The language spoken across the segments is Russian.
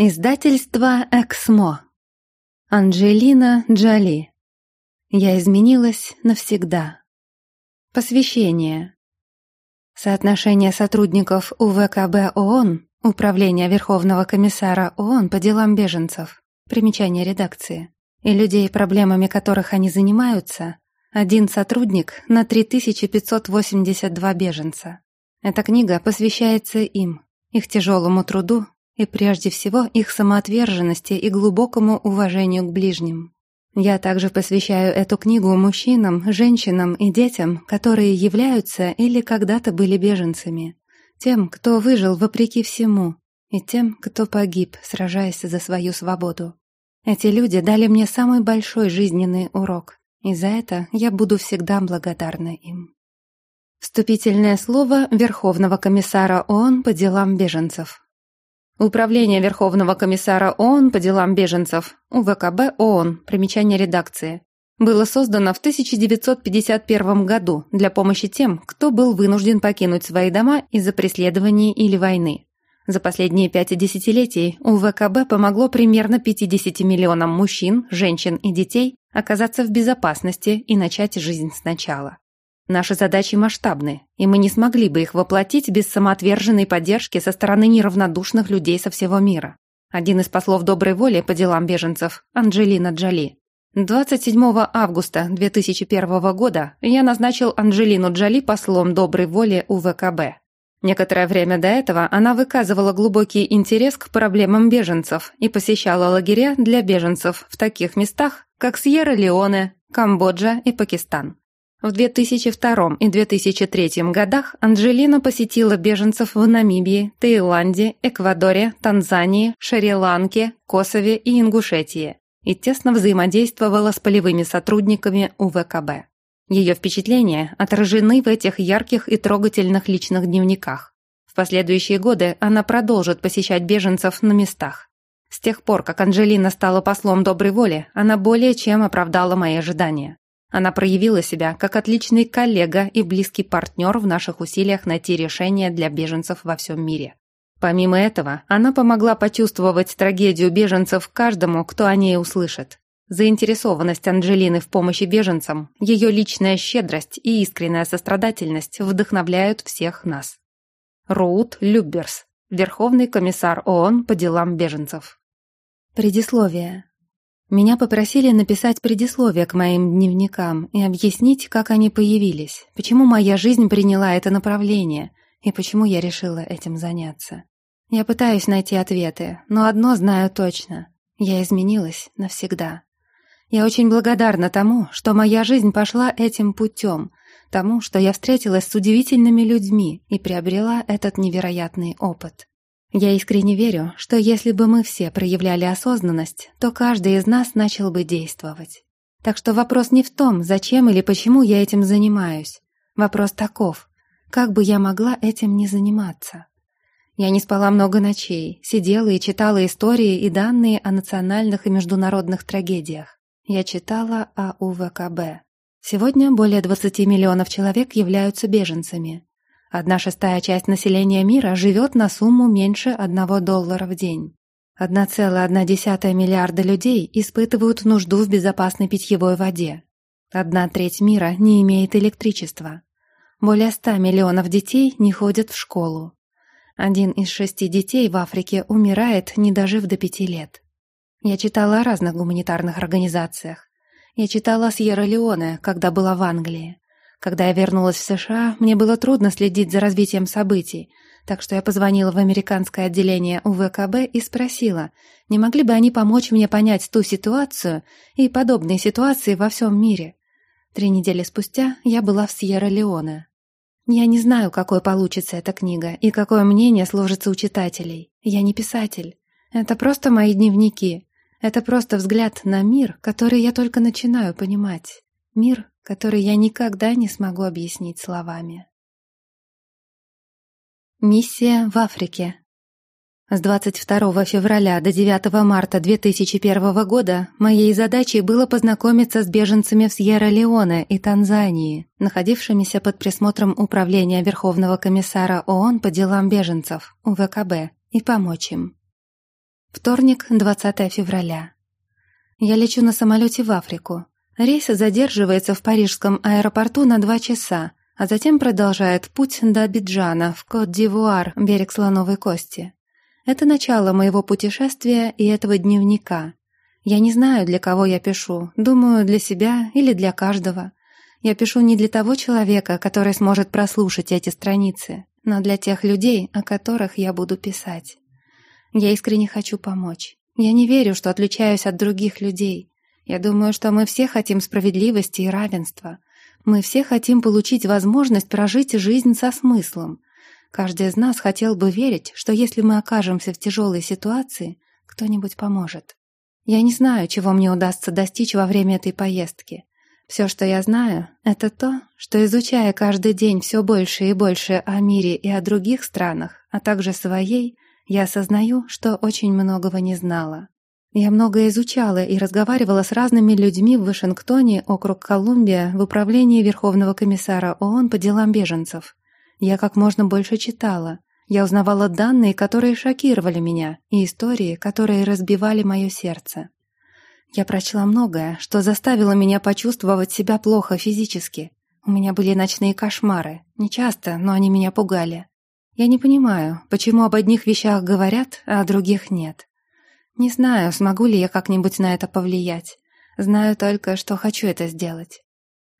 Издательство «Эксмо». Анджелина Джоли. Я изменилась навсегда. Посвящение. Соотношение сотрудников УВКБ ООН, Управления Верховного комиссара ООН по делам беженцев, примечание редакции, и людей, проблемами которых они занимаются, один сотрудник на 3582 беженца. Эта книга посвящается им, их тяжелому труду и прежде всего их самоотверженности и глубокому уважению к ближним. Я также посвящаю эту книгу мужчинам, женщинам и детям, которые являются или когда-то были беженцами, тем, кто выжил вопреки всему, и тем, кто погиб, сражаясь за свою свободу. Эти люди дали мне самый большой жизненный урок, и за это я буду всегда благодарна им. Вступительное слово Верховного комиссара ООН по делам беженцев. Управление Верховного комиссара ООН по делам беженцев, УВКБ ООН, примечание редакции, было создано в 1951 году для помощи тем, кто был вынужден покинуть свои дома из-за преследований или войны. За последние пять десятилетий УВКБ помогло примерно 50 миллионам мужчин, женщин и детей оказаться в безопасности и начать жизнь сначала. Наши задачи масштабны, и мы не смогли бы их воплотить без самоотверженной поддержки со стороны неравнодушных людей со всего мира. Один из послов доброй воли по делам беженцев – Анджелина Джоли. 27 августа 2001 года я назначил Анджелину Джоли послом доброй воли УВКБ. Некоторое время до этого она выказывала глубокий интерес к проблемам беженцев и посещала лагеря для беженцев в таких местах, как Сьерра-Леоне, Камбоджа и Пакистан. В 2002 и 2003 годах Анджелина посетила беженцев в Намибии, Таиланде, Эквадоре, Танзании, Шри-Ланке, Косове и Ингушетии и тесно взаимодействовала с полевыми сотрудниками УВКБ. Ее впечатления отражены в этих ярких и трогательных личных дневниках. В последующие годы она продолжит посещать беженцев на местах. С тех пор, как Анджелина стала послом доброй воли, она более чем оправдала мои ожидания. Она проявила себя как отличный коллега и близкий партнер в наших усилиях найти решение для беженцев во всем мире. Помимо этого, она помогла почувствовать трагедию беженцев каждому, кто о ней услышит. Заинтересованность Анджелины в помощи беженцам, ее личная щедрость и искренняя сострадательность вдохновляют всех нас. Роуд Любберс, Верховный комиссар ООН по делам беженцев. Предисловие. Меня попросили написать предисловие к моим дневникам и объяснить, как они появились, почему моя жизнь приняла это направление и почему я решила этим заняться. Я пытаюсь найти ответы, но одно знаю точно — я изменилась навсегда. Я очень благодарна тому, что моя жизнь пошла этим путем, тому, что я встретилась с удивительными людьми и приобрела этот невероятный опыт. Я искренне верю, что если бы мы все проявляли осознанность, то каждый из нас начал бы действовать. Так что вопрос не в том, зачем или почему я этим занимаюсь. Вопрос таков, как бы я могла этим не заниматься? Я не спала много ночей, сидела и читала истории и данные о национальных и международных трагедиях. Я читала о УВКБ. Сегодня более 20 миллионов человек являются беженцами. Одна шестая часть населения мира живет на сумму меньше одного доллара в день. 1,1 миллиарда людей испытывают нужду в безопасной питьевой воде. Одна треть мира не имеет электричества. Более 100 миллионов детей не ходят в школу. Один из шести детей в Африке умирает, не дожив до пяти лет. Я читала о разных гуманитарных организациях. Я читала о Сьерра-Леоне, когда была в Англии. Когда я вернулась в США, мне было трудно следить за развитием событий, так что я позвонила в американское отделение УВКБ и спросила, не могли бы они помочь мне понять ту ситуацию и подобные ситуации во всем мире. Три недели спустя я была в Сьерра-Леоне. Я не знаю, какой получится эта книга и какое мнение сложится у читателей. Я не писатель. Это просто мои дневники. Это просто взгляд на мир, который я только начинаю понимать. Мир, который я никогда не смогу объяснить словами. Миссия в Африке. С 22 февраля до 9 марта 2001 года моей задачей было познакомиться с беженцами в Сьерра-Леоне и Танзании, находившимися под присмотром Управления Верховного комиссара ООН по делам беженцев, УВКБ, и помочь им. Вторник, 20 февраля. Я лечу на самолете в Африку. Рейс задерживается в парижском аэропорту на два часа, а затем продолжает путь до Абиджана, в Кот-д'Ивуар, берег Слоновой Кости. Это начало моего путешествия и этого дневника. Я не знаю, для кого я пишу, думаю, для себя или для каждого. Я пишу не для того человека, который сможет прослушать эти страницы, но для тех людей, о которых я буду писать. Я искренне хочу помочь. Я не верю, что отличаюсь от других людей. Я думаю, что мы все хотим справедливости и равенства. Мы все хотим получить возможность прожить жизнь со смыслом. Каждый из нас хотел бы верить, что если мы окажемся в тяжелой ситуации, кто-нибудь поможет. Я не знаю, чего мне удастся достичь во время этой поездки. Все, что я знаю, это то, что, изучая каждый день все больше и больше о мире и о других странах, а также своей, я осознаю, что очень многого не знала. Я много изучала и разговаривала с разными людьми в Вашингтоне, округ Колумбия, в управлении Верховного комиссара ООН по делам беженцев. Я как можно больше читала. Я узнавала данные, которые шокировали меня, и истории, которые разбивали мое сердце. Я прочла многое, что заставило меня почувствовать себя плохо физически. У меня были ночные кошмары. Не часто, но они меня пугали. Я не понимаю, почему об одних вещах говорят, а о других нет. Не знаю, смогу ли я как-нибудь на это повлиять. Знаю только, что хочу это сделать.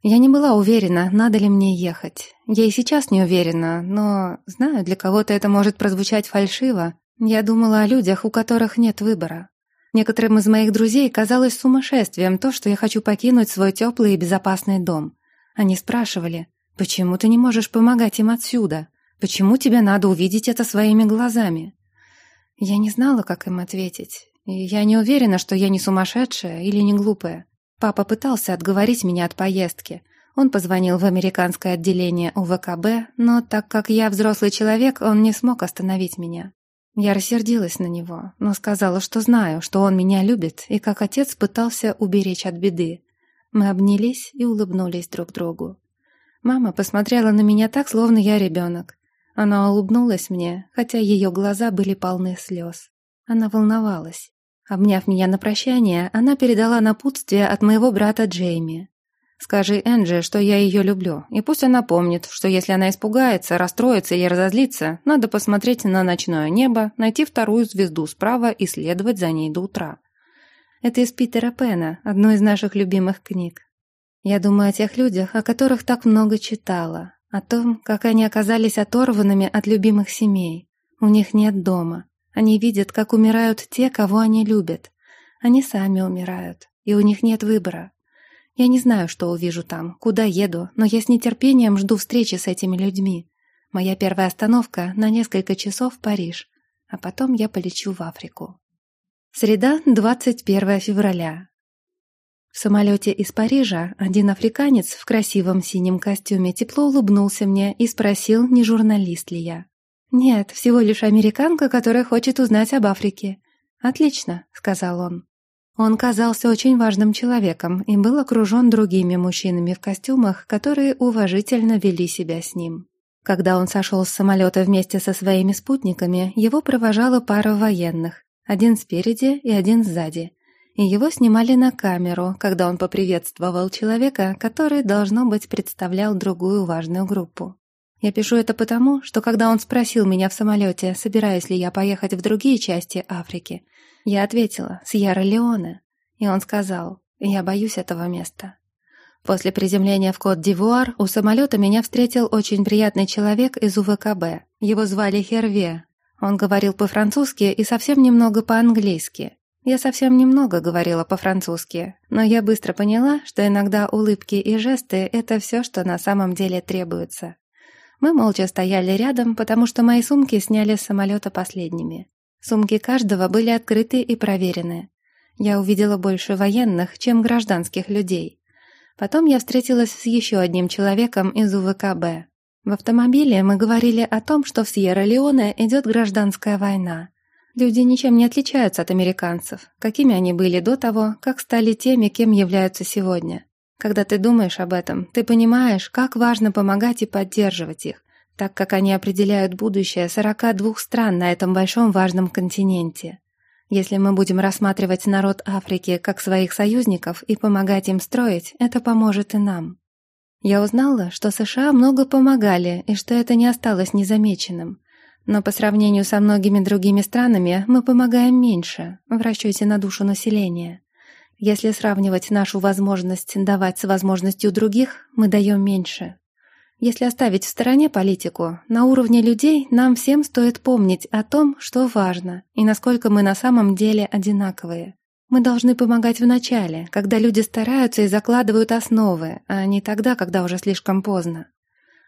Я не была уверена, надо ли мне ехать. Я и сейчас не уверена, но, знаю, для кого-то это может прозвучать фальшиво. Я думала о людях, у которых нет выбора. Некоторым из моих друзей казалось сумасшествием то, что я хочу покинуть свой теплый и безопасный дом. Они спрашивали, почему ты не можешь помогать им отсюда? Почему тебе надо увидеть это своими глазами?» Я не знала, как им ответить. Я не уверена, что я не сумасшедшая или не глупая. Папа пытался отговорить меня от поездки. Он позвонил в американское отделение УВКБ, но так как я взрослый человек, он не смог остановить меня. Я рассердилась на него, но сказала, что знаю, что он меня любит, и как отец пытался уберечь от беды. Мы обнялись и улыбнулись друг другу. Мама посмотрела на меня так, словно я ребенок. Она улыбнулась мне, хотя ее глаза были полны слез. Она волновалась. Обняв меня на прощание, она передала напутствие от моего брата Джейми. «Скажи Энджи, что я ее люблю, и пусть она помнит, что если она испугается, расстроится или разозлится, надо посмотреть на ночное небо, найти вторую звезду справа и следовать за ней до утра». Это из Питера Пэна, одной из наших любимых книг. Я думаю о тех людях, о которых так много читала, о том, как они оказались оторванными от любимых семей. У них нет дома. Они видят, как умирают те, кого они любят. Они сами умирают, и у них нет выбора. Я не знаю, что увижу там, куда еду, но я с нетерпением жду встречи с этими людьми. Моя первая остановка на несколько часов Париж, а потом я полечу в Африку. Среда, 21 февраля. В самолете из Парижа один африканец в красивом синем костюме тепло улыбнулся мне и спросил, не журналист ли я. «Нет, всего лишь американка, которая хочет узнать об Африке». «Отлично», — сказал он. Он казался очень важным человеком и был окружен другими мужчинами в костюмах, которые уважительно вели себя с ним. Когда он сошел с самолета вместе со своими спутниками, его провожала пара военных, один спереди и один сзади, и его снимали на камеру, когда он поприветствовал человека, который, должно быть, представлял другую важную группу. Я пишу это потому, что когда он спросил меня в самолете, собираюсь ли я поехать в другие части Африки, я ответила «Сьерра-Леоне», и он сказал «Я боюсь этого места». После приземления в Кот-д'Ивуар у самолета меня встретил очень приятный человек из УВКБ. Его звали Херве. Он говорил по-французски и совсем немного по-английски. Я совсем немного говорила по-французски, но я быстро поняла, что иногда улыбки и жесты — это все, что на самом деле требуется. Мы молча стояли рядом, потому что мои сумки сняли с самолета последними. Сумки каждого были открыты и проверены. Я увидела больше военных, чем гражданских людей. Потом я встретилась с еще одним человеком из УВКБ. В автомобиле мы говорили о том, что в Сьерра-Леоне идет гражданская война, Люди ничем не отличаются от американцев, какими они были до того, как стали теми, кем являются сегодня. Когда ты думаешь об этом, ты понимаешь, как важно помогать и поддерживать их, так как они определяют будущее 42 стран на этом большом важном континенте. Если мы будем рассматривать народ Африки как своих союзников и помогать им строить, это поможет и нам. Я узнала, что США много помогали и что это не осталось незамеченным. Но по сравнению со многими другими странами мы помогаем меньше в расчете на душу населения. Если сравнивать нашу возможность давать с возможностью других, мы даем меньше. Если оставить в стороне политику, на уровне людей нам всем стоит помнить о том, что важно и насколько мы на самом деле одинаковые. Мы должны помогать в начале, когда люди стараются и закладывают основы, а не тогда, когда уже слишком поздно.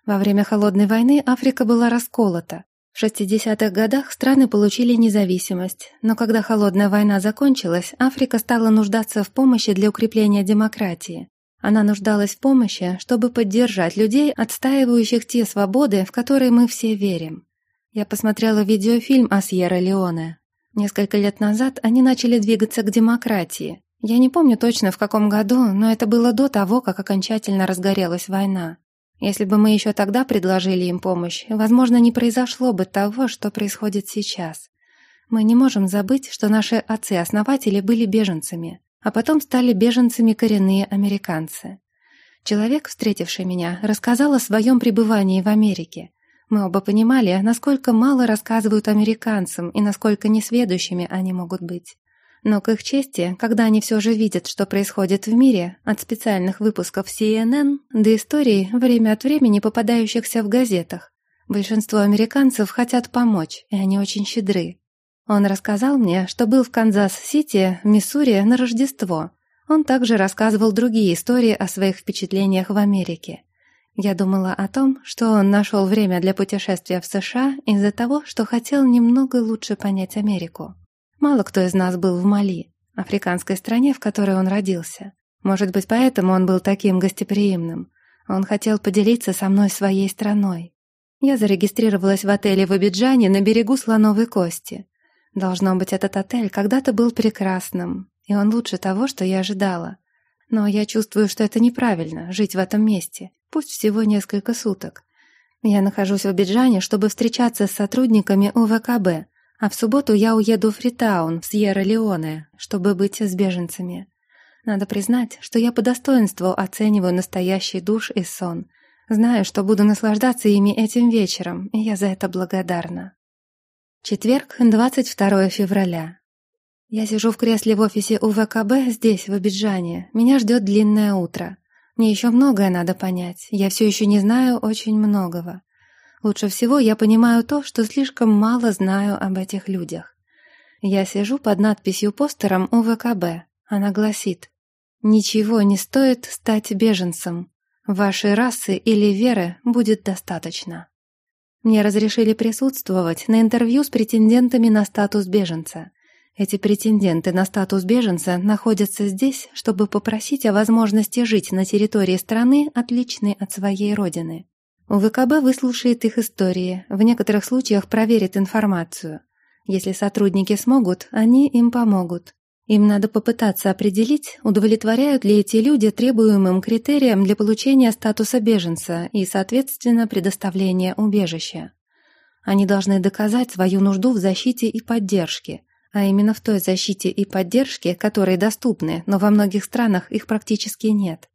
Во время Холодной войны Африка была расколота. В 60-х годах страны получили независимость, но когда Холодная война закончилась, Африка стала нуждаться в помощи для укрепления демократии. Она нуждалась в помощи, чтобы поддержать людей, отстаивающих те свободы, в которые мы все верим. Я посмотрела видеофильм о Сьерра-Леоне. Несколько лет назад они начали двигаться к демократии. Я не помню точно в каком году, но это было до того, как окончательно разгорелась война. Если бы мы еще тогда предложили им помощь, возможно, не произошло бы того, что происходит сейчас. Мы не можем забыть, что наши отцы-основатели были беженцами а потом стали беженцами коренные американцы. Человек, встретивший меня, рассказал о своем пребывании в Америке. Мы оба понимали, насколько мало рассказывают американцам и насколько несведущими они могут быть. Но к их чести, когда они все же видят, что происходит в мире, от специальных выпусков CNN до историй, время от времени попадающихся в газетах, большинство американцев хотят помочь, и они очень щедры. Он рассказал мне, что был в Канзас-Сити, Миссури, на Рождество. Он также рассказывал другие истории о своих впечатлениях в Америке. Я думала о том, что он нашел время для путешествия в США из-за того, что хотел немного лучше понять Америку. Мало кто из нас был в Мали, африканской стране, в которой он родился. Может быть, поэтому он был таким гостеприимным. Он хотел поделиться со мной своей страной. Я зарегистрировалась в отеле в Абиджане на берегу Слоновой Кости. Должно быть, этот отель когда-то был прекрасным, и он лучше того, что я ожидала. Но я чувствую, что это неправильно — жить в этом месте, пусть всего несколько суток. Я нахожусь в Абиджане, чтобы встречаться с сотрудниками УВКБ, а в субботу я уеду в Фритаун, в Сьерра-Леоне, чтобы быть с беженцами. Надо признать, что я по достоинству оцениваю настоящий душ и сон. Знаю, что буду наслаждаться ими этим вечером, и я за это благодарна. Четверг, 22 февраля. Я сижу в кресле в офисе УВКБ здесь, в Абиджане. Меня ждет длинное утро. Мне еще многое надо понять. Я все еще не знаю очень многого. Лучше всего я понимаю то, что слишком мало знаю об этих людях. Я сижу под надписью-постером УВКБ. Она гласит «Ничего не стоит стать беженцем. Вашей расы или веры будет достаточно». Мне разрешили присутствовать на интервью с претендентами на статус беженца. Эти претенденты на статус беженца находятся здесь, чтобы попросить о возможности жить на территории страны, отличной от своей родины. УВКБ выслушает их истории, в некоторых случаях проверит информацию. Если сотрудники смогут, они им помогут. Им надо попытаться определить, удовлетворяют ли эти люди требуемым критериям для получения статуса беженца и, соответственно, предоставления убежища. Они должны доказать свою нужду в защите и поддержке, а именно в той защите и поддержке, которые доступны, но во многих странах их практически нет.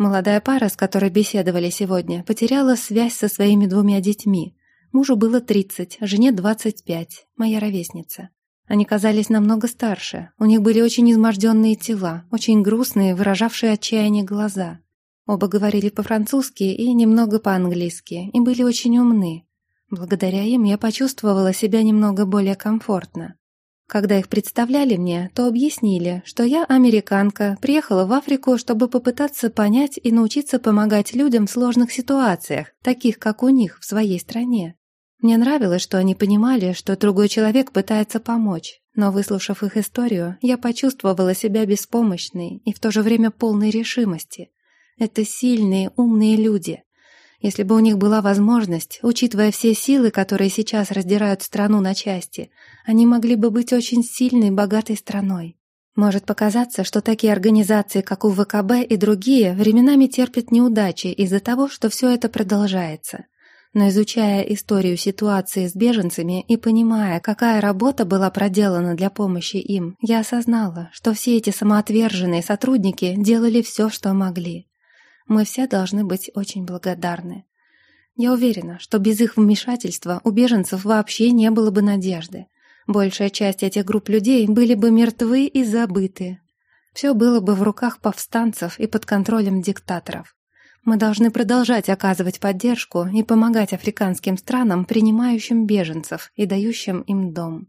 Молодая пара, с которой беседовали сегодня, потеряла связь со своими двумя детьми. Мужу было 30, жене 25, моя ровесница. Они казались намного старше, у них были очень изможденные тела, очень грустные, выражавшие отчаяние глаза. Оба говорили по-французски и немного по-английски, и были очень умны. Благодаря им я почувствовала себя немного более комфортно. Когда их представляли мне, то объяснили, что я американка, приехала в Африку, чтобы попытаться понять и научиться помогать людям в сложных ситуациях, таких как у них в своей стране. Мне нравилось, что они понимали, что другой человек пытается помочь, но, выслушав их историю, я почувствовала себя беспомощной и в то же время полной решимости. Это сильные, умные люди. Если бы у них была возможность, учитывая все силы, которые сейчас раздирают страну на части, они могли бы быть очень сильной, богатой страной. Может показаться, что такие организации, как УВКБ и другие, временами терпят неудачи из-за того, что все это продолжается – Но изучая историю ситуации с беженцами и понимая, какая работа была проделана для помощи им, я осознала, что все эти самоотверженные сотрудники делали все, что могли. Мы все должны быть очень благодарны. Я уверена, что без их вмешательства у беженцев вообще не было бы надежды. Большая часть этих групп людей были бы мертвы и забыты. Все было бы в руках повстанцев и под контролем диктаторов. Мы должны продолжать оказывать поддержку и помогать африканским странам, принимающим беженцев и дающим им дом.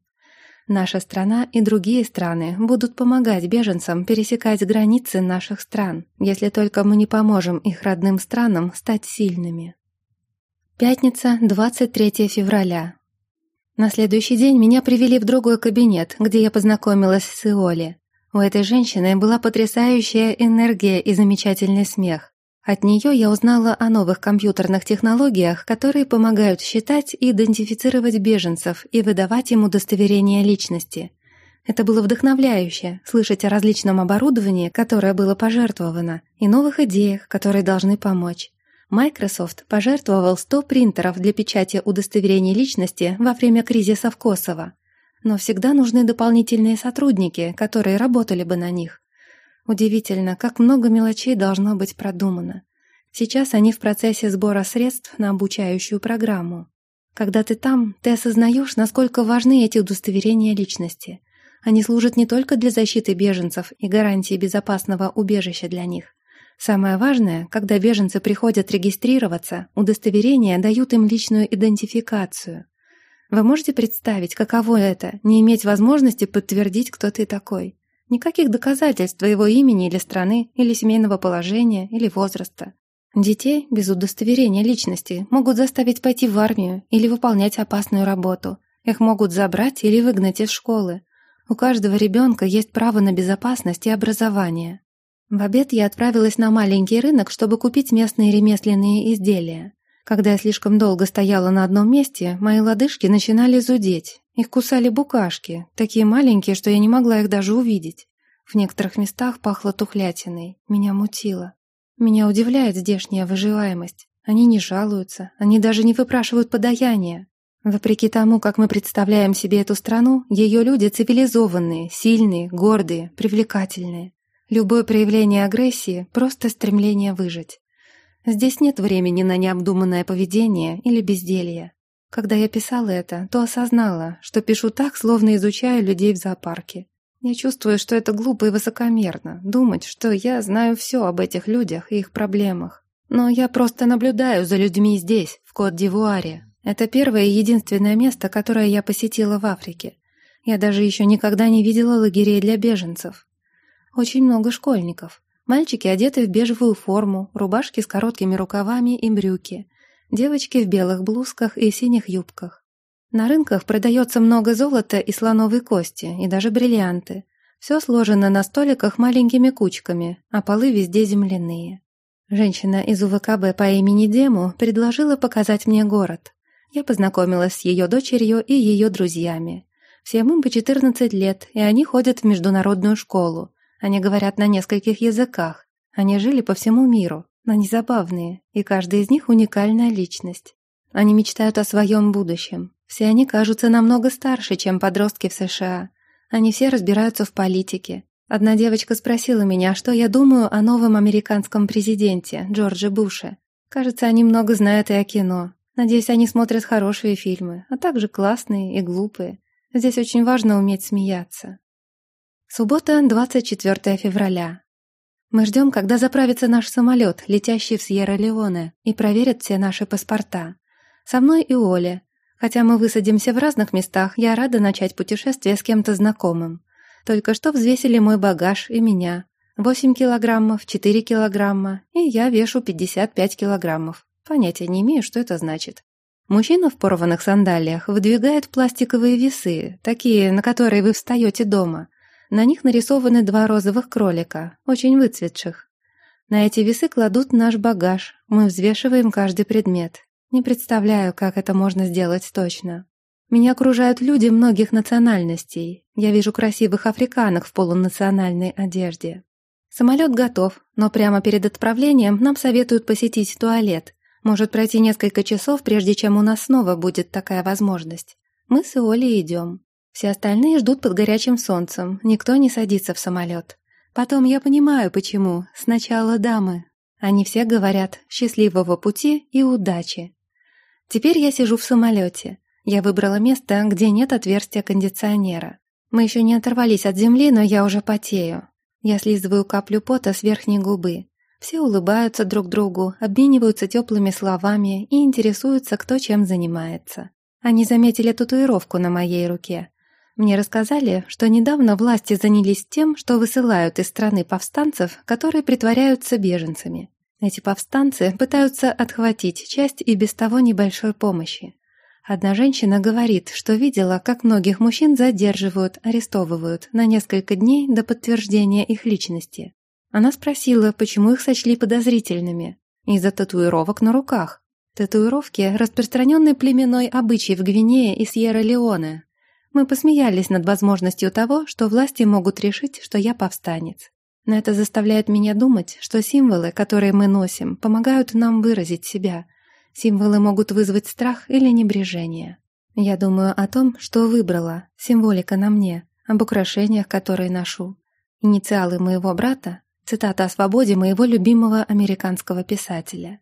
Наша страна и другие страны будут помогать беженцам пересекать границы наших стран, если только мы не поможем их родным странам стать сильными. Пятница, 23 февраля. На следующий день меня привели в другой кабинет, где я познакомилась с Иоли. У этой женщины была потрясающая энергия и замечательный смех. От нее я узнала о новых компьютерных технологиях, которые помогают считать и идентифицировать беженцев и выдавать им удостоверение личности. Это было вдохновляюще, слышать о различном оборудовании, которое было пожертвовано, и новых идеях, которые должны помочь. Microsoft пожертвовал 100 принтеров для печати удостоверений личности во время кризиса в Косово. Но всегда нужны дополнительные сотрудники, которые работали бы на них. Удивительно, как много мелочей должно быть продумано. Сейчас они в процессе сбора средств на обучающую программу. Когда ты там, ты осознаешь, насколько важны эти удостоверения личности. Они служат не только для защиты беженцев и гарантии безопасного убежища для них. Самое важное, когда беженцы приходят регистрироваться, удостоверения дают им личную идентификацию. Вы можете представить, каково это, не иметь возможности подтвердить, кто ты такой? Никаких доказательств твоего имени или страны, или семейного положения, или возраста. Детей без удостоверения личности могут заставить пойти в армию или выполнять опасную работу. Их могут забрать или выгнать из школы. У каждого ребенка есть право на безопасность и образование. В обед я отправилась на маленький рынок, чтобы купить местные ремесленные изделия. Когда я слишком долго стояла на одном месте, мои лодыжки начинали зудеть. Их кусали букашки, такие маленькие, что я не могла их даже увидеть. В некоторых местах пахло тухлятиной, меня мутило. Меня удивляет здешняя выживаемость. Они не жалуются, они даже не выпрашивают подаяния. Вопреки тому, как мы представляем себе эту страну, ее люди цивилизованные, сильные, гордые, привлекательные. Любое проявление агрессии – просто стремление выжить. Здесь нет времени на необдуманное поведение или безделье. Когда я писала это, то осознала, что пишу так, словно изучаю людей в зоопарке. Я чувствую, что это глупо и высокомерно, думать, что я знаю все об этих людях и их проблемах. Но я просто наблюдаю за людьми здесь, в Кот-д'Ивуаре. Это первое и единственное место, которое я посетила в Африке. Я даже еще никогда не видела лагерей для беженцев. Очень много школьников. Мальчики одеты в бежевую форму, рубашки с короткими рукавами и брюки – девочки в белых блузках и синих юбках. На рынках продается много золота и слоновой кости, и даже бриллианты. Все сложено на столиках маленькими кучками, а полы везде земляные. Женщина из УВКБ по имени Дему предложила показать мне город. Я познакомилась с ее дочерью и ее друзьями. Всем им по 14 лет, и они ходят в международную школу. Они говорят на нескольких языках. Они жили по всему миру. Они забавные, и каждый из них уникальная личность. Они мечтают о своем будущем. Все они кажутся намного старше, чем подростки в США. Они все разбираются в политике. Одна девочка спросила меня, что я думаю о новом американском президенте, Джордже Буше. Кажется, они много знают и о кино. Надеюсь, они смотрят хорошие фильмы, а также классные и глупые. Здесь очень важно уметь смеяться. Суббота, 24 февраля. Мы ждем, когда заправится наш самолет, летящий в Сьерра-Леоне, и проверят все наши паспорта. Со мной и Оля. Хотя мы высадимся в разных местах, я рада начать путешествие с кем-то знакомым. Только что взвесили мой багаж и меня. 8 килограммов, 4 килограмма, и я вешу 55 килограммов. Понятия не имею, что это значит. Мужчина в порванных сандалиях выдвигает пластиковые весы, такие, на которые вы встаете дома. На них нарисованы два розовых кролика, очень выцветших. На эти весы кладут наш багаж, мы взвешиваем каждый предмет. Не представляю, как это можно сделать точно. Меня окружают люди многих национальностей. Я вижу красивых африканок в полунациональной одежде. Самолет готов, но прямо перед отправлением нам советуют посетить туалет. Может пройти несколько часов, прежде чем у нас снова будет такая возможность. Мы с Олей идем. Все остальные ждут под горячим солнцем, никто не садится в самолет. Потом я понимаю, почему. Сначала дамы. Они все говорят «счастливого пути и удачи». Теперь я сижу в самолете. Я выбрала место, где нет отверстия кондиционера. Мы еще не оторвались от земли, но я уже потею. Я слизываю каплю пота с верхней губы. Все улыбаются друг другу, обмениваются теплыми словами и интересуются, кто чем занимается. Они заметили татуировку на моей руке. Мне рассказали, что недавно власти занялись тем, что высылают из страны повстанцев, которые притворяются беженцами. Эти повстанцы пытаются отхватить часть и без того небольшой помощи. Одна женщина говорит, что видела, как многих мужчин задерживают, арестовывают на несколько дней до подтверждения их личности. Она спросила, почему их сочли подозрительными. Из-за татуировок на руках. Татуировки – распространенный племенной обычай в Гвинее и Сьерра-Леоне. Мы посмеялись над возможностью того, что власти могут решить, что я повстанец. Но это заставляет меня думать, что символы, которые мы носим, помогают нам выразить себя. Символы могут вызвать страх или небрежение. Я думаю о том, что выбрала, символика на мне, об украшениях, которые ношу. Инициалы моего брата, цитата о свободе моего любимого американского писателя.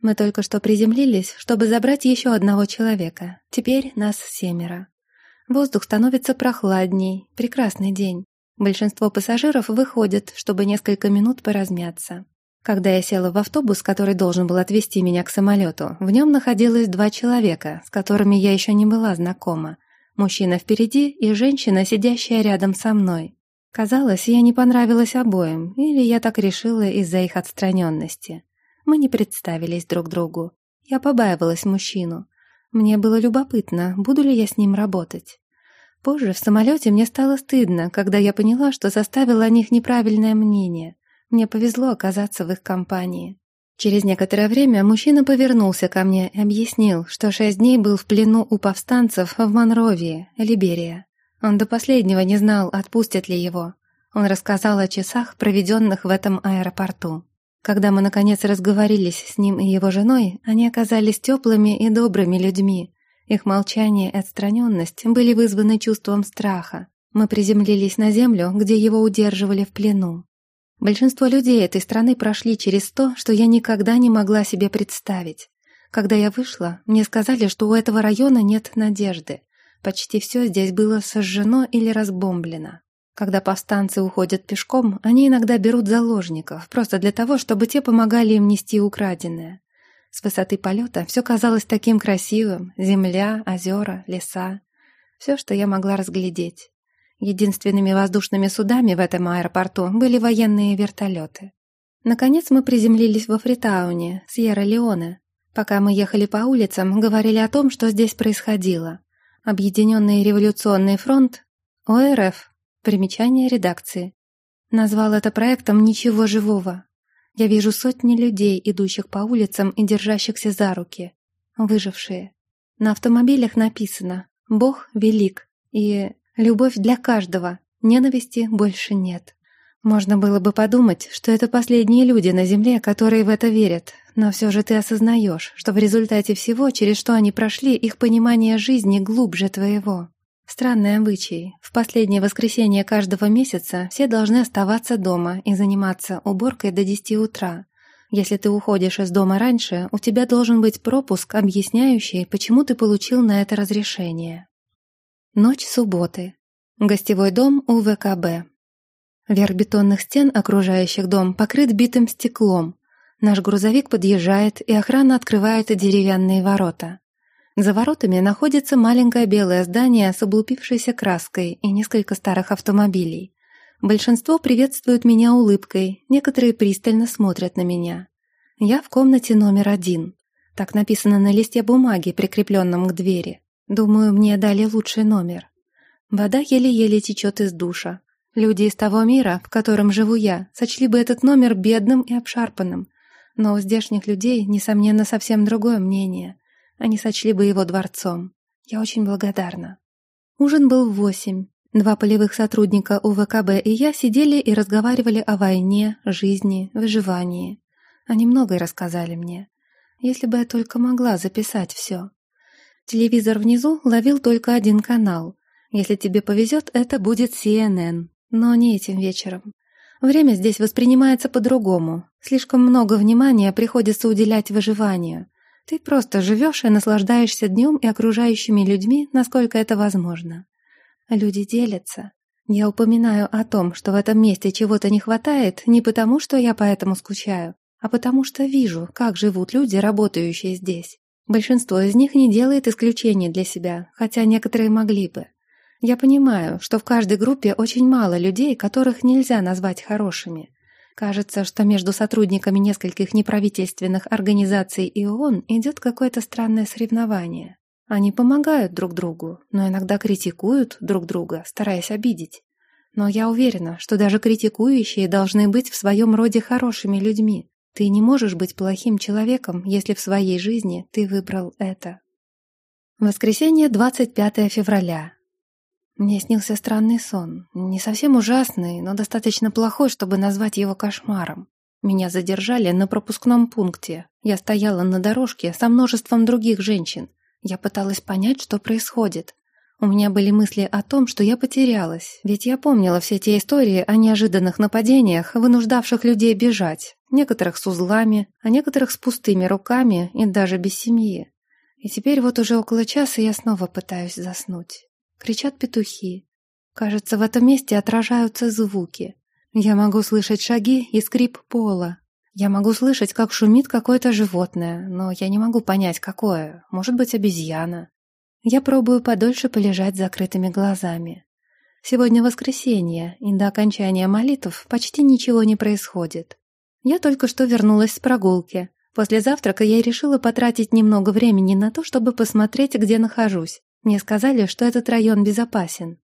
Мы только что приземлились, чтобы забрать еще одного человека. Теперь нас семеро. Воздух становится прохладней, прекрасный день. Большинство пассажиров выходят, чтобы несколько минут поразмяться. Когда я села в автобус, который должен был отвезти меня к самолету, в нем находилось два человека, с которыми я еще не была знакома. Мужчина впереди и женщина, сидящая рядом со мной. Казалось, я не понравилась обоим, или я так решила из-за их отстраненности. Мы не представились друг другу. Я побаивалась мужчину. Мне было любопытно, буду ли я с ним работать. Позже в самолете мне стало стыдно, когда я поняла, что составила о них неправильное мнение. Мне повезло оказаться в их компании. Через некоторое время мужчина повернулся ко мне и объяснил, что шесть дней был в плену у повстанцев в Монровии, Либерия. Он до последнего не знал, отпустят ли его. Он рассказал о часах, проведенных в этом аэропорту. Когда мы, наконец, разговорились с ним и его женой, они оказались теплыми и добрыми людьми. Их молчание и отстраненность были вызваны чувством страха. Мы приземлились на землю, где его удерживали в плену. Большинство людей этой страны прошли через то, что я никогда не могла себе представить. Когда я вышла, мне сказали, что у этого района нет надежды. Почти все здесь было сожжено или разбомблено. Когда повстанцы уходят пешком, они иногда берут заложников, просто для того, чтобы те помогали им нести украденное. С высоты полета все казалось таким красивым — земля, озера, леса. Все, что я могла разглядеть. Единственными воздушными судами в этом аэропорту были военные вертолеты. Наконец мы приземлились во Фритауне, Сьерра-Леоне. Пока мы ехали по улицам, говорили о том, что здесь происходило. Объединенный революционный фронт, ОРФ, Примечание редакции. Назвал это проектом «Ничего живого». Я вижу сотни людей, идущих по улицам и держащихся за руки. Выжившие. На автомобилях написано «Бог велик» и «Любовь для каждого, ненависти больше нет». Можно было бы подумать, что это последние люди на Земле, которые в это верят, но все же ты осознаешь, что в результате всего, через что они прошли, их понимание жизни глубже твоего. Странный обычай. В последнее воскресенье каждого месяца все должны оставаться дома и заниматься уборкой до 10 утра. Если ты уходишь из дома раньше, у тебя должен быть пропуск, объясняющий, почему ты получил на это разрешение. Ночь субботы. Гостевой дом УВКБ. Верх бетонных стен, окружающих дом, покрыт битым стеклом. Наш грузовик подъезжает, и охрана открывает деревянные ворота. За воротами находится маленькое белое здание с облупившейся краской и несколько старых автомобилей. Большинство приветствуют меня улыбкой, некоторые пристально смотрят на меня. Я в комнате номер один. Так написано на листе бумаги, прикрепленном к двери. Думаю, мне дали лучший номер. Вода еле-еле течет из душа. Люди из того мира, в котором живу я, сочли бы этот номер бедным и обшарпанным. Но у здешних людей, несомненно, совсем другое мнение. Они сочли бы его дворцом. Я очень благодарна. Ужин был в восемь. Два полевых сотрудника УВКБ и я сидели и разговаривали о войне, жизни, выживании. Они многое рассказали мне. если бы я только могла записать все. Телевизор внизу ловил только один канал. Если тебе повезет, это будет CNN, но не этим вечером. Время здесь воспринимается по-другому. Слишком много внимания приходится уделять выживанию. Ты просто живешь и наслаждаешься днем и окружающими людьми, насколько это возможно. Люди делятся. Я упоминаю о том, что в этом месте чего-то не хватает, не потому, что я поэтому скучаю, а потому что вижу, как живут люди, работающие здесь. Большинство из них не делает исключений для себя, хотя некоторые могли бы. Я понимаю, что в каждой группе очень мало людей, которых нельзя назвать хорошими. Кажется, что между сотрудниками нескольких неправительственных организаций и ООН идет какое-то странное соревнование. Они помогают друг другу, но иногда критикуют друг друга, стараясь обидеть. Но я уверена, что даже критикующие должны быть в своем роде хорошими людьми. Ты не можешь быть плохим человеком, если в своей жизни ты выбрал это. Воскресенье, 25 февраля. Мне снился странный сон. Не совсем ужасный, но достаточно плохой, чтобы назвать его кошмаром. Меня задержали на пропускном пункте. Я стояла на дорожке со множеством других женщин. Я пыталась понять, что происходит. У меня были мысли о том, что я потерялась, ведь я помнила все те истории о неожиданных нападениях, вынуждавших людей бежать, некоторых с узлами, а некоторых с пустыми руками и даже без семьи. И теперь вот уже около часа я снова пытаюсь заснуть. Кричат петухи. Кажется, в этом месте отражаются звуки. Я могу слышать шаги и скрип пола. Я могу слышать, как шумит какое-то животное, но я не могу понять, какое. Может быть, обезьяна. Я пробую подольше полежать с закрытыми глазами. Сегодня воскресенье, и до окончания молитв почти ничего не происходит. Я только что вернулась с прогулки. После завтрака я решила потратить немного времени на то, чтобы посмотреть, где нахожусь. Мне сказали, что этот район безопасен.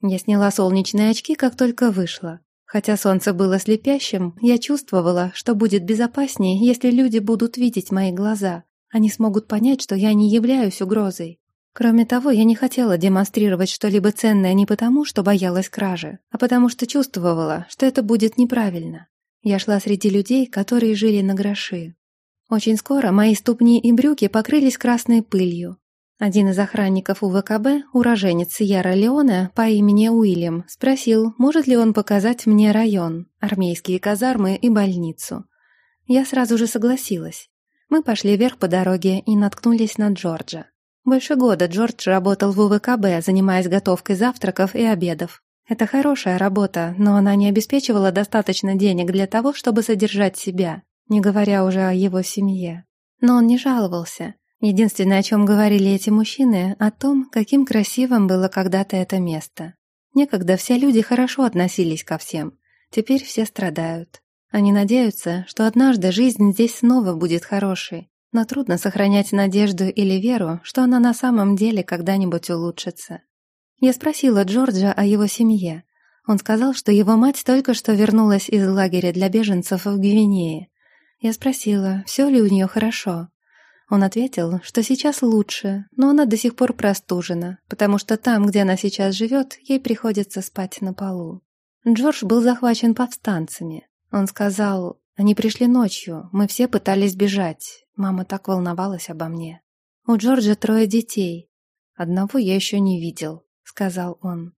Я сняла солнечные очки, как только вышла. Хотя солнце было слепящим, я чувствовала, что будет безопаснее, если люди будут видеть мои глаза. Они смогут понять, что я не являюсь угрозой. Кроме того, я не хотела демонстрировать что-либо ценное не потому, что боялась кражи, а потому что чувствовала, что это будет неправильно. Я шла среди людей, которые жили на гроши. Очень скоро мои ступни и брюки покрылись красной пылью, один из охранников УВКБ, уроженец Сьерра Леоне по имени Уильям, спросил, может ли он показать мне район, армейские казармы и больницу. Я сразу же согласилась. Мы пошли вверх по дороге и наткнулись на Джорджа. Больше года Джордж работал в УВКБ, занимаясь готовкой завтраков и обедов. Это хорошая работа, но она не обеспечивала достаточно денег для того, чтобы содержать себя, не говоря уже о его семье. Но он не жаловался. Единственное, о чем говорили эти мужчины, о том, каким красивым было когда-то это место. Некогда все люди хорошо относились ко всем, теперь все страдают. Они надеются, что однажды жизнь здесь снова будет хорошей, но трудно сохранять надежду или веру, что она на самом деле когда-нибудь улучшится. Я спросила Джорджа о его семье. Он сказал, что его мать только что вернулась из лагеря для беженцев в Гвинее. Я спросила, все ли у нее хорошо. Он ответил, что сейчас лучше, но она до сих пор простужена, потому что там, где она сейчас живет, ей приходится спать на полу. Джордж был захвачен повстанцами. Он сказал, они пришли ночью, мы все пытались бежать. Мама так волновалась обо мне. У Джорджа трое детей. Одного я еще не видел, сказал он.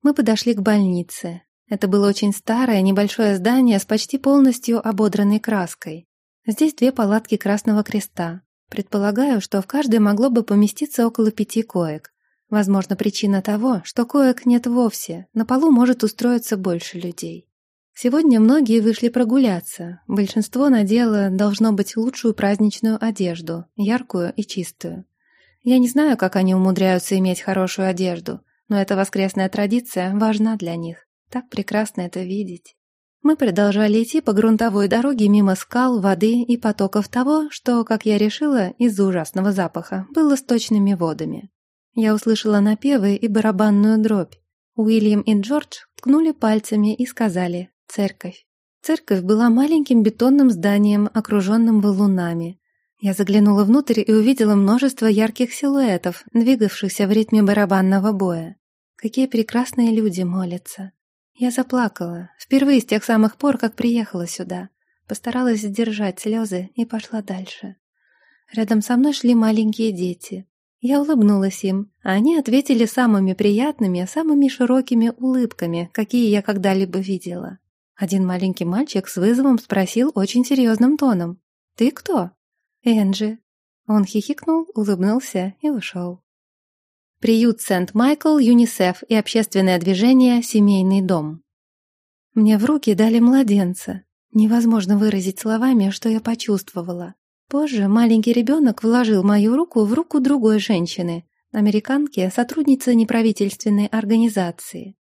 Мы подошли к больнице. Это было очень старое, небольшое здание с почти полностью ободранной краской. Здесь две палатки Красного Креста, Предполагаю, что в каждой могло бы поместиться около пяти коек. Возможно, причина того, что коек нет вовсе, на полу может устроиться больше людей. Сегодня многие вышли прогуляться, большинство надело, должно быть, лучшую праздничную одежду, яркую и чистую. Я не знаю, как они умудряются иметь хорошую одежду, но эта воскресная традиция важна для них. Так прекрасно это видеть. Мы продолжали идти по грунтовой дороге мимо скал, воды и потоков того, что, как я решила, из-за ужасного запаха, было сточными водами. Я услышала напевы и барабанную дробь. Уильям и Джордж ткнули пальцами и сказали «Церковь». Церковь была маленьким бетонным зданием, окруженным валунами. Я заглянула внутрь и увидела множество ярких силуэтов, двигавшихся в ритме барабанного боя. Какие прекрасные люди молятся. Я заплакала, впервые с тех самых пор, как приехала сюда. Постаралась сдержать слезы и пошла дальше. Рядом со мной шли маленькие дети. Я улыбнулась им, а они ответили самыми приятными, самыми широкими улыбками, какие я когда-либо видела. Один маленький мальчик с вызовом спросил очень серьезным тоном. «Ты кто?» «Энджи». Он хихикнул, улыбнулся и ушел. Приют Сент-Майкл, ЮНИСЕФ и общественное движение «Семейный дом». Мне в руки дали младенца. Невозможно выразить словами, что я почувствовала. Позже маленький ребенок вложил мою руку в руку другой женщины, американки, сотрудницы неправительственной организации.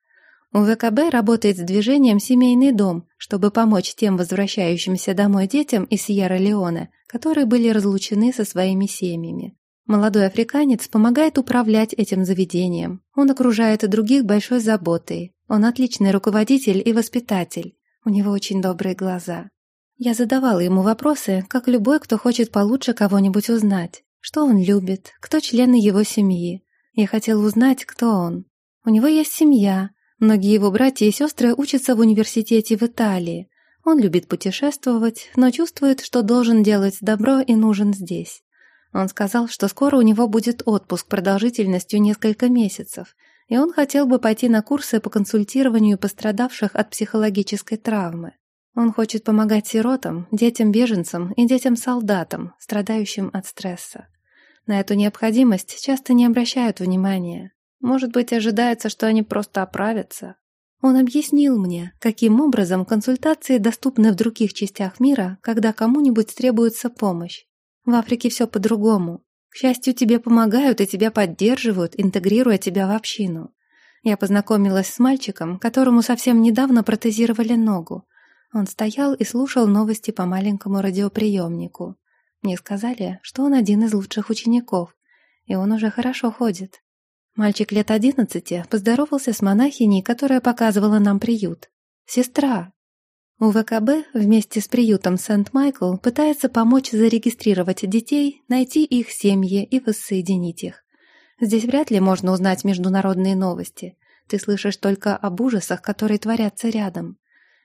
У ВКБ работает с движением «Семейный дом», чтобы помочь тем возвращающимся домой детям из Сьерра-Леоне, которые были разлучены со своими семьями. Молодой африканец помогает управлять этим заведением. Он окружает других большой заботой. Он отличный руководитель и воспитатель. У него очень добрые глаза. Я задавала ему вопросы, как любой, кто хочет получше кого-нибудь узнать. Что он любит, кто члены его семьи. Я хотела узнать, кто он. У него есть семья. Многие его братья и сестры учатся в университете в Италии. Он любит путешествовать, но чувствует, что должен делать добро и нужен здесь. Он сказал, что скоро у него будет отпуск продолжительностью несколько месяцев, и он хотел бы пойти на курсы по консультированию пострадавших от психологической травмы. Он хочет помогать сиротам, детям-беженцам и детям-солдатам, страдающим от стресса. На эту необходимость часто не обращают внимания. Может быть, ожидается, что они просто оправятся. Он объяснил мне, каким образом консультации доступны в других частях мира, когда кому-нибудь требуется помощь. В Африке все по-другому. К счастью, тебе помогают и тебя поддерживают, интегрируя тебя в общину. Я познакомилась с мальчиком, которому совсем недавно протезировали ногу. Он стоял и слушал новости по маленькому радиоприемнику. Мне сказали, что он один из лучших учеников, и он уже хорошо ходит. Мальчик лет одиннадцати поздоровался с монахиней, которая показывала нам приют. «Сестра!» У ВКБ вместе с приютом Сент-Майкл пытается помочь зарегистрировать детей, найти их семьи и воссоединить их. Здесь вряд ли можно узнать международные новости. Ты слышишь только об ужасах, которые творятся рядом.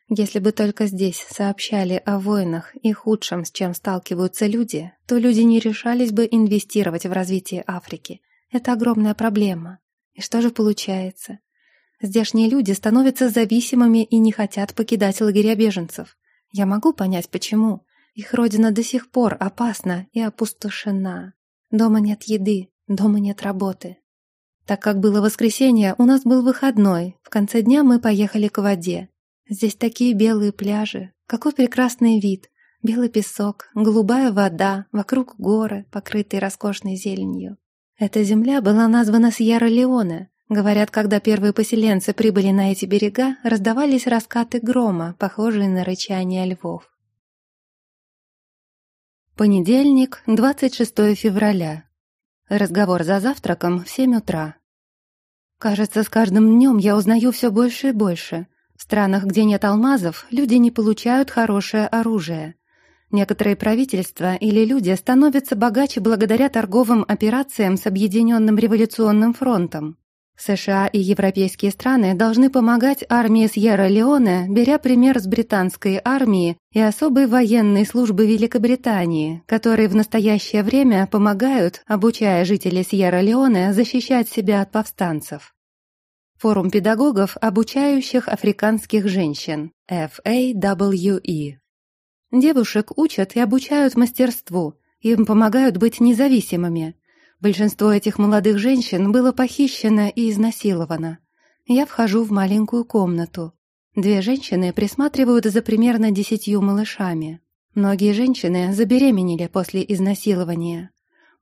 Если бы только здесь сообщали о войнах и худшем, с чем сталкиваются люди, то люди не решались бы инвестировать в развитие Африки. Это огромная проблема. И что же получается? Здешние люди становятся зависимыми и не хотят покидать лагеря беженцев. Я могу понять, почему. Их родина до сих пор опасна и опустошена. Дома нет еды, дома нет работы. Так как было воскресенье, у нас был выходной. В конце дня мы поехали к воде. Здесь такие белые пляжи, какой прекрасный вид, белый песок, голубая вода, вокруг горы, покрытые роскошной зеленью. Эта земля была названа Сьерра-Леоне. Говорят, когда первые поселенцы прибыли на эти берега, раздавались раскаты грома, похожие на рычание львов. Понедельник, 26 февраля. Разговор за завтраком в 7 утра. Кажется, с каждым днем я узнаю все больше и больше — в странах, где нет алмазов, люди не получают хорошее оружие. Некоторые правительства или люди становятся богаче благодаря торговым операциям с Объединенным революционным фронтом. США и европейские страны должны помогать армии Сьерра-Леоне, беря пример с британской армии и особой военной службы Великобритании, которые в настоящее время помогают, обучая жителей Сьерра-Леоне защищать себя от повстанцев. Форум педагогов, обучающих африканских женщин, FAWE. Девушек учат и обучают мастерству, им помогают быть независимыми. Большинство этих молодых женщин было похищено и изнасиловано. Я вхожу в маленькую комнату. Две женщины присматривают за примерно десятью малышами. Многие женщины забеременели после изнасилования.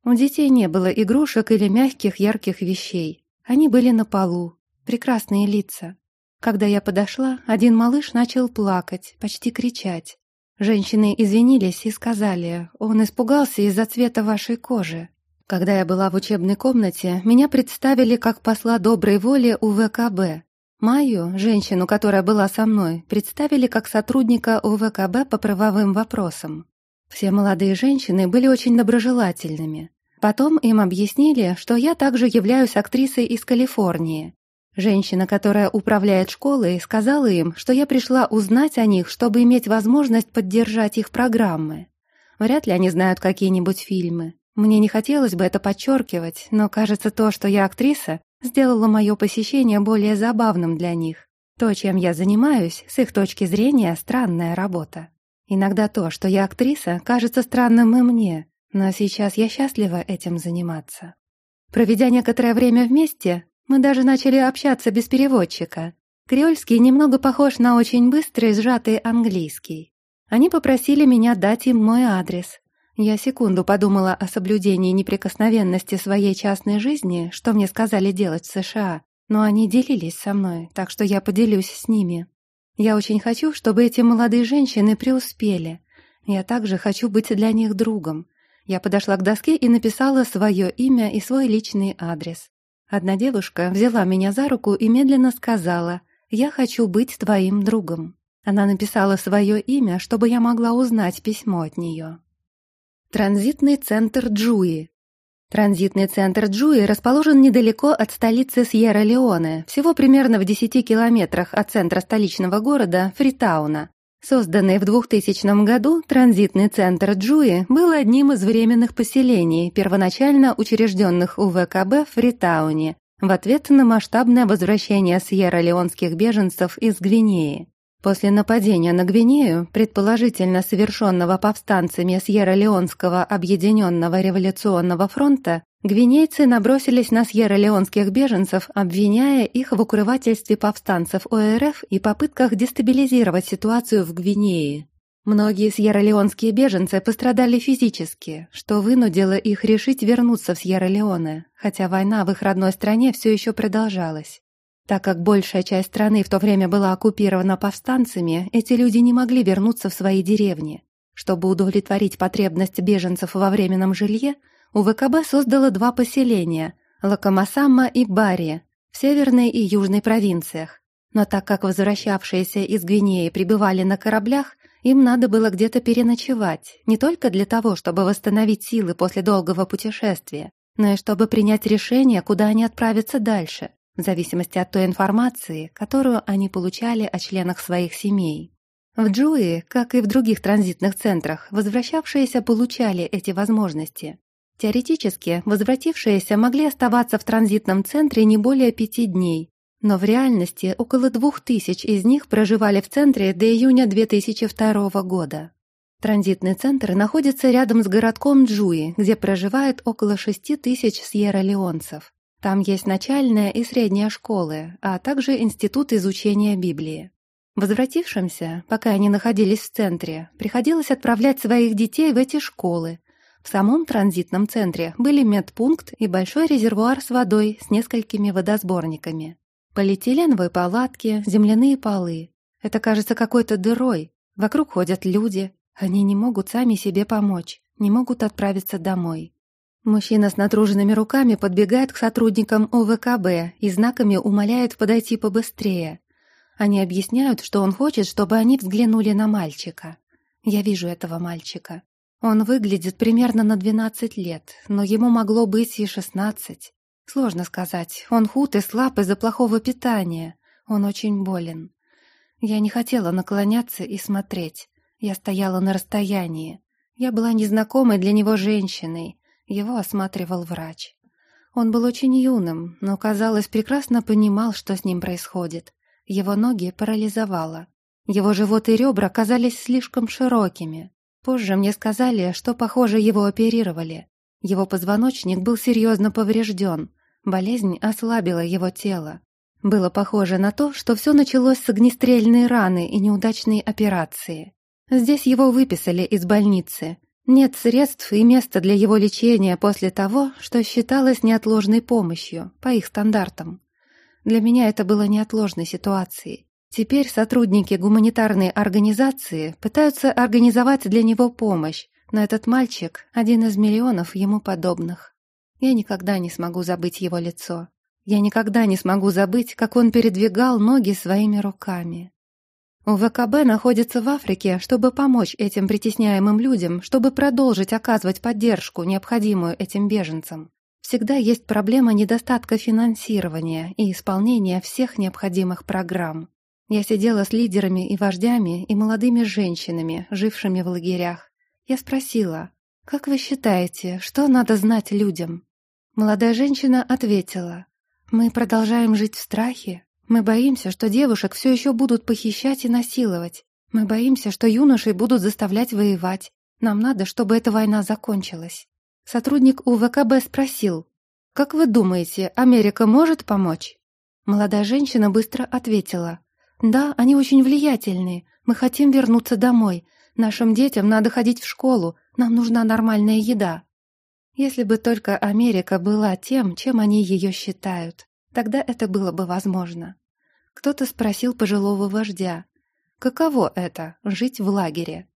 У детей не было игрушек или мягких ярких вещей. Они были на полу, прекрасные лица. Когда я подошла, один малыш начал плакать, почти кричать. Женщины извинились и сказали, он испугался из-за цвета вашей кожи. Когда я была в учебной комнате, меня представили как посла доброй воли у ВКБ. Майю, женщину, которая была со мной, представили как сотрудника УВКБ по правовым вопросам. Все молодые женщины были очень доброжелательными. Потом им объяснили, что я также являюсь актрисой из Калифорнии, Женщина, которая управляет школой, сказала им, что я пришла узнать о них, чтобы иметь возможность поддержать их программы. Вряд ли они знают какие-нибудь фильмы. Мне не хотелось бы это подчеркивать, но кажется, то, что я актриса, сделало мое посещение более забавным для них. То, чем я занимаюсь, с их точки зрения, странная работа. Иногда то, что я актриса, кажется странным и мне, но сейчас я счастлива этим заниматься. Проведя некоторое время вместе, мы даже начали общаться без переводчика. Креольский немного похож на очень быстрый, сжатый английский. Они попросили меня дать им мой адрес. Я секунду подумала о соблюдении неприкосновенности своей частной жизни, что мне сказали делать в США, но они делились со мной, так что я поделюсь с ними. Я очень хочу, чтобы эти молодые женщины преуспели. Я также хочу быть для них другом. Я подошла к доске и написала свое имя и свой личный адрес. Одна девушка взяла меня за руку и медленно сказала «Я хочу быть твоим другом». Она написала свое имя, чтобы я могла узнать письмо от нее. Транзитный центр Джуи. Транзитный центр Джуи расположен недалеко от столицы Сьерра-Леоне, всего примерно в 10 километрах от центра столичного города Фритауна. Созданный в 2000 году транзитный центр Джуи был одним из временных поселений, первоначально учрежденных у ВКБ в Фритауне, в ответ на масштабное возвращение сьерра-леонских беженцев из Гвинеи. После нападения на Гвинею, предположительно совершенного повстанцами Сьерра-Леонского Объединенного Революционного фронта, гвинейцы набросились на сьерра-леонских беженцев, обвиняя их в укрывательстве повстанцев ОРФ и попытках дестабилизировать ситуацию в Гвинее. Многие сьерра-леонские беженцы пострадали физически, что вынудило их решить вернуться в Сьерра-Леоне, хотя война в их родной стране все еще продолжалась. Так как большая часть страны в то время была оккупирована повстанцами, эти люди не могли вернуться в свои деревни. Чтобы удовлетворить потребность беженцев во временном жилье, УВКБ создало два поселения – Лакомасамма и Бари в северной и южной провинциях. Но так как возвращавшиеся из Гвинеи прибывали на кораблях, им надо было где-то переночевать, не только для того, чтобы восстановить силы после долгого путешествия, но и чтобы принять решение, куда они отправятся дальше в зависимости от той информации, которую они получали о членах своих семей. В Джуи, как и в других транзитных центрах, возвращавшиеся получали эти возможности. Теоретически, возвратившиеся могли оставаться в транзитном центре не более пяти дней, но в реальности около двух тысяч из них проживали в центре до июня 2002 года. Транзитный центр находится рядом с городком Джуи, где проживает около шести тысяч сьерра-леонцев. Там есть начальная и средняя школы, а также институт изучения Библии. Возвратившимся, пока они находились в центре, приходилось отправлять своих детей в эти школы. В самом транзитном центре были медпункт и большой резервуар с водой с несколькими водосборниками. Полиэтиленовые палатки, земляные полы. Это кажется какой-то дырой. Вокруг ходят люди. Они не могут сами себе помочь, не могут отправиться домой. Мужчина с натруженными руками подбегает к сотрудникам ОВКБ и знаками умоляет подойти побыстрее. Они объясняют, что он хочет, чтобы они взглянули на мальчика. Я вижу этого мальчика. Он выглядит примерно на 12 лет, но ему могло быть и 16. Сложно сказать, он худ и слаб из-за плохого питания. Он очень болен. Я не хотела наклоняться и смотреть. Я стояла на расстоянии. Я была незнакомой для него женщиной, его осматривал врач. Он был очень юным, но, казалось, прекрасно понимал, что с ним происходит. Его ноги парализовало. Его живот и ребра казались слишком широкими. Позже мне сказали, что, похоже, его оперировали. Его позвоночник был серьезно поврежден. Болезнь ослабила его тело. Было похоже на то, что все началось с огнестрельной раны и неудачной операции. Здесь его выписали из больницы, нет средств и места для его лечения после того, что считалось неотложной помощью, по их стандартам. Для меня это было неотложной ситуацией. Теперь сотрудники гуманитарной организации пытаются организовать для него помощь, но этот мальчик — один из миллионов ему подобных. Я никогда не смогу забыть его лицо. Я никогда не смогу забыть, как он передвигал ноги своими руками. ВКБ находится в Африке, чтобы помочь этим притесняемым людям, чтобы продолжить оказывать поддержку, необходимую этим беженцам. Всегда есть проблема недостатка финансирования и исполнения всех необходимых программ. Я сидела с лидерами и вождями и молодыми женщинами, жившими в лагерях. Я спросила, «Как вы считаете, что надо знать людям?» Молодая женщина ответила, «Мы продолжаем жить в страхе. Мы боимся, что девушек все еще будут похищать и насиловать. Мы боимся, что юношей будут заставлять воевать. Нам надо, чтобы эта война закончилась». Сотрудник УВКБ спросил, «Как вы думаете, Америка может помочь?» Молодая женщина быстро ответила, «Да, они очень влиятельные. Мы хотим вернуться домой. Нашим детям надо ходить в школу. Нам нужна нормальная еда». Если бы только Америка была тем, чем они ее считают, тогда это было бы возможно. Кто-то спросил пожилого вождя, каково это — жить в лагере?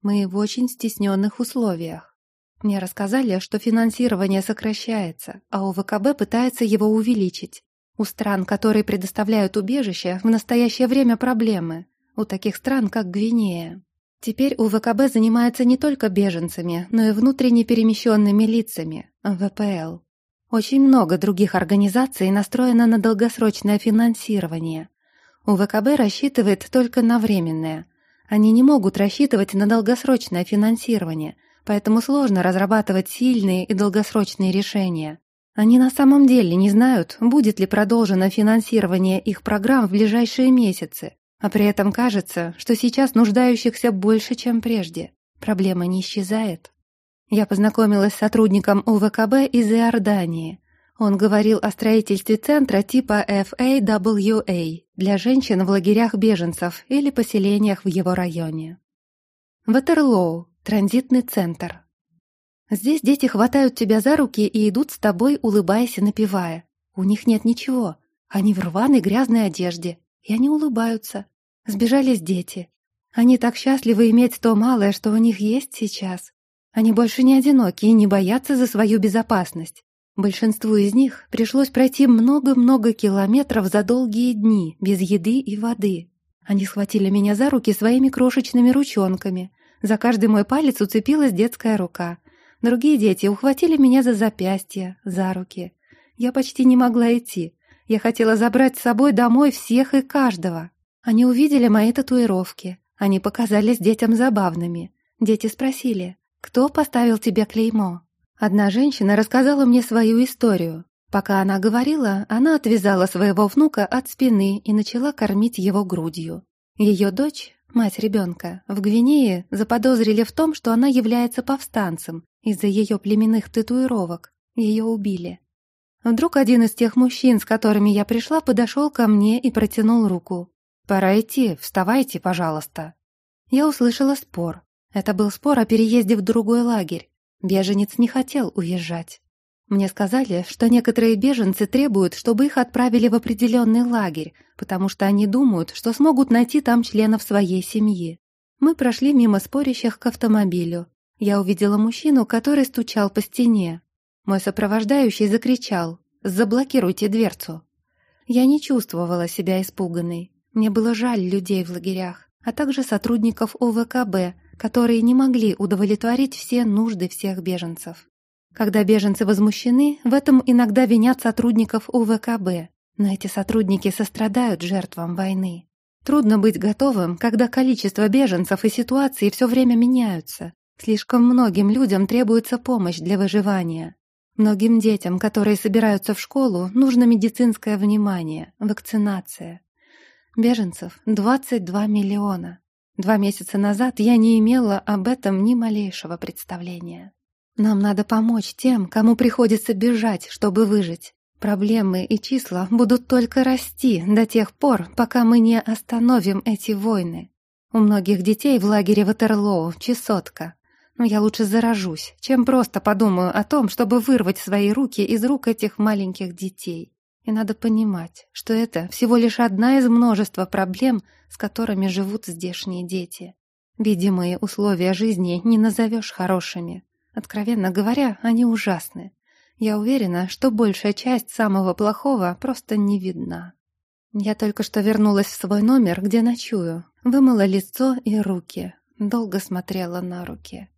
Мы в очень стесненных условиях. Мне рассказали, что финансирование сокращается, а УВКБ пытается его увеличить. У стран, которые предоставляют убежище, в настоящее время проблемы. У таких стран, как Гвинея. Теперь УВКБ занимается не только беженцами, но и внутренне перемещенными лицами, ВПЛ. Очень много других организаций настроено на долгосрочное финансирование. УВКБ рассчитывает только на временное. Они не могут рассчитывать на долгосрочное финансирование, поэтому сложно разрабатывать сильные и долгосрочные решения. Они на самом деле не знают, будет ли продолжено финансирование их программ в ближайшие месяцы, а при этом кажется, что сейчас нуждающихся больше, чем прежде. Проблема не исчезает. Я познакомилась с сотрудником УВКБ из Иордании. Он говорил о строительстве центра типа FAWA для женщин в лагерях беженцев или поселениях в его районе. Ватерлоу – транзитный центр. Здесь дети хватают тебя за руки и идут с тобой, улыбаясь и напевая. У них нет ничего. Они в рваной грязной одежде. И они улыбаются. Сбежались дети. Они так счастливы иметь то малое, что у них есть сейчас. Они больше не одиноки и не боятся за свою безопасность. Большинству из них пришлось пройти много-много километров за долгие дни, без еды и воды. Они схватили меня за руки своими крошечными ручонками. За каждый мой палец уцепилась детская рука. Другие дети ухватили меня за запястья, за руки. Я почти не могла идти. Я хотела забрать с собой домой всех и каждого. Они увидели мои татуировки. Они показались детям забавными. Дети спросили, «Кто поставил тебе клеймо?» Одна женщина рассказала мне свою историю. Пока она говорила, она отвязала своего внука от спины и начала кормить его грудью. Ее дочь, мать ребенка, в Гвинее заподозрили в том, что она является повстанцем из-за ее племенных татуировок. Ее убили. Вдруг один из тех мужчин, с которыми я пришла, подошел ко мне и протянул руку. «Пора идти, вставайте, пожалуйста». Я услышала спор. Это был спор о переезде в другой лагерь. Беженец не хотел уезжать. Мне сказали, что некоторые беженцы требуют, чтобы их отправили в определенный лагерь, потому что они думают, что смогут найти там членов своей семьи. Мы прошли мимо спорящих к автомобилю. Я увидела мужчину, который стучал по стене. Мой сопровождающий закричал «Заблокируйте дверцу». Я не чувствовала себя испуганной. Мне было жаль людей в лагерях, а также сотрудников ОВКБ, которые не могли удовлетворить все нужды всех беженцев. Когда беженцы возмущены, в этом иногда винят сотрудников УВКБ, но эти сотрудники сострадают жертвам войны. Трудно быть готовым, когда количество беженцев и ситуации все время меняются. Слишком многим людям требуется помощь для выживания. Многим детям, которые собираются в школу, нужно медицинское внимание, вакцинация. Беженцев 22 миллиона. Два месяца назад я не имела об этом ни малейшего представления. Нам надо помочь тем, кому приходится бежать, чтобы выжить. Проблемы и числа будут только расти до тех пор, пока мы не остановим эти войны. У многих детей в лагере Ватерлоу чесотка, но я лучше заражусь, чем просто подумаю о том, чтобы вырвать свои руки из рук этих маленьких детей. И надо понимать, что это всего лишь одна из множества проблем, с которыми живут здешние дети. Видимые условия жизни не назовешь хорошими. Откровенно говоря, они ужасны. Я уверена, что большая часть самого плохого просто не видна. Я только что вернулась в свой номер, где ночую, вымыла лицо и руки, долго смотрела на руки.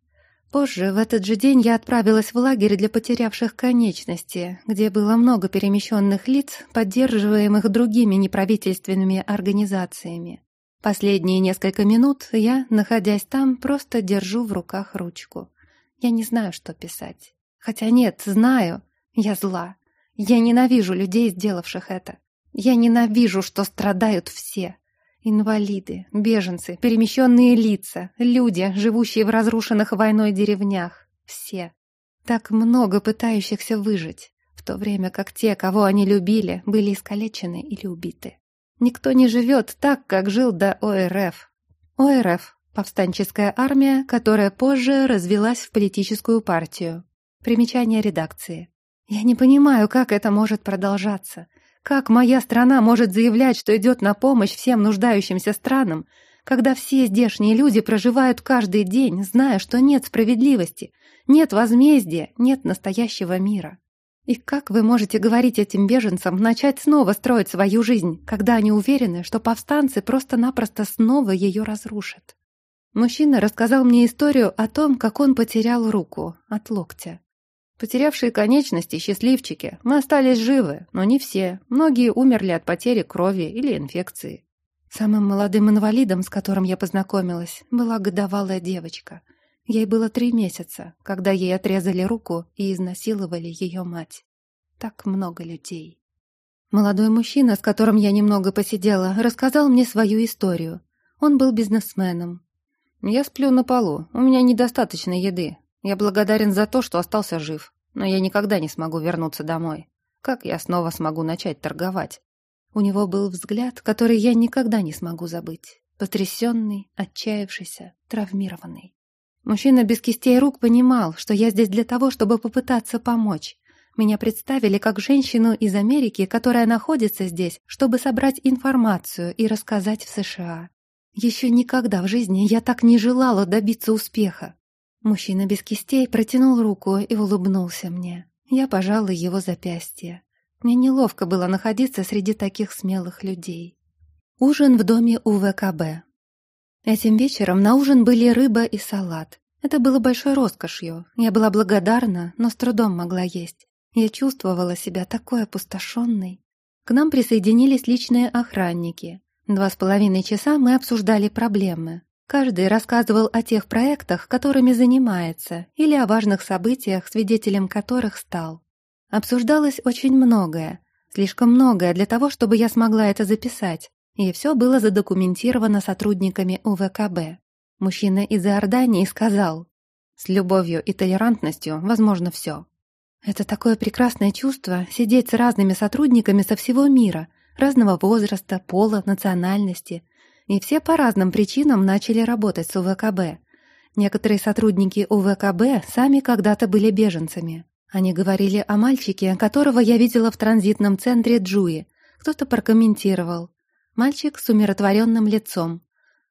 Позже, в этот же день, я отправилась в лагерь для потерявших конечности, где было много перемещенных лиц, поддерживаемых другими неправительственными организациями. Последние несколько минут я, находясь там, просто держу в руках ручку. Я не знаю, что писать. Хотя нет, знаю. Я зла. Я ненавижу людей, сделавших это. Я ненавижу, что страдают все. Инвалиды, беженцы, перемещенные лица, люди, живущие в разрушенных войной деревнях. Все. Так много пытающихся выжить, в то время как те, кого они любили, были искалечены или убиты. Никто не живет так, как жил до ОРФ. ОРФ – повстанческая армия, которая позже развелась в политическую партию. Примечание редакции. Я не понимаю, как это может продолжаться. Как моя страна может заявлять, что идет на помощь всем нуждающимся странам, когда все здешние люди проживают каждый день, зная, что нет справедливости, нет возмездия, нет настоящего мира? И как вы можете говорить этим беженцам начать снова строить свою жизнь, когда они уверены, что повстанцы просто-напросто снова ее разрушат? Мужчина рассказал мне историю о том, как он потерял руку от локтя. Потерявшие конечности счастливчики, мы остались живы, но не все. Многие умерли от потери крови или инфекции. Самым молодым инвалидом, с которым я познакомилась, была годовалая девочка — Ей было три месяца, когда ей отрезали руку и изнасиловали ее мать. Так много людей. Молодой мужчина, с которым я немного посидела, рассказал мне свою историю. Он был бизнесменом. «Я сплю на полу, у меня недостаточно еды. Я благодарен за то, что остался жив, но я никогда не смогу вернуться домой. Как я снова смогу начать торговать?» У него был взгляд, который я никогда не смогу забыть. Потрясенный, отчаявшийся, травмированный. Мужчина без кистей рук понимал, что я здесь для того, чтобы попытаться помочь. Меня представили как женщину из Америки, которая находится здесь, чтобы собрать информацию и рассказать в США. Еще никогда в жизни я так не желала добиться успеха. Мужчина без кистей протянул руку и улыбнулся мне. Я пожала его запястье. Мне неловко было находиться среди таких смелых людей. Ужин в доме УВКБ. Этим вечером на ужин были рыба и салат. Это было большой роскошью. Я была благодарна, но с трудом могла есть. Я чувствовала себя такой опустошенной. К нам присоединились личные охранники. Два с половиной часа мы обсуждали проблемы. Каждый рассказывал о тех проектах, которыми занимается, или о важных событиях, свидетелем которых стал. Обсуждалось очень многое, слишком многое для того, чтобы я смогла это записать, и все было задокументировано сотрудниками УВКБ. Мужчина из Иордании сказал, «С любовью и толерантностью возможно все». Это такое прекрасное чувство — сидеть с разными сотрудниками со всего мира, разного возраста, пола, национальности. И все по разным причинам начали работать с УВКБ. Некоторые сотрудники УВКБ сами когда-то были беженцами. Они говорили о мальчике, которого я видела в транзитном центре Джуи. Кто-то прокомментировал. Мальчик с умиротворенным лицом.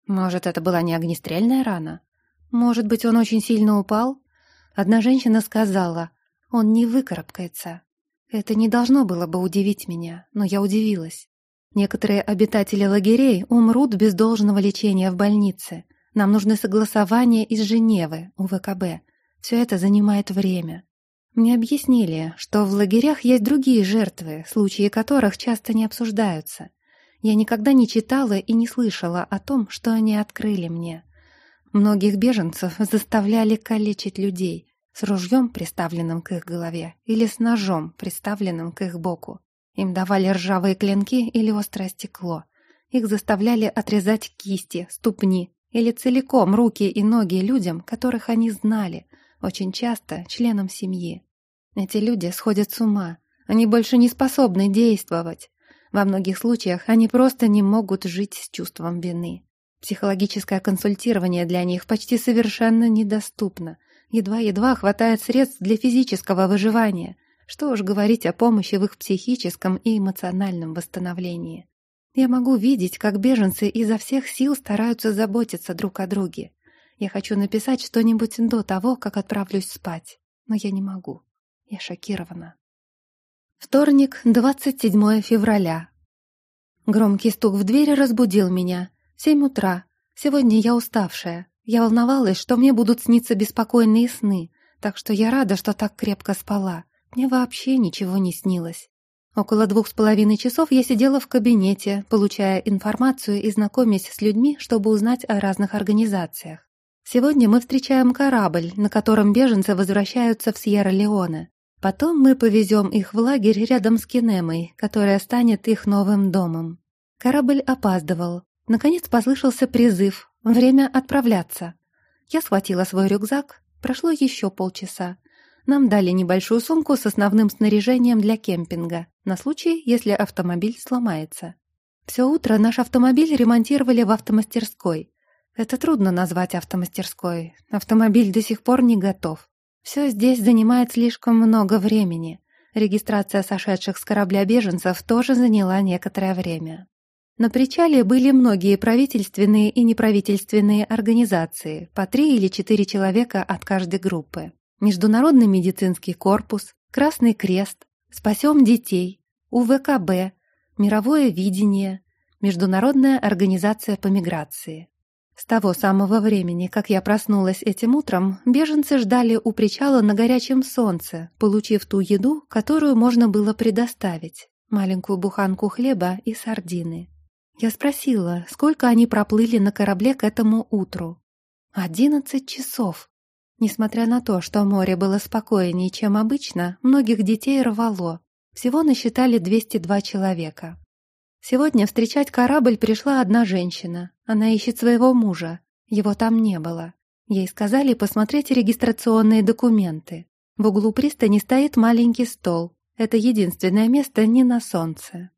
Может, это была не огнестрельная рана? Может быть, он очень сильно упал? Одна женщина сказала, он не выкарабкается. Это не должно было бы удивить меня, но я удивилась. Некоторые обитатели лагерей умрут без должного лечения в больнице. Нам нужны согласования из Женевы, УВКБ. Все это занимает время. Мне объяснили, что в лагерях есть другие жертвы, случаи которых часто не обсуждаются. Я никогда не читала и не слышала о том, что они открыли мне. Многих беженцев заставляли калечить людей с ружьем, приставленным к их голове, или с ножом, приставленным к их боку. Им давали ржавые клинки или острое стекло. Их заставляли отрезать кисти, ступни или целиком руки и ноги людям, которых они знали, очень часто членам семьи. Эти люди сходят с ума, они больше не способны действовать. Во многих случаях они просто не могут жить с чувством вины. Психологическое консультирование для них почти совершенно недоступно. Едва-едва хватает средств для физического выживания. Что уж говорить о помощи в их психическом и эмоциональном восстановлении. Я могу видеть, как беженцы изо всех сил стараются заботиться друг о друге. Я хочу написать что-нибудь до того, как отправлюсь спать, но я не могу. Я шокирована. Вторник, 27 февраля. Громкий стук в дверь разбудил меня. Семь утра. Сегодня я уставшая. Я волновалась, что мне будут сниться беспокойные сны, так что я рада, что так крепко спала. Мне вообще ничего не снилось. Около двух с половиной часов я сидела в кабинете, получая информацию и знакомясь с людьми, чтобы узнать о разных организациях. Сегодня мы встречаем корабль, на котором беженцы возвращаются в Сьерра-Леоне. Потом мы повезем их в лагерь рядом с Кинемой, которая станет их новым домом. Корабль опаздывал. Наконец послышался призыв «Время отправляться». Я схватила свой рюкзак, прошло еще полчаса. Нам дали небольшую сумку с основным снаряжением для кемпинга, на случай, если автомобиль сломается. Все утро наш автомобиль ремонтировали в автомастерской. Это трудно назвать автомастерской. Автомобиль до сих пор не готов. Все здесь занимает слишком много времени. Регистрация сошедших с корабля беженцев тоже заняла некоторое время. На причале были многие правительственные и неправительственные организации, по три или четыре человека от каждой группы. Международный медицинский корпус, Красный Крест, Спасем детей, УВКБ, Мировое видение, Международная организация по миграции. С того самого времени, как я проснулась этим утром, беженцы ждали у причала на горячем солнце, получив ту еду, которую можно было предоставить, маленькую буханку хлеба и сардины. Я спросила, сколько они проплыли на корабле к этому утру. «Одиннадцать часов», Несмотря на то, что море было спокойнее, чем обычно, многих детей рвало. Всего насчитали 202 человека. Сегодня встречать корабль пришла одна женщина. Она ищет своего мужа. Его там не было. Ей сказали посмотреть регистрационные документы. В углу пристани стоит маленький стол. Это единственное место не на солнце.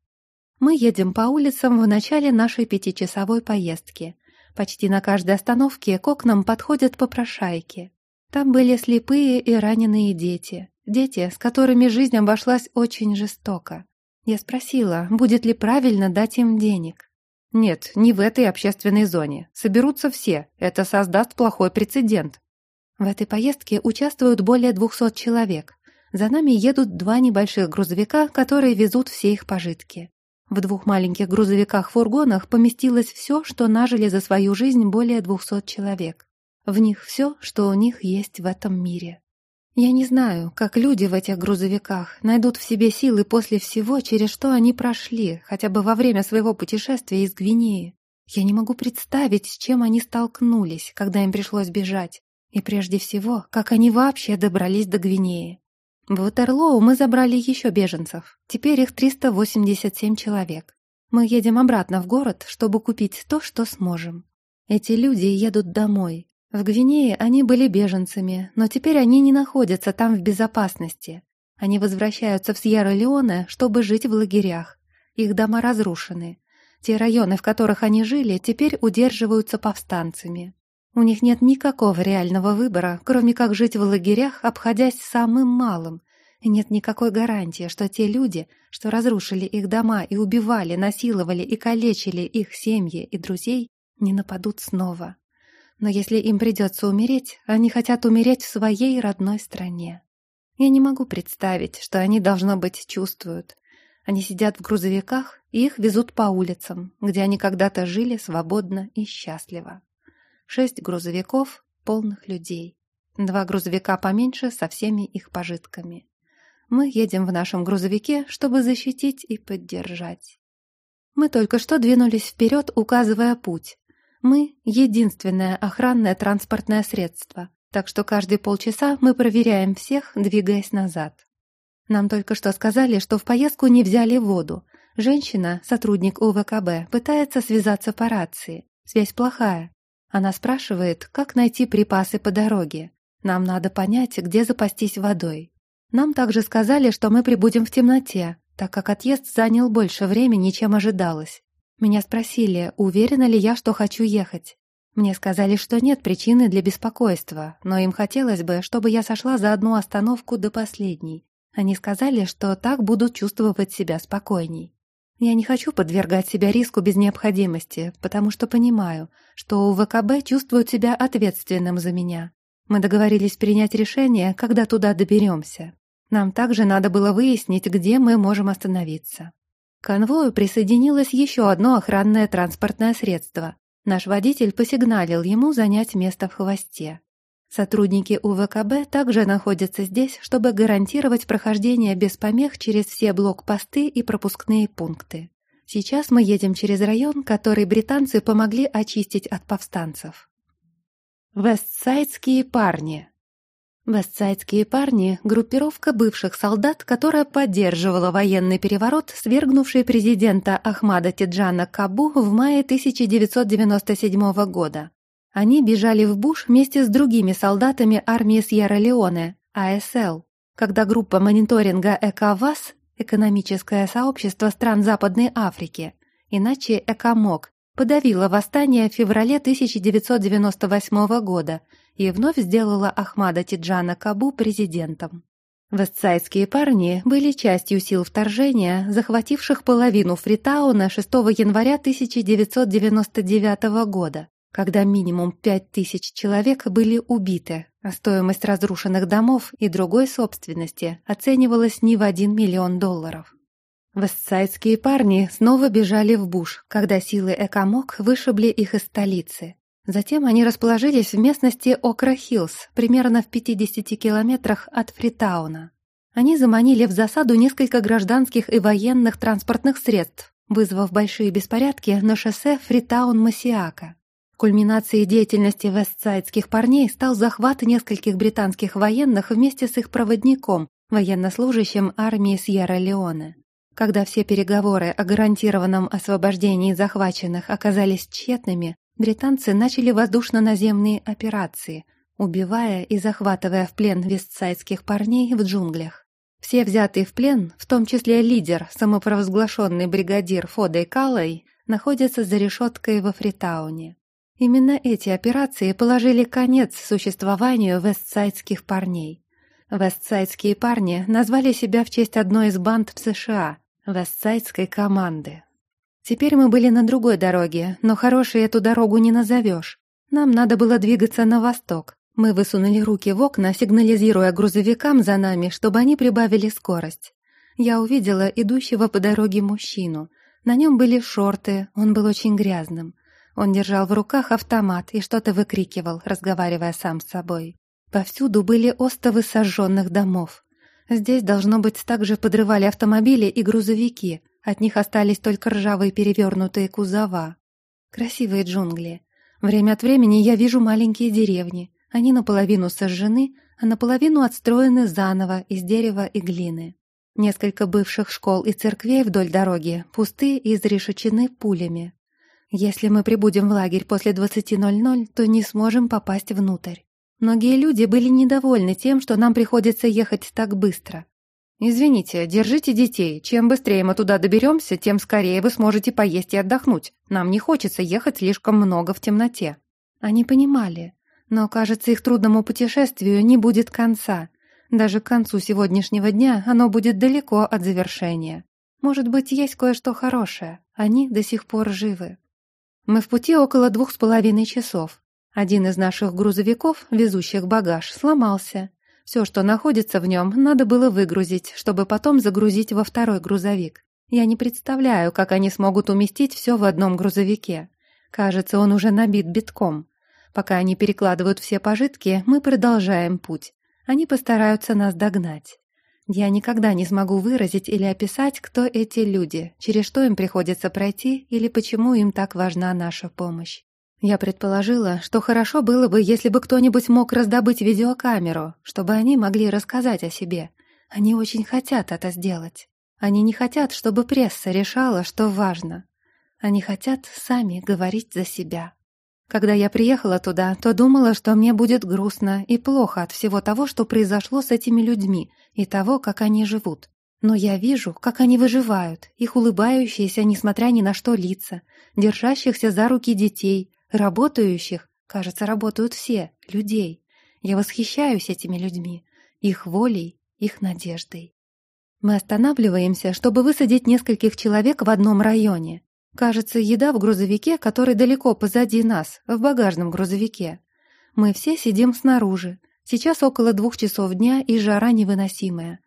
Мы едем по улицам в начале нашей пятичасовой поездки. Почти на каждой остановке к окнам подходят попрошайки. Там были слепые и раненые дети. Дети, с которыми жизнь обошлась очень жестоко. Я спросила, будет ли правильно дать им денег. Нет, не в этой общественной зоне. Соберутся все. Это создаст плохой прецедент. В этой поездке участвуют более 200 человек. За нами едут два небольших грузовика, которые везут все их пожитки. В двух маленьких грузовиках-фургонах поместилось все, что нажили за свою жизнь более 200 человек. В них все, что у них есть в этом мире. Я не знаю, как люди в этих грузовиках найдут в себе силы после всего, через что они прошли, хотя бы во время своего путешествия из Гвинеи. Я не могу представить, с чем они столкнулись, когда им пришлось бежать. И прежде всего, как они вообще добрались до Гвинеи. В Ватерлоу мы забрали еще беженцев. Теперь их 387 человек. Мы едем обратно в город, чтобы купить то, что сможем. Эти люди едут домой, в Гвинее они были беженцами, но теперь они не находятся там в безопасности. Они возвращаются в Сьерра-Леоне, чтобы жить в лагерях. Их дома разрушены. Те районы, в которых они жили, теперь удерживаются повстанцами. У них нет никакого реального выбора, кроме как жить в лагерях, обходясь самым малым. И нет никакой гарантии, что те люди, что разрушили их дома и убивали, насиловали и калечили их семьи и друзей, не нападут снова. Но если им придется умереть, они хотят умереть в своей родной стране. Я не могу представить, что они, должно быть, чувствуют. Они сидят в грузовиках, и их везут по улицам, где они когда-то жили свободно и счастливо. Шесть грузовиков, полных людей. Два грузовика поменьше со всеми их пожитками. Мы едем в нашем грузовике, чтобы защитить и поддержать. Мы только что двинулись вперед, указывая путь, мы — единственное охранное транспортное средство, так что каждые полчаса мы проверяем всех, двигаясь назад. Нам только что сказали, что в поездку не взяли воду. Женщина, сотрудник УВКБ, пытается связаться по рации. Связь плохая. Она спрашивает, как найти припасы по дороге. Нам надо понять, где запастись водой. Нам также сказали, что мы прибудем в темноте, так как отъезд занял больше времени, чем ожидалось. Меня спросили, уверена ли я, что хочу ехать. Мне сказали, что нет причины для беспокойства, но им хотелось бы, чтобы я сошла за одну остановку до последней. Они сказали, что так будут чувствовать себя спокойней. Я не хочу подвергать себя риску без необходимости, потому что понимаю, что у ВКБ чувствуют себя ответственным за меня. Мы договорились принять решение, когда туда доберемся. Нам также надо было выяснить, где мы можем остановиться. К конвою присоединилось еще одно охранное транспортное средство. Наш водитель посигналил ему занять место в хвосте. Сотрудники УВКБ также находятся здесь, чтобы гарантировать прохождение без помех через все блокпосты и пропускные пункты. Сейчас мы едем через район, который британцы помогли очистить от повстанцев. Вестсайдские парни Вестсайдские парни – группировка бывших солдат, которая поддерживала военный переворот, свергнувший президента Ахмада Тиджана Кабу в мае 1997 года. Они бежали в Буш вместе с другими солдатами армии Сьерра-Леоне, АСЛ, когда группа мониторинга ЭКОВАС, экономическое сообщество стран Западной Африки, иначе ЭКОМОК, подавила восстание в феврале 1998 года и вновь сделала Ахмада Тиджана Кабу президентом. Вестсайдские парни были частью сил вторжения, захвативших половину Фритауна 6 января 1999 года когда минимум пять тысяч человек были убиты, а стоимость разрушенных домов и другой собственности оценивалась не в один миллион долларов. Вестсайдские парни снова бежали в буш, когда силы ЭКОМОГ вышибли их из столицы. Затем они расположились в местности Окра-Хиллз, примерно в 50 километрах от Фритауна. Они заманили в засаду несколько гражданских и военных транспортных средств, вызвав большие беспорядки на шоссе Фритаун-Масиака. Кульминацией деятельности вестсайдских парней стал захват нескольких британских военных вместе с их проводником, военнослужащим армии Сьерра-Леоне. Когда все переговоры о гарантированном освобождении захваченных оказались тщетными, британцы начали воздушно-наземные операции, убивая и захватывая в плен вестсайдских парней в джунглях. Все взятые в плен, в том числе лидер, самопровозглашенный бригадир Фодой Каллой, находятся за решеткой во Фритауне. Именно эти операции положили конец существованию вестсайдских парней. Вестсайдские парни назвали себя в честь одной из банд в США – Вестсайдской команды. Теперь мы были на другой дороге, но хорошей эту дорогу не назовешь. Нам надо было двигаться на восток. Мы высунули руки в окна, сигнализируя грузовикам за нами, чтобы они прибавили скорость. Я увидела идущего по дороге мужчину. На нем были шорты, он был очень грязным. Он держал в руках автомат и что-то выкрикивал, разговаривая сам с собой. Повсюду были остовы сожженных домов. Здесь, должно быть, также подрывали автомобили и грузовики. От них остались только ржавые перевернутые кузова. Красивые джунгли. Время от времени я вижу маленькие деревни. Они наполовину сожжены, а наполовину отстроены заново из дерева и глины. Несколько бывших школ и церквей вдоль дороги пусты и изрешечены пулями. Если мы прибудем в лагерь после 20.00, то не сможем попасть внутрь. Многие люди были недовольны тем, что нам приходится ехать так быстро. «Извините, держите детей. Чем быстрее мы туда доберемся, тем скорее вы сможете поесть и отдохнуть. Нам не хочется ехать слишком много в темноте». Они понимали, но, кажется, их трудному путешествию не будет конца. Даже к концу сегодняшнего дня оно будет далеко от завершения. Может быть, есть кое-что хорошее. Они до сих пор живы. Мы в пути около двух с половиной часов. Один из наших грузовиков, везущих багаж, сломался. Все, что находится в нем, надо было выгрузить, чтобы потом загрузить во второй грузовик. Я не представляю, как они смогут уместить все в одном грузовике. Кажется, он уже набит битком. Пока они перекладывают все пожитки, мы продолжаем путь. Они постараются нас догнать. Я никогда не смогу выразить или описать, кто эти люди, через что им приходится пройти или почему им так важна наша помощь. Я предположила, что хорошо было бы, если бы кто-нибудь мог раздобыть видеокамеру, чтобы они могли рассказать о себе. Они очень хотят это сделать. Они не хотят, чтобы пресса решала, что важно. Они хотят сами говорить за себя. Когда я приехала туда, то думала, что мне будет грустно и плохо от всего того, что произошло с этими людьми и того, как они живут. Но я вижу, как они выживают, их улыбающиеся, несмотря ни на что, лица, держащихся за руки детей, работающих, кажется, работают все, людей. Я восхищаюсь этими людьми, их волей, их надеждой. Мы останавливаемся, чтобы высадить нескольких человек в одном районе. Кажется, еда в грузовике, который далеко позади нас, в багажном грузовике. Мы все сидим снаружи. Сейчас около двух часов дня и жара невыносимая.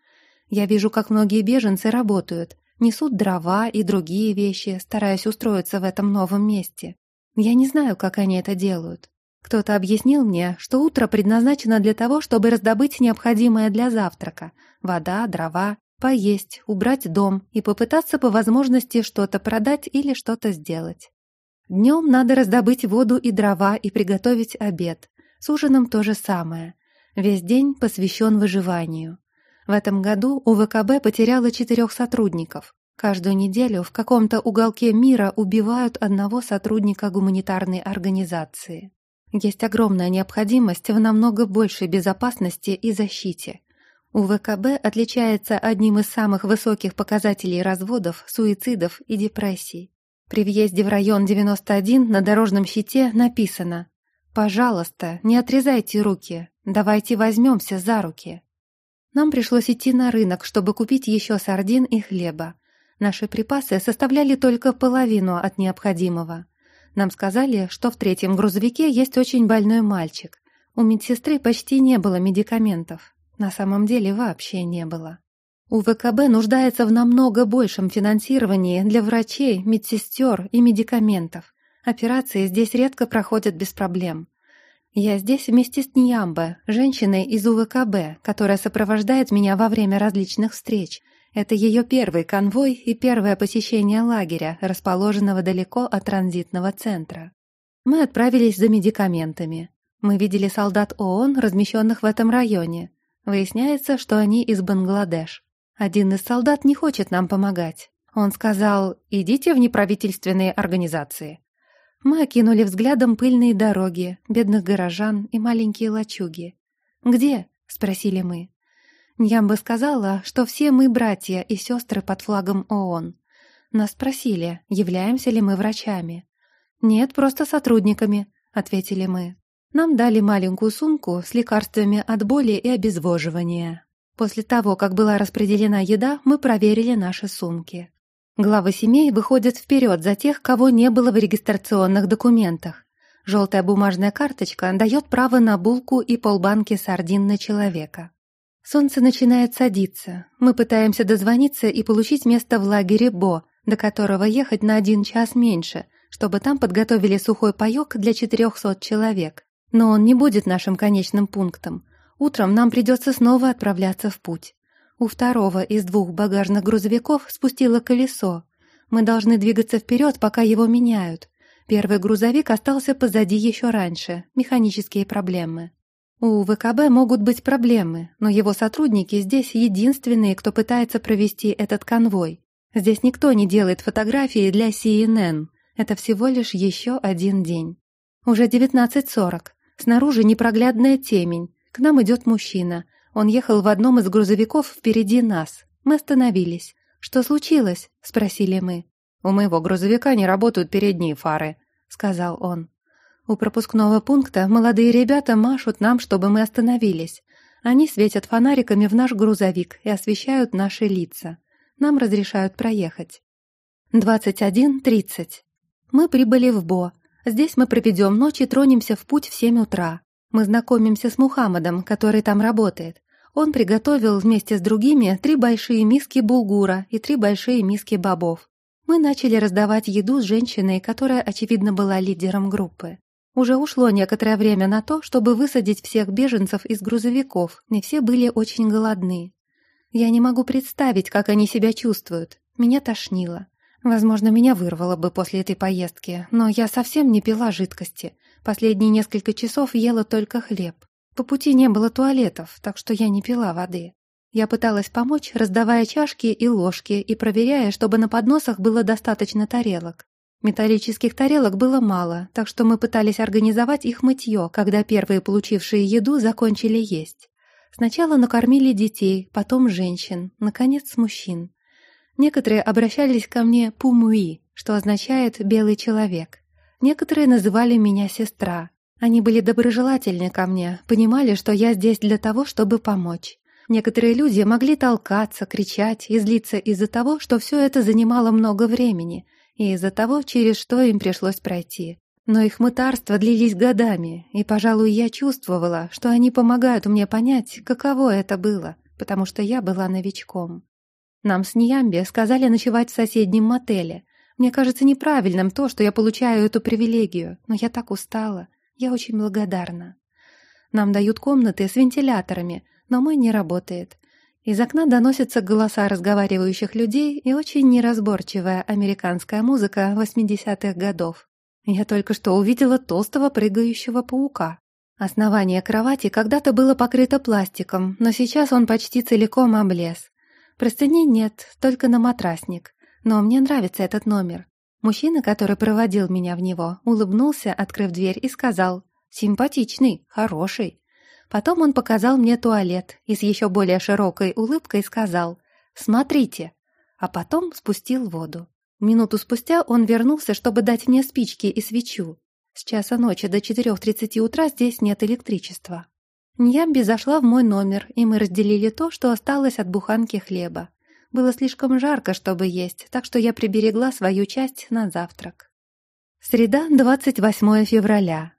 Я вижу, как многие беженцы работают, несут дрова и другие вещи, стараясь устроиться в этом новом месте. Я не знаю, как они это делают. Кто-то объяснил мне, что утро предназначено для того, чтобы раздобыть необходимое для завтрака – вода, дрова, поесть, убрать дом и попытаться по возможности что-то продать или что-то сделать. Днем надо раздобыть воду и дрова и приготовить обед. С ужином то же самое. Весь день посвящен выживанию. В этом году УВКБ потеряла четырех сотрудников. Каждую неделю в каком-то уголке мира убивают одного сотрудника гуманитарной организации. Есть огромная необходимость в намного большей безопасности и защите. УВКБ отличается одним из самых высоких показателей разводов, суицидов и депрессий. При въезде в район 91 на дорожном щите написано «Пожалуйста, не отрезайте руки, давайте возьмемся за руки». Нам пришлось идти на рынок, чтобы купить еще сардин и хлеба. Наши припасы составляли только половину от необходимого. Нам сказали, что в третьем грузовике есть очень больной мальчик. У медсестры почти не было медикаментов. На самом деле вообще не было. У ВКБ нуждается в намного большем финансировании для врачей, медсестер и медикаментов. Операции здесь редко проходят без проблем. Я здесь вместе с Ньямбе, женщиной из УВКБ, которая сопровождает меня во время различных встреч – это ее первый конвой и первое посещение лагеря, расположенного далеко от транзитного центра. Мы отправились за медикаментами. Мы видели солдат ООН, размещенных в этом районе. Выясняется, что они из Бангладеш. Один из солдат не хочет нам помогать. Он сказал «идите в неправительственные организации». Мы окинули взглядом пыльные дороги, бедных горожан и маленькие лачуги. «Где?» — спросили мы. Я бы сказала, что все мы братья и сестры под флагом ООН. Нас спросили, являемся ли мы врачами. «Нет, просто сотрудниками», — ответили мы. Нам дали маленькую сумку с лекарствами от боли и обезвоживания. После того, как была распределена еда, мы проверили наши сумки. Главы семей выходят вперед за тех, кого не было в регистрационных документах. Желтая бумажная карточка дает право на булку и полбанки сардин на человека. Солнце начинает садиться. Мы пытаемся дозвониться и получить место в лагере Бо, до которого ехать на один час меньше, чтобы там подготовили сухой паёк для 400 человек. Но он не будет нашим конечным пунктом. Утром нам придется снова отправляться в путь. У второго из двух багажных грузовиков спустило колесо. Мы должны двигаться вперед, пока его меняют. Первый грузовик остался позади еще раньше. Механические проблемы. У ВКБ могут быть проблемы, но его сотрудники здесь единственные, кто пытается провести этот конвой. Здесь никто не делает фотографии для CNN. Это всего лишь еще один день. Уже 19.40. Снаружи непроглядная темень. К нам идет мужчина. Он ехал в одном из грузовиков впереди нас. Мы остановились. «Что случилось?» — спросили мы. «У моего грузовика не работают передние фары», — сказал он. У пропускного пункта молодые ребята машут нам, чтобы мы остановились. Они светят фонариками в наш грузовик и освещают наши лица. Нам разрешают проехать. 21.30. Мы прибыли в Бо. Здесь мы проведем ночь и тронемся в путь в 7 утра. Мы знакомимся с Мухаммадом, который там работает. Он приготовил вместе с другими три большие миски булгура и три большие миски бобов. Мы начали раздавать еду с женщиной, которая, очевидно, была лидером группы. Уже ушло некоторое время на то, чтобы высадить всех беженцев из грузовиков, и все были очень голодны. Я не могу представить, как они себя чувствуют. Меня тошнило. Возможно, меня вырвало бы после этой поездки, но я совсем не пила жидкости. Последние несколько часов ела только хлеб. По пути не было туалетов, так что я не пила воды. Я пыталась помочь, раздавая чашки и ложки и проверяя, чтобы на подносах было достаточно тарелок. Металлических тарелок было мало, так что мы пытались организовать их мытье, когда первые, получившие еду, закончили есть. Сначала накормили детей, потом женщин, наконец мужчин. Некоторые обращались ко мне «пумуи», что означает «белый человек». Некоторые называли меня «сестра». Они были доброжелательны ко мне, понимали, что я здесь для того, чтобы помочь. Некоторые люди могли толкаться, кричать и злиться из-за того, что все это занимало много времени, и из-за того, через что им пришлось пройти. Но их мытарства длились годами, и, пожалуй, я чувствовала, что они помогают мне понять, каково это было, потому что я была новичком. Нам с Ниямби сказали ночевать в соседнем мотеле. Мне кажется неправильным то, что я получаю эту привилегию, но я так устала. Я очень благодарна. Нам дают комнаты с вентиляторами, но мой не работает. Из окна доносятся голоса разговаривающих людей и очень неразборчивая американская музыка 80-х годов. Я только что увидела толстого прыгающего паука. Основание кровати когда-то было покрыто пластиком, но сейчас он почти целиком облез. Простыней нет, только на матрасник. Но мне нравится этот номер. Мужчина, который проводил меня в него, улыбнулся, открыв дверь, и сказал «Симпатичный, хороший». Потом он показал мне туалет и с еще более широкой улыбкой сказал «Смотрите», а потом спустил воду. Минуту спустя он вернулся, чтобы дать мне спички и свечу. С часа ночи до 4.30 утра здесь нет электричества. Ньямби зашла в мой номер, и мы разделили то, что осталось от буханки хлеба. Было слишком жарко, чтобы есть, так что я приберегла свою часть на завтрак. Среда, 28 февраля.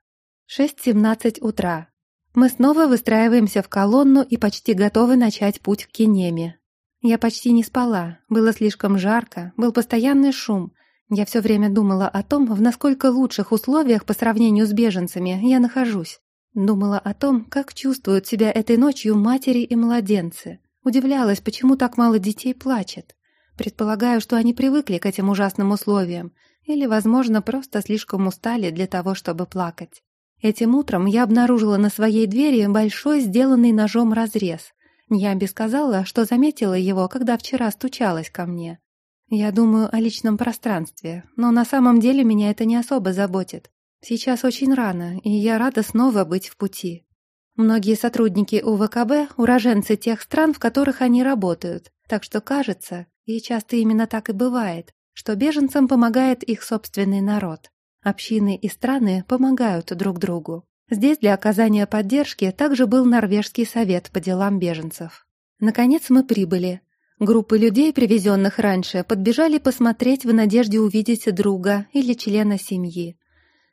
6.17 утра. Мы снова выстраиваемся в колонну и почти готовы начать путь к Кинеме. Я почти не спала, было слишком жарко, был постоянный шум. Я все время думала о том, в насколько лучших условиях по сравнению с беженцами я нахожусь. Думала о том, как чувствуют себя этой ночью матери и младенцы. Удивлялась, почему так мало детей плачет. Предполагаю, что они привыкли к этим ужасным условиям или, возможно, просто слишком устали для того, чтобы плакать. Этим утром я обнаружила на своей двери большой сделанный ножом разрез. Ньямби сказала, что заметила его, когда вчера стучалась ко мне. Я думаю о личном пространстве, но на самом деле меня это не особо заботит. Сейчас очень рано, и я рада снова быть в пути. Многие сотрудники УВКБ – уроженцы тех стран, в которых они работают, так что кажется, и часто именно так и бывает, что беженцам помогает их собственный народ. Общины и страны помогают друг другу. Здесь для оказания поддержки также был Норвежский совет по делам беженцев. Наконец мы прибыли. Группы людей, привезенных раньше, подбежали посмотреть в надежде увидеть друга или члена семьи.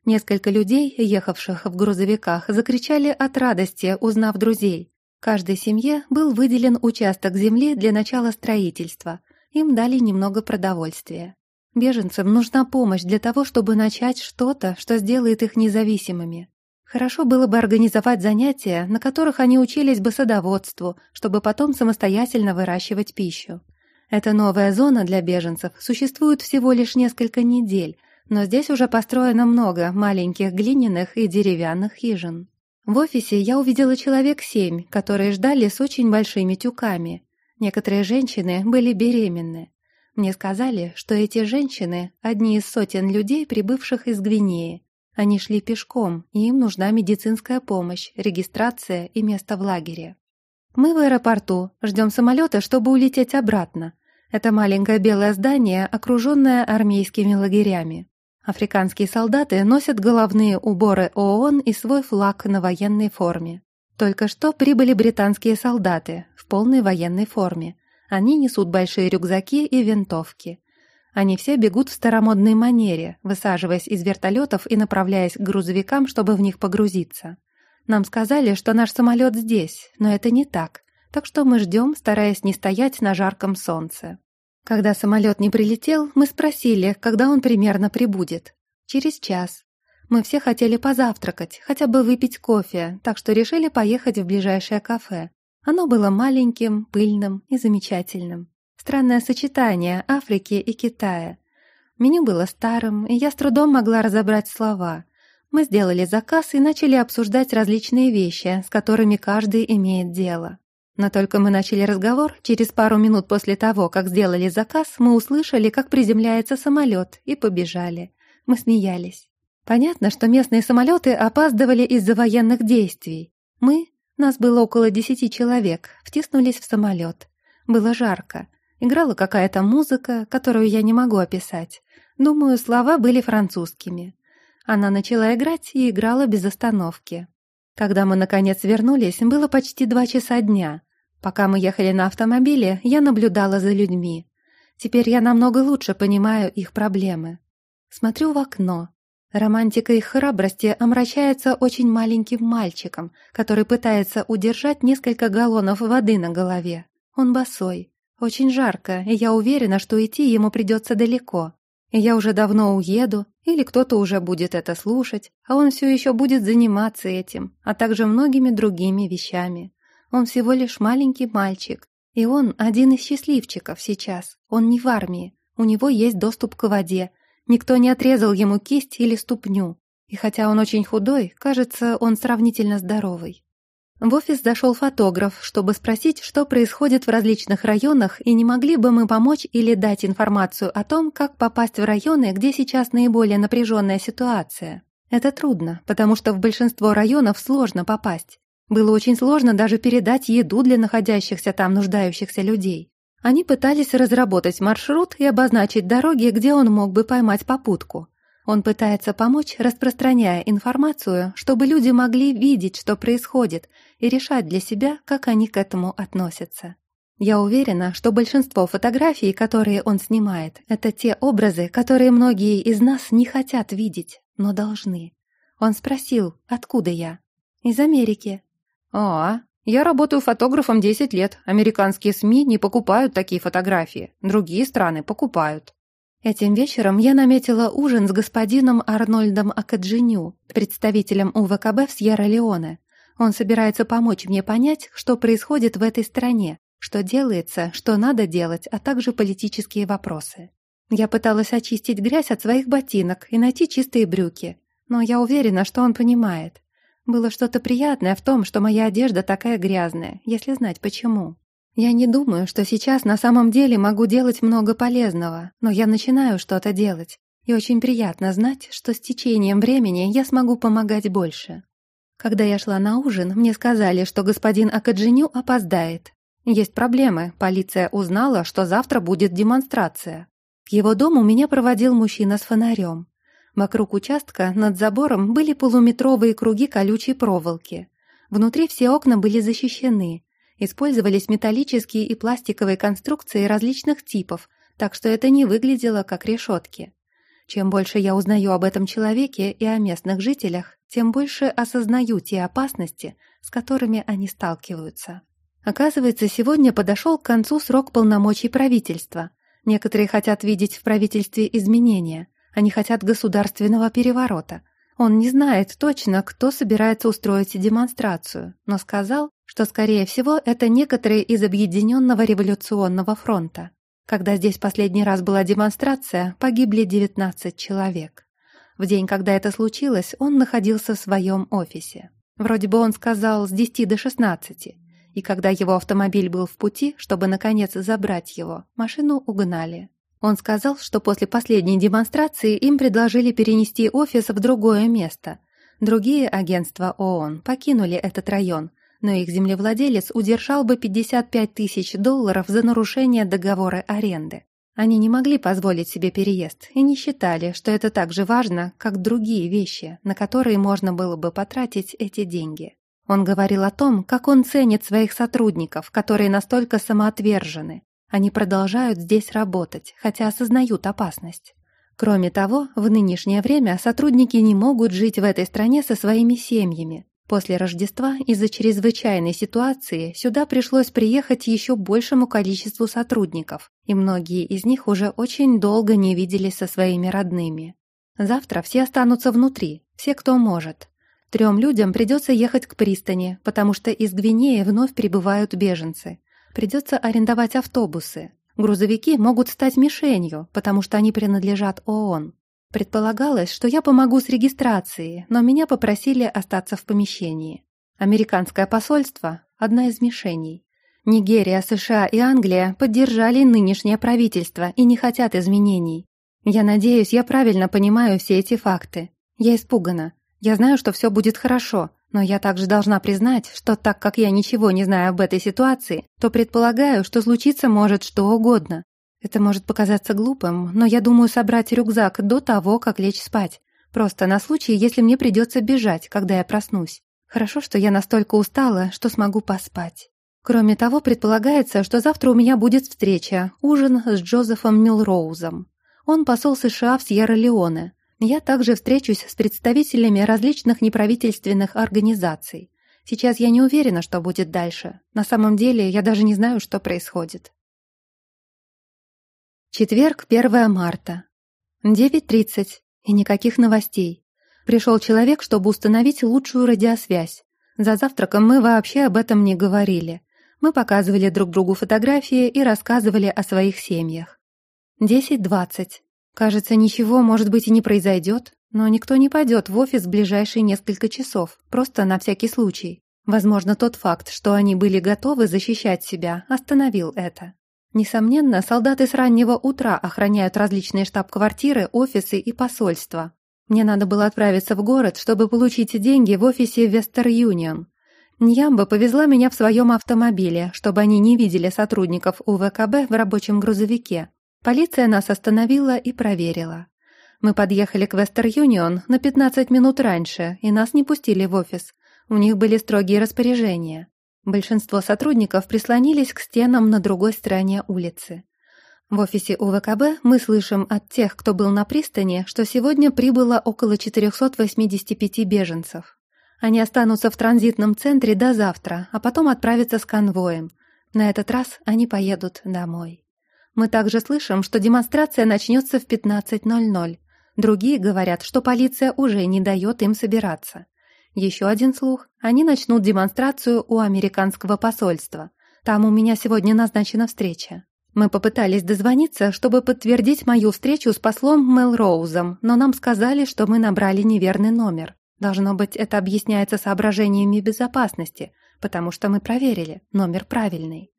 Несколько людей, ехавших в грузовиках, закричали от радости, узнав друзей. Каждой семье был выделен участок земли для начала строительства. Им дали немного продовольствия. Беженцам нужна помощь для того, чтобы начать что-то, что сделает их независимыми. Хорошо было бы организовать занятия, на которых они учились бы садоводству, чтобы потом самостоятельно выращивать пищу. Эта новая зона для беженцев существует всего лишь несколько недель, но здесь уже построено много маленьких глиняных и деревянных хижин. В офисе я увидела человек семь, которые ждали с очень большими тюками. Некоторые женщины были беременны. Мне сказали, что эти женщины — одни из сотен людей, прибывших из Гвинеи. Они шли пешком, и им нужна медицинская помощь, регистрация и место в лагере. Мы в аэропорту, ждем самолета, чтобы улететь обратно. Это маленькое белое здание, окруженное армейскими лагерями. Африканские солдаты носят головные уборы ООН и свой флаг на военной форме. Только что прибыли британские солдаты в полной военной форме. Они несут большие рюкзаки и винтовки. Они все бегут в старомодной манере, высаживаясь из вертолетов и направляясь к грузовикам, чтобы в них погрузиться. Нам сказали, что наш самолет здесь, но это не так, так что мы ждем, стараясь не стоять на жарком солнце. Когда самолет не прилетел, мы спросили, когда он примерно прибудет. Через час. Мы все хотели позавтракать, хотя бы выпить кофе, так что решили поехать в ближайшее кафе. Оно было маленьким, пыльным и замечательным. Странное сочетание Африки и Китая. Меню было старым, и я с трудом могла разобрать слова. Мы сделали заказ и начали обсуждать различные вещи, с которыми каждый имеет дело. Но только мы начали разговор, через пару минут после того, как сделали заказ, мы услышали, как приземляется самолет, и побежали. Мы смеялись. Понятно, что местные самолеты опаздывали из-за военных действий. Мы, нас было около десяти человек, втиснулись в самолет. Было жарко. Играла какая-то музыка, которую я не могу описать. Думаю, слова были французскими. Она начала играть и играла без остановки. Когда мы, наконец, вернулись, было почти два часа дня. Пока мы ехали на автомобиле, я наблюдала за людьми. Теперь я намного лучше понимаю их проблемы. Смотрю в окно. Романтика их храбрости омрачается очень маленьким мальчиком, который пытается удержать несколько галлонов воды на голове. Он босой. Очень жарко, и я уверена, что идти ему придется далеко. я уже давно уеду, или кто-то уже будет это слушать, а он все еще будет заниматься этим, а также многими другими вещами. Он всего лишь маленький мальчик, и он один из счастливчиков сейчас. Он не в армии, у него есть доступ к воде, никто не отрезал ему кисть или ступню. И хотя он очень худой, кажется, он сравнительно здоровый. В офис зашел фотограф, чтобы спросить, что происходит в различных районах и не могли бы мы помочь или дать информацию о том, как попасть в районы, где сейчас наиболее напряженная ситуация. Это трудно, потому что в большинство районов сложно попасть. Было очень сложно даже передать еду для находящихся там нуждающихся людей. Они пытались разработать маршрут и обозначить дороги, где он мог бы поймать попутку. Он пытается помочь, распространяя информацию, чтобы люди могли видеть, что происходит, и решать для себя, как они к этому относятся. Я уверена, что большинство фотографий, которые он снимает, это те образы, которые многие из нас не хотят видеть, но должны. Он спросил, откуда я? Из Америки. «А, я работаю фотографом 10 лет. Американские СМИ не покупают такие фотографии. Другие страны покупают». Этим вечером я наметила ужин с господином Арнольдом Акаджиню, представителем УВКБ в Сьерра-Леоне. Он собирается помочь мне понять, что происходит в этой стране, что делается, что надо делать, а также политические вопросы. Я пыталась очистить грязь от своих ботинок и найти чистые брюки, но я уверена, что он понимает. Было что-то приятное в том, что моя одежда такая грязная, если знать почему. Я не думаю, что сейчас на самом деле могу делать много полезного, но я начинаю что-то делать, и очень приятно знать, что с течением времени я смогу помогать больше. Когда я шла на ужин, мне сказали, что господин Акаджиню опоздает. Есть проблемы, полиция узнала, что завтра будет демонстрация. К его дому меня проводил мужчина с фонарем. Вокруг участка над забором были полуметровые круги колючей проволоки. Внутри все окна были защищены, Использовались металлические и пластиковые конструкции различных типов, так что это не выглядело как решетки. Чем больше я узнаю об этом человеке и о местных жителях, тем больше осознаю те опасности, с которыми они сталкиваются. Оказывается, сегодня подошел к концу срок полномочий правительства. Некоторые хотят видеть в правительстве изменения, они хотят государственного переворота. Он не знает точно, кто собирается устроить демонстрацию, но сказал, что, скорее всего, это некоторые из Объединенного революционного фронта. Когда здесь последний раз была демонстрация, погибли 19 человек. В день, когда это случилось, он находился в своем офисе. Вроде бы он сказал с 10 до 16, и когда его автомобиль был в пути, чтобы, наконец, забрать его, машину угнали. Он сказал, что после последней демонстрации им предложили перенести офис в другое место. Другие агентства ООН покинули этот район – но их землевладелец удержал бы 55 тысяч долларов за нарушение договора аренды. Они не могли позволить себе переезд и не считали, что это так же важно, как другие вещи, на которые можно было бы потратить эти деньги. Он говорил о том, как он ценит своих сотрудников, которые настолько самоотвержены. Они продолжают здесь работать, хотя осознают опасность. Кроме того, в нынешнее время сотрудники не могут жить в этой стране со своими семьями, После Рождества из-за чрезвычайной ситуации сюда пришлось приехать еще большему количеству сотрудников, и многие из них уже очень долго не виделись со своими родными. Завтра все останутся внутри, все, кто может. Трем людям придется ехать к пристани, потому что из Гвинеи вновь прибывают беженцы. Придется арендовать автобусы. Грузовики могут стать мишенью, потому что они принадлежат ООН. Предполагалось, что я помогу с регистрацией, но меня попросили остаться в помещении. Американское посольство – одна из мишеней. Нигерия, США и Англия поддержали нынешнее правительство и не хотят изменений. Я надеюсь, я правильно понимаю все эти факты. Я испугана. Я знаю, что все будет хорошо, но я также должна признать, что так как я ничего не знаю об этой ситуации, то предполагаю, что случиться может что угодно. Это может показаться глупым, но я думаю собрать рюкзак до того, как лечь спать. Просто на случай, если мне придется бежать, когда я проснусь. Хорошо, что я настолько устала, что смогу поспать. Кроме того, предполагается, что завтра у меня будет встреча, ужин с Джозефом Милроузом. Он посол США в Сьерра-Леоне. Я также встречусь с представителями различных неправительственных организаций. Сейчас я не уверена, что будет дальше. На самом деле, я даже не знаю, что происходит. Четверг, 1 марта. 9.30. И никаких новостей. Пришел человек, чтобы установить лучшую радиосвязь. За завтраком мы вообще об этом не говорили. Мы показывали друг другу фотографии и рассказывали о своих семьях. 10.20. Кажется, ничего, может быть, и не произойдет, но никто не пойдет в офис в ближайшие несколько часов, просто на всякий случай. Возможно, тот факт, что они были готовы защищать себя, остановил это. Несомненно, солдаты с раннего утра охраняют различные штаб-квартиры, офисы и посольства. Мне надо было отправиться в город, чтобы получить деньги в офисе Вестер Юнион. Ньямба повезла меня в своем автомобиле, чтобы они не видели сотрудников УВКБ в рабочем грузовике. Полиция нас остановила и проверила. Мы подъехали к Вестер Юнион на 15 минут раньше, и нас не пустили в офис. У них были строгие распоряжения. Большинство сотрудников прислонились к стенам на другой стороне улицы. В офисе УВКБ мы слышим от тех, кто был на пристани, что сегодня прибыло около 485 беженцев. Они останутся в транзитном центре до завтра, а потом отправятся с конвоем. На этот раз они поедут домой. Мы также слышим, что демонстрация начнется в 15.00. Другие говорят, что полиция уже не дает им собираться. Еще один слух. Они начнут демонстрацию у американского посольства. Там у меня сегодня назначена встреча. Мы попытались дозвониться, чтобы подтвердить мою встречу с послом Мелроузом, но нам сказали, что мы набрали неверный номер. Должно быть, это объясняется соображениями безопасности, потому что мы проверили, номер правильный.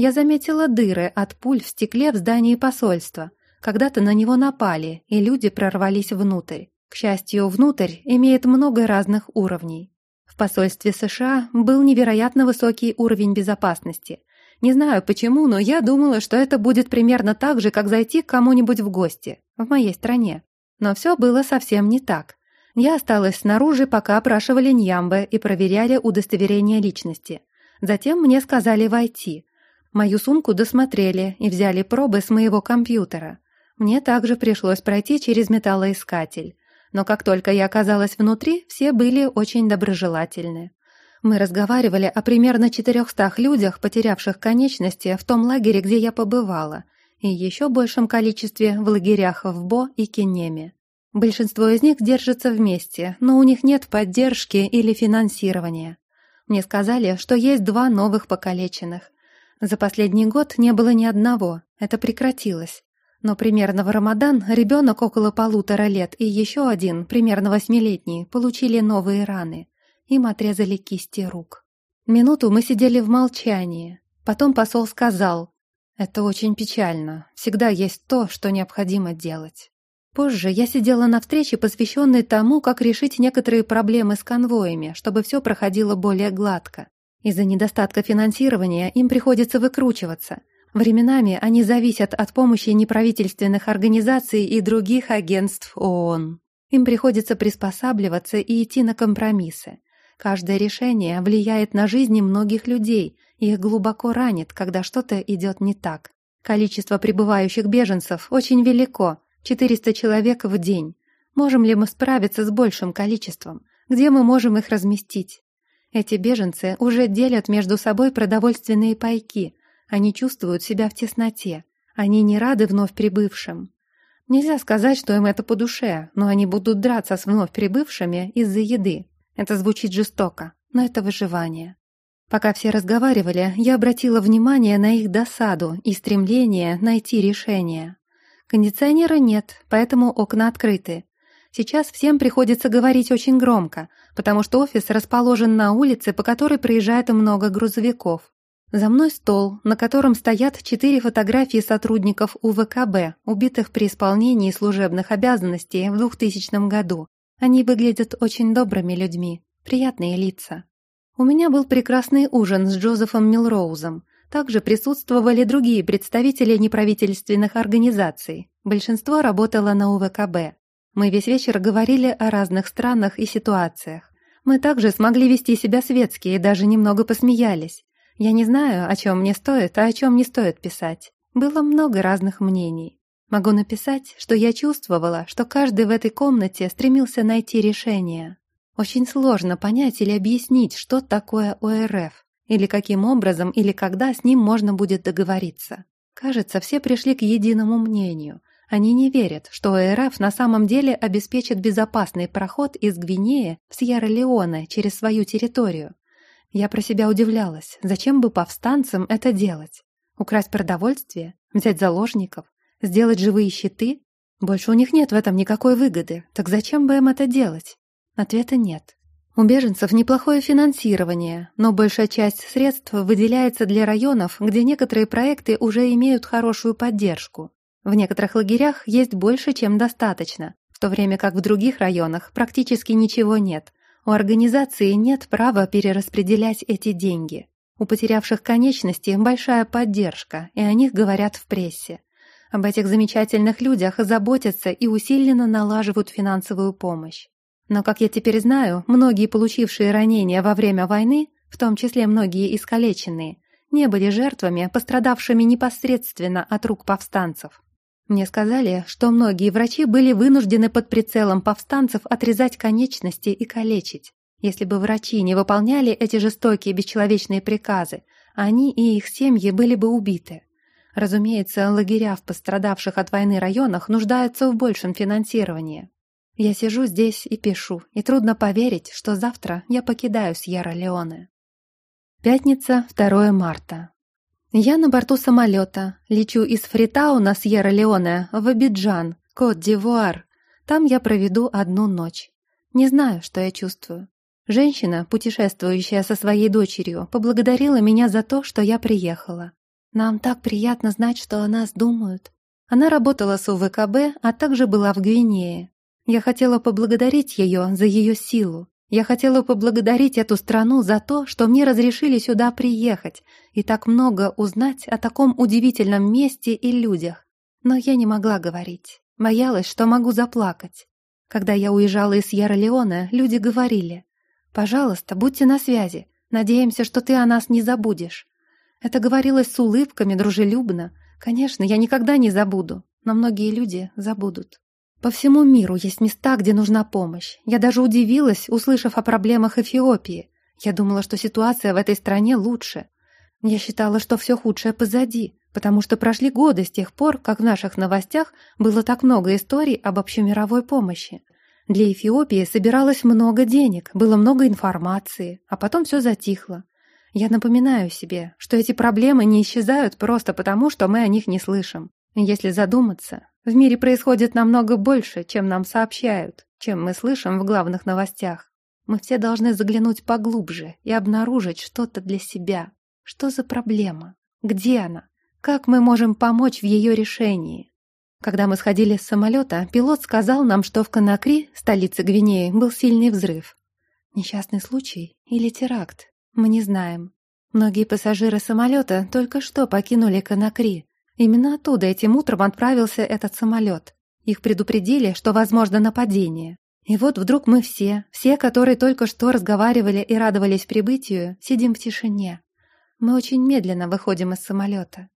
Я заметила дыры от пуль в стекле в здании посольства. Когда-то на него напали, и люди прорвались внутрь. К счастью, внутрь имеет много разных уровней. В посольстве США был невероятно высокий уровень безопасности. Не знаю почему, но я думала, что это будет примерно так же, как зайти к кому-нибудь в гости, в моей стране. Но все было совсем не так. Я осталась снаружи, пока опрашивали Ньямбе и проверяли удостоверение личности. Затем мне сказали войти. Мою сумку досмотрели и взяли пробы с моего компьютера. Мне также пришлось пройти через металлоискатель но как только я оказалась внутри, все были очень доброжелательны. Мы разговаривали о примерно 400 людях, потерявших конечности в том лагере, где я побывала, и еще большем количестве в лагерях в Бо и Кенеме. Большинство из них держатся вместе, но у них нет поддержки или финансирования. Мне сказали, что есть два новых покалеченных. За последний год не было ни одного, это прекратилось. Но примерно в Рамадан ребенок около полутора лет и еще один, примерно восьмилетний, получили новые раны. Им отрезали кисти рук. Минуту мы сидели в молчании. Потом посол сказал, «Это очень печально. Всегда есть то, что необходимо делать». Позже я сидела на встрече, посвященной тому, как решить некоторые проблемы с конвоями, чтобы все проходило более гладко. Из-за недостатка финансирования им приходится выкручиваться – Временами они зависят от помощи неправительственных организаций и других агентств ООН. Им приходится приспосабливаться и идти на компромиссы. Каждое решение влияет на жизни многих людей их глубоко ранит, когда что-то идет не так. Количество прибывающих беженцев очень велико – 400 человек в день. Можем ли мы справиться с большим количеством? Где мы можем их разместить? Эти беженцы уже делят между собой продовольственные пайки, они чувствуют себя в тесноте. Они не рады вновь прибывшим. Нельзя сказать, что им это по душе, но они будут драться с вновь прибывшими из-за еды. Это звучит жестоко, но это выживание. Пока все разговаривали, я обратила внимание на их досаду и стремление найти решение. Кондиционера нет, поэтому окна открыты. Сейчас всем приходится говорить очень громко, потому что офис расположен на улице, по которой проезжает много грузовиков. За мной стол, на котором стоят четыре фотографии сотрудников УВКБ, убитых при исполнении служебных обязанностей в 2000 году. Они выглядят очень добрыми людьми, приятные лица. У меня был прекрасный ужин с Джозефом Милроузом. Также присутствовали другие представители неправительственных организаций. Большинство работало на УВКБ. Мы весь вечер говорили о разных странах и ситуациях. Мы также смогли вести себя светски и даже немного посмеялись. Я не знаю, о чем мне стоит, а о чем не стоит писать. Было много разных мнений. Могу написать, что я чувствовала, что каждый в этой комнате стремился найти решение. Очень сложно понять или объяснить, что такое ОРФ, или каким образом или когда с ним можно будет договориться. Кажется, все пришли к единому мнению. Они не верят, что РФ на самом деле обеспечит безопасный проход из Гвинеи в Сьерра-Леоне через свою территорию. Я про себя удивлялась, зачем бы повстанцам это делать? Украсть продовольствие? Взять заложников? Сделать живые щиты? Больше у них нет в этом никакой выгоды, так зачем бы им это делать? Ответа нет. У беженцев неплохое финансирование, но большая часть средств выделяется для районов, где некоторые проекты уже имеют хорошую поддержку. В некоторых лагерях есть больше, чем достаточно, в то время как в других районах практически ничего нет. У организации нет права перераспределять эти деньги. У потерявших конечности большая поддержка, и о них говорят в прессе. Об этих замечательных людях заботятся и усиленно налаживают финансовую помощь. Но, как я теперь знаю, многие получившие ранения во время войны, в том числе многие искалеченные, не были жертвами, пострадавшими непосредственно от рук повстанцев. Мне сказали, что многие врачи были вынуждены под прицелом повстанцев отрезать конечности и калечить. Если бы врачи не выполняли эти жестокие бесчеловечные приказы, они и их семьи были бы убиты. Разумеется, лагеря в пострадавших от войны районах нуждаются в большем финансировании. Я сижу здесь и пишу, и трудно поверить, что завтра я покидаю Сьерра-Леоне. Пятница, 2 марта. Я на борту самолета, лечу из Фритауна, Сьерра-Леоне, в Абиджан, Кот-Дивуар. Там я проведу одну ночь. Не знаю, что я чувствую. Женщина, путешествующая со своей дочерью, поблагодарила меня за то, что я приехала. Нам так приятно знать, что о нас думают. Она работала с УВКБ, а также была в Гвинее. Я хотела поблагодарить ее за ее силу, я хотела поблагодарить эту страну за то, что мне разрешили сюда приехать и так много узнать о таком удивительном месте и людях. Но я не могла говорить. Боялась, что могу заплакать. Когда я уезжала из Сьерра-Леоне, люди говорили, «Пожалуйста, будьте на связи. Надеемся, что ты о нас не забудешь». Это говорилось с улыбками, дружелюбно. Конечно, я никогда не забуду, но многие люди забудут. По всему миру есть места, где нужна помощь. Я даже удивилась, услышав о проблемах Эфиопии. Я думала, что ситуация в этой стране лучше. Я считала, что все худшее позади, потому что прошли годы с тех пор, как в наших новостях было так много историй об общемировой помощи. Для Эфиопии собиралось много денег, было много информации, а потом все затихло. Я напоминаю себе, что эти проблемы не исчезают просто потому, что мы о них не слышим. Если задуматься, в мире происходит намного больше, чем нам сообщают, чем мы слышим в главных новостях. Мы все должны заглянуть поглубже и обнаружить что-то для себя. Что за проблема? Где она? Как мы можем помочь в ее решении? Когда мы сходили с самолета, пилот сказал нам, что в Конакри, столице Гвинеи, был сильный взрыв. Несчастный случай или теракт? Мы не знаем. Многие пассажиры самолета только что покинули Конакри, Именно оттуда этим утром отправился этот самолет. Их предупредили, что возможно нападение. И вот вдруг мы все, все, которые только что разговаривали и радовались прибытию, сидим в тишине. Мы очень медленно выходим из самолета.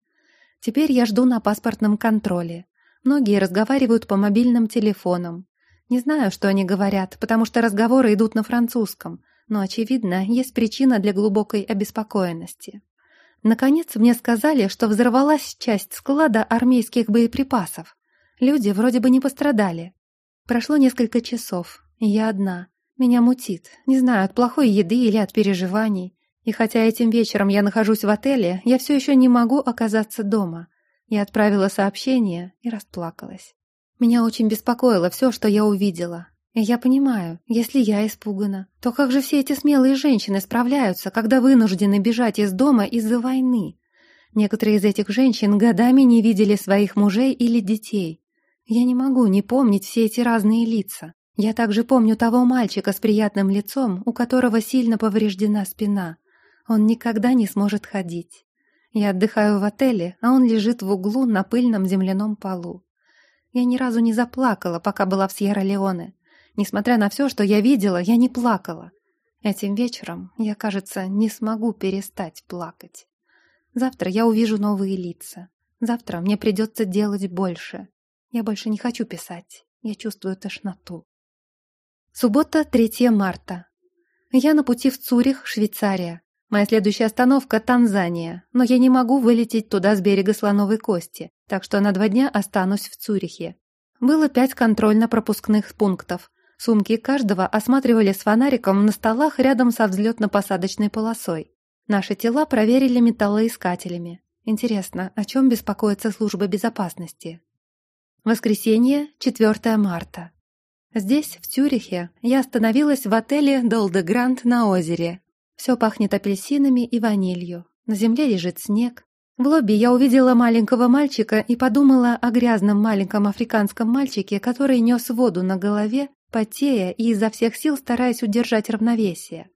Теперь я жду на паспортном контроле. Многие разговаривают по мобильным телефонам. Не знаю, что они говорят, потому что разговоры идут на французском, но, очевидно, есть причина для глубокой обеспокоенности. Наконец мне сказали, что взорвалась часть склада армейских боеприпасов. Люди вроде бы не пострадали. Прошло несколько часов, и я одна. Меня мутит, не знаю, от плохой еды или от переживаний. И хотя этим вечером я нахожусь в отеле, я все еще не могу оказаться дома. Я отправила сообщение и расплакалась. Меня очень беспокоило все, что я увидела. Я понимаю, если я испугана, то как же все эти смелые женщины справляются, когда вынуждены бежать из дома из-за войны? Некоторые из этих женщин годами не видели своих мужей или детей. Я не могу не помнить все эти разные лица. Я также помню того мальчика с приятным лицом, у которого сильно повреждена спина. Он никогда не сможет ходить. Я отдыхаю в отеле, а он лежит в углу на пыльном земляном полу. Я ни разу не заплакала, пока была в Сьерра-Леоне. Несмотря на все, что я видела, я не плакала. Этим вечером я, кажется, не смогу перестать плакать. Завтра я увижу новые лица. Завтра мне придется делать больше. Я больше не хочу писать. Я чувствую тошноту. Суббота, 3 марта. Я на пути в Цюрих, Швейцария. Моя следующая остановка — Танзания, но я не могу вылететь туда с берега Слоновой Кости, так что на два дня останусь в Цюрихе. Было пять контрольно-пропускных пунктов. Сумки каждого осматривали с фонариком на столах рядом со взлетно-посадочной полосой. Наши тела проверили металлоискателями. Интересно, о чем беспокоится служба безопасности? Воскресенье, 4 марта. Здесь, в Цюрихе, я остановилась в отеле «Долдегрант» на озере. Все пахнет апельсинами и ванилью. На земле лежит снег. В лобби я увидела маленького мальчика и подумала о грязном маленьком африканском мальчике, который нес воду на голове, потея и изо всех сил стараясь удержать равновесие.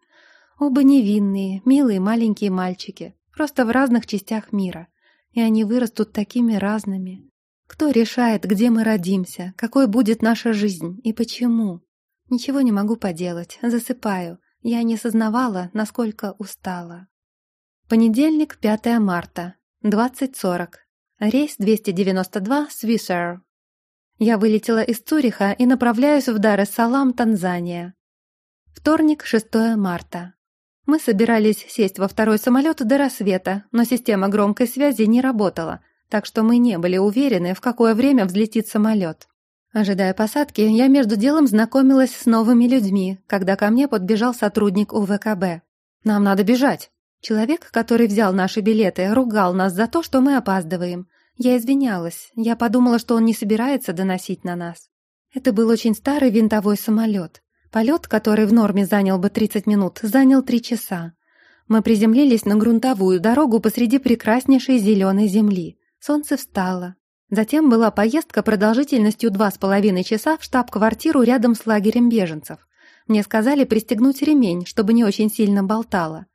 Оба невинные, милые маленькие мальчики, просто в разных частях мира. И они вырастут такими разными. Кто решает, где мы родимся, какой будет наша жизнь и почему? Ничего не могу поделать, засыпаю. Я не сознавала, насколько устала. Понедельник, 5 марта, 20.40. Рейс 292, Swissair. Я вылетела из Цюриха и направляюсь в Дар-эс-Салам, Танзания. Вторник, 6 марта. Мы собирались сесть во второй самолет до рассвета, но система громкой связи не работала, так что мы не были уверены, в какое время взлетит самолет. Ожидая посадки, я между делом знакомилась с новыми людьми, когда ко мне подбежал сотрудник УВКБ. «Нам надо бежать!» Человек, который взял наши билеты, ругал нас за то, что мы опаздываем. Я извинялась, я подумала, что он не собирается доносить на нас. Это был очень старый винтовой самолет. Полет, который в норме занял бы 30 минут, занял 3 часа. Мы приземлились на грунтовую дорогу посреди прекраснейшей зеленой земли. Солнце встало. Затем была поездка продолжительностью два с половиной часа в штаб-квартиру рядом с лагерем беженцев. Мне сказали пристегнуть ремень, чтобы не очень сильно болтало.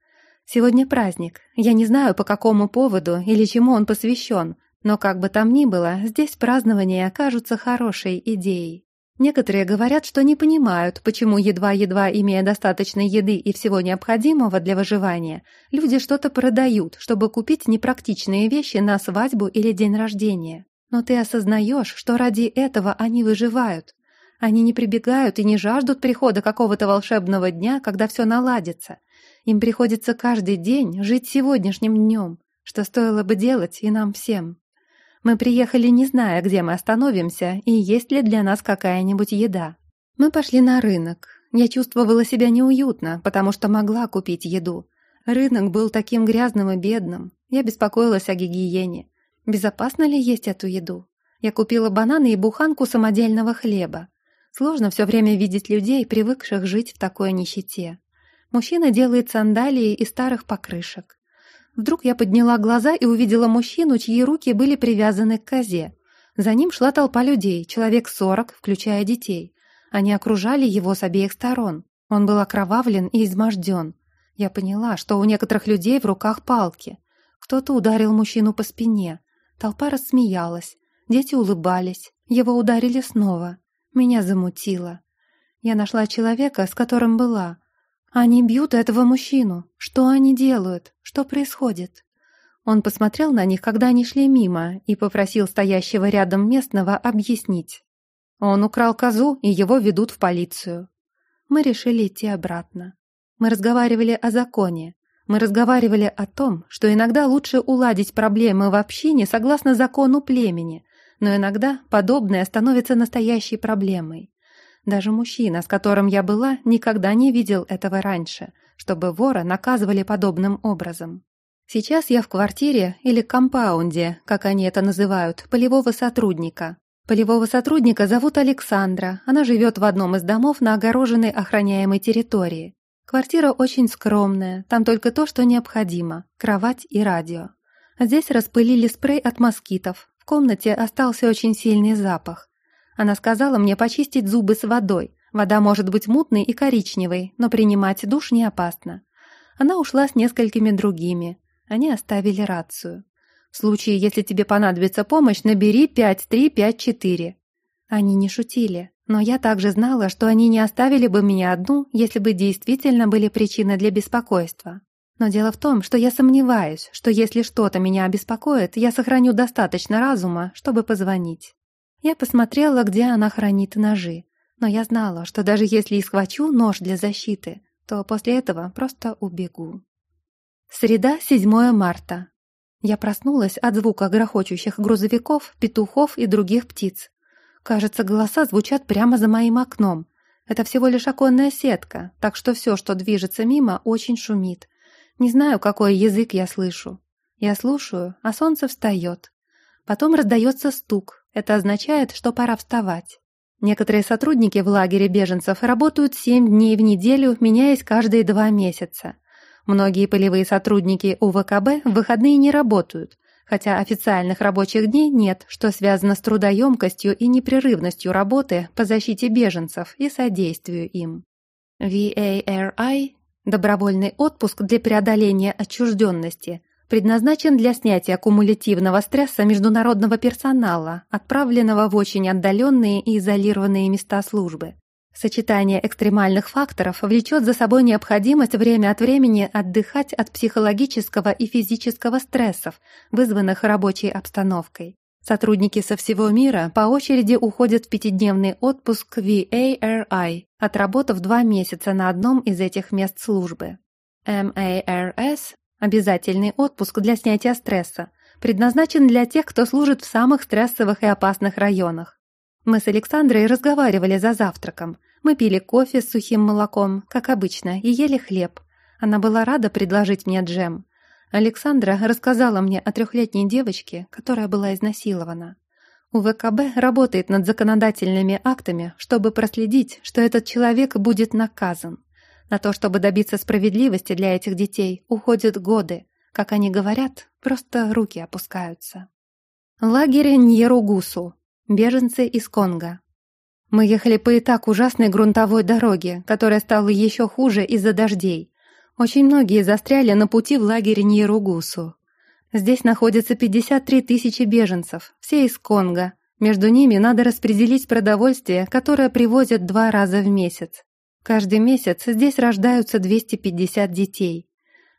Сегодня праздник. Я не знаю, по какому поводу или чему он посвящен, но как бы там ни было, здесь празднования окажутся хорошей идеей. Некоторые говорят, что не понимают, почему едва-едва имея достаточно еды и всего необходимого для выживания, люди что-то продают, чтобы купить непрактичные вещи на свадьбу или день рождения. Но ты осознаешь, что ради этого они выживают. Они не прибегают и не жаждут прихода какого-то волшебного дня, когда все наладится. Им приходится каждый день жить сегодняшним днем, что стоило бы делать и нам всем. Мы приехали, не зная, где мы остановимся и есть ли для нас какая-нибудь еда. Мы пошли на рынок. Я чувствовала себя неуютно, потому что могла купить еду. Рынок был таким грязным и бедным. Я беспокоилась о гигиене. Безопасно ли есть эту еду? Я купила бананы и буханку самодельного хлеба. Сложно все время видеть людей, привыкших жить в такой нищете. Мужчина делает сандалии из старых покрышек. Вдруг я подняла глаза и увидела мужчину, чьи руки были привязаны к козе. За ним шла толпа людей, человек сорок, включая детей. Они окружали его с обеих сторон. Он был окровавлен и изможден. Я поняла, что у некоторых людей в руках палки. Кто-то ударил мужчину по спине. Толпа рассмеялась. Дети улыбались. Его ударили снова. Меня замутило. Я нашла человека, с которым была. «Они бьют этого мужчину. Что они делают? Что происходит?» Он посмотрел на них, когда они шли мимо, и попросил стоящего рядом местного объяснить. Он украл козу, и его ведут в полицию. Мы решили идти обратно. Мы разговаривали о законе. Мы разговаривали о том, что иногда лучше уладить проблемы в общине согласно закону племени, но иногда подобное становится настоящей проблемой. Даже мужчина, с которым я была, никогда не видел этого раньше, чтобы вора наказывали подобным образом. Сейчас я в квартире или компаунде, как они это называют, полевого сотрудника. Полевого сотрудника зовут Александра, она живет в одном из домов на огороженной охраняемой территории. Квартира очень скромная, там только то, что необходимо – кровать и радио. Здесь распылили спрей от москитов, в комнате остался очень сильный запах. Она сказала мне почистить зубы с водой. Вода может быть мутной и коричневой, но принимать душ не опасно. Она ушла с несколькими другими. Они оставили рацию. В случае, если тебе понадобится помощь, набери 5354. Они не шутили, но я также знала, что они не оставили бы меня одну, если бы действительно были причины для беспокойства. Но дело в том, что я сомневаюсь, что если что-то меня обеспокоит, я сохраню достаточно разума, чтобы позвонить. Я посмотрела, где она хранит ножи, но я знала, что даже если и схвачу нож для защиты, то после этого просто убегу. Среда, 7 марта. Я проснулась от звука грохочущих грузовиков, петухов и других птиц. Кажется, голоса звучат прямо за моим окном. Это всего лишь оконная сетка, так что все, что движется мимо, очень шумит. Не знаю, какой язык я слышу. Я слушаю, а солнце встает. Потом раздается стук. Это означает, что пора вставать. Некоторые сотрудники в лагере беженцев работают семь дней в неделю, меняясь каждые два месяца. Многие полевые сотрудники УВКБ в выходные не работают, хотя официальных рабочих дней нет, что связано с трудоемкостью и непрерывностью работы по защите беженцев и содействию им. VARI – добровольный отпуск для преодоления отчужденности, предназначен для снятия кумулятивного стресса международного персонала, отправленного в очень отдаленные и изолированные места службы. Сочетание экстремальных факторов влечет за собой необходимость время от времени отдыхать от психологического и физического стрессов, вызванных рабочей обстановкой. Сотрудники со всего мира по очереди уходят в пятидневный отпуск VARI, отработав два месяца на одном из этих мест службы. MARS – обязательный отпуск для снятия стресса, предназначен для тех, кто служит в самых стрессовых и опасных районах. Мы с Александрой разговаривали за завтраком. Мы пили кофе с сухим молоком, как обычно, и ели хлеб. Она была рада предложить мне джем. Александра рассказала мне о трехлетней девочке, которая была изнасилована. УВКБ работает над законодательными актами, чтобы проследить, что этот человек будет наказан. На то, чтобы добиться справедливости для этих детей, уходят годы. Как они говорят, просто руки опускаются. Лагерь Ньеругусу, Беженцы из Конго. Мы ехали по и так ужасной грунтовой дороге, которая стала еще хуже из-за дождей. Очень многие застряли на пути в лагере Ньеругусу. Здесь находится 53 тысячи беженцев, все из Конго. Между ними надо распределить продовольствие, которое привозят два раза в месяц. Каждый месяц здесь рождаются 250 детей.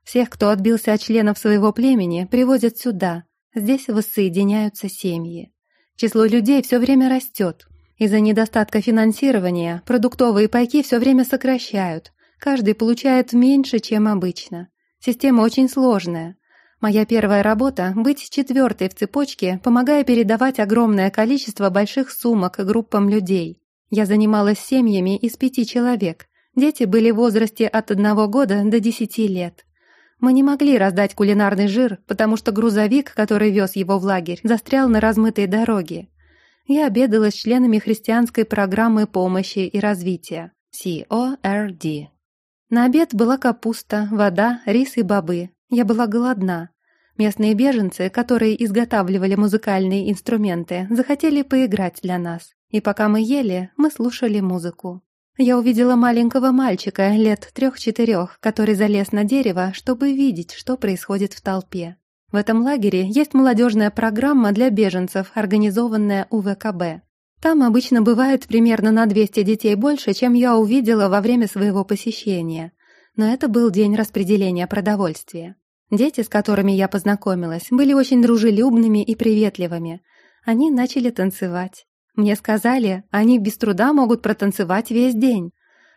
Всех, кто отбился от членов своего племени, привозят сюда. Здесь воссоединяются семьи. Число людей все время растет. Из-за недостатка финансирования продуктовые пайки все время сокращают. Каждый получает меньше, чем обычно. Система очень сложная. Моя первая работа — быть четвертой в цепочке, помогая передавать огромное количество больших сумок группам людей. Я занималась семьями из пяти человек. Дети были в возрасте от одного года до десяти лет. Мы не могли раздать кулинарный жир, потому что грузовик, который вез его в лагерь, застрял на размытой дороге. Я обедала с членами христианской программы помощи и развития CORD. На обед была капуста, вода, рис и бобы. Я была голодна. Местные беженцы, которые изготавливали музыкальные инструменты, захотели поиграть для нас. И пока мы ели, мы слушали музыку. Я увидела маленького мальчика лет трех-четырех, который залез на дерево, чтобы видеть, что происходит в толпе. В этом лагере есть молодежная программа для беженцев, организованная УВКБ. Там обычно бывает примерно на 200 детей больше, чем я увидела во время своего посещения. Но это был день распределения продовольствия. Дети, с которыми я познакомилась, были очень дружелюбными и приветливыми. Они начали танцевать. Мне сказали, они без труда могут протанцевать весь день.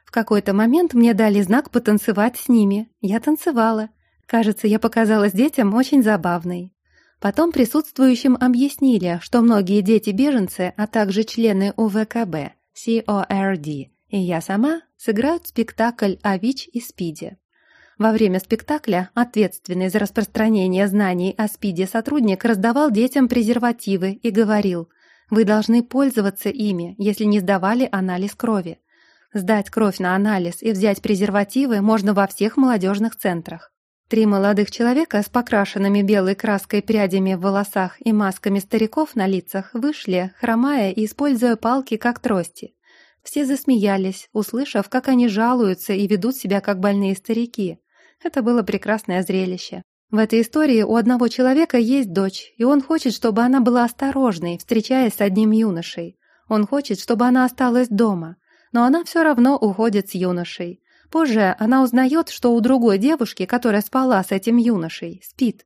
В какой-то момент мне дали знак потанцевать с ними. Я танцевала. Кажется, я показалась детям очень забавной. Потом присутствующим объяснили, что многие дети-беженцы, а также члены УВКБ, CORD и я сама сыграют спектакль о ВИЧ и СПИДе. Во время спектакля ответственный за распространение знаний о СПИДе сотрудник раздавал детям презервативы и говорил – вы должны пользоваться ими, если не сдавали анализ крови. Сдать кровь на анализ и взять презервативы можно во всех молодежных центрах. Три молодых человека с покрашенными белой краской прядями в волосах и масками стариков на лицах вышли, хромая и используя палки как трости. Все засмеялись, услышав, как они жалуются и ведут себя как больные старики. Это было прекрасное зрелище. В этой истории у одного человека есть дочь, и он хочет, чтобы она была осторожной, встречаясь с одним юношей. Он хочет, чтобы она осталась дома, но она все равно уходит с юношей. Позже она узнает, что у другой девушки, которая спала с этим юношей, спит.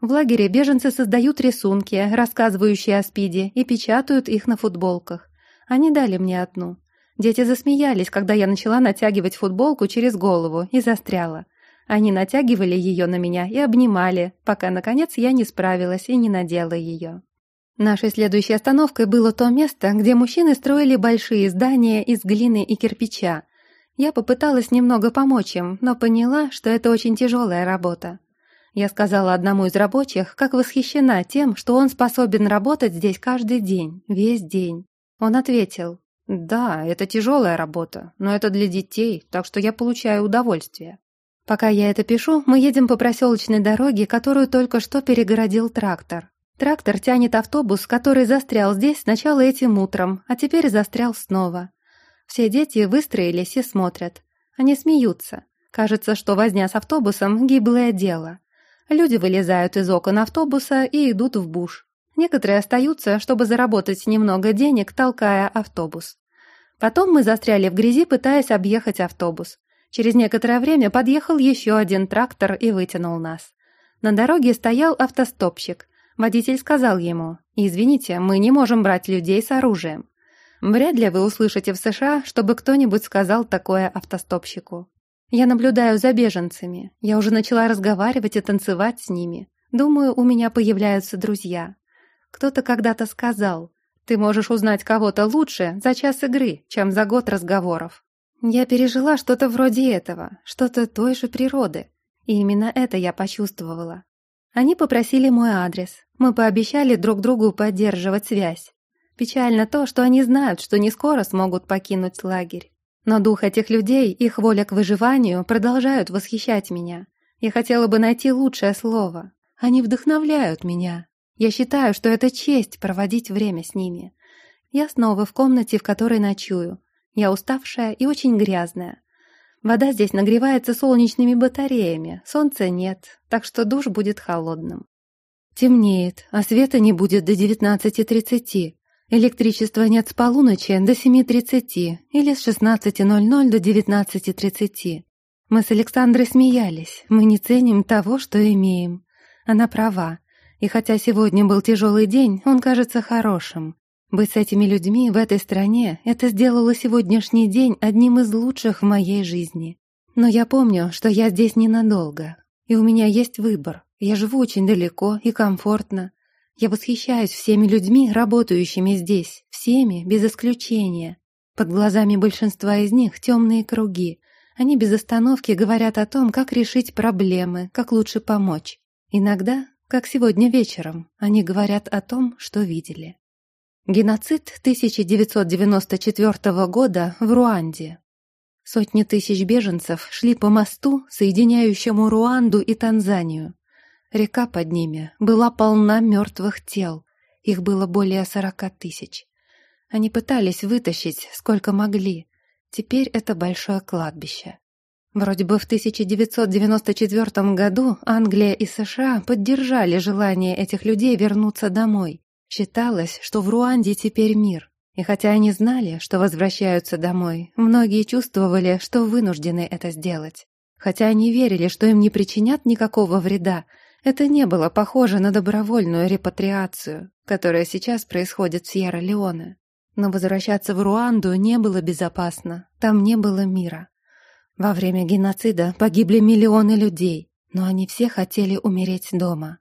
В лагере беженцы создают рисунки, рассказывающие о спиде, и печатают их на футболках. Они дали мне одну. Дети засмеялись, когда я начала натягивать футболку через голову и застряла. Они натягивали ее на меня и обнимали, пока, наконец, я не справилась и не надела ее. Нашей следующей остановкой было то место, где мужчины строили большие здания из глины и кирпича. Я попыталась немного помочь им, но поняла, что это очень тяжелая работа. Я сказала одному из рабочих, как восхищена тем, что он способен работать здесь каждый день, весь день. Он ответил, «Да, это тяжелая работа, но это для детей, так что я получаю удовольствие». Пока я это пишу, мы едем по проселочной дороге, которую только что перегородил трактор. Трактор тянет автобус, который застрял здесь сначала этим утром, а теперь застрял снова. Все дети выстроились и смотрят. Они смеются. Кажется, что возня с автобусом – гиблое дело. Люди вылезают из окон автобуса и идут в буш. Некоторые остаются, чтобы заработать немного денег, толкая автобус. Потом мы застряли в грязи, пытаясь объехать автобус. Через некоторое время подъехал еще один трактор и вытянул нас. На дороге стоял автостопщик. Водитель сказал ему, «Извините, мы не можем брать людей с оружием». Вряд ли вы услышите в США, чтобы кто-нибудь сказал такое автостопщику. Я наблюдаю за беженцами. Я уже начала разговаривать и танцевать с ними. Думаю, у меня появляются друзья. Кто-то когда-то сказал, «Ты можешь узнать кого-то лучше за час игры, чем за год разговоров». Я пережила что-то вроде этого, что-то той же природы. И именно это я почувствовала. Они попросили мой адрес. Мы пообещали друг другу поддерживать связь. Печально то, что они знают, что не скоро смогут покинуть лагерь. Но дух этих людей, их воля к выживанию продолжают восхищать меня. Я хотела бы найти лучшее слово. Они вдохновляют меня. Я считаю, что это честь проводить время с ними. Я снова в комнате, в которой ночую. Я уставшая и очень грязная. Вода здесь нагревается солнечными батареями, солнца нет, так что душ будет холодным. Темнеет, а света не будет до 19.30. Электричества нет с полуночи до 7.30 или с 16.00 до 19.30. Мы с Александрой смеялись, мы не ценим того, что имеем. Она права, и хотя сегодня был тяжелый день, он кажется хорошим. Быть с этими людьми в этой стране — это сделало сегодняшний день одним из лучших в моей жизни. Но я помню, что я здесь ненадолго, и у меня есть выбор. Я живу очень далеко и комфортно. Я восхищаюсь всеми людьми, работающими здесь, всеми, без исключения. Под глазами большинства из них темные круги. Они без остановки говорят о том, как решить проблемы, как лучше помочь. Иногда, как сегодня вечером, они говорят о том, что видели. Геноцид 1994 года в Руанде. Сотни тысяч беженцев шли по мосту, соединяющему Руанду и Танзанию. Река под ними была полна мертвых тел, их было более сорока тысяч. Они пытались вытащить, сколько могли. Теперь это большое кладбище. Вроде бы в 1994 году Англия и США поддержали желание этих людей вернуться домой. Считалось, что в Руанде теперь мир. И хотя они знали, что возвращаются домой, многие чувствовали, что вынуждены это сделать. Хотя они верили, что им не причинят никакого вреда, это не было похоже на добровольную репатриацию, которая сейчас происходит в Сьерра-Леоне. Но возвращаться в Руанду не было безопасно, там не было мира. Во время геноцида погибли миллионы людей, но они все хотели умереть дома.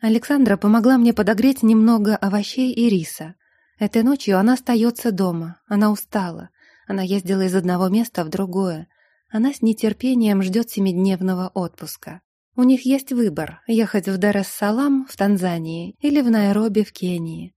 Александра помогла мне подогреть немного овощей и риса. Этой ночью она остается дома, она устала. Она ездила из одного места в другое. Она с нетерпением ждет семидневного отпуска. У них есть выбор – ехать в Дар-эс-Салам в Танзании или в Найроби в Кении.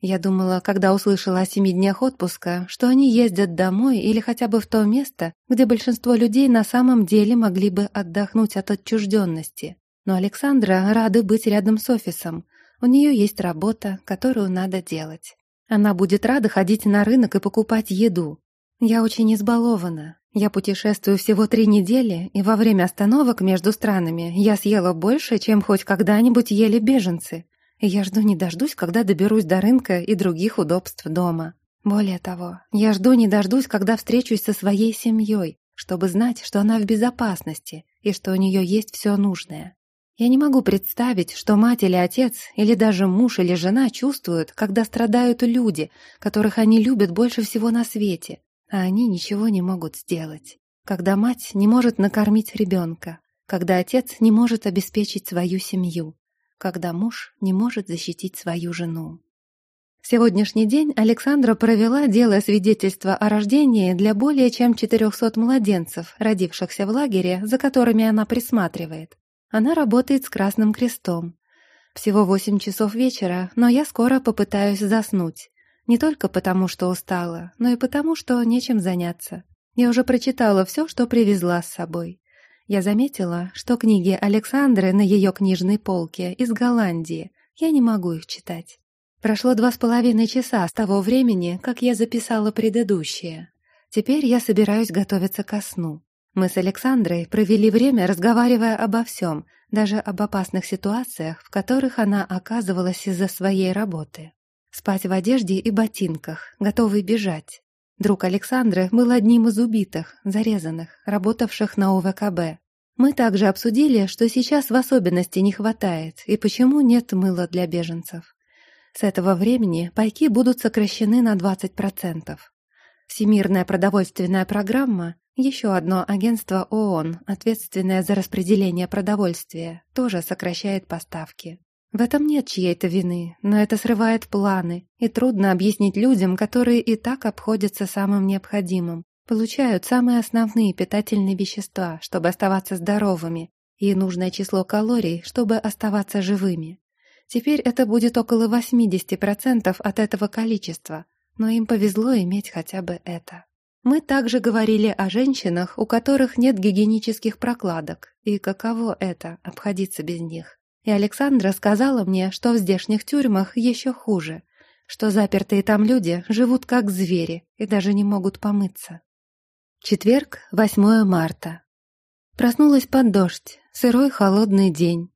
Я думала, когда услышала о семи днях отпуска, что они ездят домой или хотя бы в то место, где большинство людей на самом деле могли бы отдохнуть от отчужденности. Но Александра рада быть рядом с офисом. У нее есть работа, которую надо делать. Она будет рада ходить на рынок и покупать еду. Я очень избалована. Я путешествую всего три недели, и во время остановок между странами я съела больше, чем хоть когда-нибудь ели беженцы. И я жду не дождусь, когда доберусь до рынка и других удобств дома. Более того, я жду не дождусь, когда встречусь со своей семьей, чтобы знать, что она в безопасности и что у нее есть все нужное. Я не могу представить, что мать или отец, или даже муж или жена чувствуют, когда страдают люди, которых они любят больше всего на свете, а они ничего не могут сделать. Когда мать не может накормить ребенка, когда отец не может обеспечить свою семью, когда муж не может защитить свою жену. Сегодняшний день Александра провела, делая свидетельство о рождении для более чем 400 младенцев, родившихся в лагере, за которыми она присматривает. Она работает с Красным Крестом. Всего 8 часов вечера, но я скоро попытаюсь заснуть. Не только потому, что устала, но и потому, что нечем заняться. Я уже прочитала все, что привезла с собой. Я заметила, что книги Александры на ее книжной полке из Голландии. Я не могу их читать. Прошло два с половиной часа с того времени, как я записала предыдущее. Теперь я собираюсь готовиться ко сну. Мы с Александрой провели время, разговаривая обо всем, даже об опасных ситуациях, в которых она оказывалась из-за своей работы. Спать в одежде и ботинках, готовый бежать. Друг Александры был одним из убитых, зарезанных, работавших на УВКБ. Мы также обсудили, что сейчас в особенности не хватает и почему нет мыла для беженцев. С этого времени пайки будут сокращены на 20%. Всемирная продовольственная программа, еще одно агентство ООН, ответственное за распределение продовольствия, тоже сокращает поставки. В этом нет чьей-то вины, но это срывает планы, и трудно объяснить людям, которые и так обходятся самым необходимым, получают самые основные питательные вещества, чтобы оставаться здоровыми, и нужное число калорий, чтобы оставаться живыми. Теперь это будет около 80% от этого количества, но им повезло иметь хотя бы это. Мы также говорили о женщинах, у которых нет гигиенических прокладок, и каково это — обходиться без них. И Александра сказала мне, что в здешних тюрьмах еще хуже, что запертые там люди живут как звери и даже не могут помыться. Четверг, 8 марта. Проснулась под дождь, сырой холодный день.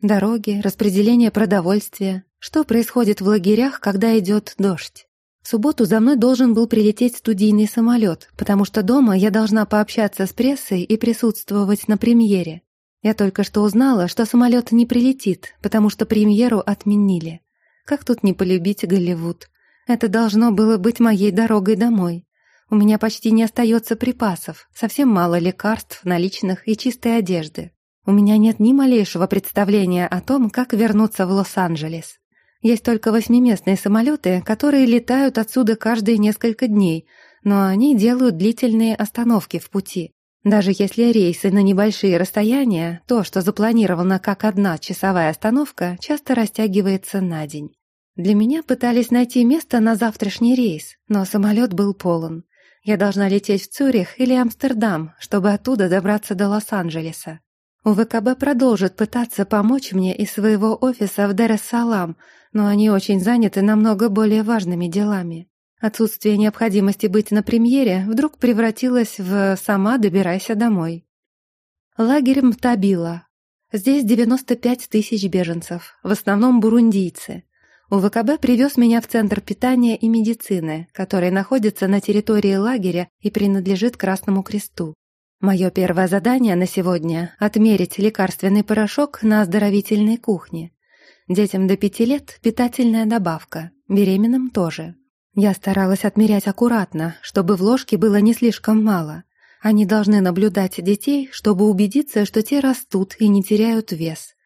Дороги, распределение продовольствия. Что происходит в лагерях, когда идет дождь? Субботу за мной должен был прилететь студийный самолет, потому что дома я должна пообщаться с прессой и присутствовать на премьере. Я только что узнала, что самолет не прилетит, потому что премьеру отменили. Как тут не полюбить Голливуд? Это должно было быть моей дорогой домой. У меня почти не остается припасов, совсем мало лекарств, наличных и чистой одежды. У меня нет ни малейшего представления о том, как вернуться в Лос-Анджелес. Есть только восьмиместные самолеты, которые летают отсюда каждые несколько дней, но они делают длительные остановки в пути. Даже если рейсы на небольшие расстояния, то, что запланировано как одна часовая остановка, часто растягивается на день. Для меня пытались найти место на завтрашний рейс, но самолет был полон. Я должна лететь в Цюрих или Амстердам, чтобы оттуда добраться до Лос-Анджелеса. УВКБ продолжит пытаться помочь мне из своего офиса в Дер-эс-Салам, но они очень заняты намного более важными делами. Отсутствие необходимости быть на премьере вдруг превратилось в «сама добирайся домой». Лагерь Мтабила. Здесь 95 тысяч беженцев, в основном бурундийцы. УВКБ привез меня в Центр питания и медицины, который находится на территории лагеря и принадлежит Красному Кресту. Мое первое задание на сегодня — отмерить лекарственный порошок на оздоровительной кухне. Детям до пяти лет питательная добавка, беременным тоже. Я старалась отмерять аккуратно, чтобы в ложке было не слишком мало. Они должны наблюдать детей, чтобы убедиться, что те растут и не теряют вес.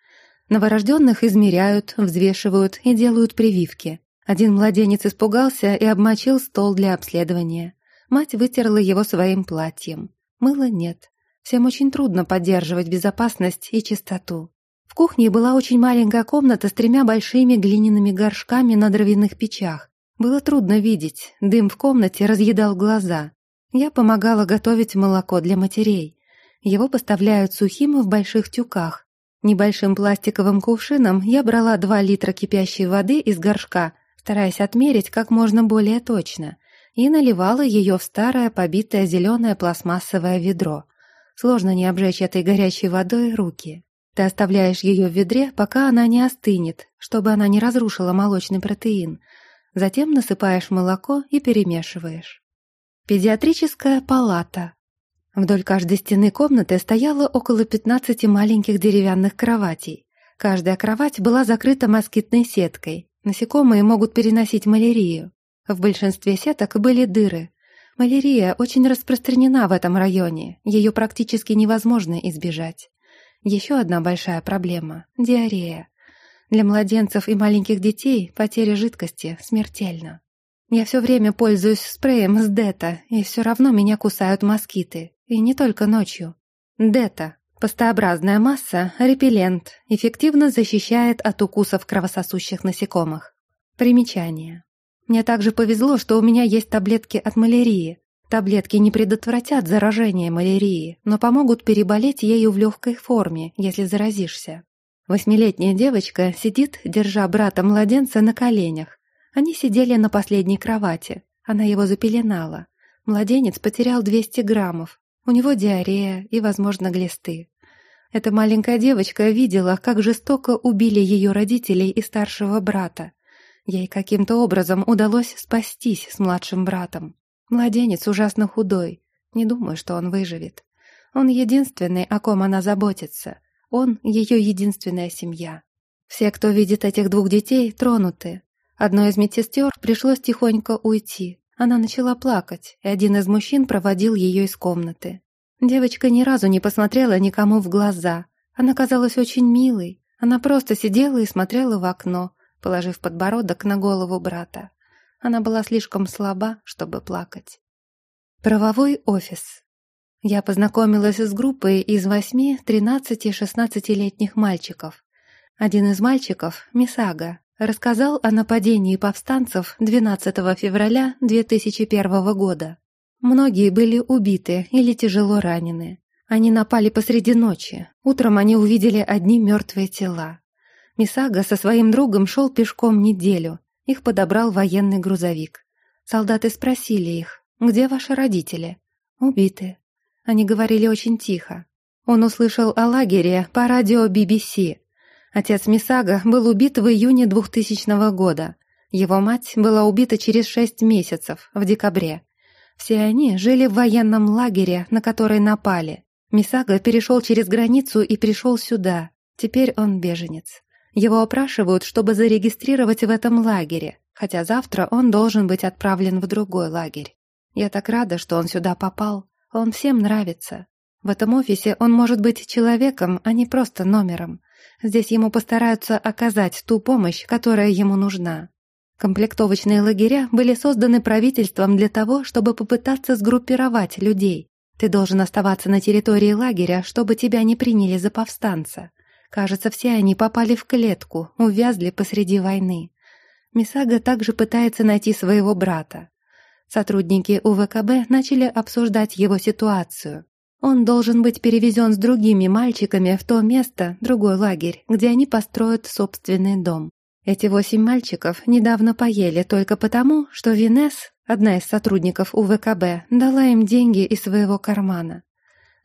Новорожденных измеряют, взвешивают и делают прививки. Один младенец испугался и обмочил стол для обследования. Мать вытерла его своим платьем. Мыла нет. Всем очень трудно поддерживать безопасность и чистоту. В кухне была очень маленькая комната с тремя большими глиняными горшками на дровяных печах. Было трудно видеть, дым в комнате разъедал глаза. Я помогала готовить молоко для матерей. Его поставляют сухим в больших тюках. Небольшим пластиковым кувшином я брала 2 литра кипящей воды из горшка, стараясь отмерить как можно более точно и наливала ее в старое побитое зеленое пластмассовое ведро. Сложно не обжечь этой горячей водой руки. Ты оставляешь ее в ведре, пока она не остынет, чтобы она не разрушила молочный протеин. Затем насыпаешь молоко и перемешиваешь. Педиатрическая палата. Вдоль каждой стены комнаты стояло около 15 маленьких деревянных кроватей. Каждая кровать была закрыта москитной сеткой. Насекомые могут переносить малярию. В большинстве сеток были дыры. Малярия очень распространена в этом районе, ее практически невозможно избежать. Еще одна большая проблема – диарея. Для младенцев и маленьких детей потеря жидкости смертельна. Я все время пользуюсь спреем с Дета, и все равно меня кусают москиты. И не только ночью. Дета – пастообразная масса, репеллент, эффективно защищает от укусов кровососущих насекомых. Примечание. Мне также повезло, что у меня есть таблетки от малярии. Таблетки не предотвратят заражение малярии, но помогут переболеть ею в легкой форме, если заразишься. Восьмилетняя девочка сидит, держа брата-младенца на коленях. Они сидели на последней кровати. Она его запеленала. Младенец потерял 200 граммов. У него диарея и, возможно, глисты. Эта маленькая девочка видела, как жестоко убили ее родителей и старшего брата. Ей каким-то образом удалось спастись с младшим братом. Младенец ужасно худой. Не думаю, что он выживет. Он единственный, о ком она заботится. Он — ее единственная семья. Все, кто видит этих двух детей, тронуты. Одной из медсестер пришлось тихонько уйти. Она начала плакать, и один из мужчин проводил ее из комнаты. Девочка ни разу не посмотрела никому в глаза. Она казалась очень милой. Она просто сидела и смотрела в окно, положив подбородок на голову брата. Она была слишком слаба, чтобы плакать. Правовой офис. Я познакомилась с группой из восьми, тринадцати, шестнадцатилетних мальчиков. Один из мальчиков, Мисага, рассказал о нападении повстанцев 12 февраля 2001 года. Многие были убиты или тяжело ранены. Они напали посреди ночи. Утром они увидели одни мертвые тела. Мисага со своим другом шел пешком неделю. Их подобрал военный грузовик. Солдаты спросили их, где ваши родители? Убиты. Они говорили очень тихо. Он услышал о лагере по радио BBC. Отец Мисага был убит в июне 2000 года. Его мать была убита через шесть месяцев, в декабре. Все они жили в военном лагере, на который напали. Мисага перешел через границу и пришел сюда. Теперь он беженец. Его опрашивают, чтобы зарегистрировать в этом лагере, хотя завтра он должен быть отправлен в другой лагерь. Я так рада, что он сюда попал. Он всем нравится. В этом офисе он может быть человеком, а не просто номером. Здесь ему постараются оказать ту помощь, которая ему нужна. Комплектовочные лагеря были созданы правительством для того, чтобы попытаться сгруппировать людей. Ты должен оставаться на территории лагеря, чтобы тебя не приняли за повстанца. Кажется, все они попали в клетку, увязли посреди войны. Мисага также пытается найти своего брата. Сотрудники УВКБ начали обсуждать его ситуацию. Он должен быть перевезен с другими мальчиками в то место, другой лагерь, где они построят собственный дом. Эти восемь мальчиков недавно поели только потому, что Винес, одна из сотрудников УВКБ, дала им деньги из своего кармана.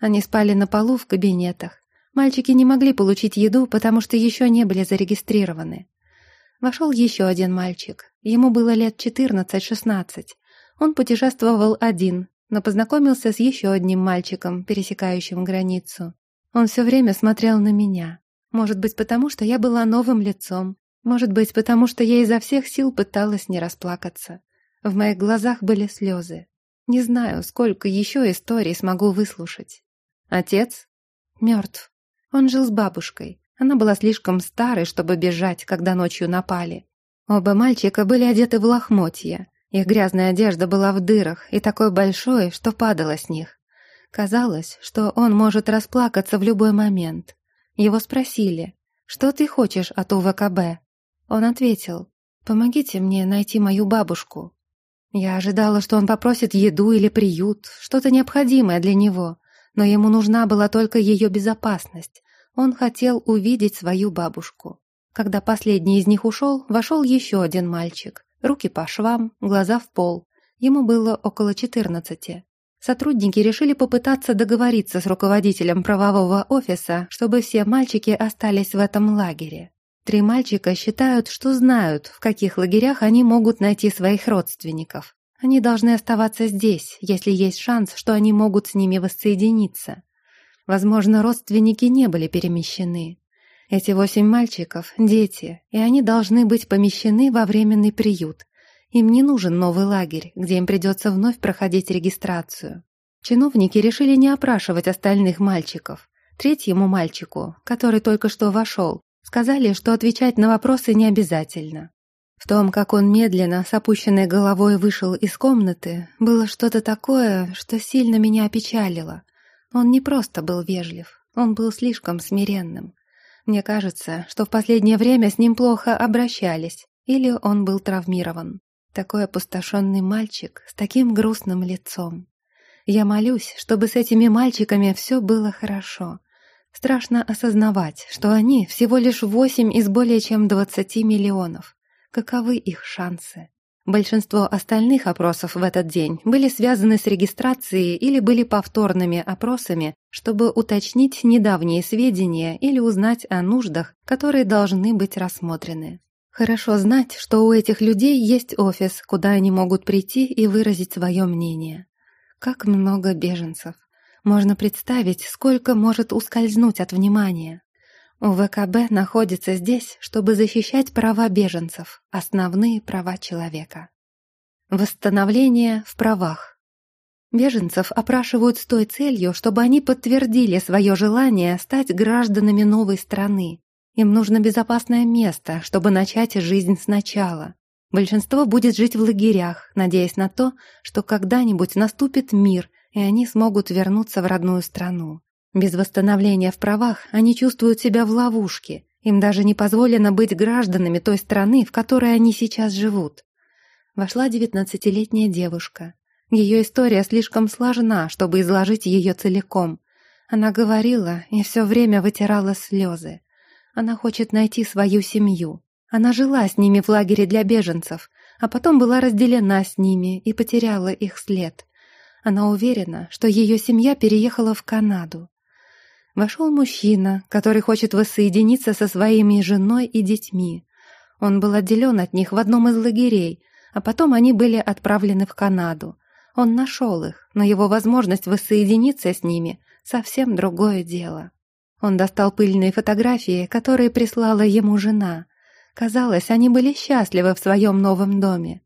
Они спали на полу в кабинетах, Мальчики не могли получить еду, потому что еще не были зарегистрированы. Вошел еще один мальчик. Ему было лет 14-16. Он путешествовал один, но познакомился с еще одним мальчиком, пересекающим границу. Он все время смотрел на меня. Может быть, потому что я была новым лицом. Может быть, потому что я изо всех сил пыталась не расплакаться. В моих глазах были слезы. Не знаю, сколько еще историй смогу выслушать. Отец мертв. Он жил с бабушкой. Она была слишком старой, чтобы бежать, когда ночью напали. Оба мальчика были одеты в лохмотья. Их грязная одежда была в дырах и такой большой, что падала с них. Казалось, что он может расплакаться в любой момент. Его спросили, «Что ты хочешь от УВКБ?» Он ответил, «Помогите мне найти мою бабушку». Я ожидала, что он попросит еду или приют, что-то необходимое для него, но ему нужна была только ее безопасность. Он хотел увидеть свою бабушку. Когда последний из них ушел, вошел еще один мальчик. Руки по швам, глаза в пол. Ему было около четырнадцати. Сотрудники решили попытаться договориться с руководителем правового офиса, чтобы все мальчики остались в этом лагере. Три мальчика считают, что знают, в каких лагерях они могут найти своих родственников. Они должны оставаться здесь, если есть шанс, что они могут с ними воссоединиться. Возможно, родственники не были перемещены. Эти восемь мальчиков — дети, и они должны быть помещены во временный приют. Им не нужен новый лагерь, где им придется вновь проходить регистрацию. Чиновники решили не опрашивать остальных мальчиков. Третьему мальчику, который только что вошел, сказали, что отвечать на вопросы не обязательно. В том, как он медленно, с опущенной головой вышел из комнаты, было что-то такое, что сильно меня опечалило. Он не просто был вежлив, он был слишком смиренным. Мне кажется, что в последнее время с ним плохо обращались, или он был травмирован. Такой опустошенный мальчик с таким грустным лицом. Я молюсь, чтобы с этими мальчиками все было хорошо. Страшно осознавать, что они всего лишь восемь из более чем двадцати миллионов. Каковы их шансы? Большинство остальных опросов в этот день были связаны с регистрацией или были повторными опросами, чтобы уточнить недавние сведения или узнать о нуждах, которые должны быть рассмотрены. Хорошо знать, что у этих людей есть офис, куда они могут прийти и выразить свое мнение. Как много беженцев. Можно представить, сколько может ускользнуть от внимания. УВКБ находится здесь, чтобы защищать права беженцев, основные права человека. Восстановление в правах. Беженцев опрашивают с той целью, чтобы они подтвердили свое желание стать гражданами новой страны. Им нужно безопасное место, чтобы начать жизнь сначала. Большинство будет жить в лагерях, надеясь на то, что когда-нибудь наступит мир, и они смогут вернуться в родную страну. Без восстановления в правах они чувствуют себя в ловушке, им даже не позволено быть гражданами той страны, в которой они сейчас живут. Вошла девятнадцатилетняя девушка. Ее история слишком сложна, чтобы изложить ее целиком. Она говорила и все время вытирала слезы. Она хочет найти свою семью. Она жила с ними в лагере для беженцев, а потом была разделена с ними и потеряла их след. Она уверена, что ее семья переехала в Канаду. Вошел мужчина, который хочет воссоединиться со своими женой и детьми. Он был отделен от них в одном из лагерей, а потом они были отправлены в Канаду. Он нашел их, но его возможность воссоединиться с ними — совсем другое дело. Он достал пыльные фотографии, которые прислала ему жена. Казалось, они были счастливы в своем новом доме.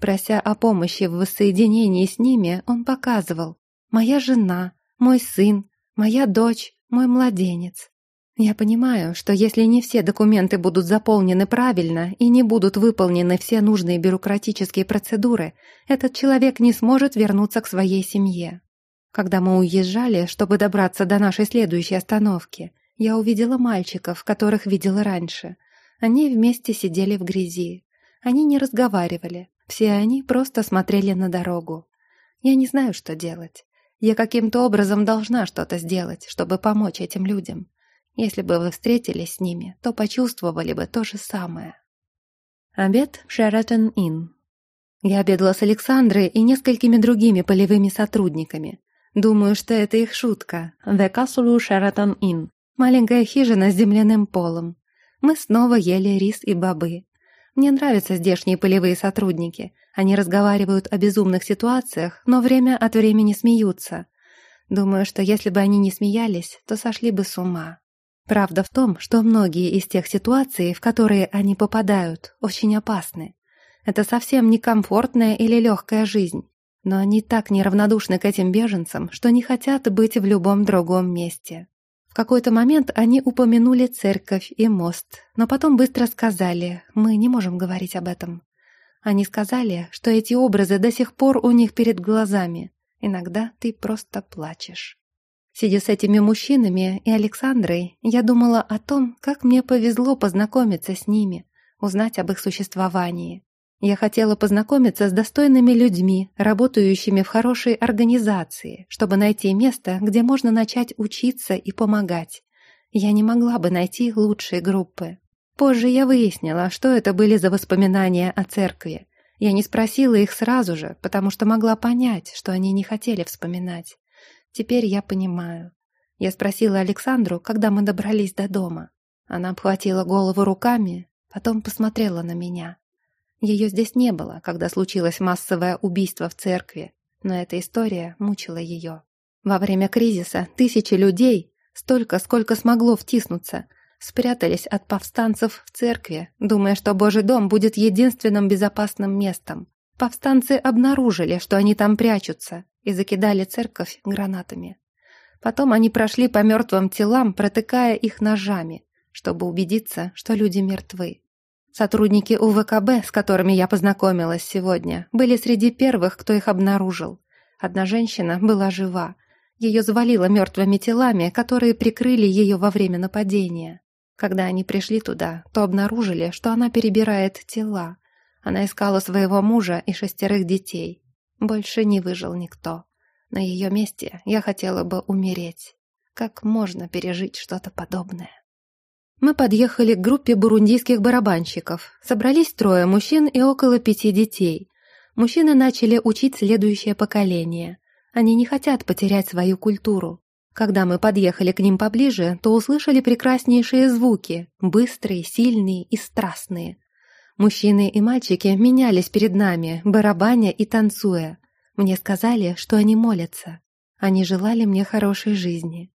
Прося о помощи в воссоединении с ними, он показывал «Моя жена, мой сын, моя дочь, мой младенец». Я понимаю, что если не все документы будут заполнены правильно и не будут выполнены все нужные бюрократические процедуры, этот человек не сможет вернуться к своей семье. Когда мы уезжали, чтобы добраться до нашей следующей остановки, я увидела мальчиков, которых видела раньше. Они вместе сидели в грязи. Они не разговаривали, все они просто смотрели на дорогу. Я не знаю, что делать. Я каким-то образом должна что-то сделать, чтобы помочь этим людям. Если бы вы встретились с ними, то почувствовали бы то же самое. Обед в Шератон Инн. Я обедала с Александрой и несколькими другими полевыми сотрудниками. Думаю, что это их шутка. The Castle Sheraton Inn. Маленькая хижина с земляным полом. Мы снова ели рис и бобы. Мне нравятся здешние полевые сотрудники. Они разговаривают о безумных ситуациях, но время от времени смеются. Думаю, что если бы они не смеялись, то сошли бы с ума. Правда в том, что многие из тех ситуаций, в которые они попадают, очень опасны. Это совсем не комфортная или легкая жизнь. Но они так неравнодушны к этим беженцам, что не хотят быть в любом другом месте. В какой-то момент они упомянули церковь и мост, но потом быстро сказали «мы не можем говорить об этом». Они сказали, что эти образы до сих пор у них перед глазами. Иногда ты просто плачешь. Сидя с этими мужчинами и Александрой, я думала о том, как мне повезло познакомиться с ними, узнать об их существовании. Я хотела познакомиться с достойными людьми, работающими в хорошей организации, чтобы найти место, где можно начать учиться и помогать. Я не могла бы найти лучшие группы. Позже я выяснила, что это были за воспоминания о церкви. Я не спросила их сразу же, потому что могла понять, что они не хотели вспоминать. Теперь я понимаю. Я спросила Александру, когда мы добрались до дома. Она обхватила голову руками, потом посмотрела на меня. Ее здесь не было, когда случилось массовое убийство в церкви, но эта история мучила ее. Во время кризиса тысячи людей, столько, сколько смогло втиснуться, спрятались от повстанцев в церкви, думая, что Божий дом будет единственным безопасным местом. Повстанцы обнаружили, что они там прячутся, и закидали церковь гранатами. Потом они прошли по мертвым телам, протыкая их ножами, чтобы убедиться, что люди мертвы. Сотрудники УВКБ, с которыми я познакомилась сегодня, были среди первых, кто их обнаружил. Одна женщина была жива. Ее завалило мертвыми телами, которые прикрыли ее во время нападения. Когда они пришли туда, то обнаружили, что она перебирает тела. Она искала своего мужа и шестерых детей. Больше не выжил никто. На ее месте я хотела бы умереть. Как можно пережить что-то подобное? Мы подъехали к группе бурундийских барабанщиков. Собрались трое мужчин и около пяти детей. Мужчины начали учить следующее поколение. Они не хотят потерять свою культуру. Когда мы подъехали к ним поближе, то услышали прекраснейшие звуки, быстрые, сильные и страстные. Мужчины и мальчики менялись перед нами, барабаня и танцуя. Мне сказали, что они молятся. Они желали мне хорошей жизни.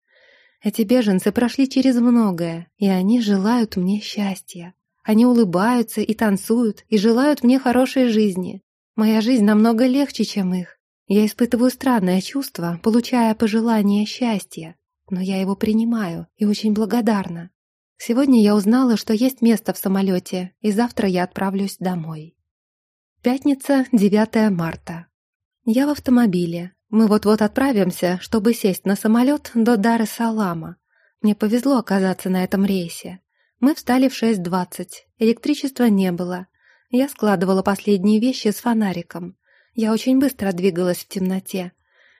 Эти беженцы прошли через многое, и они желают мне счастья. Они улыбаются и танцуют, и желают мне хорошей жизни. Моя жизнь намного легче, чем их. Я испытываю странное чувство, получая пожелание счастья, но я его принимаю и очень благодарна. Сегодня я узнала, что есть место в самолете, и завтра я отправлюсь домой. Пятница, 9 марта. Я в автомобиле. Мы вот-вот отправимся, чтобы сесть на самолет до Дар-эс-Салама. Мне повезло оказаться на этом рейсе. Мы встали в 6.20. Электричества не было. Я складывала последние вещи с фонариком. Я очень быстро двигалась в темноте.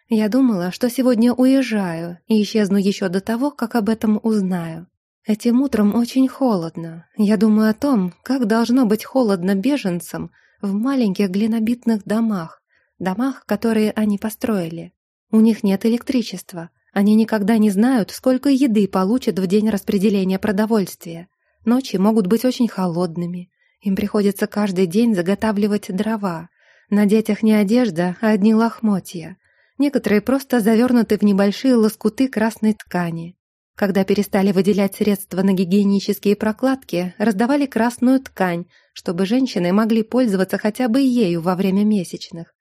Я думала, что сегодня уезжаю и исчезну еще до того, как об этом узнаю. Этим утром очень холодно. Я думаю о том, как должно быть холодно беженцам в маленьких глинобитных домах, домах, которые они построили. У них нет электричества. Они никогда не знают, сколько еды получат в день распределения продовольствия. Ночи могут быть очень холодными. Им приходится каждый день заготавливать дрова. На детях не одежда, а одни лохмотья. Некоторые просто завернуты в небольшие лоскуты красной ткани. Когда перестали выделять средства на гигиенические прокладки, раздавали красную ткань, чтобы женщины могли пользоваться хотя бы ею во время месячных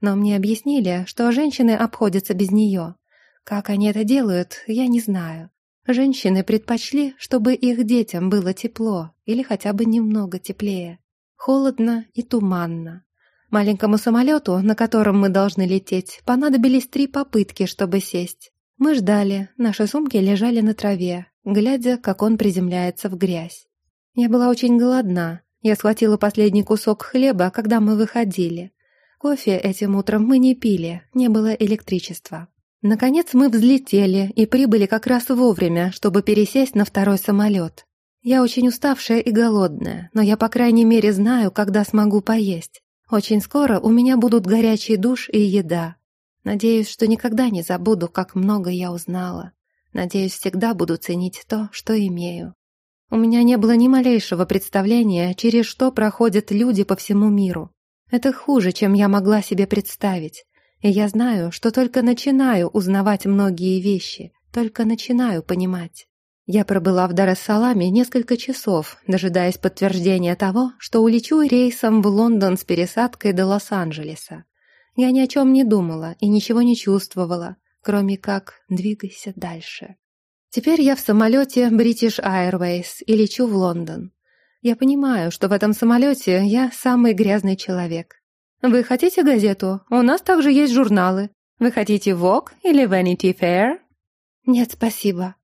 но мне объяснили, что женщины обходятся без нее. Как они это делают, я не знаю. Женщины предпочли, чтобы их детям было тепло или хотя бы немного теплее. Холодно и туманно. Маленькому самолету, на котором мы должны лететь, понадобились три попытки, чтобы сесть. Мы ждали, наши сумки лежали на траве, глядя, как он приземляется в грязь. Я была очень голодна. Я схватила последний кусок хлеба, когда мы выходили. Кофе этим утром мы не пили, не было электричества. Наконец мы взлетели и прибыли как раз вовремя, чтобы пересесть на второй самолет. Я очень уставшая и голодная, но я, по крайней мере, знаю, когда смогу поесть. Очень скоро у меня будут горячий душ и еда. Надеюсь, что никогда не забуду, как много я узнала. Надеюсь, всегда буду ценить то, что имею. У меня не было ни малейшего представления, через что проходят люди по всему миру. Это хуже, чем я могла себе представить. И я знаю, что только начинаю узнавать многие вещи, только начинаю понимать. Я пробыла в Дар-эс-Саламе несколько часов, дожидаясь подтверждения того, что улечу рейсом в Лондон с пересадкой до Лос-Анджелеса. Я ни о чем не думала и ничего не чувствовала, кроме как «двигайся дальше». Теперь я в самолете British Airways и лечу в Лондон. Я понимаю, что в этом самолете я самый грязный человек. Вы хотите газету? У нас также есть журналы. Вы хотите Vogue или Vanity Fair? Нет, спасибо.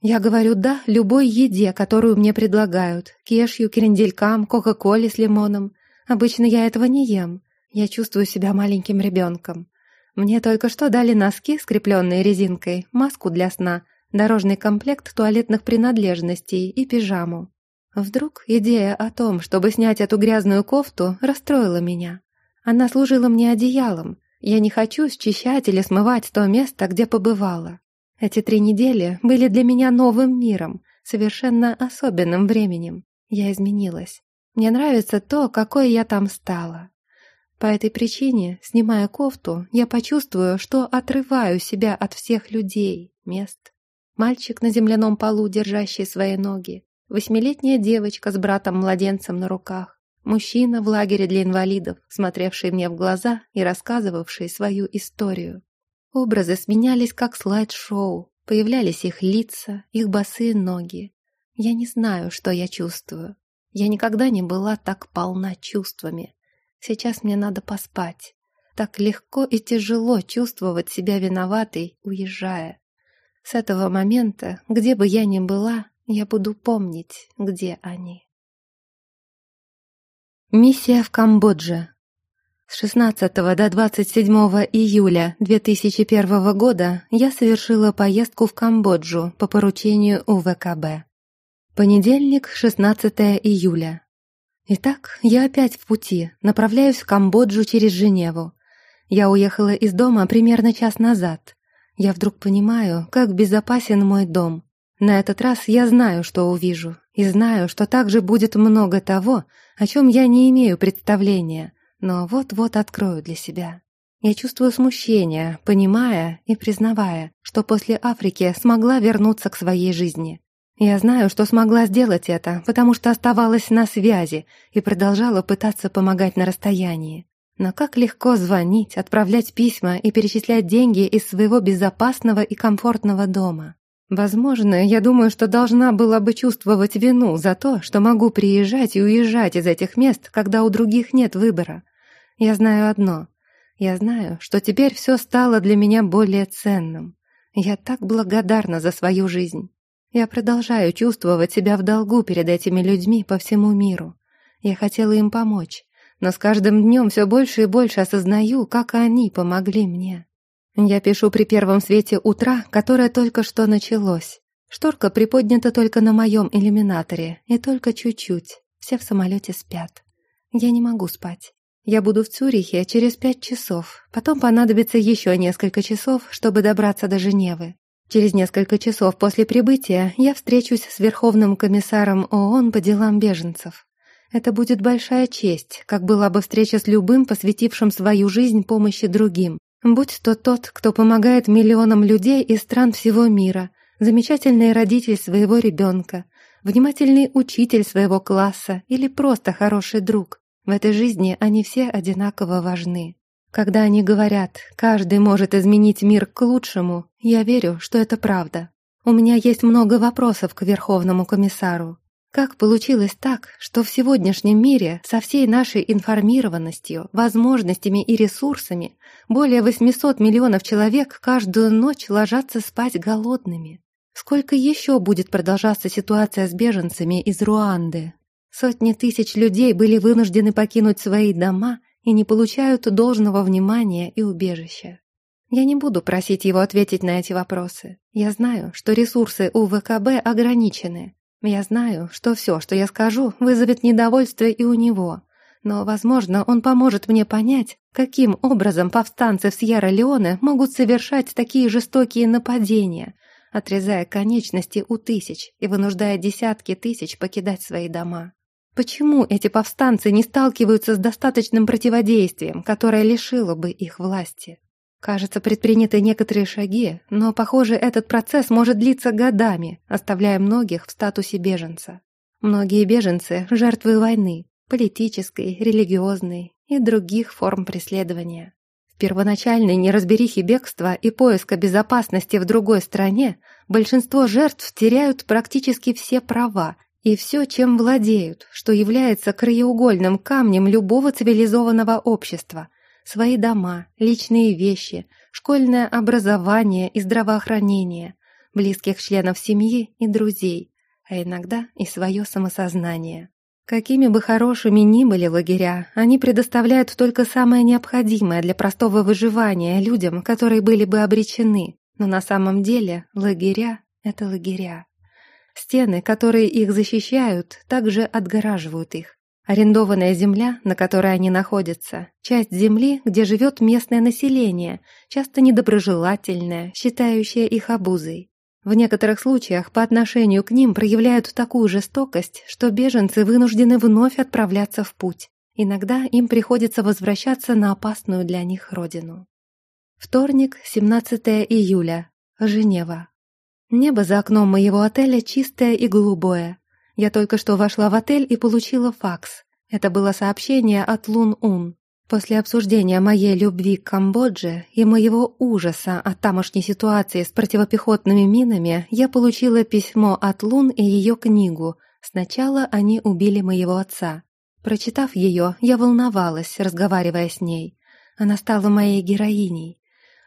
Я говорю «да» любой еде, которую мне предлагают. Кешью, кренделькам, кока-коле с лимоном. Обычно я этого не ем. Я чувствую себя маленьким ребенком. Мне только что дали носки, скрепленные резинкой, маску для сна, дорожный комплект туалетных принадлежностей и пижаму. Вдруг идея о том, чтобы снять эту грязную кофту, расстроила меня. Она служила мне одеялом. Я не хочу счищать или смывать то место, где побывала. Эти три недели были для меня новым миром, совершенно особенным временем. Я изменилась. Мне нравится то, какой я там стала. По этой причине, снимая кофту, я почувствую, что отрываю себя от всех людей, мест. Мальчик на земляном полу, держащий свои ноги, Восьмилетняя девочка с братом-младенцем на руках. Мужчина в лагере для инвалидов, смотревший мне в глаза и рассказывавший свою историю. Образы сменялись как слайд-шоу, появлялись их лица, их босые ноги. Я не знаю, что я чувствую. Я никогда не была так полна чувствами. Сейчас мне надо поспать. Так легко и тяжело чувствовать себя виноватой, уезжая. С этого момента, где бы я ни была, я буду помнить, где они. Миссия в Камбодже. С 16 до 27 июля 2001 года я совершила поездку в Камбоджу по поручению УВКБ. Понедельник, 16 июля. Итак, я опять в пути, направляюсь в Камбоджу через Женеву. Я уехала из дома примерно час назад. Я вдруг понимаю, как безопасен мой дом. На этот раз я знаю, что увижу, и знаю, что также будет много того, о чем я не имею представления, но вот-вот открою для себя. Я чувствую смущение, понимая и признавая, что после Африки смогла вернуться к своей жизни. Я знаю, что смогла сделать это, потому что оставалась на связи и продолжала пытаться помогать на расстоянии. Но как легко звонить, отправлять письма и перечислять деньги из своего безопасного и комфортного дома. Возможно, я думаю, что должна была бы чувствовать вину за то, что могу приезжать и уезжать из этих мест, когда у других нет выбора. Я знаю одно. Я знаю, что теперь все стало для меня более ценным. Я так благодарна за свою жизнь. Я продолжаю чувствовать себя в долгу перед этими людьми по всему миру. Я хотела им помочь, но с каждым днем все больше и больше осознаю, как они помогли мне. Я пишу при первом свете утра, которое только что началось. Шторка приподнята только на моем иллюминаторе, и только чуть-чуть. Все в самолете спят. Я не могу спать. Я буду в Цюрихе через пять часов. Потом понадобится еще несколько часов, чтобы добраться до Женевы. Через несколько часов после прибытия я встречусь с Верховным комиссаром ООН по делам беженцев. Это будет большая честь, как была бы встреча с любым, посвятившим свою жизнь помощи другим. Будь то тот, кто помогает миллионам людей из стран всего мира, замечательный родитель своего ребенка, внимательный учитель своего класса или просто хороший друг. В этой жизни они все одинаково важны. Когда они говорят «каждый может изменить мир к лучшему», я верю, что это правда. У меня есть много вопросов к Верховному комиссару. Как получилось так, что в сегодняшнем мире со всей нашей информированностью, возможностями и ресурсами более 800 миллионов человек каждую ночь ложатся спать голодными? Сколько еще будет продолжаться ситуация с беженцами из Руанды? Сотни тысяч людей были вынуждены покинуть свои дома и не получают должного внимания и убежища. Я не буду просить его ответить на эти вопросы. Я знаю, что ресурсы у ВКБ ограничены. Я знаю, что все, что я скажу, вызовет недовольство и у него. Но, возможно, он поможет мне понять, каким образом повстанцы в Сьерра-Леоне могут совершать такие жестокие нападения, отрезая конечности у тысяч и вынуждая десятки тысяч покидать свои дома. Почему эти повстанцы не сталкиваются с достаточным противодействием, которое лишило бы их власти? Кажется, предприняты некоторые шаги, но, похоже, этот процесс может длиться годами, оставляя многих в статусе беженца. Многие беженцы – жертвы войны, политической, религиозной и других форм преследования. В первоначальной неразберихе бегства и поиска безопасности в другой стране большинство жертв теряют практически все права и все, чем владеют, что является краеугольным камнем любого цивилизованного общества. Свои дома, личные вещи, школьное образование и здравоохранение, близких членов семьи и друзей, а иногда и свое самосознание. Какими бы хорошими ни были лагеря, они предоставляют только самое необходимое для простого выживания людям, которые были бы обречены. Но на самом деле лагеря — это лагеря. Стены, которые их защищают, также отгораживают их. Арендованная земля, на которой они находятся, часть земли, где живет местное население, часто недоброжелательное, считающее их обузой. В некоторых случаях по отношению к ним проявляют такую жестокость, что беженцы вынуждены вновь отправляться в путь. Иногда им приходится возвращаться на опасную для них родину. Вторник, 17 июля. Женева. Небо за окном моего отеля чистое и голубое. Я только что вошла в отель и получила факс. Это было сообщение от Лун Ун. После обсуждения моей любви к Камбодже и моего ужаса от тамошней ситуации с противопехотными минами я получила письмо от Лун и ее книгу «Сначала они убили моего отца». Прочитав ее, я волновалась, разговаривая с ней. Она стала моей героиней.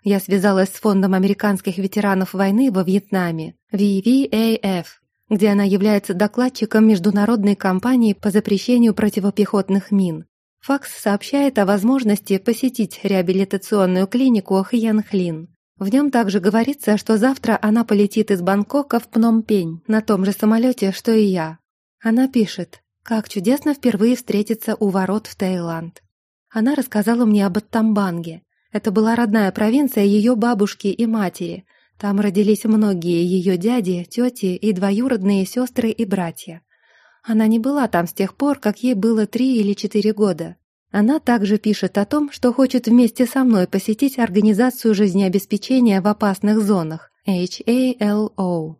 Я связалась с Фондом американских ветеранов войны во Вьетнаме, VVAF, где она является докладчиком международной кампании по запрещению противопехотных мин. Факс сообщает о возможности посетить реабилитационную клинику Хьянхлин. В нем также говорится, что завтра она полетит из Бангкока в Пномпень на том же самолете, что и я. Она пишет, как чудесно впервые встретиться у ворот в Таиланд. Она рассказала мне об Аттамбанге. Это была родная провинция ее бабушки и матери. Там родились многие ее дяди, тети и двоюродные сестры и братья. Она не была там с тех пор, как ей было три или четыре года. Она также пишет о том, что хочет вместе со мной посетить организацию жизнеобеспечения в опасных зонах HALO.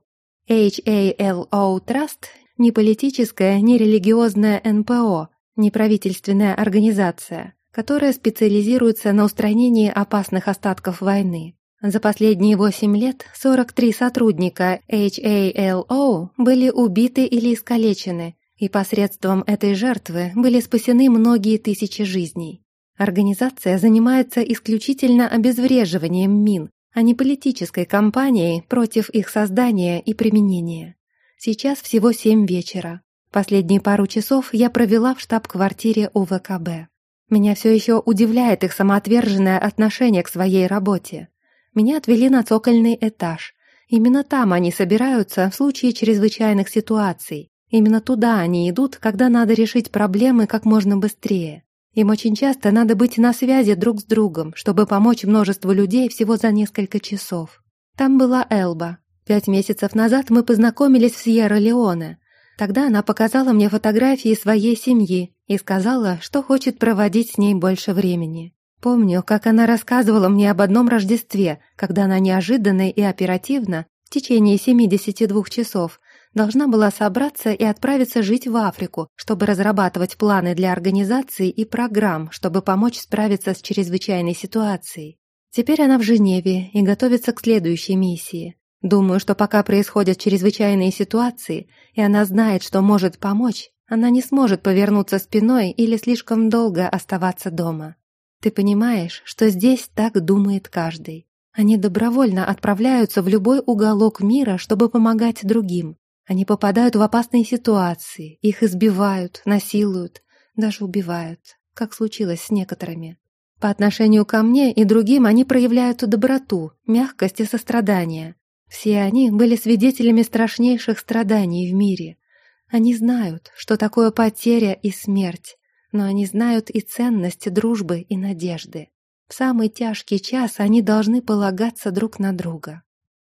HALO Trust – не политическая, не религиозная НПО, неправительственная организация, которая специализируется на устранении опасных остатков войны. За последние 8 лет 43 сотрудника HALO были убиты или искалечены, и посредством этой жертвы были спасены многие тысячи жизней. Организация занимается исключительно обезвреживанием мин, а не политической кампанией против их создания и применения. Сейчас всего 7 вечера. Последние пару часов я провела в штаб-квартире УВКБ. Меня все еще удивляет их самоотверженное отношение к своей работе. Меня отвели на цокольный этаж. Именно там они собираются в случае чрезвычайных ситуаций. Именно туда они идут, когда надо решить проблемы как можно быстрее. Им очень часто надо быть на связи друг с другом, чтобы помочь множеству людей всего за несколько часов. Там была Элба. Пять месяцев назад мы познакомились в Сьерра-Леоне. Тогда она показала мне фотографии своей семьи и сказала, что хочет проводить с ней больше времени. Помню, как она рассказывала мне об одном Рождестве, когда она неожиданно и оперативно, в течение 72 часов, должна была собраться и отправиться жить в Африку, чтобы разрабатывать планы для организации и программ, чтобы помочь справиться с чрезвычайной ситуацией. Теперь она в Женеве и готовится к следующей миссии. Думаю, что пока происходят чрезвычайные ситуации, и она знает, что может помочь, она не сможет повернуться спиной или слишком долго оставаться дома. Ты понимаешь, что здесь так думает каждый. Они добровольно отправляются в любой уголок мира, чтобы помогать другим. Они попадают в опасные ситуации, их избивают, насилуют, даже убивают, как случилось с некоторыми. По отношению ко мне и другим они проявляют доброту, мягкость и сострадание. Все они были свидетелями страшнейших страданий в мире. Они знают, что такое потеря и смерть, но они знают и ценность дружбы и надежды. В самый тяжкий час они должны полагаться друг на друга.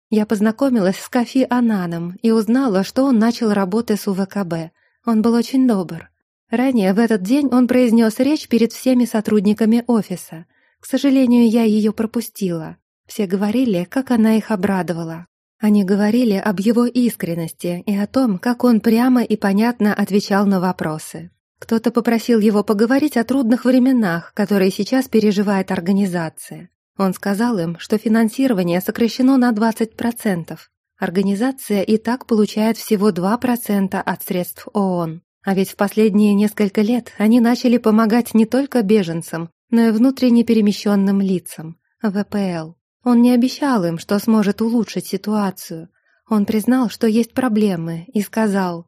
Я познакомилась с Кафи Ананом и узнала, что он начал работы с УВКБ. Он был очень добр. Ранее в этот день он произнес речь перед всеми сотрудниками офиса. К сожалению, я ее пропустила. Все говорили, как она их обрадовала. Они говорили об его искренности и о том, как он прямо и понятно отвечал на вопросы. Кто-то попросил его поговорить о трудных временах, которые сейчас переживает организация. Он сказал им, что финансирование сокращено на 20%. Организация и так получает всего 2% от средств ООН. А ведь в последние несколько лет они начали помогать не только беженцам, но и внутренне перемещенным лицам, ВПЛ. Он не обещал им, что сможет улучшить ситуацию. Он признал, что есть проблемы, и сказал,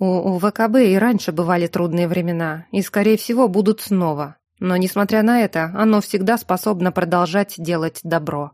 у, ВКБ и раньше бывали трудные времена, и, скорее всего, будут снова. Но, несмотря на это, оно всегда способно продолжать делать добро.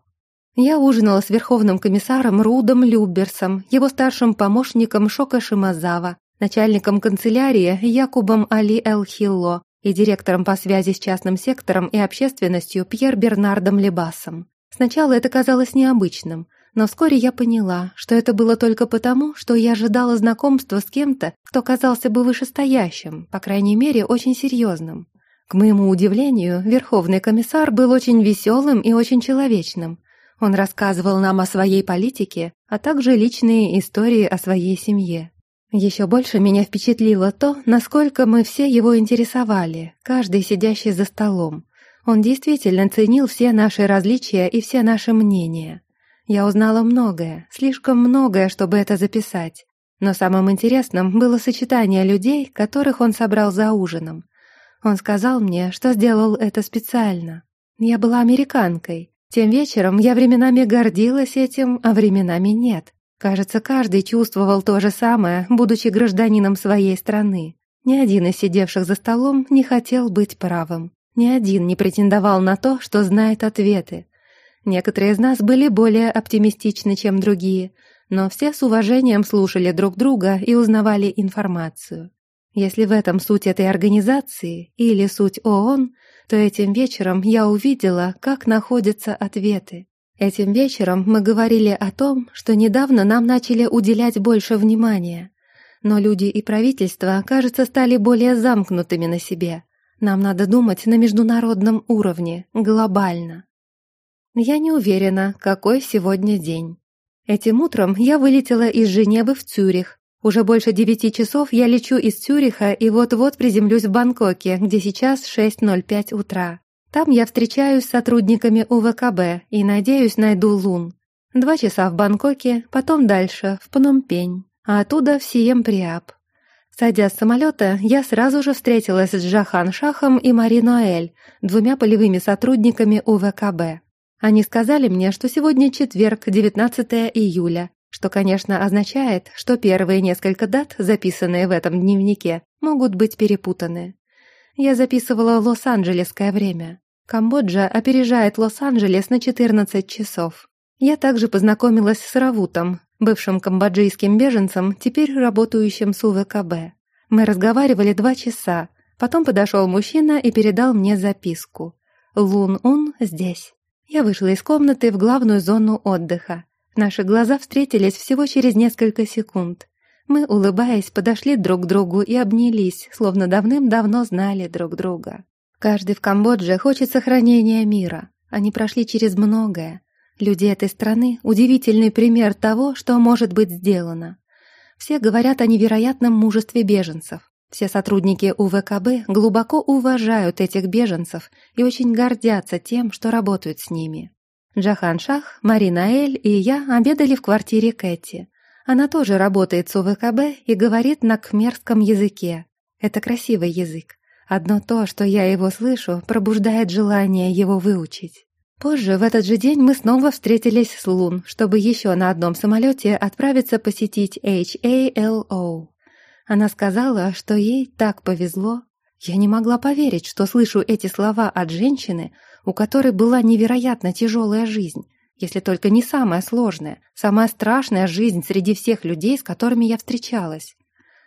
Я ужинала с верховным комиссаром Рудом Люберсом, его старшим помощником Шока Шимазава, начальником канцелярии Якубом Али Элхилло и директором по связи с частным сектором и общественностью Пьер Бернардом Лебасом. Сначала это казалось необычным, но вскоре я поняла, что это было только потому, что я ожидала знакомства с кем-то, кто казался бы вышестоящим, по крайней мере, очень серьезным. К моему удивлению, Верховный комиссар был очень веселым и очень человечным. Он рассказывал нам о своей политике, а также личные истории о своей семье. Еще больше меня впечатлило то, насколько мы все его интересовали, каждый сидящий за столом. Он действительно ценил все наши различия и все наши мнения. Я узнала многое, слишком многое, чтобы это записать. Но самым интересным было сочетание людей, которых он собрал за ужином. Он сказал мне, что сделал это специально. Я была американкой. Тем вечером я временами гордилась этим, а временами нет. Кажется, каждый чувствовал то же самое, будучи гражданином своей страны. Ни один из сидевших за столом не хотел быть правым. Ни один не претендовал на то, что знает ответы. Некоторые из нас были более оптимистичны, чем другие, но все с уважением слушали друг друга и узнавали информацию. Если в этом суть этой организации или суть ООН, то этим вечером я увидела, как находятся ответы. Этим вечером мы говорили о том, что недавно нам начали уделять больше внимания. Но люди и правительства, кажется, стали более замкнутыми на себе. Нам надо думать на международном уровне, глобально. Я не уверена, какой сегодня день. Этим утром я вылетела из Женевы в Цюрих. Уже больше девяти часов я лечу из Цюриха и вот-вот приземлюсь в Бангкоке, где сейчас 6.05 утра. Там я встречаюсь с сотрудниками УВКБ и, надеюсь, найду Лун. Два часа в Бангкоке, потом дальше, в Пномпень, а оттуда в Сием-Приап. Сойдя с самолета, я сразу же встретилась с Джахан Шахом и Мари Ноэль, двумя полевыми сотрудниками УВКБ. Они сказали мне, что сегодня четверг, 19 июля, что, конечно, означает, что первые несколько дат, записанные в этом дневнике, могут быть перепутаны. Я записывала лос-анджелесское время. Камбоджа опережает Лос-Анджелес на 14 часов. Я также познакомилась с Равутом, бывшим камбоджийским беженцем, теперь работающим с УВКБ. Мы разговаривали два часа, потом подошел мужчина и передал мне записку. «Лун-Ун здесь». Я вышла из комнаты в главную зону отдыха. Наши глаза встретились всего через несколько секунд. Мы, улыбаясь, подошли друг к другу и обнялись, словно давным-давно знали друг друга. Каждый в Камбодже хочет сохранения мира. Они прошли через многое. Люди этой страны — удивительный пример того, что может быть сделано. Все говорят о невероятном мужестве беженцев. Все сотрудники УВКБ глубоко уважают этих беженцев и очень гордятся тем, что работают с ними. Джахан Шах, Марина Эль и я обедали в квартире Кэти. Она тоже работает с УВКБ и говорит на кхмерском языке. Это красивый язык. Одно то, что я его слышу, пробуждает желание его выучить. Позже, в этот же день, мы снова встретились с Лун, чтобы еще на одном самолете отправиться посетить HALO. Она сказала, что ей так повезло. Я не могла поверить, что слышу эти слова от женщины, у которой была невероятно тяжелая жизнь, если только не самая сложная, самая страшная жизнь среди всех людей, с которыми я встречалась.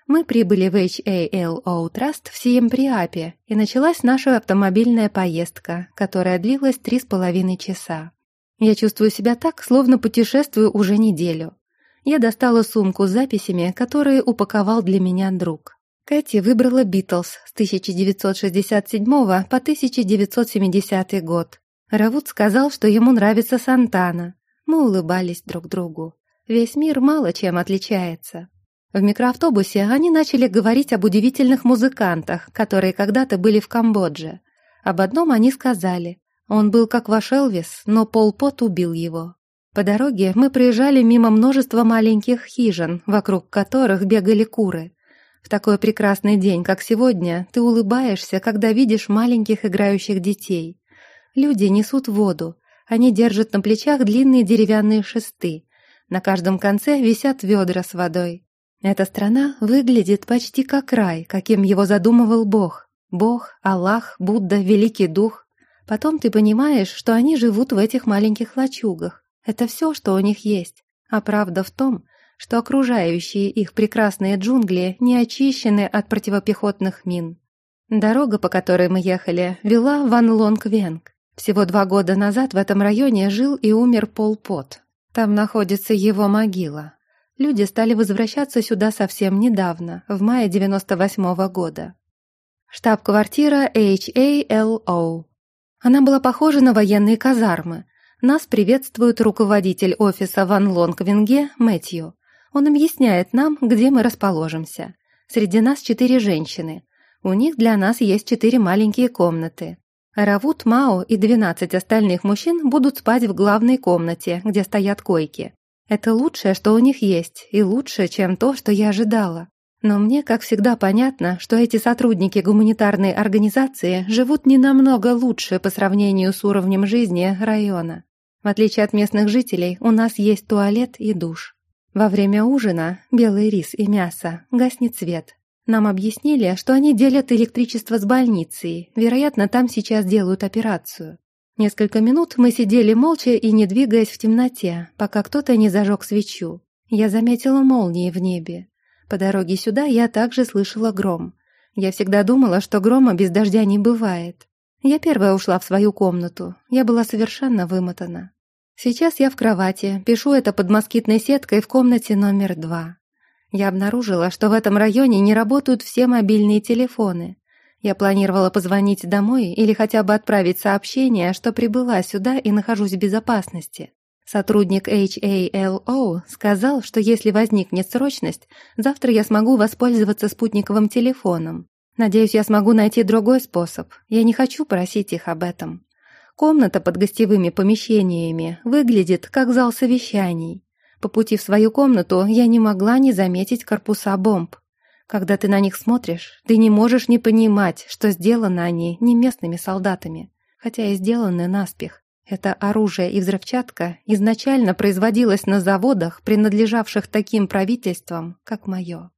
Мы прибыли в HALO Trust в Сиемприапе, и началась наша автомобильная поездка, которая длилась три с половиной часа. Я чувствую себя так, словно путешествую уже неделю. Я достала сумку с записями, которые упаковал для меня друг. Кэти выбрала «Битлз» с 1967 по 1970 год. Равуд сказал, что ему нравится Сантана. Мы улыбались друг другу. Весь мир мало чем отличается. В микроавтобусе они начали говорить об удивительных музыкантах, которые когда-то были в Камбодже. Об одном они сказали. Он был как ваш Элвис, но Пол Пот убил его. По дороге мы проезжали мимо множества маленьких хижин, вокруг которых бегали куры. В такой прекрасный день, как сегодня, ты улыбаешься, когда видишь маленьких играющих детей. Люди несут воду. Они держат на плечах длинные деревянные шесты. На каждом конце висят ведра с водой. Эта страна выглядит почти как рай, каким его задумывал Бог. Бог, Аллах, Будда, Великий Дух. Потом ты понимаешь, что они живут в этих маленьких лачугах, это все, что у них есть. А правда в том, что окружающие их прекрасные джунгли не очищены от противопехотных мин. Дорога, по которой мы ехали, вела в Анлонг-Венг. Всего два года назад в этом районе жил и умер Пол Пот. Там находится его могила. Люди стали возвращаться сюда совсем недавно, в мае 98 -го года. Штаб-квартира HALO. Она была похожа на военные казармы, нас приветствует руководитель офиса Ван Лонгвинге Мэтью. Он объясняет нам, где мы расположимся. Среди нас четыре женщины. У них для нас есть четыре маленькие комнаты. Равут Мао и 12 остальных мужчин будут спать в главной комнате, где стоят койки. Это лучшее, что у них есть, и лучше, чем то, что я ожидала. Но мне, как всегда, понятно, что эти сотрудники гуманитарной организации живут не намного лучше по сравнению с уровнем жизни района. В отличие от местных жителей, у нас есть туалет и душ. Во время ужина белый рис и мясо гаснет свет. Нам объяснили, что они делят электричество с больницей, вероятно, там сейчас делают операцию. Несколько минут мы сидели молча и не двигаясь в темноте, пока кто-то не зажег свечу. Я заметила молнии в небе. По дороге сюда я также слышала гром. Я всегда думала, что грома без дождя не бывает. Я первая ушла в свою комнату. Я была совершенно вымотана. Сейчас я в кровати, пишу это под москитной сеткой в комнате номер два. Я обнаружила, что в этом районе не работают все мобильные телефоны. Я планировала позвонить домой или хотя бы отправить сообщение, что прибыла сюда и нахожусь в безопасности. Сотрудник HALO сказал, что если возникнет срочность, завтра я смогу воспользоваться спутниковым телефоном. Надеюсь, я смогу найти другой способ. Я не хочу просить их об этом. Комната под гостевыми помещениями выглядит как зал совещаний. По пути в свою комнату я не могла не заметить корпуса бомб. Когда ты на них смотришь, ты не можешь не понимать, что сделаны они не местными солдатами, хотя и сделаны наспех. Это оружие и взрывчатка изначально производилось на заводах, принадлежавших таким правительствам, как мое.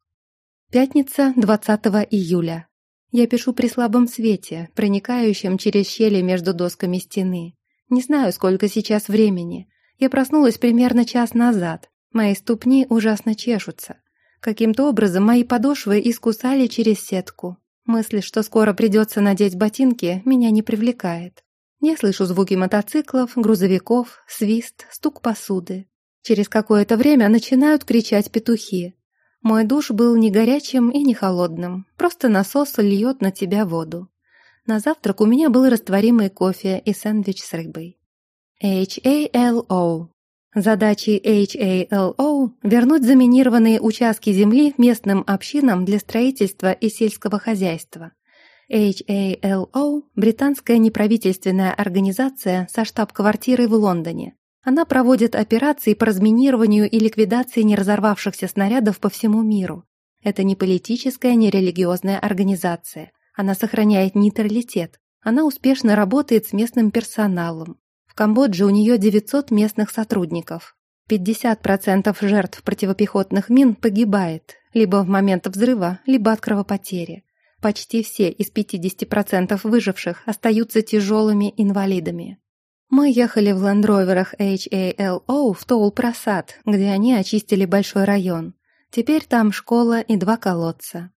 Пятница, 20 июля. Я пишу при слабом свете, проникающем через щели между досками стены. Не знаю, сколько сейчас времени. Я проснулась примерно час назад. Мои ступни ужасно чешутся. Каким-то образом мои подошвы искусали через сетку. Мысль, что скоро придется надеть ботинки, меня не привлекает. Я слышу звуки мотоциклов, грузовиков, свист, стук посуды. Через какое-то время начинают кричать петухи. Мой душ был не горячим и не холодным, просто насос льет на тебя воду. На завтрак у меня был растворимый кофе и сэндвич с рыбой. HALO. Задачей HALO – вернуть заминированные участки земли местным общинам для строительства и сельского хозяйства. HALO – британская неправительственная организация со штаб-квартирой в Лондоне. Она проводит операции по разминированию и ликвидации неразорвавшихся снарядов по всему миру. Это не политическая, не религиозная организация. Она сохраняет нейтралитет. Она успешно работает с местным персоналом. В Камбодже у нее 900 местных сотрудников. 50% жертв противопехотных мин погибает либо в момент взрыва, либо от кровопотери. Почти все из 50% выживших остаются тяжелыми инвалидами. Мы ехали в ландроверах HALO в Тоул-Просад, где они очистили большой район. Теперь там школа и два колодца.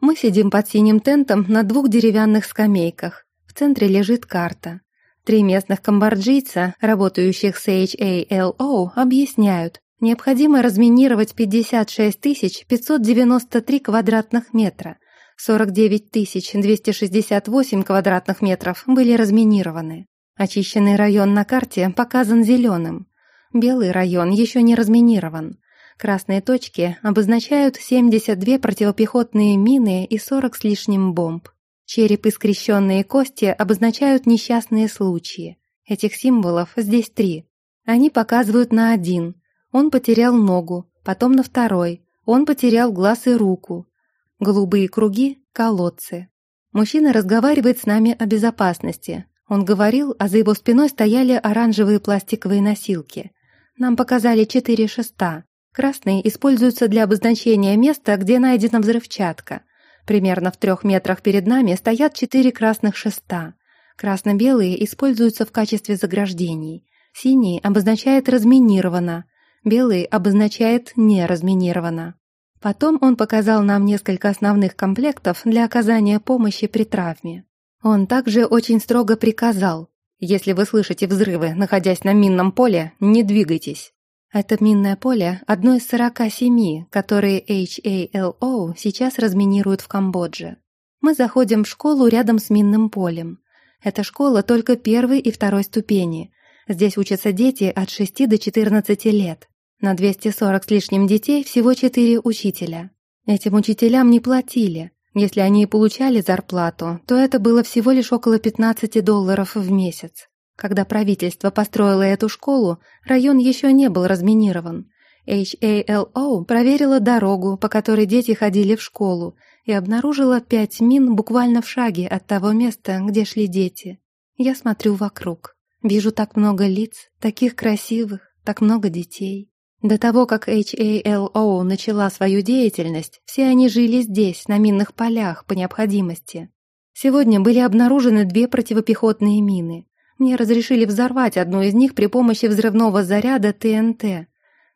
Мы сидим под синим тентом на двух деревянных скамейках. В центре лежит карта. Три местных камбоджийца, работающих с HALO, объясняют, необходимо разминировать 56 593 квадратных метра – 49 268 квадратных метров были разминированы. Очищенный район на карте показан зеленым. Белый район еще не разминирован. Красные точки обозначают 72 противопехотные мины и 40 с лишним бомб. Череп и скрещенные кости обозначают несчастные случаи. Этих символов здесь три. Они показывают на один. Он потерял ногу, потом на второй. Он потерял глаз и руку, Голубые круги — колодцы. Мужчина разговаривает с нами о безопасности. Он говорил, а за его спиной стояли оранжевые пластиковые носилки. Нам показали четыре шеста. Красные используются для обозначения места, где найдена взрывчатка. Примерно в трех метрах перед нами стоят четыре красных шеста. Красно-белые используются в качестве заграждений. Синий обозначает «разминировано», белый обозначает «не разминировано». Потом он показал нам несколько основных комплектов для оказания помощи при травме. Он также очень строго приказал, если вы слышите взрывы, находясь на минном поле, не двигайтесь. Это минное поле – одно из 47, которые HALO сейчас разминируют в Камбодже. Мы заходим в школу рядом с минным полем. Эта школа только первой и второй ступени. Здесь учатся дети от 6 до 14 лет. На 240 с лишним детей всего четыре учителя. Этим учителям не платили. Если они и получали зарплату, то это было всего лишь около 15 долларов в месяц. Когда правительство построило эту школу, район еще не был разминирован. HALO проверила дорогу, по которой дети ходили в школу, и обнаружила пять мин буквально в шаге от того места, где шли дети. Я смотрю вокруг. Вижу так много лиц, таких красивых, так много детей. До того, как HALO начала свою деятельность, все они жили здесь, на минных полях, по необходимости. Сегодня были обнаружены две противопехотные мины. Мне разрешили взорвать одну из них при помощи взрывного заряда ТНТ.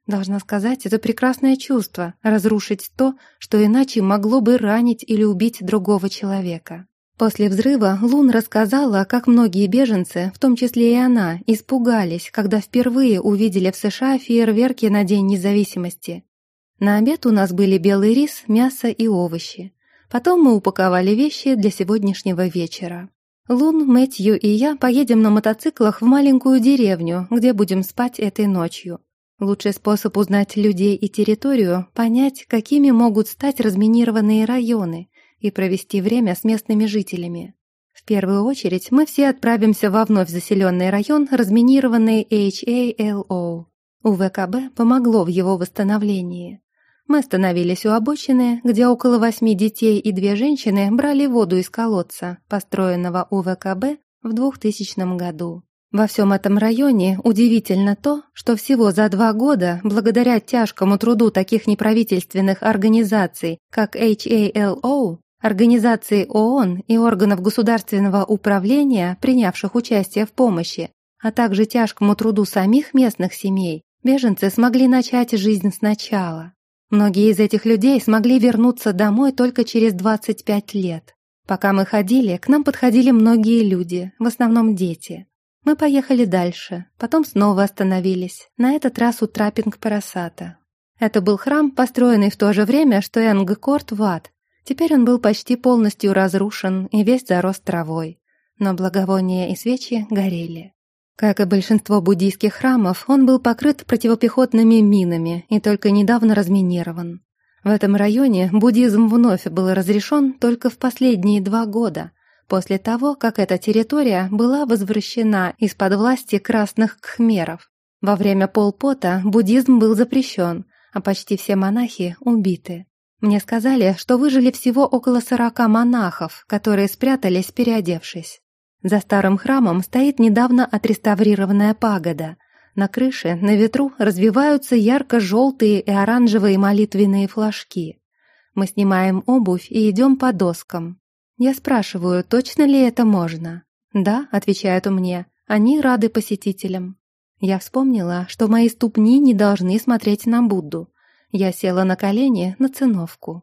Должна сказать, это прекрасное чувство — разрушить то, что иначе могло бы ранить или убить другого человека. После взрыва Лун рассказала, как многие беженцы, в том числе и она, испугались, когда впервые увидели в США фейерверки на День независимости. На обед у нас были белый рис, мясо и овощи. Потом мы упаковали вещи для сегодняшнего вечера. Лун, Мэтью и я поедем на мотоциклах в маленькую деревню, где будем спать этой ночью. Лучший способ узнать людей и территорию – понять, какими могут стать разминированные районы – и провести время с местными жителями. В первую очередь мы все отправимся во вновь заселенный район, разминированный HALO. УВКБ помогло в его восстановлении. Мы остановились у обочины, где около восьми детей и две женщины брали воду из колодца, построенного УВКБ в 2000 году. Во всем этом районе удивительно то, что всего за два года, благодаря тяжкому труду таких неправительственных организаций, как HALO, организаций ООН и органов государственного управления, принявших участие в помощи, а также тяжкому труду самих местных семей, беженцы смогли начать жизнь сначала. Многие из этих людей смогли вернуться домой только через 25 лет. Пока мы ходили, к нам подходили многие люди, в основном дети. Мы поехали дальше, потом снова остановились, на этот раз у траппинг Парасата. Это был храм, построенный в то же время, что и Ангкорт в ад, Теперь он был почти полностью разрушен и весь зарос травой, но благовония и свечи горели. Как и большинство буддийских храмов, он был покрыт противопехотными минами и только недавно разминирован. В этом районе буддизм вновь был разрешен только в последние два года, после того, как эта территория была возвращена из-под власти красных кхмеров. Во время полпота буддизм был запрещен, а почти все монахи убиты. Мне сказали, что выжили всего около сорока монахов, которые спрятались, переодевшись. За старым храмом стоит недавно отреставрированная пагода. На крыше, на ветру развиваются ярко-желтые и оранжевые молитвенные флажки. Мы снимаем обувь и идем по доскам. Я спрашиваю, точно ли это можно? «Да», — отвечают мне, — «они рады посетителям». Я вспомнила, что мои ступни не должны смотреть на Будду, я села на колени на циновку.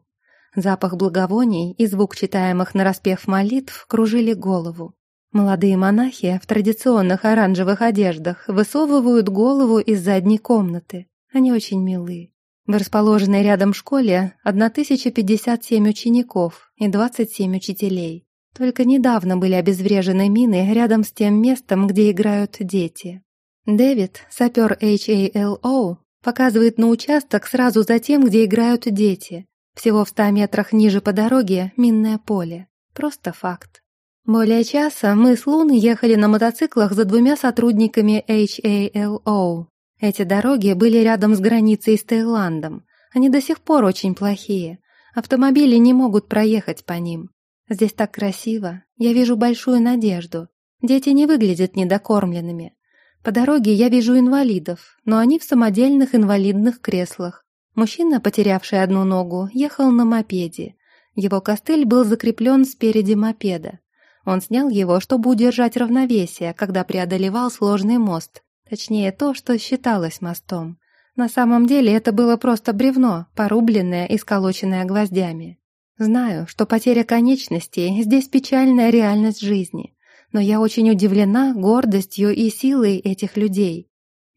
Запах благовоний и звук читаемых нараспев молитв кружили голову. Молодые монахи в традиционных оранжевых одеждах высовывают голову из задней комнаты. Они очень милы. В расположенной рядом школе 1057 учеников и 27 учителей. Только недавно были обезврежены мины рядом с тем местом, где играют дети. Дэвид, сапер HALO, Показывает на участок сразу за тем, где играют дети. Всего в ста метрах ниже по дороге минное поле. Просто факт. Более часа мы с Лун ехали на мотоциклах за двумя сотрудниками HALO. Эти дороги были рядом с границей с Таиландом. Они до сих пор очень плохие. Автомобили не могут проехать по ним. Здесь так красиво. Я вижу большую надежду. Дети не выглядят недокормленными. По дороге я вижу инвалидов, но они в самодельных инвалидных креслах. Мужчина, потерявший одну ногу, ехал на мопеде. Его костыль был закреплен спереди мопеда. Он снял его, чтобы удержать равновесие, когда преодолевал сложный мост. Точнее, то, что считалось мостом. На самом деле это было просто бревно, порубленное и сколоченное гвоздями. Знаю, что потеря конечностей – здесь печальная реальность жизни но я очень удивлена гордостью и силой этих людей.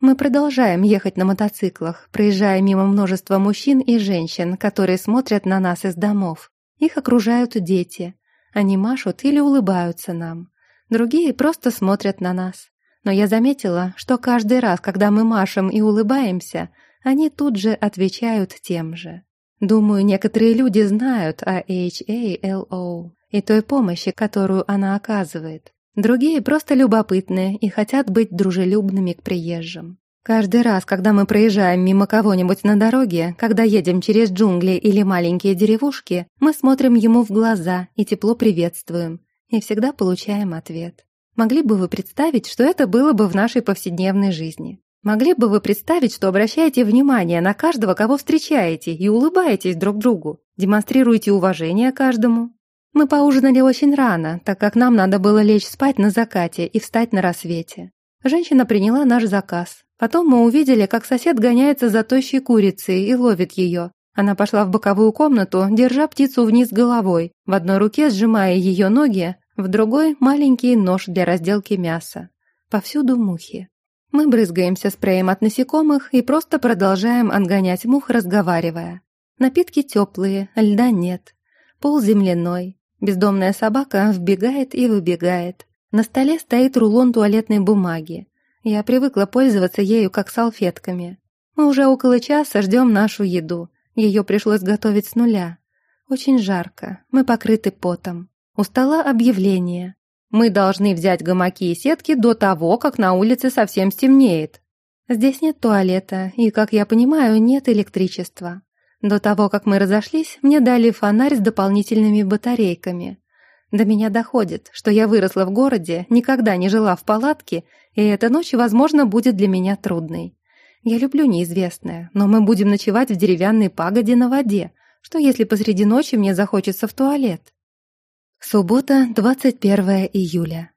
Мы продолжаем ехать на мотоциклах, проезжая мимо множества мужчин и женщин, которые смотрят на нас из домов. Их окружают дети. Они машут или улыбаются нам. Другие просто смотрят на нас. Но я заметила, что каждый раз, когда мы машем и улыбаемся, они тут же отвечают тем же. Думаю, некоторые люди знают о HALO и той помощи, которую она оказывает. Другие просто любопытные и хотят быть дружелюбными к приезжим. Каждый раз, когда мы проезжаем мимо кого-нибудь на дороге, когда едем через джунгли или маленькие деревушки, мы смотрим ему в глаза и тепло приветствуем. И всегда получаем ответ. Могли бы вы представить, что это было бы в нашей повседневной жизни? Могли бы вы представить, что обращаете внимание на каждого, кого встречаете, и улыбаетесь друг другу, демонстрируете уважение каждому? Мы поужинали очень рано, так как нам надо было лечь спать на закате и встать на рассвете. Женщина приняла наш заказ. Потом мы увидели, как сосед гоняется за тощей курицей и ловит ее. Она пошла в боковую комнату, держа птицу вниз головой, в одной руке сжимая ее ноги, в другой – маленький нож для разделки мяса. Повсюду мухи. Мы брызгаемся спреем от насекомых и просто продолжаем отгонять мух, разговаривая. Напитки теплые, льда нет. Пол земляной. Бездомная собака вбегает и выбегает. На столе стоит рулон туалетной бумаги. Я привыкла пользоваться ею как салфетками. Мы уже около часа ждем нашу еду. Ее пришлось готовить с нуля. Очень жарко, мы покрыты потом. У стола объявление. Мы должны взять гамаки и сетки до того, как на улице совсем стемнеет. Здесь нет туалета, и, как я понимаю, нет электричества. До того, как мы разошлись, мне дали фонарь с дополнительными батарейками. До меня доходит, что я выросла в городе, никогда не жила в палатке, и эта ночь, возможно, будет для меня трудной. Я люблю неизвестное, но мы будем ночевать в деревянной пагоде на воде. Что если посреди ночи мне захочется в туалет? Суббота, 21 июля.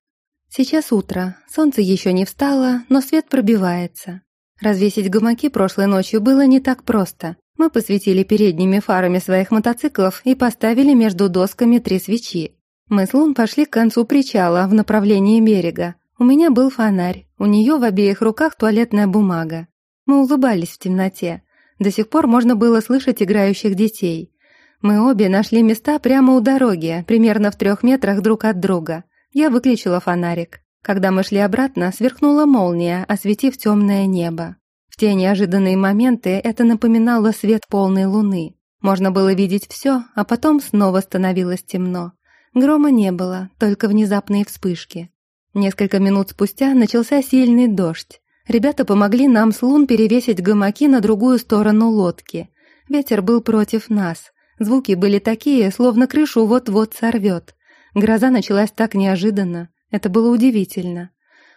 Сейчас утро, солнце еще не встало, но свет пробивается. Развесить гамаки прошлой ночью было не так просто. Мы посветили передними фарами своих мотоциклов и поставили между досками три свечи. Мы с Лун пошли к концу причала в направлении берега. У меня был фонарь, у нее в обеих руках туалетная бумага. Мы улыбались в темноте. До сих пор можно было слышать играющих детей. Мы обе нашли места прямо у дороги, примерно в трех метрах друг от друга. Я выключила фонарик. Когда мы шли обратно, сверкнула молния, осветив темное небо. Те неожиданные моменты это напоминало свет полной луны. Можно было видеть все, а потом снова становилось темно. Грома не было, только внезапные вспышки. Несколько минут спустя начался сильный дождь. Ребята помогли нам с лун перевесить гамаки на другую сторону лодки. Ветер был против нас. Звуки были такие, словно крышу вот-вот сорвет. Гроза началась так неожиданно. Это было удивительно.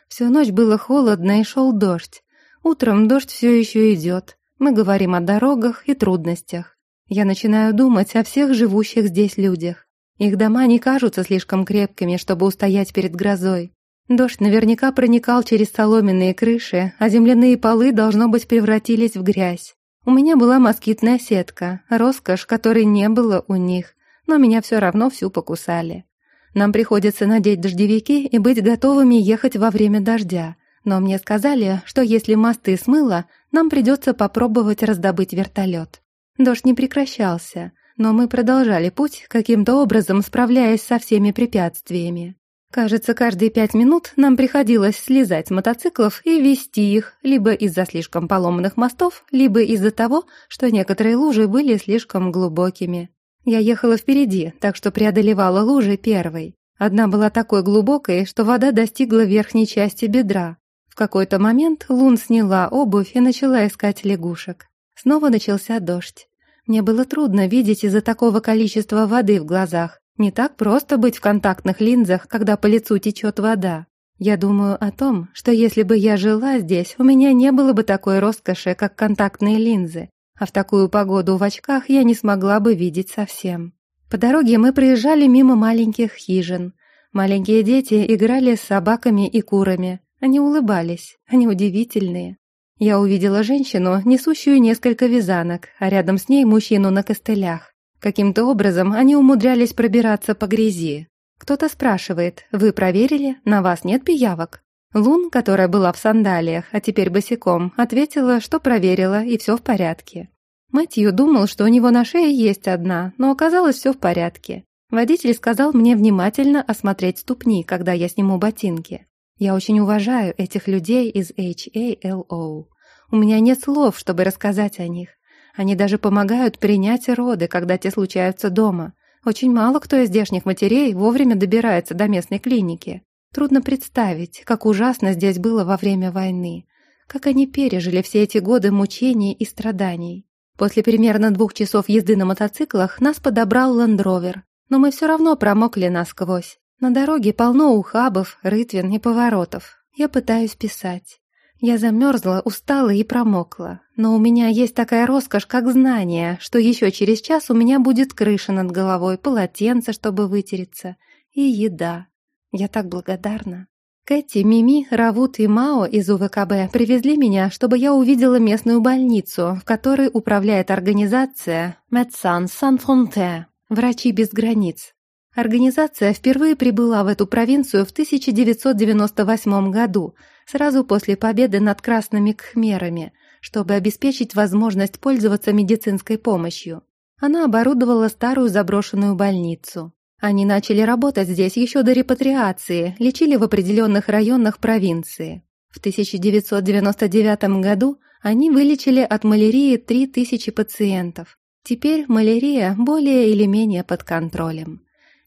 Всю ночь было холодно и шел дождь. Утром дождь все еще идет. Мы говорим о дорогах и трудностях. Я начинаю думать о всех живущих здесь людях. Их дома не кажутся слишком крепкими, чтобы устоять перед грозой. Дождь наверняка проникал через соломенные крыши, а земляные полы, должно быть, превратились в грязь. У меня была москитная сетка, роскошь, которой не было у них, но меня все равно всю покусали. Нам приходится надеть дождевики и быть готовыми ехать во время дождя, но мне сказали, что если мосты смыло, нам придется попробовать раздобыть вертолет. Дождь не прекращался, но мы продолжали путь, каким-то образом справляясь со всеми препятствиями. Кажется, каждые пять минут нам приходилось слезать с мотоциклов и вести их, либо из-за слишком поломанных мостов, либо из-за того, что некоторые лужи были слишком глубокими. Я ехала впереди, так что преодолевала лужи первой. Одна была такой глубокой, что вода достигла верхней части бедра. В какой-то момент Лун сняла обувь и начала искать лягушек. Снова начался дождь. Мне было трудно видеть из-за такого количества воды в глазах, не так просто быть в контактных линзах, когда по лицу течет вода. Я думаю о том, что если бы я жила здесь, у меня не было бы такой роскоши, как контактные линзы, а в такую погоду в очках я не смогла бы видеть совсем. По дороге мы проезжали мимо маленьких хижин. Маленькие дети играли с собаками и курами. Они улыбались, они удивительные. Я увидела женщину, несущую несколько вязанок, а рядом с ней мужчину на костылях. Каким-то образом они умудрялись пробираться по грязи. Кто-то спрашивает, вы проверили, на вас нет пиявок? Лун, которая была в сандалиях, а теперь босиком, ответила, что проверила и все в порядке. Мэтью думал, что у него на шее есть одна, но оказалось все в порядке. Водитель сказал мне внимательно осмотреть ступни, когда я сниму ботинки. Я очень уважаю этих людей из HALO. У меня нет слов, чтобы рассказать о них. Они даже помогают принять роды, когда те случаются дома. Очень мало кто из здешних матерей вовремя добирается до местной клиники. Трудно представить, как ужасно здесь было во время войны. Как они пережили все эти годы мучений и страданий. После примерно двух часов езды на мотоциклах нас подобрал ландровер, но мы все равно промокли насквозь. На дороге полно ухабов, рытвин и поворотов. Я пытаюсь писать. Я замерзла, устала и промокла. Но у меня есть такая роскошь, как знание, что еще через час у меня будет крыша над головой, полотенце, чтобы вытереться, и еда. Я так благодарна. Кэти, Мими, Равут и Мао из УВКБ привезли меня, чтобы я увидела местную больницу, в которой управляет организация Sans Frontières – «Врачи без границ». Организация впервые прибыла в эту провинцию в 1998 году, сразу после победы над красными кхмерами, чтобы обеспечить возможность пользоваться медицинской помощью. Она оборудовала старую заброшенную больницу. Они начали работать здесь еще до репатриации, лечили в определенных районах провинции. В 1999 году они вылечили от малярии 3000 пациентов. Теперь малярия более или менее под контролем.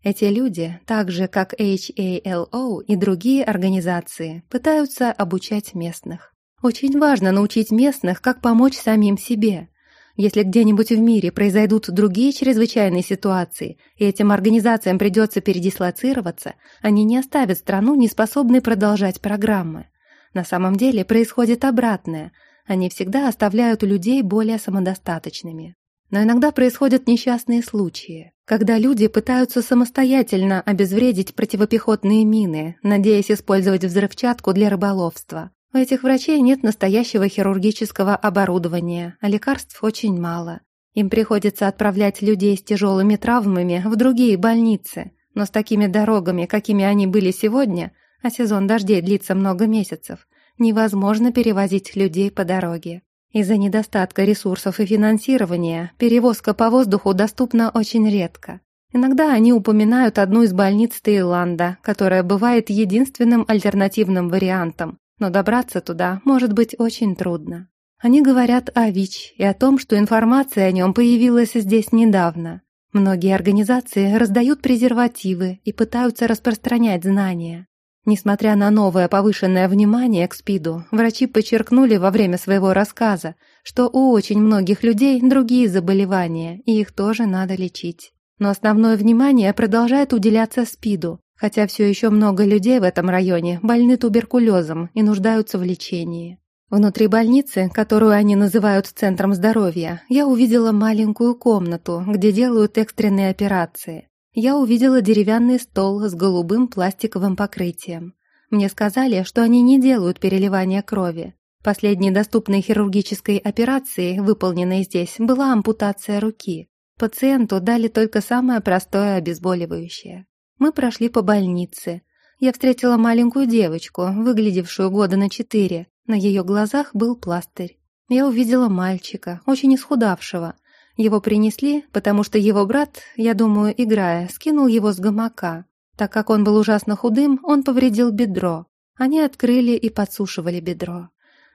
Эти люди, так же как HALO и другие организации, пытаются обучать местных. Очень важно научить местных, как помочь самим себе. Если где-нибудь в мире произойдут другие чрезвычайные ситуации, и этим организациям придется передислоцироваться, они не оставят страну, не способной продолжать программы. На самом деле происходит обратное. Они всегда оставляют людей более самодостаточными. Но иногда происходят несчастные случаи, когда люди пытаются самостоятельно обезвредить противопехотные мины, надеясь использовать взрывчатку для рыболовства. У этих врачей нет настоящего хирургического оборудования, а лекарств очень мало. Им приходится отправлять людей с тяжелыми травмами в другие больницы, но с такими дорогами, какими они были сегодня, а сезон дождей длится много месяцев, невозможно перевозить людей по дороге. Из-за недостатка ресурсов и финансирования перевозка по воздуху доступна очень редко. Иногда они упоминают одну из больниц Таиланда, которая бывает единственным альтернативным вариантом, но добраться туда может быть очень трудно. Они говорят о ВИЧ и о том, что информация о нем появилась здесь недавно. Многие организации раздают презервативы и пытаются распространять знания. Несмотря на новое повышенное внимание к СПИДу, врачи подчеркнули во время своего рассказа, что у очень многих людей другие заболевания, и их тоже надо лечить. Но основное внимание продолжает уделяться СПИДу, хотя все еще много людей в этом районе больны туберкулезом и нуждаются в лечении. Внутри больницы, которую они называют Центром здоровья, я увидела маленькую комнату, где делают экстренные операции я увидела деревянный стол с голубым пластиковым покрытием. Мне сказали, что они не делают переливания крови. Последней доступной хирургической операцией, выполненной здесь, была ампутация руки. Пациенту дали только самое простое обезболивающее. Мы прошли по больнице. Я встретила маленькую девочку, выглядевшую года на четыре. На ее глазах был пластырь. Я увидела мальчика, очень исхудавшего, его принесли, потому что его брат, я думаю, играя, скинул его с гамака. Так как он был ужасно худым, он повредил бедро. Они открыли и подсушивали бедро.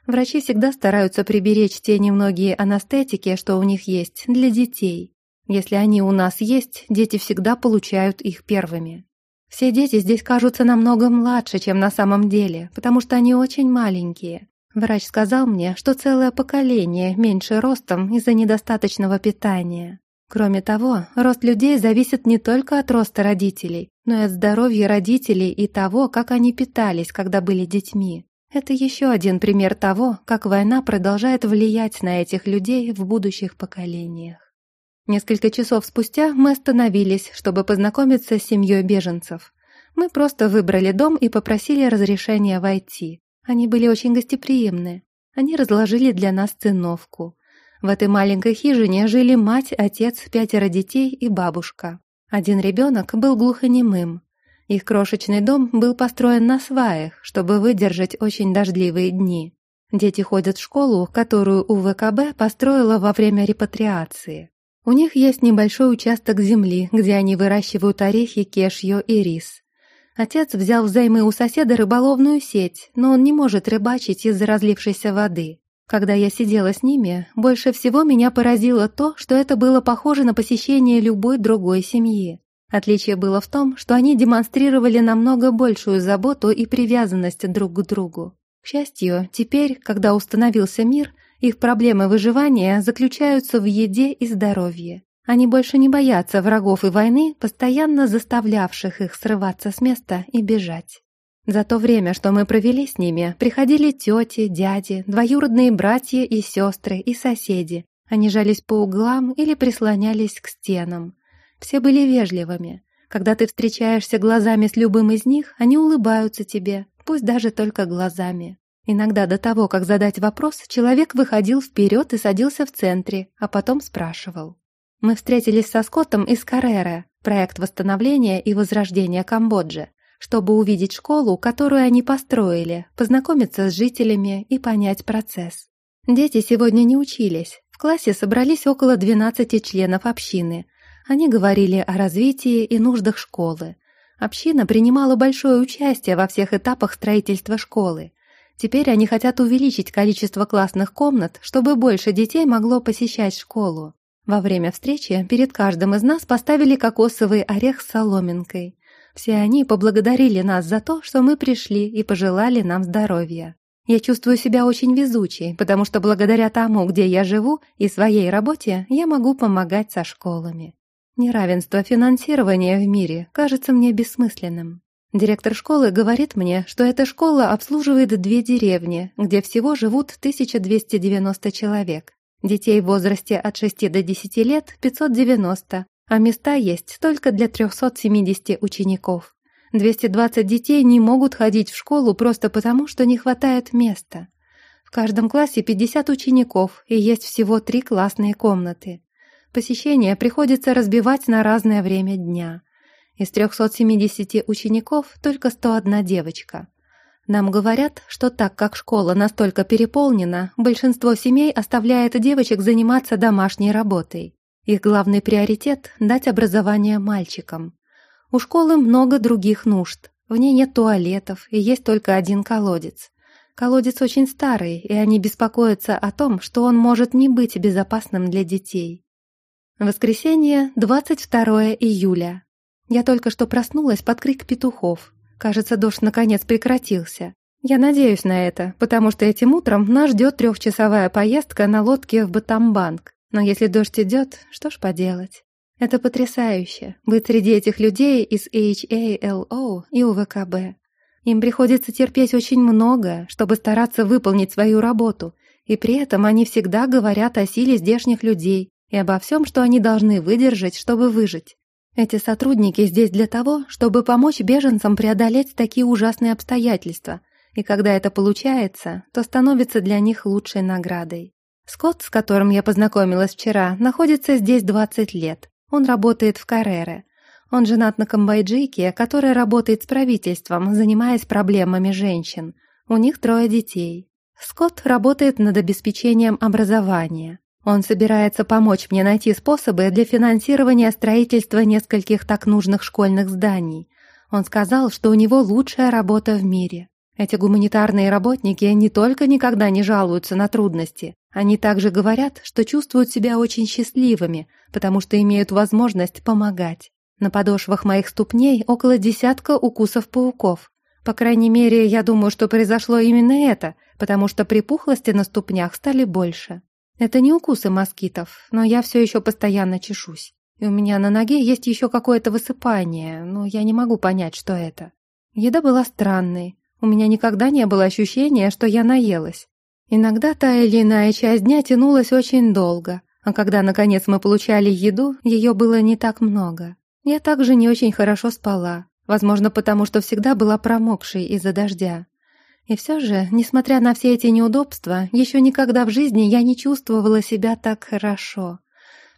Врачи всегда стараются приберечь те немногие анестетики, что у них есть, для детей. Если они у нас есть, дети всегда получают их первыми. Все дети здесь кажутся намного младше, чем на самом деле, потому что они очень маленькие. Врач сказал мне, что целое поколение меньше ростом из-за недостаточного питания. Кроме того, рост людей зависит не только от роста родителей, но и от здоровья родителей и того, как они питались, когда были детьми. Это еще один пример того, как война продолжает влиять на этих людей в будущих поколениях. Несколько часов спустя мы остановились, чтобы познакомиться с семьей беженцев. Мы просто выбрали дом и попросили разрешения войти. Они были очень гостеприимны. Они разложили для нас циновку. В этой маленькой хижине жили мать, отец, пятеро детей и бабушка. Один ребенок был глухонемым. Их крошечный дом был построен на сваях, чтобы выдержать очень дождливые дни. Дети ходят в школу, которую УВКБ построила во время репатриации. У них есть небольшой участок земли, где они выращивают орехи, кешью и рис. Отец взял взаймы у соседа рыболовную сеть, но он не может рыбачить из-за разлившейся воды. Когда я сидела с ними, больше всего меня поразило то, что это было похоже на посещение любой другой семьи. Отличие было в том, что они демонстрировали намного большую заботу и привязанность друг к другу. К счастью, теперь, когда установился мир, их проблемы выживания заключаются в еде и здоровье. Они больше не боятся врагов и войны, постоянно заставлявших их срываться с места и бежать. За то время, что мы провели с ними, приходили тети, дяди, двоюродные братья и сестры и соседи. Они жались по углам или прислонялись к стенам. Все были вежливыми. Когда ты встречаешься глазами с любым из них, они улыбаются тебе, пусть даже только глазами. Иногда до того, как задать вопрос, человек выходил вперед и садился в центре, а потом спрашивал. Мы встретились со Скоттом из Каррера, проект восстановления и возрождения Камбоджи чтобы увидеть школу, которую они построили, познакомиться с жителями и понять процесс. Дети сегодня не учились. В классе собрались около 12 членов общины. Они говорили о развитии и нуждах школы. Община принимала большое участие во всех этапах строительства школы. Теперь они хотят увеличить количество классных комнат, чтобы больше детей могло посещать школу. Во время встречи перед каждым из нас поставили кокосовый орех с соломинкой. Все они поблагодарили нас за то, что мы пришли и пожелали нам здоровья. Я чувствую себя очень везучей, потому что благодаря тому, где я живу, и своей работе, я могу помогать со школами. Неравенство финансирования в мире кажется мне бессмысленным. Директор школы говорит мне, что эта школа обслуживает две деревни, где всего живут 1290 человек. Детей в возрасте от 6 до 10 лет – 590, а места есть только для 370 учеников. 220 детей не могут ходить в школу просто потому, что не хватает места. В каждом классе 50 учеников, и есть всего три классные комнаты. Посещение приходится разбивать на разное время дня. Из 370 учеников только 101 девочка. Нам говорят, что так как школа настолько переполнена, большинство семей оставляет девочек заниматься домашней работой. Их главный приоритет – дать образование мальчикам. У школы много других нужд. В ней нет туалетов и есть только один колодец. Колодец очень старый, и они беспокоятся о том, что он может не быть безопасным для детей. Воскресенье, 22 июля. Я только что проснулась под крик петухов. Кажется, дождь наконец прекратился. Я надеюсь на это, потому что этим утром нас ждет трехчасовая поездка на лодке в Батамбанк. Но если дождь идет, что ж поделать. Это потрясающе, быть среди этих людей из HALO и УВКБ. Им приходится терпеть очень много, чтобы стараться выполнить свою работу, и при этом они всегда говорят о силе здешних людей и обо всем, что они должны выдержать, чтобы выжить. Эти сотрудники здесь для того, чтобы помочь беженцам преодолеть такие ужасные обстоятельства, и когда это получается, то становится для них лучшей наградой. Скотт, с которым я познакомилась вчера, находится здесь 20 лет. Он работает в Каррере. Он женат на камбайджике, которая работает с правительством, занимаясь проблемами женщин. У них трое детей. Скотт работает над обеспечением образования. Он собирается помочь мне найти способы для финансирования строительства нескольких так нужных школьных зданий. Он сказал, что у него лучшая работа в мире. Эти гуманитарные работники не только никогда не жалуются на трудности, они также говорят, что чувствуют себя очень счастливыми, потому что имеют возможность помогать. На подошвах моих ступней около десятка укусов пауков. По крайней мере, я думаю, что произошло именно это, потому что припухлости на ступнях стали больше. Это не укусы москитов, но я все еще постоянно чешусь. И у меня на ноге есть еще какое-то высыпание, но я не могу понять, что это. Еда была странной. У меня никогда не было ощущения, что я наелась. Иногда та или иная часть дня тянулась очень долго, а когда, наконец, мы получали еду, ее было не так много. Я также не очень хорошо спала, возможно, потому что всегда была промокшей из-за дождя. И все же, несмотря на все эти неудобства, еще никогда в жизни я не чувствовала себя так хорошо.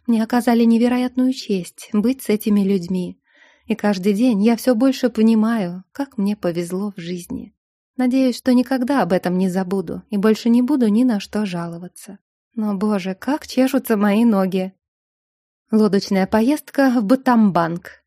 Мне оказали невероятную честь быть с этими людьми. И каждый день я все больше понимаю, как мне повезло в жизни. Надеюсь, что никогда об этом не забуду и больше не буду ни на что жаловаться. Но, боже, как чешутся мои ноги! Лодочная поездка в Батамбанк.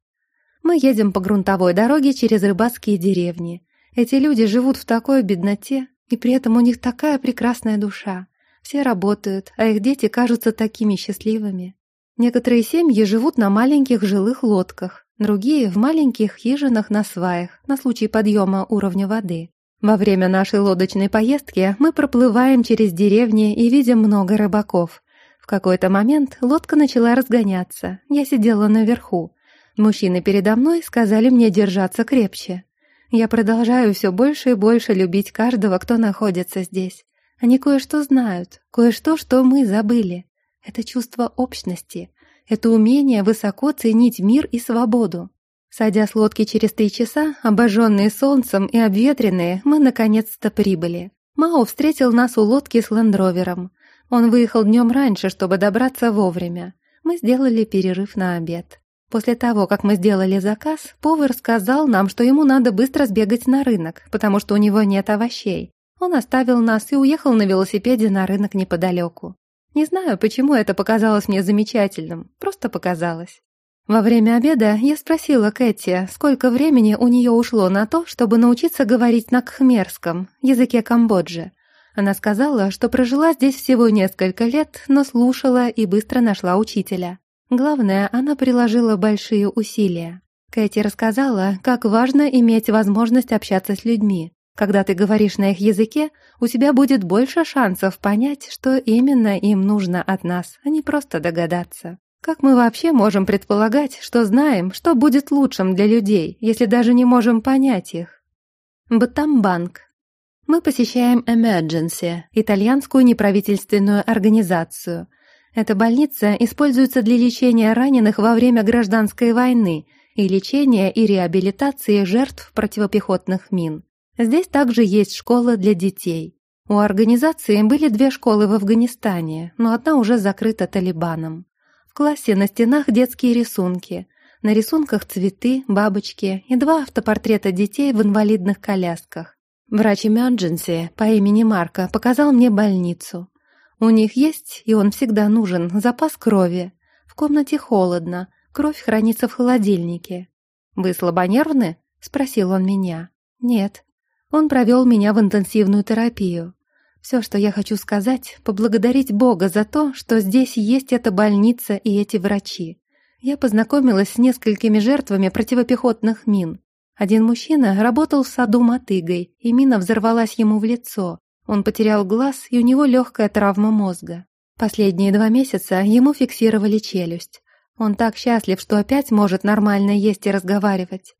Мы едем по грунтовой дороге через рыбацкие деревни. Эти люди живут в такой бедноте, и при этом у них такая прекрасная душа. Все работают, а их дети кажутся такими счастливыми. Некоторые семьи живут на маленьких жилых лодках, другие — в маленьких хижинах на сваях на случай подъема уровня воды. Во время нашей лодочной поездки мы проплываем через деревни и видим много рыбаков. В какой-то момент лодка начала разгоняться, я сидела наверху. Мужчины передо мной сказали мне держаться крепче. Я продолжаю все больше и больше любить каждого, кто находится здесь. Они кое-что знают, кое-что, что мы забыли. Это чувство общности, это умение высоко ценить мир и свободу. Садя с лодки через три часа, обожженные солнцем и обветренные, мы наконец-то прибыли. Мао встретил нас у лодки с лендровером. Он выехал днем раньше, чтобы добраться вовремя. Мы сделали перерыв на обед. После того, как мы сделали заказ, повар сказал нам, что ему надо быстро сбегать на рынок, потому что у него нет овощей. Он оставил нас и уехал на велосипеде на рынок неподалеку. Не знаю, почему это показалось мне замечательным, просто показалось. Во время обеда я спросила Кэти, сколько времени у нее ушло на то, чтобы научиться говорить на кхмерском, языке Камбоджи. Она сказала, что прожила здесь всего несколько лет, но слушала и быстро нашла учителя. Главное, она приложила большие усилия. Кэти рассказала, как важно иметь возможность общаться с людьми, когда ты говоришь на их языке, у тебя будет больше шансов понять, что именно им нужно от нас, а не просто догадаться. Как мы вообще можем предполагать, что знаем, что будет лучшим для людей, если даже не можем понять их? Батамбанк. Мы посещаем Emergency, итальянскую неправительственную организацию. Эта больница используется для лечения раненых во время гражданской войны и лечения и реабилитации жертв противопехотных мин. Здесь также есть школа для детей. У организации были две школы в Афганистане, но одна уже закрыта Талибаном. В классе на стенах детские рисунки. На рисунках цветы, бабочки и два автопортрета детей в инвалидных колясках. Врач Emergency по имени Марка показал мне больницу. У них есть, и он всегда нужен, запас крови. В комнате холодно, кровь хранится в холодильнике. «Вы слабонервны?» — спросил он меня. «Нет», он провел меня в интенсивную терапию. Все, что я хочу сказать, поблагодарить Бога за то, что здесь есть эта больница и эти врачи. Я познакомилась с несколькими жертвами противопехотных мин. Один мужчина работал в саду мотыгой, и мина взорвалась ему в лицо. Он потерял глаз, и у него легкая травма мозга. Последние два месяца ему фиксировали челюсть. Он так счастлив, что опять может нормально есть и разговаривать.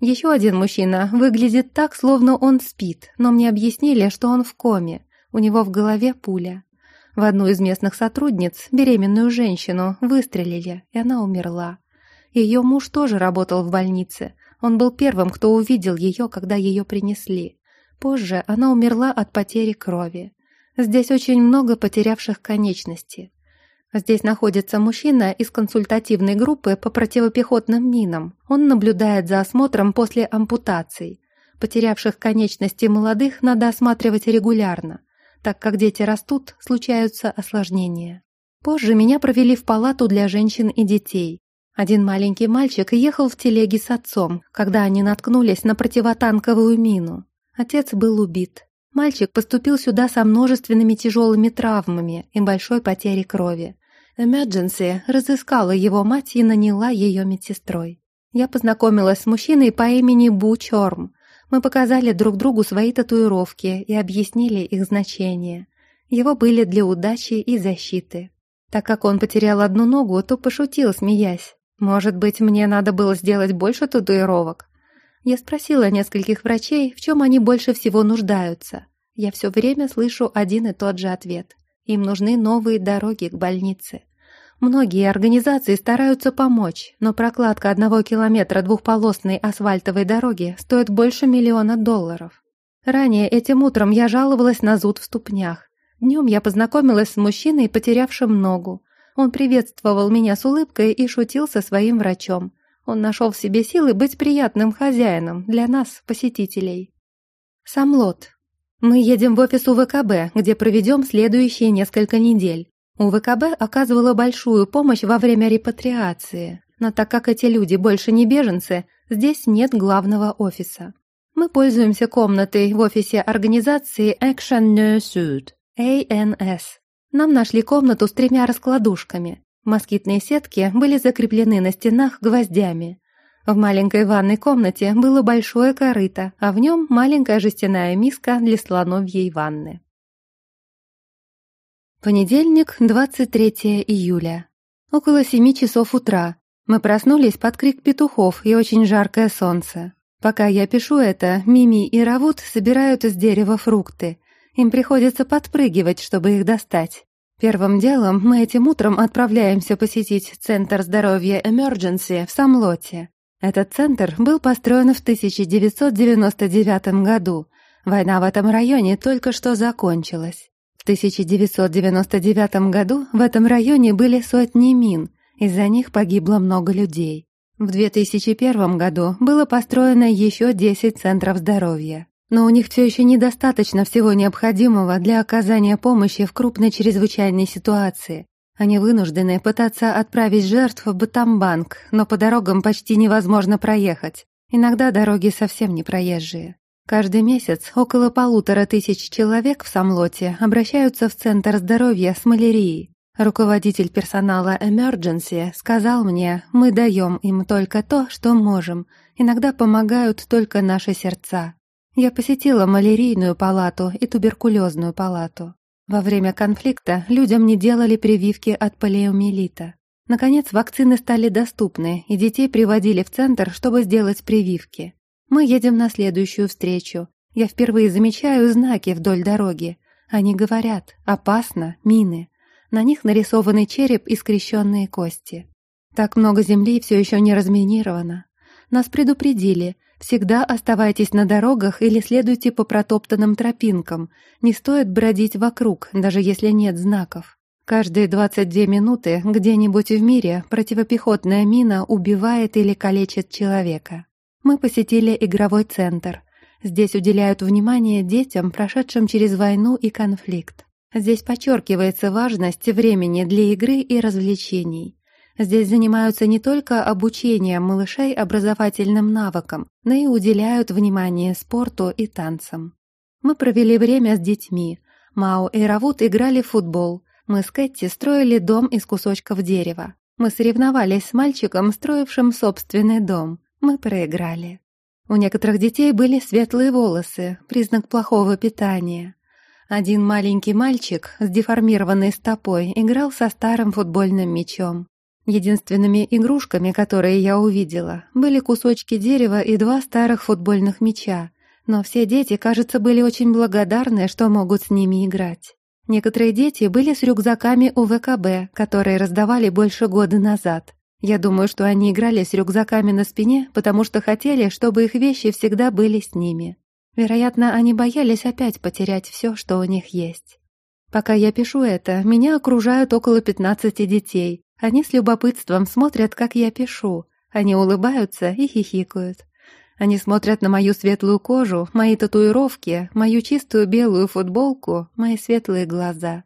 Еще один мужчина выглядит так, словно он спит, но мне объяснили, что он в коме, у него в голове пуля. В одну из местных сотрудниц, беременную женщину, выстрелили, и она умерла. Ее муж тоже работал в больнице. Он был первым, кто увидел ее, когда ее принесли. Позже она умерла от потери крови. Здесь очень много потерявших конечности. Здесь находится мужчина из консультативной группы по противопехотным минам. Он наблюдает за осмотром после ампутаций. Потерявших конечности молодых надо осматривать регулярно. Так как дети растут, случаются осложнения. Позже меня провели в палату для женщин и детей. Один маленький мальчик ехал в телеге с отцом, когда они наткнулись на противотанковую мину. Отец был убит. Мальчик поступил сюда со множественными тяжелыми травмами и большой потерей крови. Emergency разыскала его мать и наняла ее медсестрой. Я познакомилась с мужчиной по имени Бу Чорм. Мы показали друг другу свои татуировки и объяснили их значение. Его были для удачи и защиты. Так как он потерял одну ногу, то пошутил, смеясь. «Может быть, мне надо было сделать больше татуировок?» Я спросила нескольких врачей, в чем они больше всего нуждаются. Я все время слышу один и тот же ответ. Им нужны новые дороги к больнице. Многие организации стараются помочь, но прокладка одного километра двухполосной асфальтовой дороги стоит больше миллиона долларов. Ранее этим утром я жаловалась на зуд в ступнях. Днем я познакомилась с мужчиной, потерявшим ногу. Он приветствовал меня с улыбкой и шутил со своим врачом. Он нашел в себе силы быть приятным хозяином для нас, посетителей. Самлот. Мы едем в офис УВКБ, где проведем следующие несколько недель. УВКБ оказывала большую помощь во время репатриации, но так как эти люди больше не беженцы, здесь нет главного офиса. Мы пользуемся комнатой в офисе организации Action Sud, ANS. Нам нашли комнату с тремя раскладушками. Москитные сетки были закреплены на стенах гвоздями. В маленькой ванной комнате было большое корыто, а в нем маленькая жестяная миска для слоновьей ванны. Понедельник, 23 июля. Около семи часов утра. Мы проснулись под крик петухов и очень жаркое солнце. Пока я пишу это, Мими и Равут собирают из дерева фрукты. Им приходится подпрыгивать, чтобы их достать. Первым делом мы этим утром отправляемся посетить Центр здоровья Emergency в Самлоте. Этот центр был построен в 1999 году. Война в этом районе только что закончилась. В 1999 году в этом районе были сотни мин, из-за них погибло много людей. В 2001 году было построено еще 10 центров здоровья. Но у них все еще недостаточно всего необходимого для оказания помощи в крупной чрезвычайной ситуации. Они вынуждены пытаться отправить жертв в Батамбанк, но по дорогам почти невозможно проехать. Иногда дороги совсем не проезжие. Каждый месяц около полутора тысяч человек в Самлоте обращаются в Центр здоровья с малярией. Руководитель персонала Emergency сказал мне, мы даем им только то, что можем. Иногда помогают только наши сердца. Я посетила малярийную палату и туберкулезную палату. Во время конфликта людям не делали прививки от полиомиелита. Наконец, вакцины стали доступны, и детей приводили в центр, чтобы сделать прививки. Мы едем на следующую встречу. Я впервые замечаю знаки вдоль дороги. Они говорят «опасно, мины». На них нарисованы череп и скрещенные кости. Так много земли все еще не разминировано. Нас предупредили, Всегда оставайтесь на дорогах или следуйте по протоптанным тропинкам. Не стоит бродить вокруг, даже если нет знаков. Каждые 22 минуты где-нибудь в мире противопехотная мина убивает или калечит человека. Мы посетили игровой центр. Здесь уделяют внимание детям, прошедшим через войну и конфликт. Здесь подчеркивается важность времени для игры и развлечений. Здесь занимаются не только обучением малышей образовательным навыкам, но и уделяют внимание спорту и танцам. Мы провели время с детьми. Мао и Равут играли в футбол. Мы с Кэти строили дом из кусочков дерева. Мы соревновались с мальчиком, строившим собственный дом. Мы проиграли. У некоторых детей были светлые волосы, признак плохого питания. Один маленький мальчик с деформированной стопой играл со старым футбольным мячом. Единственными игрушками, которые я увидела, были кусочки дерева и два старых футбольных мяча, но все дети, кажется, были очень благодарны, что могут с ними играть. Некоторые дети были с рюкзаками у ВКБ, которые раздавали больше года назад. Я думаю, что они играли с рюкзаками на спине, потому что хотели, чтобы их вещи всегда были с ними. Вероятно, они боялись опять потерять все, что у них есть. Пока я пишу это, меня окружают около 15 детей, они с любопытством смотрят, как я пишу. Они улыбаются и хихикают. Они смотрят на мою светлую кожу, мои татуировки, мою чистую белую футболку, мои светлые глаза.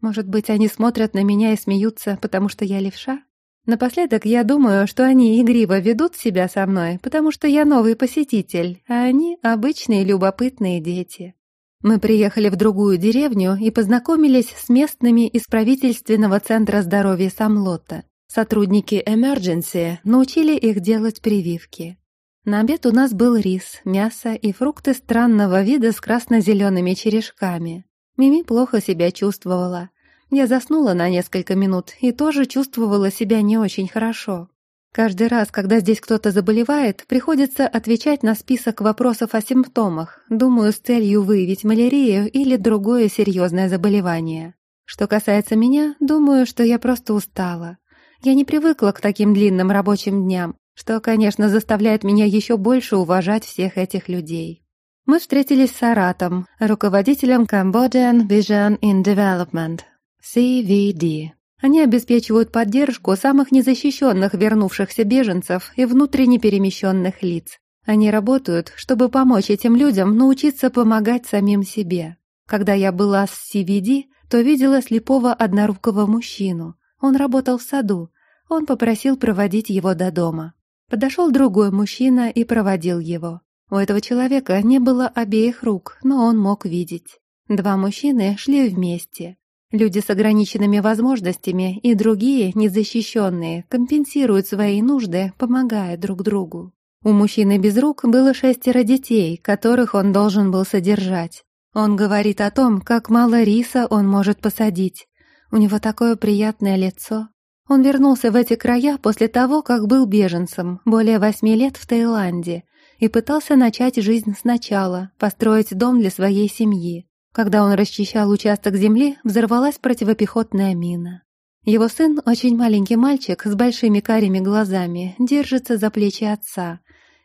Может быть, они смотрят на меня и смеются, потому что я левша? Напоследок я думаю, что они игриво ведут себя со мной, потому что я новый посетитель, а они — обычные любопытные дети. Мы приехали в другую деревню и познакомились с местными из правительственного центра здоровья Самлота. Сотрудники Emergency научили их делать прививки. На обед у нас был рис, мясо и фрукты странного вида с красно-зелеными черешками. Мими плохо себя чувствовала. Я заснула на несколько минут и тоже чувствовала себя не очень хорошо. Каждый раз, когда здесь кто-то заболевает, приходится отвечать на список вопросов о симптомах, думаю, с целью выявить малярию или другое серьезное заболевание. Что касается меня, думаю, что я просто устала. Я не привыкла к таким длинным рабочим дням, что, конечно, заставляет меня еще больше уважать всех этих людей. Мы встретились с Аратом, руководителем Cambodian Vision in Development, CVD. Они обеспечивают поддержку самых незащищенных вернувшихся беженцев и внутренне перемещенных лиц. Они работают, чтобы помочь этим людям научиться помогать самим себе. Когда я была с CVD, то видела слепого однорукого мужчину. Он работал в саду. Он попросил проводить его до дома. Подошел другой мужчина и проводил его. У этого человека не было обеих рук, но он мог видеть. Два мужчины шли вместе. Люди с ограниченными возможностями и другие, незащищенные, компенсируют свои нужды, помогая друг другу. У мужчины без рук было шестеро детей, которых он должен был содержать. Он говорит о том, как мало риса он может посадить. У него такое приятное лицо. Он вернулся в эти края после того, как был беженцем, более восьми лет в Таиланде, и пытался начать жизнь сначала, построить дом для своей семьи. Когда он расчищал участок земли, взорвалась противопехотная мина. Его сын, очень маленький мальчик с большими карими глазами, держится за плечи отца.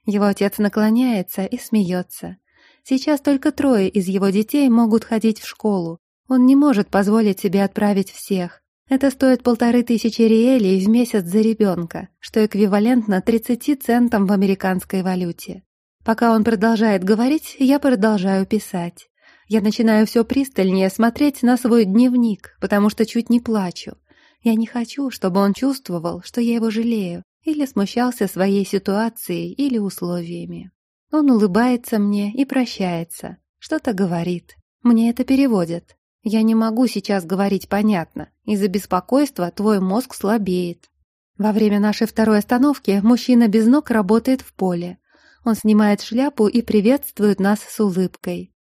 Его отец наклоняется и смеется. Сейчас только трое из его детей могут ходить в школу. Он не может позволить себе отправить всех. Это стоит полторы тысячи риэлей в месяц за ребенка, что эквивалентно 30 центам в американской валюте. Пока он продолжает говорить, я продолжаю писать. Я начинаю все пристальнее смотреть на свой дневник, потому что чуть не плачу. Я не хочу, чтобы он чувствовал, что я его жалею, или смущался своей ситуацией или условиями. Он улыбается мне и прощается, что-то говорит. Мне это переводят. Я не могу сейчас говорить понятно. Из-за беспокойства твой мозг слабеет. Во время нашей второй остановки мужчина без ног работает в поле. Он снимает шляпу и приветствует нас с улыбкой.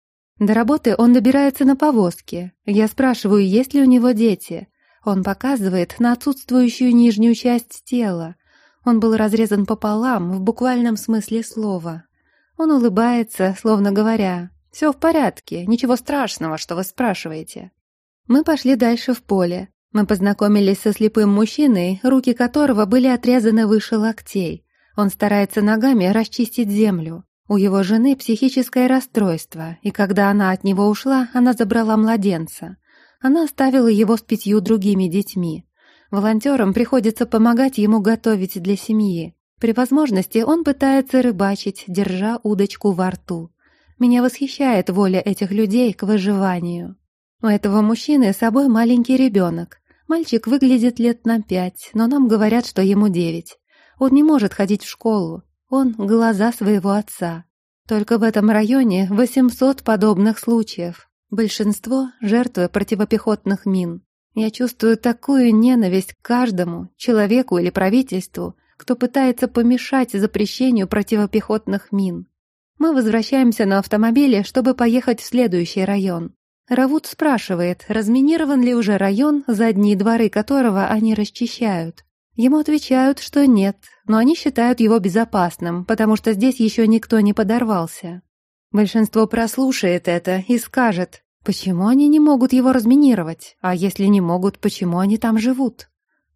До работы он добирается на повозке. Я спрашиваю, есть ли у него дети. Он показывает на отсутствующую нижнюю часть тела. Он был разрезан пополам в буквальном смысле слова. Он улыбается, словно говоря, «Все в порядке, ничего страшного, что вы спрашиваете». Мы пошли дальше в поле. Мы познакомились со слепым мужчиной, руки которого были отрезаны выше локтей. Он старается ногами расчистить землю. У его жены психическое расстройство, и когда она от него ушла, она забрала младенца. Она оставила его с пятью другими детьми. Волонтерам приходится помогать ему готовить для семьи. При возможности он пытается рыбачить, держа удочку во рту. Меня восхищает воля этих людей к выживанию. У этого мужчины с собой маленький ребенок. Мальчик выглядит лет на пять, но нам говорят, что ему девять. Он не может ходить в школу. Он — глаза своего отца. Только в этом районе 800 подобных случаев. Большинство — жертвы противопехотных мин. Я чувствую такую ненависть к каждому, человеку или правительству, кто пытается помешать запрещению противопехотных мин. Мы возвращаемся на автомобиле, чтобы поехать в следующий район. Равут спрашивает, разминирован ли уже район, задние дворы которого они расчищают. Ему отвечают, что нет, но они считают его безопасным, потому что здесь еще никто не подорвался. Большинство прослушает это и скажет, почему они не могут его разминировать, а если не могут, почему они там живут.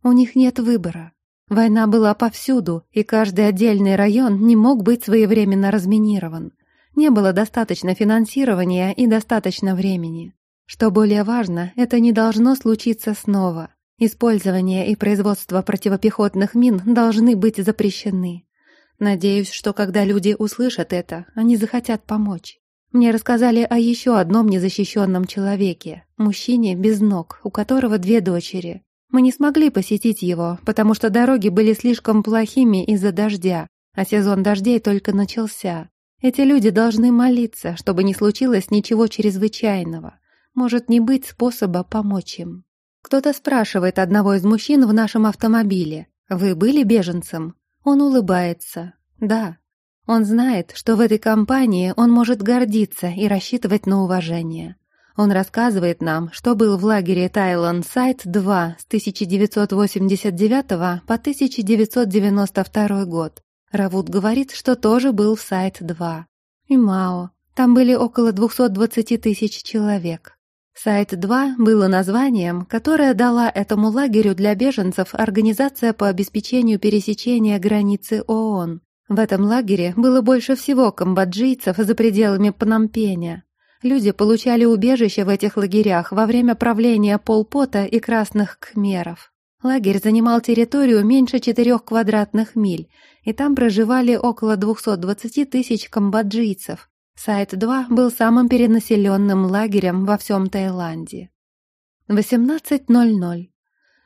У них нет выбора. Война была повсюду, и каждый отдельный район не мог быть своевременно разминирован. Не было достаточно финансирования и достаточно времени. Что более важно, это не должно случиться снова. Использование и производство противопехотных мин должны быть запрещены. Надеюсь, что когда люди услышат это, они захотят помочь. Мне рассказали о еще одном незащищенном человеке, мужчине без ног, у которого две дочери. Мы не смогли посетить его, потому что дороги были слишком плохими из-за дождя, а сезон дождей только начался. Эти люди должны молиться, чтобы не случилось ничего чрезвычайного. Может не быть способа помочь им. Кто-то спрашивает одного из мужчин в нашем автомобиле, «Вы были беженцем?» Он улыбается. «Да». Он знает, что в этой компании он может гордиться и рассчитывать на уважение. Он рассказывает нам, что был в лагере Тайланд Сайт 2 с 1989 по 1992 год. Равут говорит, что тоже был в Сайт 2. И Мао. Там были около 220 тысяч человек. Сайт 2 было названием, которое дала этому лагерю для беженцев Организация по обеспечению пересечения границы ООН. В этом лагере было больше всего камбоджийцев за пределами Пномпеня. Люди получали убежище в этих лагерях во время правления Полпота и Красных Кхмеров. Лагерь занимал территорию меньше четырех квадратных миль, и там проживали около 220 тысяч камбоджийцев. Сайт-2 был самым перенаселенным лагерем во всем Таиланде. 18.00.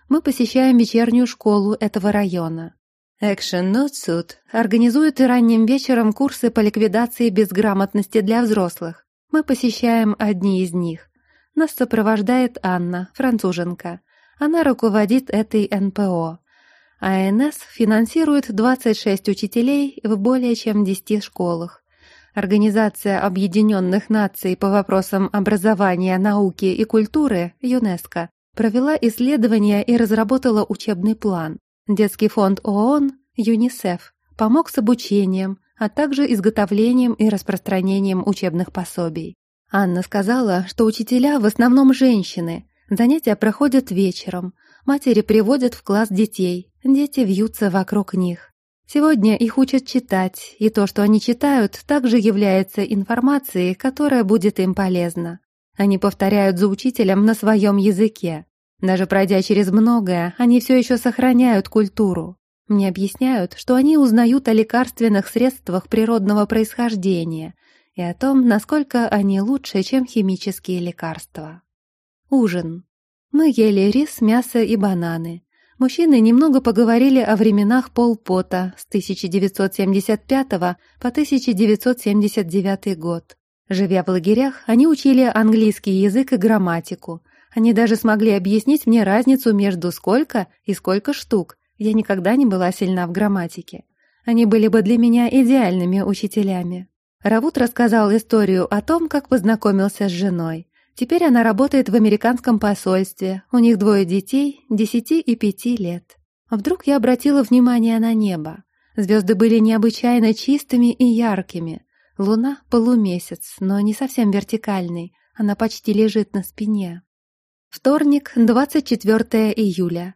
Мы посещаем вечернюю школу этого района. Action Not Suit организует и ранним вечером курсы по ликвидации безграмотности для взрослых. Мы посещаем одни из них. Нас сопровождает Анна, француженка. Она руководит этой НПО. АНС финансирует 26 учителей в более чем 10 школах. Организация Объединенных Наций по вопросам образования, науки и культуры ЮНЕСКО провела исследования и разработала учебный план. Детский фонд ООН, ЮНИСЕФ, помог с обучением, а также изготовлением и распространением учебных пособий. Анна сказала, что учителя в основном женщины, занятия проходят вечером, матери приводят в класс детей, дети вьются вокруг них. Сегодня их учат читать, и то, что они читают, также является информацией, которая будет им полезна. Они повторяют за учителем на своем языке. Даже пройдя через многое, они все еще сохраняют культуру. Мне объясняют, что они узнают о лекарственных средствах природного происхождения и о том, насколько они лучше, чем химические лекарства. Ужин. Мы ели рис, мясо и бананы. Мужчины немного поговорили о временах Полпота с 1975 по 1979 год. Живя в лагерях, они учили английский язык и грамматику. Они даже смогли объяснить мне разницу между сколько и сколько штук, я никогда не была сильна в грамматике. Они были бы для меня идеальными учителями. Равут рассказал историю о том, как познакомился с женой. Теперь она работает в американском посольстве, у них двое детей, десяти и пяти лет. Вдруг я обратила внимание на небо. Звезды были необычайно чистыми и яркими. Луна — полумесяц, но не совсем вертикальный, она почти лежит на спине. Вторник, 24 июля.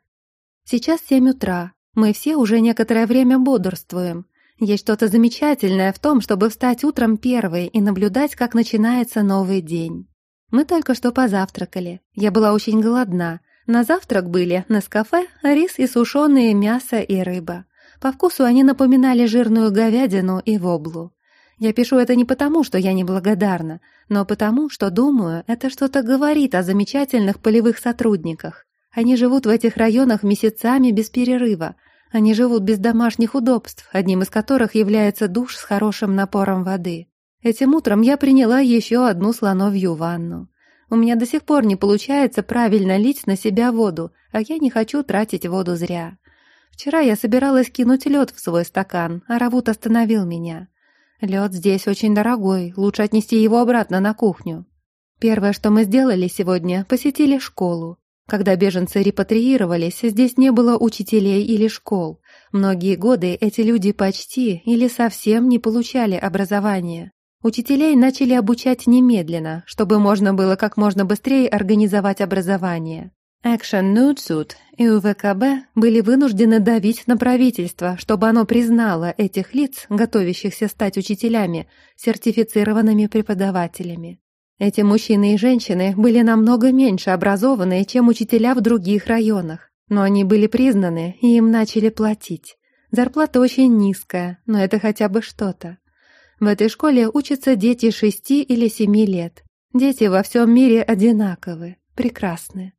Сейчас семь утра. Мы все уже некоторое время бодрствуем. Есть что-то замечательное в том, чтобы встать утром первой и наблюдать, как начинается новый день. Мы только что позавтракали. Я была очень голодна. На завтрак были на кафе рис и сушеные мясо и рыба. По вкусу они напоминали жирную говядину и воблу. Я пишу это не потому, что я неблагодарна, но потому, что думаю, это что-то говорит о замечательных полевых сотрудниках. Они живут в этих районах месяцами без перерыва. Они живут без домашних удобств, одним из которых является душ с хорошим напором воды. Этим утром я приняла еще одну слоновью ванну. У меня до сих пор не получается правильно лить на себя воду, а я не хочу тратить воду зря. Вчера я собиралась кинуть лед в свой стакан, а Равут остановил меня. Лед здесь очень дорогой, лучше отнести его обратно на кухню. Первое, что мы сделали сегодня, посетили школу. Когда беженцы репатриировались, здесь не было учителей или школ. Многие годы эти люди почти или совсем не получали образования. Учителей начали обучать немедленно, чтобы можно было как можно быстрее организовать образование. Action Nude и УВКБ были вынуждены давить на правительство, чтобы оно признало этих лиц, готовящихся стать учителями, сертифицированными преподавателями. Эти мужчины и женщины были намного меньше образованные, чем учителя в других районах, но они были признаны, и им начали платить. Зарплата очень низкая, но это хотя бы что-то. В этой школе учатся дети шести или семи лет. Дети во всем мире одинаковы, прекрасны.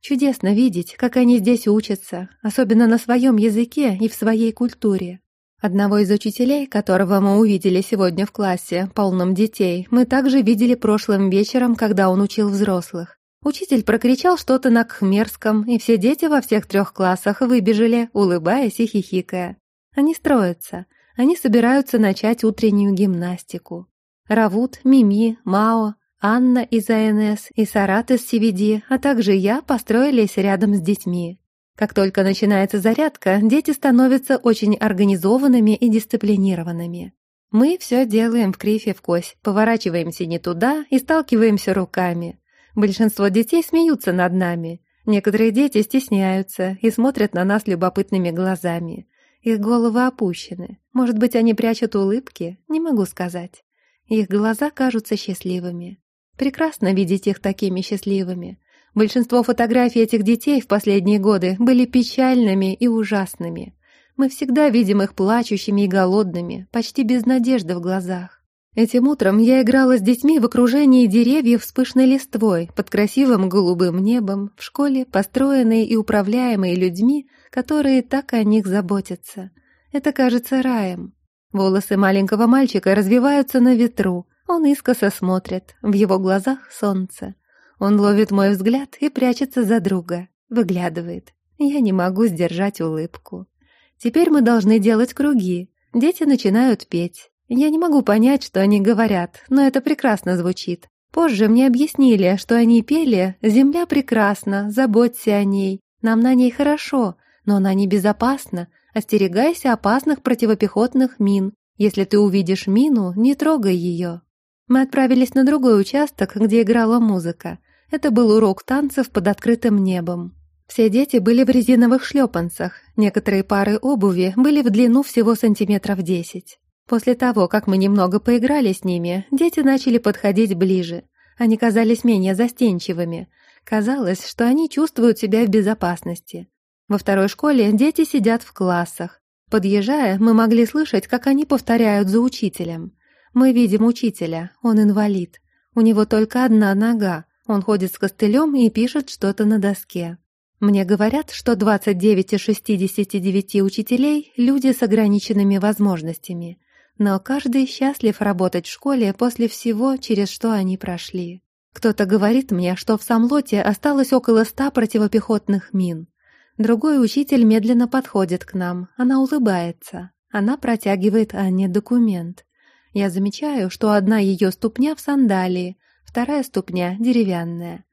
Чудесно видеть, как они здесь учатся, особенно на своем языке и в своей культуре. Одного из учителей, которого мы увидели сегодня в классе, полном детей, мы также видели прошлым вечером, когда он учил взрослых. Учитель прокричал что-то на кхмерском, и все дети во всех трех классах выбежали, улыбаясь и хихикая. Они строятся. Они собираются начать утреннюю гимнастику. Равут, Мими, Мао, Анна из АНС и Сарат из CVD, а также я построились рядом с детьми. Как только начинается зарядка, дети становятся очень организованными и дисциплинированными. Мы все делаем в крифе в кость, поворачиваемся не туда и сталкиваемся руками. Большинство детей смеются над нами. Некоторые дети стесняются и смотрят на нас любопытными глазами. Их головы опущены. Может быть, они прячут улыбки? Не могу сказать. Их глаза кажутся счастливыми. Прекрасно видеть их такими счастливыми. Большинство фотографий этих детей в последние годы были печальными и ужасными. Мы всегда видим их плачущими и голодными, почти без надежды в глазах. Этим утром я играла с детьми в окружении деревьев с пышной листвой, под красивым голубым небом, в школе, построенной и управляемой людьми, которые так о них заботятся. Это кажется раем. Волосы маленького мальчика развиваются на ветру, он искоса смотрит, в его глазах солнце. Он ловит мой взгляд и прячется за друга, выглядывает. Я не могу сдержать улыбку. Теперь мы должны делать круги. Дети начинают петь. Я не могу понять, что они говорят, но это прекрасно звучит. Позже мне объяснили, что они пели «Земля прекрасна, заботься о ней, нам на ней хорошо, но она небезопасна, остерегайся опасных противопехотных мин. Если ты увидишь мину, не трогай ее». Мы отправились на другой участок, где играла музыка. Это был урок танцев под открытым небом. Все дети были в резиновых шлепанцах, некоторые пары обуви были в длину всего сантиметров десять. После того, как мы немного поиграли с ними, дети начали подходить ближе. Они казались менее застенчивыми. Казалось, что они чувствуют себя в безопасности. Во второй школе дети сидят в классах. Подъезжая, мы могли слышать, как они повторяют за учителем. Мы видим учителя, он инвалид. У него только одна нога, он ходит с костылем и пишет что-то на доске. Мне говорят, что 29 из 69 учителей – люди с ограниченными возможностями, но каждый счастлив работать в школе после всего, через что они прошли. Кто-то говорит мне, что в Самлоте осталось около ста противопехотных мин. Другой учитель медленно подходит к нам, она улыбается. Она протягивает Анне документ. Я замечаю, что одна ее ступня в сандалии, вторая ступня деревянная.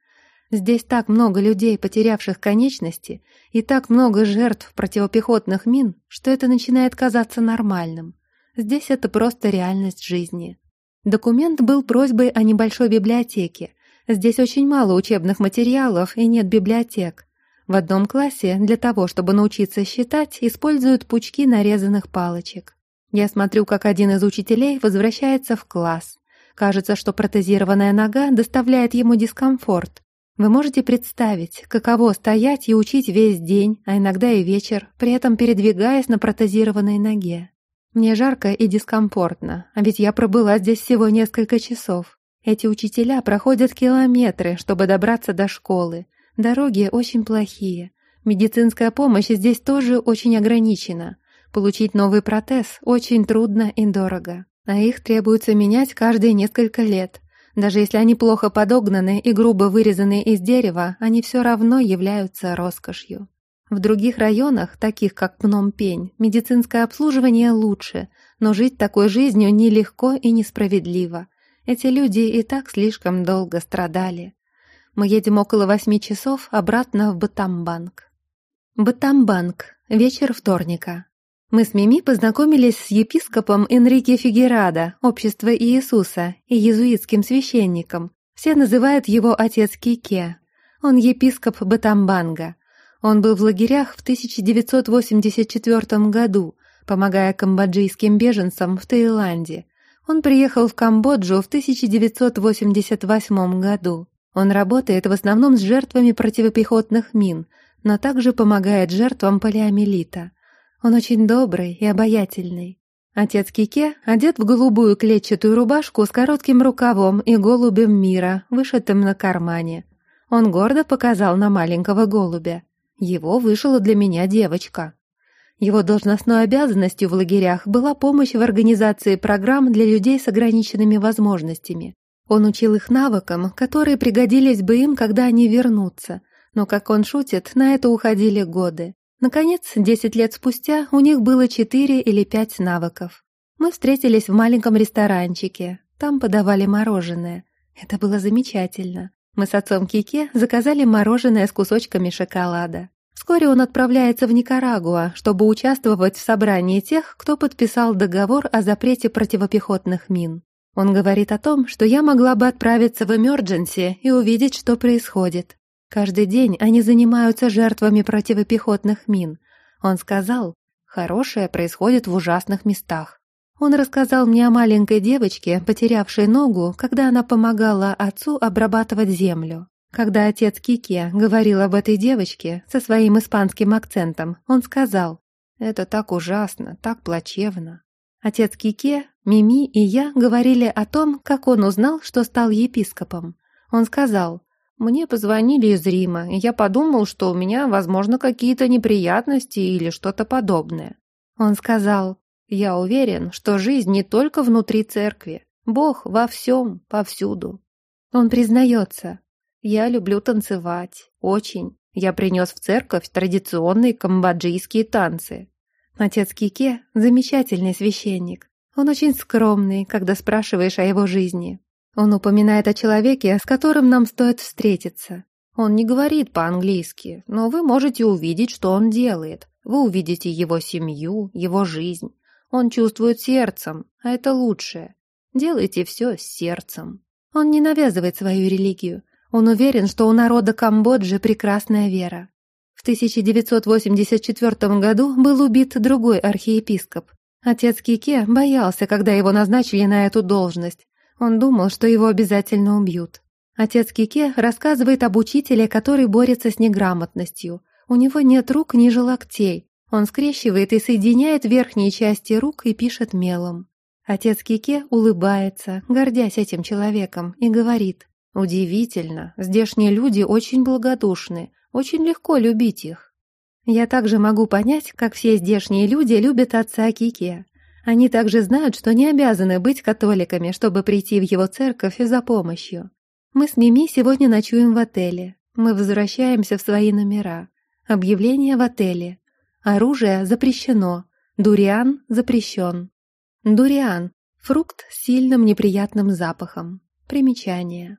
Здесь так много людей, потерявших конечности, и так много жертв противопехотных мин, что это начинает казаться нормальным. Здесь это просто реальность жизни. Документ был просьбой о небольшой библиотеке. Здесь очень мало учебных материалов и нет библиотек. В одном классе для того, чтобы научиться считать, используют пучки нарезанных палочек. Я смотрю, как один из учителей возвращается в класс. Кажется, что протезированная нога доставляет ему дискомфорт. Вы можете представить, каково стоять и учить весь день, а иногда и вечер, при этом передвигаясь на протезированной ноге. Мне жарко и дискомфортно, а ведь я пробыла здесь всего несколько часов. Эти учителя проходят километры, чтобы добраться до школы. Дороги очень плохие. Медицинская помощь здесь тоже очень ограничена. Получить новый протез очень трудно и дорого, а их требуется менять каждые несколько лет. Даже если они плохо подогнаны и грубо вырезаны из дерева, они все равно являются роскошью. В других районах, таких как Пном-Пень, медицинское обслуживание лучше, но жить такой жизнью нелегко и несправедливо. Эти люди и так слишком долго страдали. Мы едем около восьми часов обратно в Батамбанк. Батамбанк. Вечер вторника. Мы с Мими познакомились с епископом Энрике Фигерадо, Общества Иисуса, и иезуитским священником. Все называют его отец Кике. Он епископ Батамбанга. Он был в лагерях в 1984 году, помогая камбоджийским беженцам в Таиланде. Он приехал в Камбоджу в 1988 году. Он работает в основном с жертвами противопехотных мин, но также помогает жертвам полиомиелита. Он очень добрый и обаятельный. Отец Кике одет в голубую клетчатую рубашку с коротким рукавом и голубем мира, вышитым на кармане. Он гордо показал на маленького голубя. Его вышла для меня девочка. Его должностной обязанностью в лагерях была помощь в организации программ для людей с ограниченными возможностями. Он учил их навыкам, которые пригодились бы им, когда они вернутся. Но, как он шутит, на это уходили годы. Наконец, десять лет спустя у них было четыре или пять навыков. Мы встретились в маленьком ресторанчике. Там подавали мороженое. Это было замечательно. Мы с отцом Кике заказали мороженое с кусочками шоколада. Вскоре он отправляется в Никарагуа, чтобы участвовать в собрании тех, кто подписал договор о запрете противопехотных мин. Он говорит о том, что я могла бы отправиться в эмердженси и увидеть, что происходит. Каждый день они занимаются жертвами противопехотных мин. Он сказал, хорошее происходит в ужасных местах. Он рассказал мне о маленькой девочке, потерявшей ногу, когда она помогала отцу обрабатывать землю. Когда отец Кике говорил об этой девочке со своим испанским акцентом, он сказал, «Это так ужасно, так плачевно». Отец Кике, Мими и я говорили о том, как он узнал, что стал епископом. Он сказал, мне позвонили из Рима, и я подумал, что у меня, возможно, какие-то неприятности или что-то подобное. Он сказал, я уверен, что жизнь не только внутри церкви. Бог во всем, повсюду. Он признается, Я люблю танцевать. Очень. Я принес в церковь традиционные камбоджийские танцы. Отец Кике — замечательный священник. Он очень скромный, когда спрашиваешь о его жизни. Он упоминает о человеке, с которым нам стоит встретиться. Он не говорит по-английски, но вы можете увидеть, что он делает. Вы увидите его семью, его жизнь. Он чувствует сердцем, а это лучшее. Делайте все с сердцем. Он не навязывает свою религию. Он уверен, что у народа Камбоджи прекрасная вера. В 1984 году был убит другой архиепископ. Отец Кике боялся, когда его назначили на эту должность. Он думал, что его обязательно убьют. Отец Кике рассказывает об учителе, который борется с неграмотностью. У него нет рук ниже локтей. Он скрещивает и соединяет верхние части рук и пишет мелом. Отец Кике улыбается, гордясь этим человеком, и говорит, «Удивительно, здешние люди очень благодушны, очень легко любить их». Я также могу понять, как все здешние люди любят отца Кике. Они также знают, что не обязаны быть католиками, чтобы прийти в его церковь за помощью. Мы с Мими сегодня ночуем в отеле. Мы возвращаемся в свои номера. Объявление в отеле. Оружие запрещено. Дуриан запрещен. Дуриан – фрукт с сильным неприятным запахом. Примечание.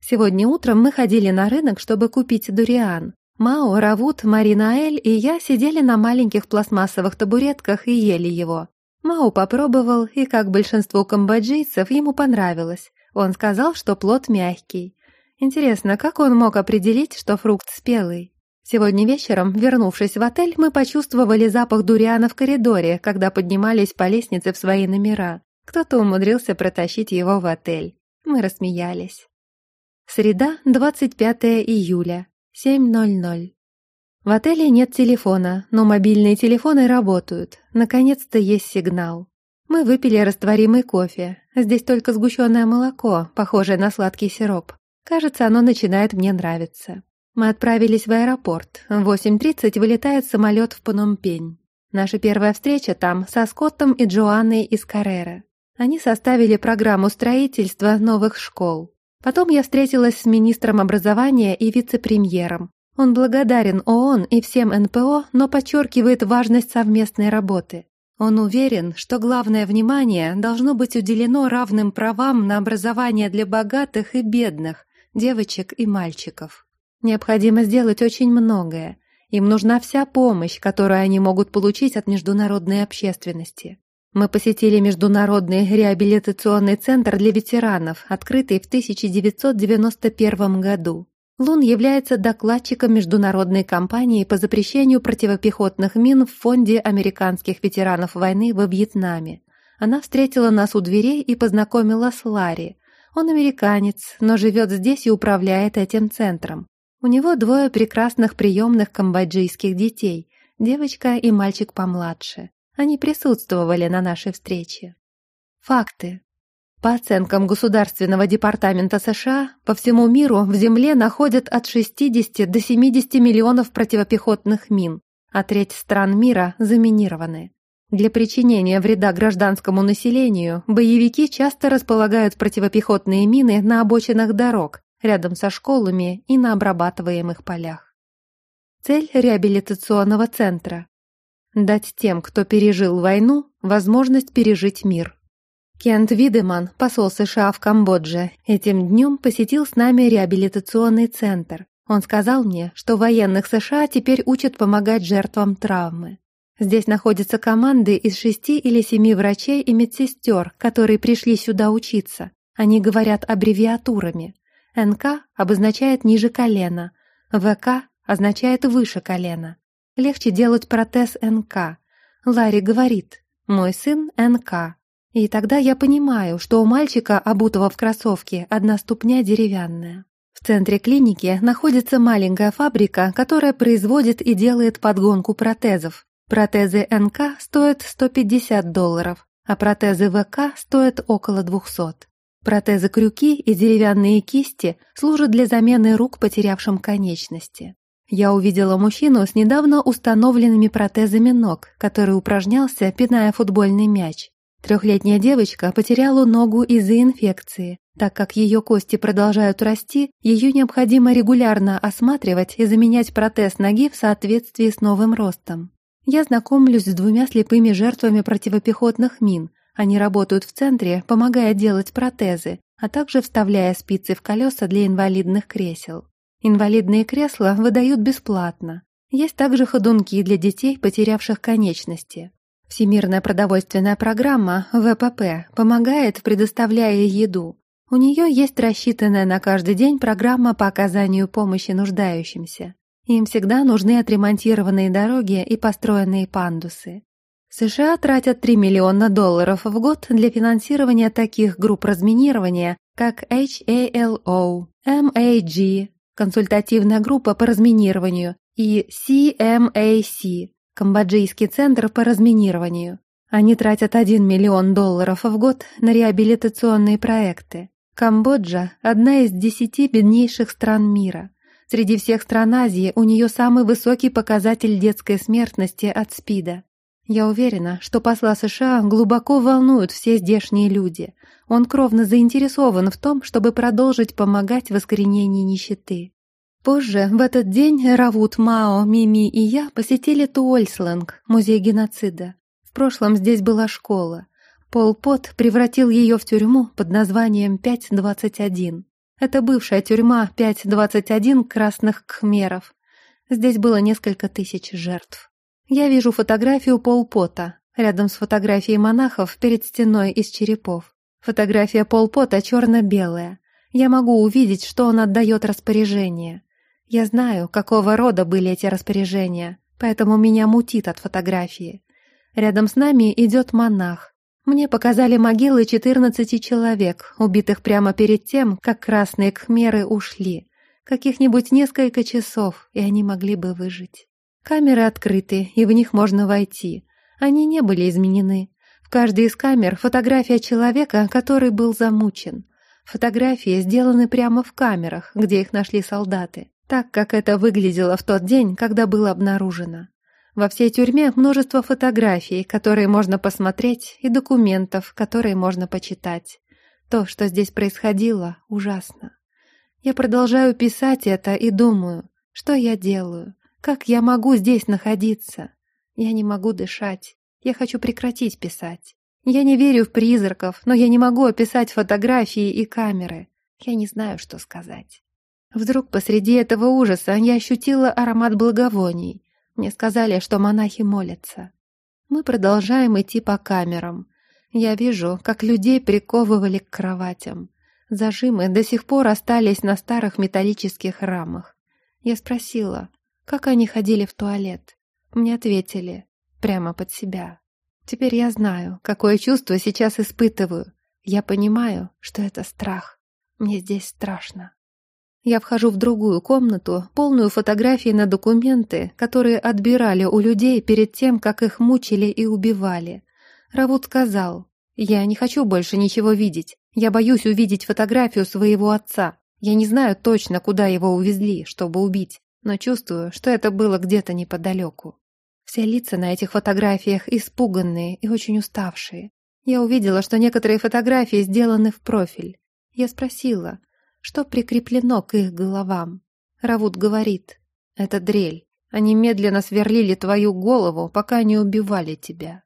Сегодня утром мы ходили на рынок, чтобы купить дуриан. Мао, Равут, Маринаэль и я сидели на маленьких пластмассовых табуретках и ели его. Мао попробовал, и, как большинство камбоджийцев, ему понравилось. Он сказал, что плод мягкий. Интересно, как он мог определить, что фрукт спелый? Сегодня вечером, вернувшись в отель, мы почувствовали запах дуриана в коридоре, когда поднимались по лестнице в свои номера. Кто-то умудрился протащить его в отель. Мы рассмеялись. Среда, 25 июля, 7.00. В отеле нет телефона, но мобильные телефоны работают. Наконец-то есть сигнал. Мы выпили растворимый кофе. Здесь только сгущенное молоко, похожее на сладкий сироп. Кажется, оно начинает мне нравиться. Мы отправились в аэропорт. В 8.30 вылетает самолет в Пномпень. Наша первая встреча там со Скоттом и Джоанной из Каррера. Они составили программу строительства новых школ. Потом я встретилась с министром образования и вице-премьером. Он благодарен ООН и всем НПО, но подчеркивает важность совместной работы. Он уверен, что главное внимание должно быть уделено равным правам на образование для богатых и бедных, девочек и мальчиков. Необходимо сделать очень многое. Им нужна вся помощь, которую они могут получить от международной общественности. Мы посетили Международный реабилитационный центр для ветеранов, открытый в 1991 году. Лун является докладчиком международной кампании по запрещению противопехотных мин в Фонде американских ветеранов войны во Вьетнаме. Она встретила нас у дверей и познакомила с Ларри. Он американец, но живет здесь и управляет этим центром. У него двое прекрасных приемных камбоджийских детей, девочка и мальчик помладше. Они присутствовали на нашей встрече. Факты. По оценкам Государственного департамента США, по всему миру в Земле находят от 60 до 70 миллионов противопехотных мин, а треть стран мира заминированы. Для причинения вреда гражданскому населению боевики часто располагают противопехотные мины на обочинах дорог, рядом со школами и на обрабатываемых полях. Цель реабилитационного центра – дать тем, кто пережил войну, возможность пережить мир. Кент Видеман, посол США в Камбодже, этим днем посетил с нами реабилитационный центр. Он сказал мне, что военных США теперь учат помогать жертвам травмы. Здесь находятся команды из шести или семи врачей и медсестер, которые пришли сюда учиться. Они говорят аббревиатурами. НК обозначает ниже колена, ВК означает выше колена. Легче делать протез НК. Ларри говорит, мой сын НК, и тогда я понимаю, что у мальчика, обутого в кроссовке, одна ступня деревянная. В центре клиники находится маленькая фабрика, которая производит и делает подгонку протезов. Протезы НК стоят 150 долларов, а протезы ВК стоят около 200. Протезы-крюки и деревянные кисти служат для замены рук, потерявшим конечности. Я увидела мужчину с недавно установленными протезами ног, который упражнялся, пиная футбольный мяч. Трехлетняя девочка потеряла ногу из-за инфекции. Так как ее кости продолжают расти, ее необходимо регулярно осматривать и заменять протез ноги в соответствии с новым ростом. Я знакомлюсь с двумя слепыми жертвами противопехотных мин. Они работают в центре, помогая делать протезы, а также вставляя спицы в колеса для инвалидных кресел. Инвалидные кресла выдают бесплатно. Есть также ходунки для детей, потерявших конечности. Всемирная продовольственная программа ВПП помогает, предоставляя еду. У нее есть рассчитанная на каждый день программа по оказанию помощи нуждающимся. Им всегда нужны отремонтированные дороги и построенные пандусы. США тратят 3 миллиона долларов в год для финансирования таких групп разминирования, как HALO, MAG, консультативная группа по разминированию, и CMAC, Камбоджийский центр по разминированию. Они тратят 1 миллион долларов в год на реабилитационные проекты. Камбоджа – одна из десяти беднейших стран мира. Среди всех стран Азии у нее самый высокий показатель детской смертности от СПИДа. Я уверена, что посла США глубоко волнуют все здешние люди. Он кровно заинтересован в том, чтобы продолжить помогать в искоренении нищеты. Позже, в этот день, Равут, Мао, Мими и я посетили Туольсленг, музей геноцида. В прошлом здесь была школа. Пол Пот превратил ее в тюрьму под названием 521. Это бывшая тюрьма 521 красных кхмеров. Здесь было несколько тысяч жертв. Я вижу фотографию Пол Пота, рядом с фотографией монахов перед стеной из черепов. Фотография Пол Пота черно-белая. Я могу увидеть, что он отдает распоряжение. Я знаю, какого рода были эти распоряжения, поэтому меня мутит от фотографии. Рядом с нами идет монах. Мне показали могилы 14 человек, убитых прямо перед тем, как красные кхмеры ушли. Каких-нибудь несколько часов, и они могли бы выжить. Камеры открыты, и в них можно войти. Они не были изменены. В каждой из камер фотография человека, который был замучен. Фотографии сделаны прямо в камерах, где их нашли солдаты так, как это выглядело в тот день, когда было обнаружено. Во всей тюрьме множество фотографий, которые можно посмотреть, и документов, которые можно почитать. То, что здесь происходило, ужасно. Я продолжаю писать это и думаю, что я делаю, как я могу здесь находиться. Я не могу дышать, я хочу прекратить писать. Я не верю в призраков, но я не могу описать фотографии и камеры. Я не знаю, что сказать. Вдруг посреди этого ужаса я ощутила аромат благовоний. Мне сказали, что монахи молятся. Мы продолжаем идти по камерам. Я вижу, как людей приковывали к кроватям. Зажимы до сих пор остались на старых металлических рамах. Я спросила, как они ходили в туалет. Мне ответили, прямо под себя. Теперь я знаю, какое чувство сейчас испытываю. Я понимаю, что это страх. Мне здесь страшно. Я вхожу в другую комнату, полную фотографий на документы, которые отбирали у людей перед тем, как их мучили и убивали. Равут сказал, «Я не хочу больше ничего видеть. Я боюсь увидеть фотографию своего отца. Я не знаю точно, куда его увезли, чтобы убить, но чувствую, что это было где-то неподалеку». Все лица на этих фотографиях испуганные и очень уставшие. Я увидела, что некоторые фотографии сделаны в профиль. Я спросила, что прикреплено к их головам. Равут говорит, это дрель. Они медленно сверлили твою голову, пока не убивали тебя.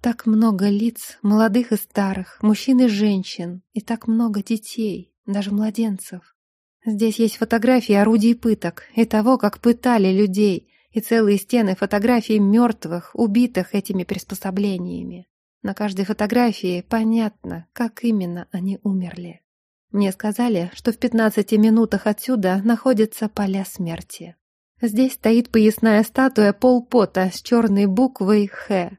Так много лиц, молодых и старых, мужчин и женщин, и так много детей, даже младенцев. Здесь есть фотографии орудий пыток и того, как пытали людей, и целые стены фотографий мертвых, убитых этими приспособлениями. На каждой фотографии понятно, как именно они умерли. Мне сказали, что в 15 минутах отсюда находятся поля смерти. Здесь стоит поясная статуя Пол Пота с черной буквой «Х».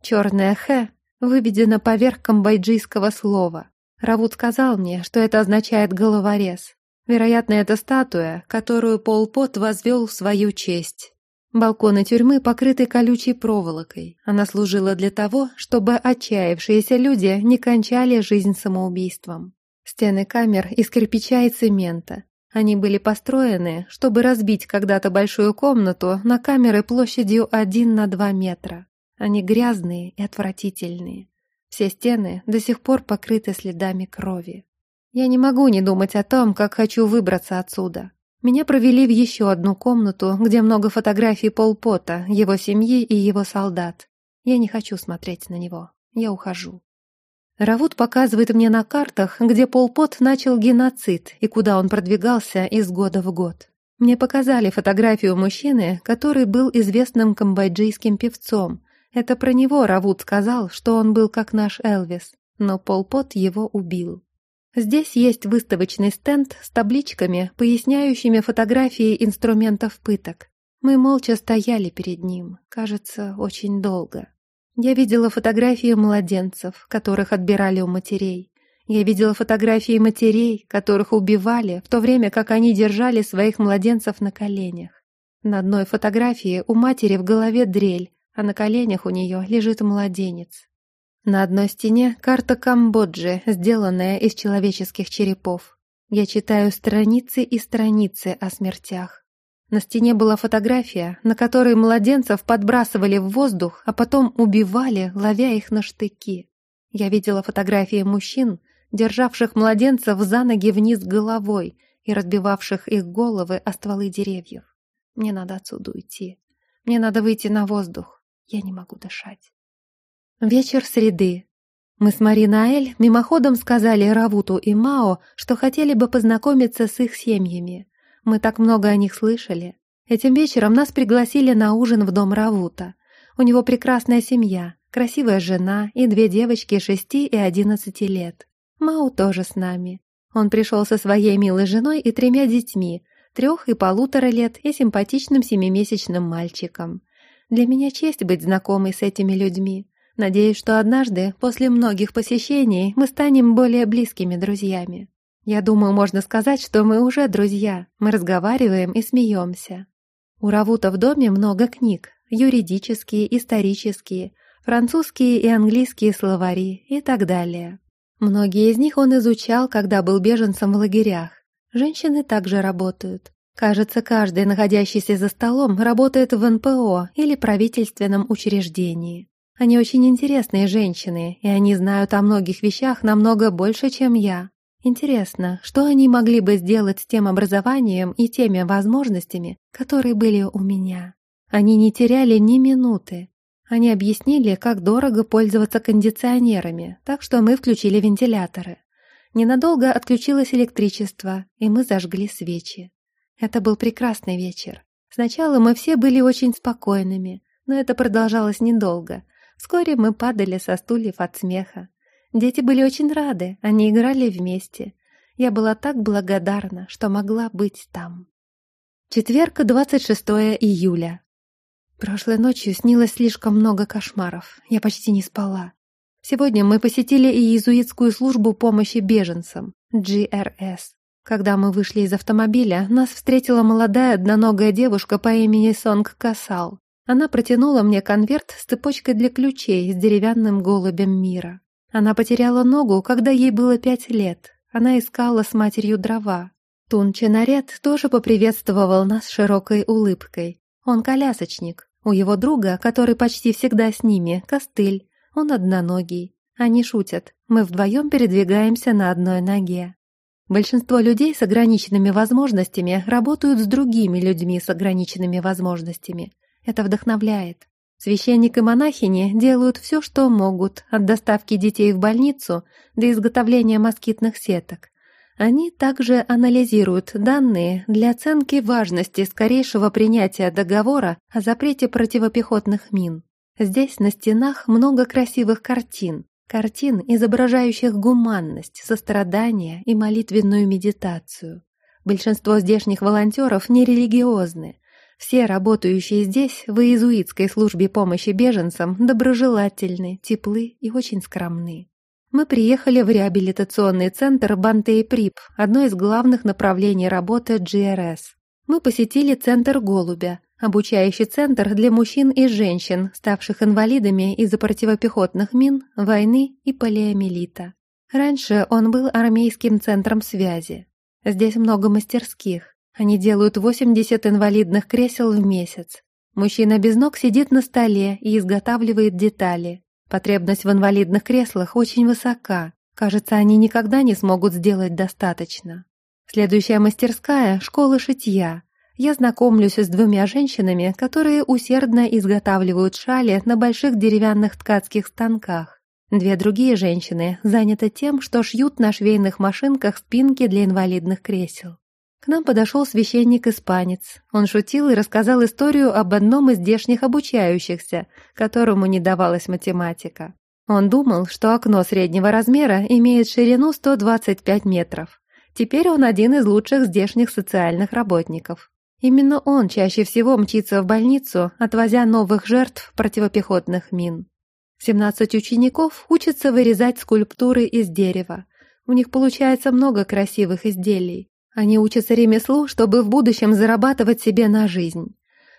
Черная «Х» выведена поверх камбайджийского слова. Равут сказал мне, что это означает «головорез». Вероятно, это статуя, которую Пол Пот возвел в свою честь. Балконы тюрьмы покрыты колючей проволокой. Она служила для того, чтобы отчаявшиеся люди не кончали жизнь самоубийством. Стены камер из кирпича и цемента. Они были построены, чтобы разбить когда-то большую комнату на камеры площадью 1 на 2 метра. Они грязные и отвратительные. Все стены до сих пор покрыты следами крови. Я не могу не думать о том, как хочу выбраться отсюда. Меня провели в еще одну комнату, где много фотографий Полпота, его семьи и его солдат. Я не хочу смотреть на него. Я ухожу. Равут показывает мне на картах, где Полпот начал геноцид и куда он продвигался из года в год. Мне показали фотографию мужчины, который был известным камбоджийским певцом. Это про него Равут сказал, что он был как наш Элвис, но Полпот его убил. Здесь есть выставочный стенд с табличками, поясняющими фотографии инструментов пыток. Мы молча стояли перед ним, кажется, очень долго. Я видела фотографии младенцев, которых отбирали у матерей. Я видела фотографии матерей, которых убивали, в то время как они держали своих младенцев на коленях. На одной фотографии у матери в голове дрель, а на коленях у нее лежит младенец. На одной стене карта Камбоджи, сделанная из человеческих черепов. Я читаю страницы и страницы о смертях. На стене была фотография, на которой младенцев подбрасывали в воздух, а потом убивали, ловя их на штыки. Я видела фотографии мужчин, державших младенцев за ноги вниз головой и разбивавших их головы о стволы деревьев. Мне надо отсюда уйти. Мне надо выйти на воздух. Я не могу дышать. Вечер среды. Мы с Маринаэль мимоходом сказали Равуту и Мао, что хотели бы познакомиться с их семьями. Мы так много о них слышали. Этим вечером нас пригласили на ужин в дом Равута. У него прекрасная семья, красивая жена и две девочки шести и одиннадцати лет. Мау тоже с нами. Он пришел со своей милой женой и тремя детьми, трех и полутора лет и симпатичным семимесячным мальчиком. Для меня честь быть знакомой с этими людьми. Надеюсь, что однажды, после многих посещений, мы станем более близкими друзьями. Я думаю, можно сказать, что мы уже друзья. Мы разговариваем и смеемся. У Равута в доме много книг. Юридические, исторические, французские и английские словари и так далее. Многие из них он изучал, когда был беженцем в лагерях. Женщины также работают. Кажется, каждый, находящийся за столом, работает в НПО или правительственном учреждении. Они очень интересные женщины, и они знают о многих вещах намного больше, чем я. Интересно, что они могли бы сделать с тем образованием и теми возможностями, которые были у меня? Они не теряли ни минуты. Они объяснили, как дорого пользоваться кондиционерами, так что мы включили вентиляторы. Ненадолго отключилось электричество, и мы зажгли свечи. Это был прекрасный вечер. Сначала мы все были очень спокойными, но это продолжалось недолго. Вскоре мы падали со стульев от смеха. Дети были очень рады, они играли вместе. Я была так благодарна, что могла быть там. Четверг, 26 июля. Прошлой ночью снилось слишком много кошмаров. Я почти не спала. Сегодня мы посетили и иезуитскую службу помощи беженцам, GRS. Когда мы вышли из автомобиля, нас встретила молодая одноногая девушка по имени Сонг Касал. Она протянула мне конверт с цепочкой для ключей с деревянным голубем мира. Она потеряла ногу, когда ей было пять лет. Она искала с матерью дрова. Тун Ченарет тоже поприветствовал нас широкой улыбкой. Он колясочник. У его друга, который почти всегда с ними, костыль. Он одноногий. Они шутят. Мы вдвоем передвигаемся на одной ноге. Большинство людей с ограниченными возможностями работают с другими людьми с ограниченными возможностями. Это вдохновляет. Священник и монахини делают все, что могут, от доставки детей в больницу до изготовления москитных сеток. Они также анализируют данные для оценки важности скорейшего принятия договора о запрете противопехотных мин. Здесь на стенах много красивых картин, картин, изображающих гуманность, сострадание и молитвенную медитацию. Большинство здешних волонтеров нерелигиозны, все работающие здесь, в иезуитской службе помощи беженцам, доброжелательны, теплы и очень скромны. Мы приехали в реабилитационный центр Бантей-Прип, одно из главных направлений работы GRS. Мы посетили центр Голубя, обучающий центр для мужчин и женщин, ставших инвалидами из-за противопехотных мин, войны и полиомиелита. Раньше он был армейским центром связи. Здесь много мастерских, они делают 80 инвалидных кресел в месяц. Мужчина без ног сидит на столе и изготавливает детали. Потребность в инвалидных креслах очень высока. Кажется, они никогда не смогут сделать достаточно. Следующая мастерская — школа шитья. Я знакомлюсь с двумя женщинами, которые усердно изготавливают шали на больших деревянных ткацких станках. Две другие женщины заняты тем, что шьют на швейных машинках спинки для инвалидных кресел. К нам подошел священник-испанец. Он шутил и рассказал историю об одном из здешних обучающихся, которому не давалась математика. Он думал, что окно среднего размера имеет ширину 125 метров. Теперь он один из лучших здешних социальных работников. Именно он чаще всего мчится в больницу, отвозя новых жертв противопехотных мин. 17 учеников учатся вырезать скульптуры из дерева. У них получается много красивых изделий. Они учатся ремеслу, чтобы в будущем зарабатывать себе на жизнь.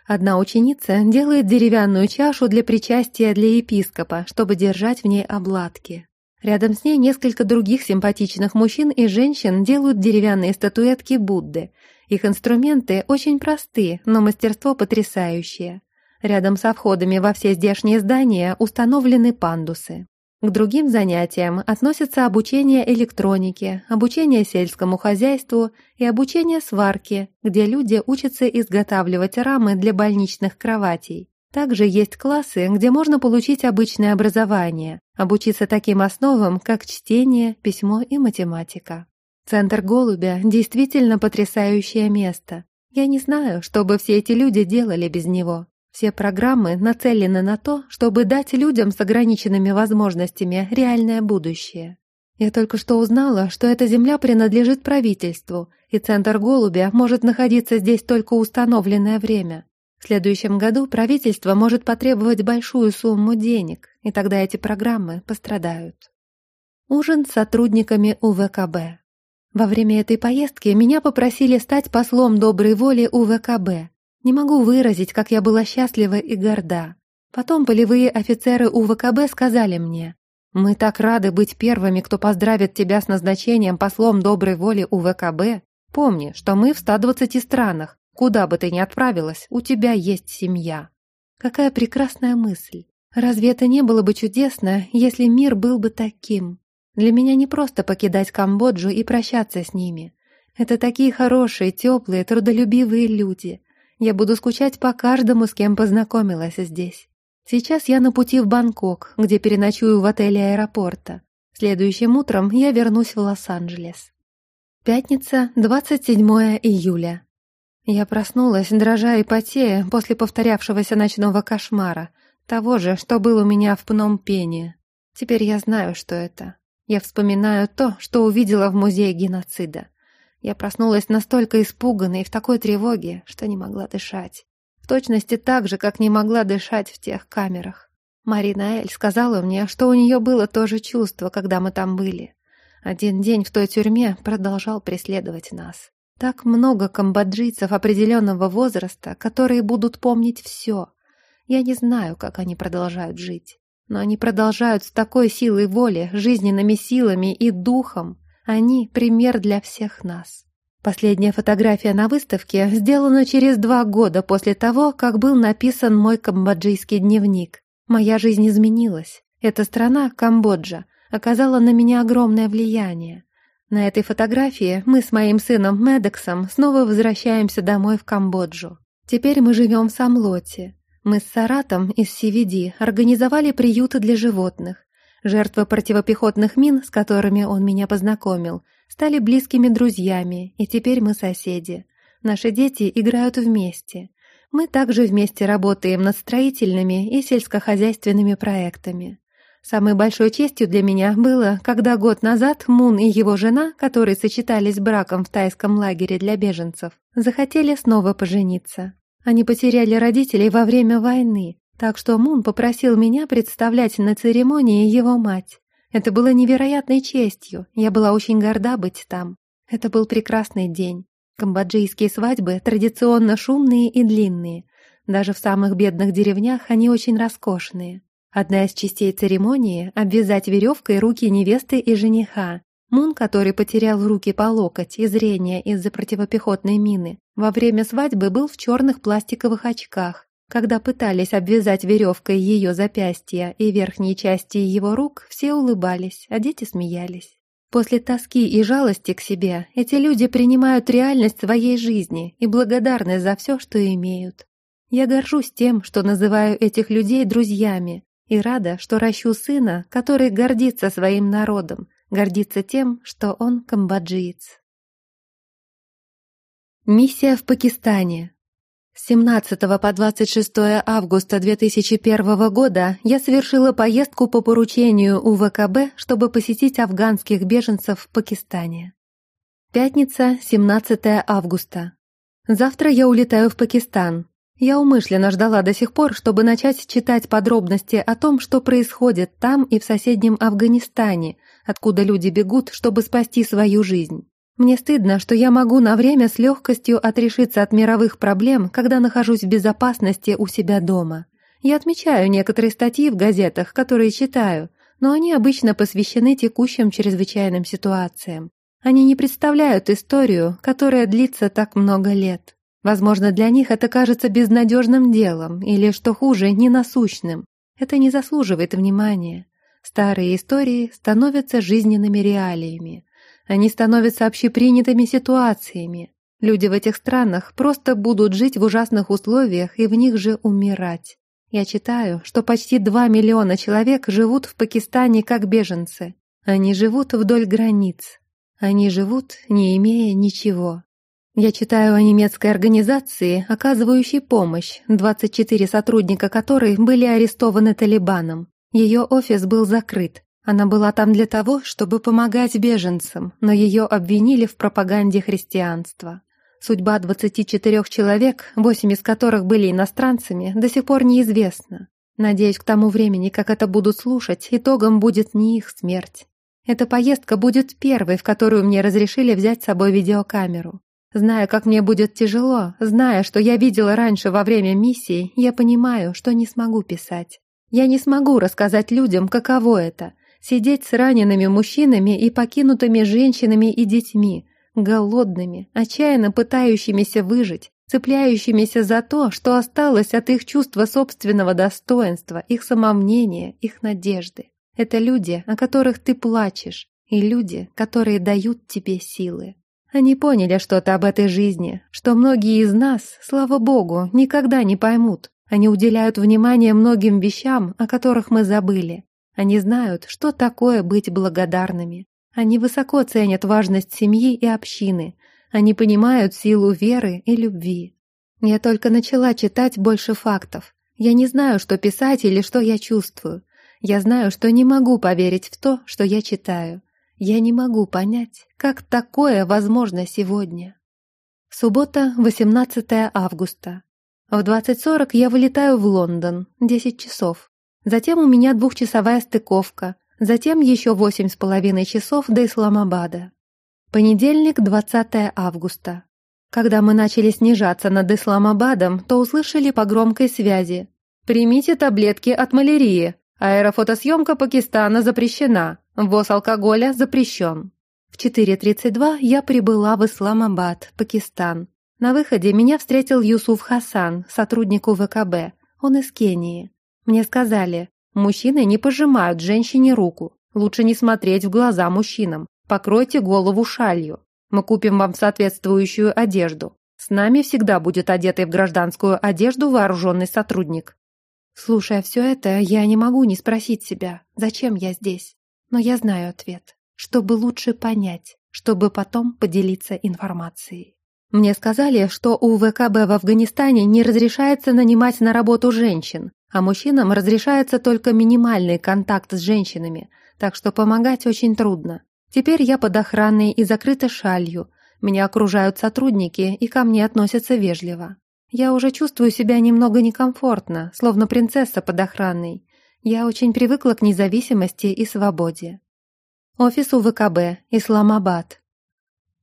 Одна ученица делает деревянную чашу для причастия для епископа, чтобы держать в ней обладки. Рядом с ней несколько других симпатичных мужчин и женщин делают деревянные статуэтки Будды. Их инструменты очень просты, но мастерство потрясающее. Рядом со входами во все здешние здания установлены пандусы. К другим занятиям относятся обучение электронике, обучение сельскому хозяйству и обучение сварке, где люди учатся изготавливать рамы для больничных кроватей. Также есть классы, где можно получить обычное образование, обучиться таким основам, как чтение, письмо и математика. Центр Голубя действительно потрясающее место. Я не знаю, что бы все эти люди делали без него. Все программы нацелены на то, чтобы дать людям с ограниченными возможностями реальное будущее. Я только что узнала, что эта земля принадлежит правительству, и центр Голубя может находиться здесь только установленное время. В следующем году правительство может потребовать большую сумму денег, и тогда эти программы пострадают. Ужин с сотрудниками УВКБ. Во время этой поездки меня попросили стать послом доброй воли УВКБ, не могу выразить, как я была счастлива и горда. Потом полевые офицеры УВКБ сказали мне, «Мы так рады быть первыми, кто поздравит тебя с назначением послом доброй воли УВКБ. Помни, что мы в 120 странах. Куда бы ты ни отправилась, у тебя есть семья». Какая прекрасная мысль. Разве это не было бы чудесно, если мир был бы таким? Для меня не просто покидать Камбоджу и прощаться с ними. Это такие хорошие, теплые, трудолюбивые люди. Я буду скучать по каждому, с кем познакомилась здесь. Сейчас я на пути в Бангкок, где переночую в отеле аэропорта. Следующим утром я вернусь в Лос-Анджелес. Пятница, 27 июля. Я проснулась, дрожа и потея после повторявшегося ночного кошмара, того же, что был у меня в Пномпене. Теперь я знаю, что это. Я вспоминаю то, что увидела в музее геноцида. Я проснулась настолько испуганной и в такой тревоге, что не могла дышать. В точности так же, как не могла дышать в тех камерах. Марина Эль сказала мне, что у нее было то же чувство, когда мы там были. Один день в той тюрьме продолжал преследовать нас. Так много камбоджийцев определенного возраста, которые будут помнить все. Я не знаю, как они продолжают жить. Но они продолжают с такой силой воли, жизненными силами и духом, они — пример для всех нас. Последняя фотография на выставке сделана через два года после того, как был написан мой камбоджийский дневник. Моя жизнь изменилась. Эта страна, Камбоджа, оказала на меня огромное влияние. На этой фотографии мы с моим сыном Медексом снова возвращаемся домой в Камбоджу. Теперь мы живем в Самлоте. Мы с Саратом из CVD организовали приюты для животных. Жертвы противопехотных мин, с которыми он меня познакомил, стали близкими друзьями, и теперь мы соседи. Наши дети играют вместе. Мы также вместе работаем над строительными и сельскохозяйственными проектами. Самой большой честью для меня было, когда год назад Мун и его жена, которые сочетались браком в тайском лагере для беженцев, захотели снова пожениться. Они потеряли родителей во время войны, так что Мун попросил меня представлять на церемонии его мать. Это было невероятной честью, я была очень горда быть там. Это был прекрасный день. Камбоджийские свадьбы традиционно шумные и длинные. Даже в самых бедных деревнях они очень роскошные. Одна из частей церемонии — обвязать веревкой руки невесты и жениха. Мун, который потерял руки по локоть и зрение из-за противопехотной мины, во время свадьбы был в черных пластиковых очках, Когда пытались обвязать веревкой ее запястья и верхние части его рук, все улыбались, а дети смеялись. После тоски и жалости к себе эти люди принимают реальность своей жизни и благодарны за все, что имеют. Я горжусь тем, что называю этих людей друзьями, и рада, что ращу сына, который гордится своим народом, гордится тем, что он камбоджиец. Миссия в Пакистане. С 17 по 26 августа 2001 года я совершила поездку по поручению УВКБ, чтобы посетить афганских беженцев в Пакистане. Пятница, 17 августа. Завтра я улетаю в Пакистан. Я умышленно ждала до сих пор, чтобы начать читать подробности о том, что происходит там и в соседнем Афганистане, откуда люди бегут, чтобы спасти свою жизнь. Мне стыдно, что я могу на время с легкостью отрешиться от мировых проблем, когда нахожусь в безопасности у себя дома. Я отмечаю некоторые статьи в газетах, которые читаю, но они обычно посвящены текущим чрезвычайным ситуациям. Они не представляют историю, которая длится так много лет. Возможно, для них это кажется безнадежным делом или, что хуже, ненасущным. Это не заслуживает внимания. Старые истории становятся жизненными реалиями. Они становятся общепринятыми ситуациями. Люди в этих странах просто будут жить в ужасных условиях и в них же умирать. Я читаю, что почти 2 миллиона человек живут в Пакистане как беженцы. Они живут вдоль границ. Они живут, не имея ничего. Я читаю о немецкой организации, оказывающей помощь, 24 сотрудника которой были арестованы Талибаном. Ее офис был закрыт. Она была там для того, чтобы помогать беженцам, но ее обвинили в пропаганде христианства. Судьба 24 человек, 8 из которых были иностранцами, до сих пор неизвестна. Надеюсь, к тому времени, как это будут слушать, итогом будет не их смерть. Эта поездка будет первой, в которую мне разрешили взять с собой видеокамеру. Зная, как мне будет тяжело, зная, что я видела раньше во время миссии, я понимаю, что не смогу писать. Я не смогу рассказать людям, каково это Сидеть с ранеными мужчинами и покинутыми женщинами и детьми, голодными, отчаянно пытающимися выжить, цепляющимися за то, что осталось от их чувства собственного достоинства, их самомнения, их надежды. Это люди, о которых ты плачешь, и люди, которые дают тебе силы. Они поняли что-то об этой жизни, что многие из нас, слава богу, никогда не поймут. Они уделяют внимание многим вещам, о которых мы забыли. Они знают, что такое быть благодарными. Они высоко ценят важность семьи и общины. Они понимают силу веры и любви. Я только начала читать больше фактов. Я не знаю, что писать или что я чувствую. Я знаю, что не могу поверить в то, что я читаю. Я не могу понять, как такое возможно сегодня. Суббота, 18 августа. В 20.40 я вылетаю в Лондон, 10 часов. Затем у меня двухчасовая стыковка, затем еще восемь с половиной часов до Исламабада. Понедельник, 20 августа. Когда мы начали снижаться над Исламабадом, то услышали по громкой связи. «Примите таблетки от малярии. Аэрофотосъемка Пакистана запрещена. Ввоз алкоголя запрещен». В 4.32 я прибыла в Исламабад, Пакистан. На выходе меня встретил Юсуф Хасан, сотрудник УВКБ. Он из Кении. Мне сказали, мужчины не пожимают женщине руку. Лучше не смотреть в глаза мужчинам. Покройте голову шалью. Мы купим вам соответствующую одежду. С нами всегда будет одетый в гражданскую одежду вооруженный сотрудник. Слушая все это, я не могу не спросить себя, зачем я здесь. Но я знаю ответ, чтобы лучше понять, чтобы потом поделиться информацией. Мне сказали, что у ВКБ в Афганистане не разрешается нанимать на работу женщин, а мужчинам разрешается только минимальный контакт с женщинами, так что помогать очень трудно. Теперь я под охраной и закрыта шалью. Меня окружают сотрудники и ко мне относятся вежливо. Я уже чувствую себя немного некомфортно, словно принцесса под охраной. Я очень привыкла к независимости и свободе. Офис УВКБ, Исламабад.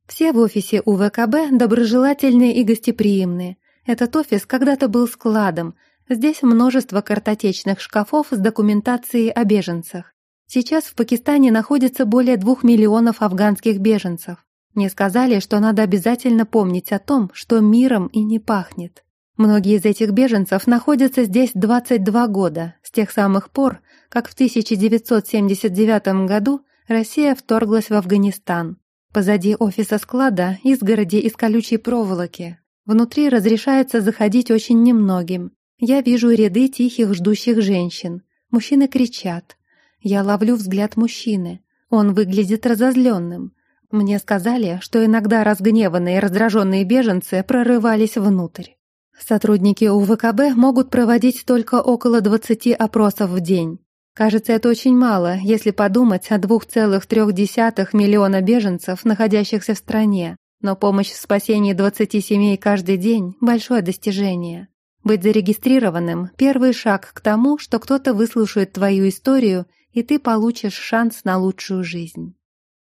Все в офисе УВКБ доброжелательные и гостеприимные. Этот офис когда-то был складом, Здесь множество картотечных шкафов с документацией о беженцах. Сейчас в Пакистане находится более двух миллионов афганских беженцев. Мне сказали, что надо обязательно помнить о том, что миром и не пахнет. Многие из этих беженцев находятся здесь 22 года, с тех самых пор, как в 1979 году Россия вторглась в Афганистан. Позади офиса склада изгороди из колючей проволоки. Внутри разрешается заходить очень немногим. Я вижу ряды тихих ждущих женщин. Мужчины кричат. Я ловлю взгляд мужчины. Он выглядит разозленным. Мне сказали, что иногда разгневанные и раздраженные беженцы прорывались внутрь. Сотрудники УВКБ могут проводить только около 20 опросов в день. Кажется, это очень мало, если подумать о 2,3 миллиона беженцев, находящихся в стране. Но помощь в спасении 20 семей каждый день – большое достижение. Быть зарегистрированным – первый шаг к тому, что кто-то выслушает твою историю, и ты получишь шанс на лучшую жизнь.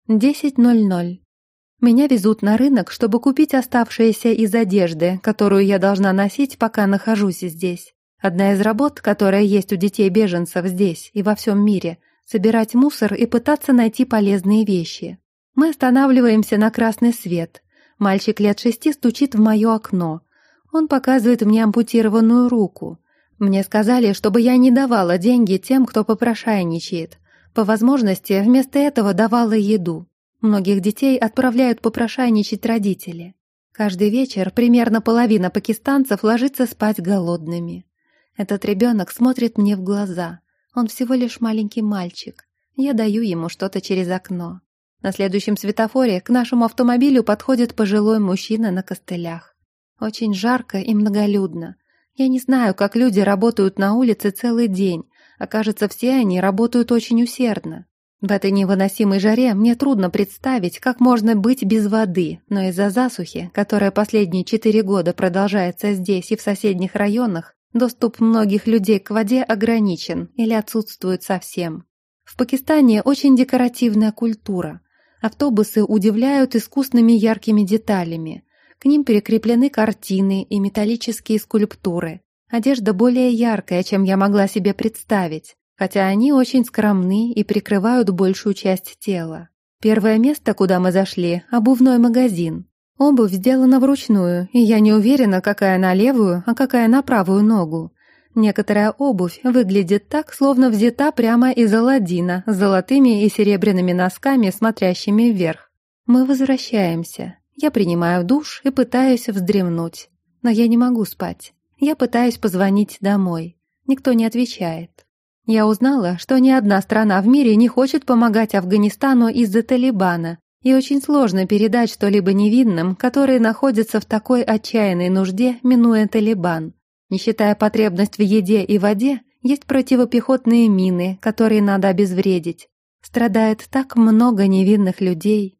10.00. Меня везут на рынок, чтобы купить оставшиеся из одежды, которую я должна носить, пока нахожусь здесь. Одна из работ, которая есть у детей-беженцев здесь и во всем мире – собирать мусор и пытаться найти полезные вещи. Мы останавливаемся на красный свет. Мальчик лет шести стучит в мое окно. Он показывает мне ампутированную руку. Мне сказали, чтобы я не давала деньги тем, кто попрошайничает. По возможности, вместо этого давала еду. Многих детей отправляют попрошайничать родители. Каждый вечер примерно половина пакистанцев ложится спать голодными. Этот ребенок смотрит мне в глаза. Он всего лишь маленький мальчик. Я даю ему что-то через окно. На следующем светофоре к нашему автомобилю подходит пожилой мужчина на костылях. Очень жарко и многолюдно. Я не знаю, как люди работают на улице целый день, а кажется, все они работают очень усердно. В этой невыносимой жаре мне трудно представить, как можно быть без воды, но из-за засухи, которая последние четыре года продолжается здесь и в соседних районах, Доступ многих людей к воде ограничен или отсутствует совсем. В Пакистане очень декоративная культура. Автобусы удивляют искусными яркими деталями. К ним прикреплены картины и металлические скульптуры. Одежда более яркая, чем я могла себе представить, хотя они очень скромны и прикрывают большую часть тела. Первое место, куда мы зашли – обувной магазин. Обувь сделана вручную, и я не уверена, какая на левую, а какая на правую ногу. Некоторая обувь выглядит так, словно взята прямо из Аладдина, с золотыми и серебряными носками, смотрящими вверх. Мы возвращаемся. Я принимаю душ и пытаюсь вздремнуть. Но я не могу спать. Я пытаюсь позвонить домой. Никто не отвечает. Я узнала, что ни одна страна в мире не хочет помогать Афганистану из-за Талибана, и очень сложно передать что-либо невинным, которые находятся в такой отчаянной нужде, минуя Талибан. Не считая потребность в еде и воде, есть противопехотные мины, которые надо обезвредить. Страдает так много невинных людей.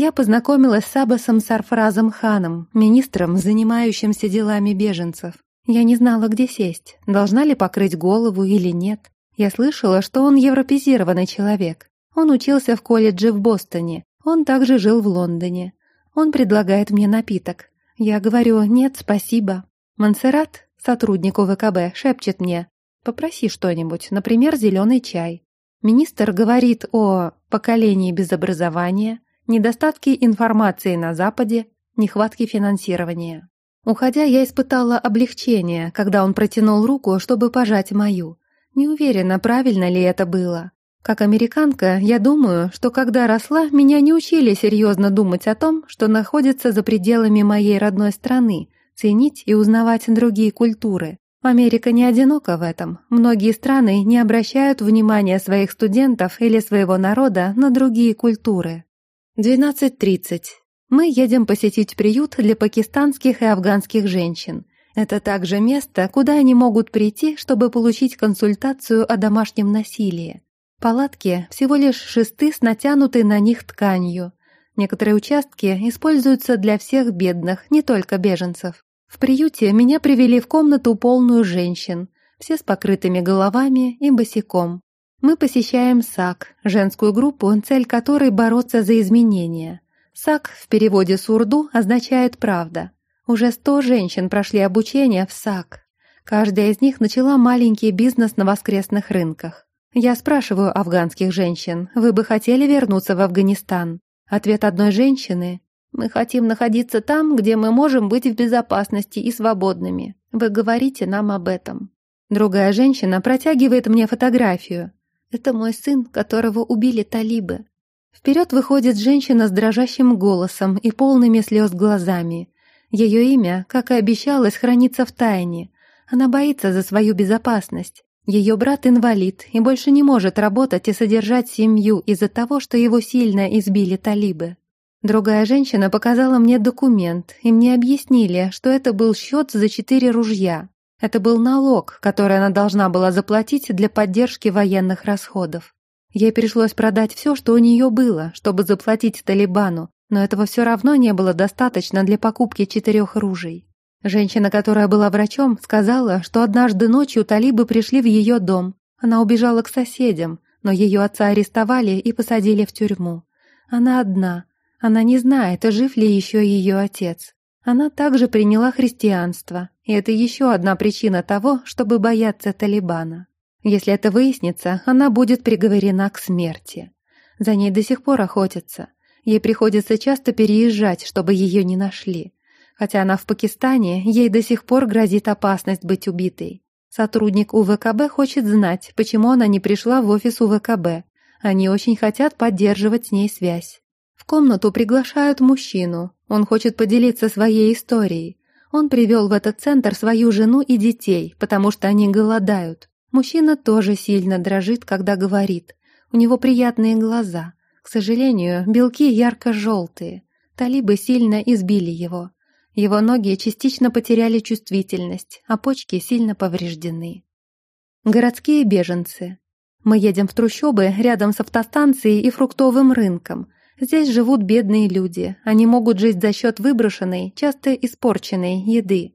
Я познакомилась с Аббасом Сарфразом Ханом, министром, занимающимся делами беженцев. Я не знала, где сесть, должна ли покрыть голову или нет. Я слышала, что он европезированный человек. Он учился в колледже в Бостоне, он также жил в Лондоне. Он предлагает мне напиток. Я говорю «нет, спасибо». Монсеррат, сотрудник УВКБ, шепчет мне «попроси что-нибудь, например, зеленый чай». Министр говорит о поколении без образования, недостатке информации на Западе, нехватке финансирования. Уходя, я испытала облегчение, когда он протянул руку, чтобы пожать мою. Не уверена, правильно ли это было. Как американка, я думаю, что когда росла, меня не учили серьезно думать о том, что находится за пределами моей родной страны, ценить и узнавать другие культуры. Америка не одинока в этом. Многие страны не обращают внимания своих студентов или своего народа на другие культуры. 12.30. Мы едем посетить приют для пакистанских и афганских женщин. Это также место, куда они могут прийти, чтобы получить консультацию о домашнем насилии. Палатки всего лишь шесты с натянутой на них тканью. Некоторые участки используются для всех бедных, не только беженцев. В приюте меня привели в комнату полную женщин, все с покрытыми головами и босиком. Мы посещаем САК, женскую группу, цель которой бороться за изменения. САК в переводе с урду означает «правда». Уже сто женщин прошли обучение в САК. Каждая из них начала маленький бизнес на воскресных рынках. Я спрашиваю афганских женщин, вы бы хотели вернуться в Афганистан? Ответ одной женщины – мы хотим находиться там, где мы можем быть в безопасности и свободными. Вы говорите нам об этом. Другая женщина протягивает мне фотографию. Это мой сын, которого убили талибы. Вперед выходит женщина с дрожащим голосом и полными слез глазами. Ее имя, как и обещалось, хранится в тайне. Она боится за свою безопасность. Ее брат инвалид и больше не может работать и содержать семью из-за того, что его сильно избили талибы. Другая женщина показала мне документ, и мне объяснили, что это был счет за четыре ружья. Это был налог, который она должна была заплатить для поддержки военных расходов. Ей пришлось продать все, что у нее было, чтобы заплатить Талибану, но этого все равно не было достаточно для покупки четырех ружей. Женщина, которая была врачом, сказала, что однажды ночью талибы пришли в ее дом. Она убежала к соседям, но ее отца арестовали и посадили в тюрьму. Она одна. Она не знает, жив ли еще ее отец. Она также приняла христианство, и это еще одна причина того, чтобы бояться Талибана. Если это выяснится, она будет приговорена к смерти. За ней до сих пор охотятся. Ей приходится часто переезжать, чтобы ее не нашли. Хотя она в Пакистане, ей до сих пор грозит опасность быть убитой. Сотрудник УВКБ хочет знать, почему она не пришла в офис УВКБ. Они очень хотят поддерживать с ней связь. В комнату приглашают мужчину. Он хочет поделиться своей историей. Он привел в этот центр свою жену и детей, потому что они голодают. Мужчина тоже сильно дрожит, когда говорит. У него приятные глаза. К сожалению, белки ярко-желтые. Талибы сильно избили его. Его ноги частично потеряли чувствительность, а почки сильно повреждены. Городские беженцы. Мы едем в трущобы рядом с автостанцией и фруктовым рынком. Здесь живут бедные люди. Они могут жить за счет выброшенной, часто испорченной еды.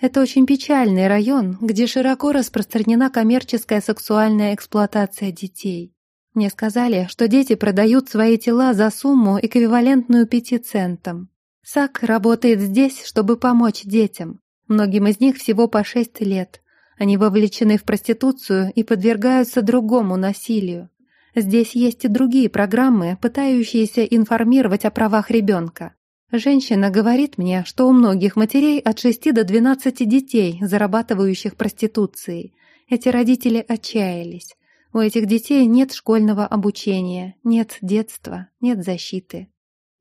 Это очень печальный район, где широко распространена коммерческая сексуальная эксплуатация детей. Мне сказали, что дети продают свои тела за сумму, эквивалентную пяти центам. САК работает здесь, чтобы помочь детям. Многим из них всего по шесть лет. Они вовлечены в проституцию и подвергаются другому насилию. Здесь есть и другие программы, пытающиеся информировать о правах ребенка. Женщина говорит мне, что у многих матерей от 6 до 12 детей, зарабатывающих проституцией. Эти родители отчаялись. У этих детей нет школьного обучения, нет детства, нет защиты.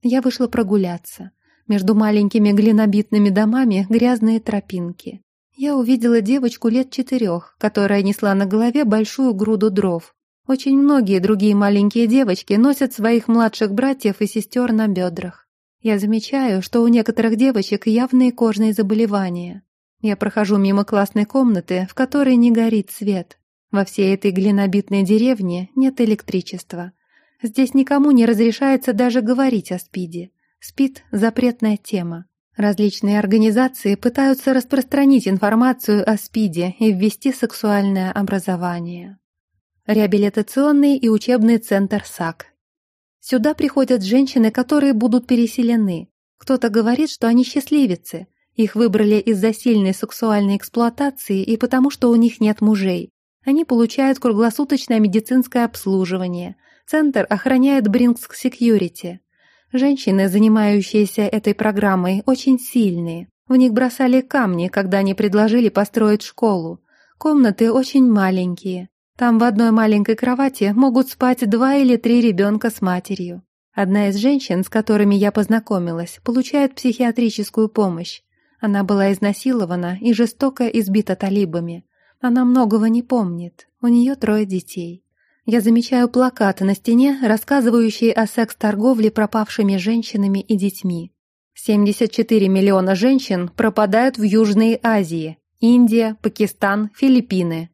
Я вышла прогуляться. Между маленькими глинобитными домами грязные тропинки. Я увидела девочку лет четырех, которая несла на голове большую груду дров. Очень многие другие маленькие девочки носят своих младших братьев и сестер на бедрах. Я замечаю, что у некоторых девочек явные кожные заболевания. Я прохожу мимо классной комнаты, в которой не горит свет. Во всей этой глинобитной деревне нет электричества. Здесь никому не разрешается даже говорить о СПИДе. СПИД – запретная тема. Различные организации пытаются распространить информацию о СПИДе и ввести сексуальное образование. Реабилитационный и учебный центр САК. Сюда приходят женщины, которые будут переселены. Кто-то говорит, что они счастливицы. Их выбрали из-за сильной сексуальной эксплуатации и потому, что у них нет мужей. Они получают круглосуточное медицинское обслуживание. Центр охраняет Брингск Security. Женщины, занимающиеся этой программой, очень сильные. В них бросали камни, когда они предложили построить школу. Комнаты очень маленькие. Там в одной маленькой кровати могут спать два или три ребенка с матерью. Одна из женщин, с которыми я познакомилась, получает психиатрическую помощь. Она была изнасилована и жестоко избита талибами. Она многого не помнит. У нее трое детей. Я замечаю плакаты на стене, рассказывающие о секс-торговле пропавшими женщинами и детьми. 74 миллиона женщин пропадают в Южной Азии. Индия, Пакистан, Филиппины.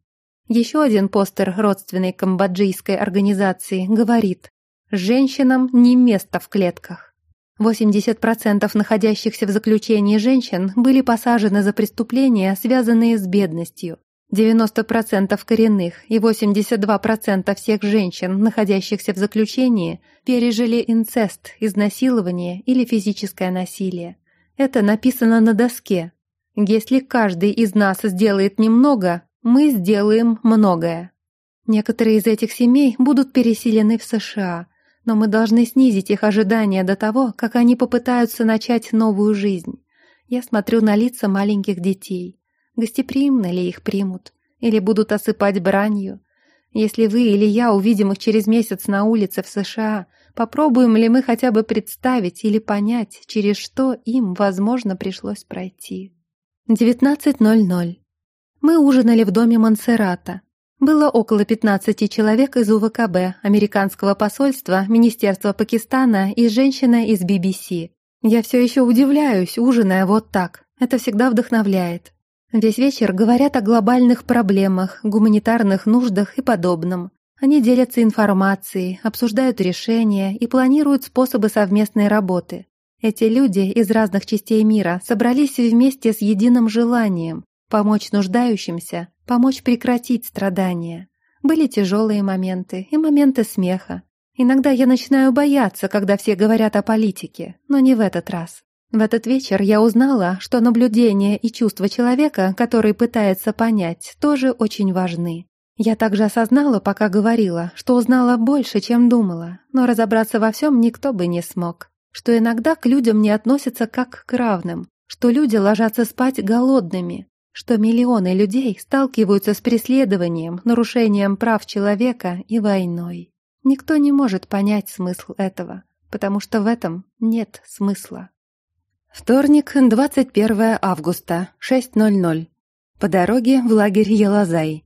Еще один постер родственной камбоджийской организации говорит «Женщинам не место в клетках». 80% находящихся в заключении женщин были посажены за преступления, связанные с бедностью. 90% коренных и 82% всех женщин, находящихся в заключении, пережили инцест, изнасилование или физическое насилие. Это написано на доске. Если каждый из нас сделает немного, мы сделаем многое. Некоторые из этих семей будут переселены в США, но мы должны снизить их ожидания до того, как они попытаются начать новую жизнь. Я смотрю на лица маленьких детей. Гостеприимно ли их примут? Или будут осыпать бранью? Если вы или я увидим их через месяц на улице в США, попробуем ли мы хотя бы представить или понять, через что им, возможно, пришлось пройти? 19.00. Мы ужинали в доме Монсеррата. Было около 15 человек из УВКБ, американского посольства, Министерства Пакистана и женщина из BBC. Я все еще удивляюсь, ужиная вот так. Это всегда вдохновляет. Весь вечер говорят о глобальных проблемах, гуманитарных нуждах и подобном. Они делятся информацией, обсуждают решения и планируют способы совместной работы. Эти люди из разных частей мира собрались вместе с единым желанием помочь нуждающимся, помочь прекратить страдания. Были тяжелые моменты и моменты смеха. Иногда я начинаю бояться, когда все говорят о политике, но не в этот раз. В этот вечер я узнала, что наблюдение и чувства человека, который пытается понять, тоже очень важны. Я также осознала, пока говорила, что узнала больше, чем думала, но разобраться во всем никто бы не смог. Что иногда к людям не относятся как к равным, что люди ложатся спать голодными, что миллионы людей сталкиваются с преследованием, нарушением прав человека и войной. Никто не может понять смысл этого, потому что в этом нет смысла. Вторник, 21 августа, 6.00. По дороге в лагерь Елазай.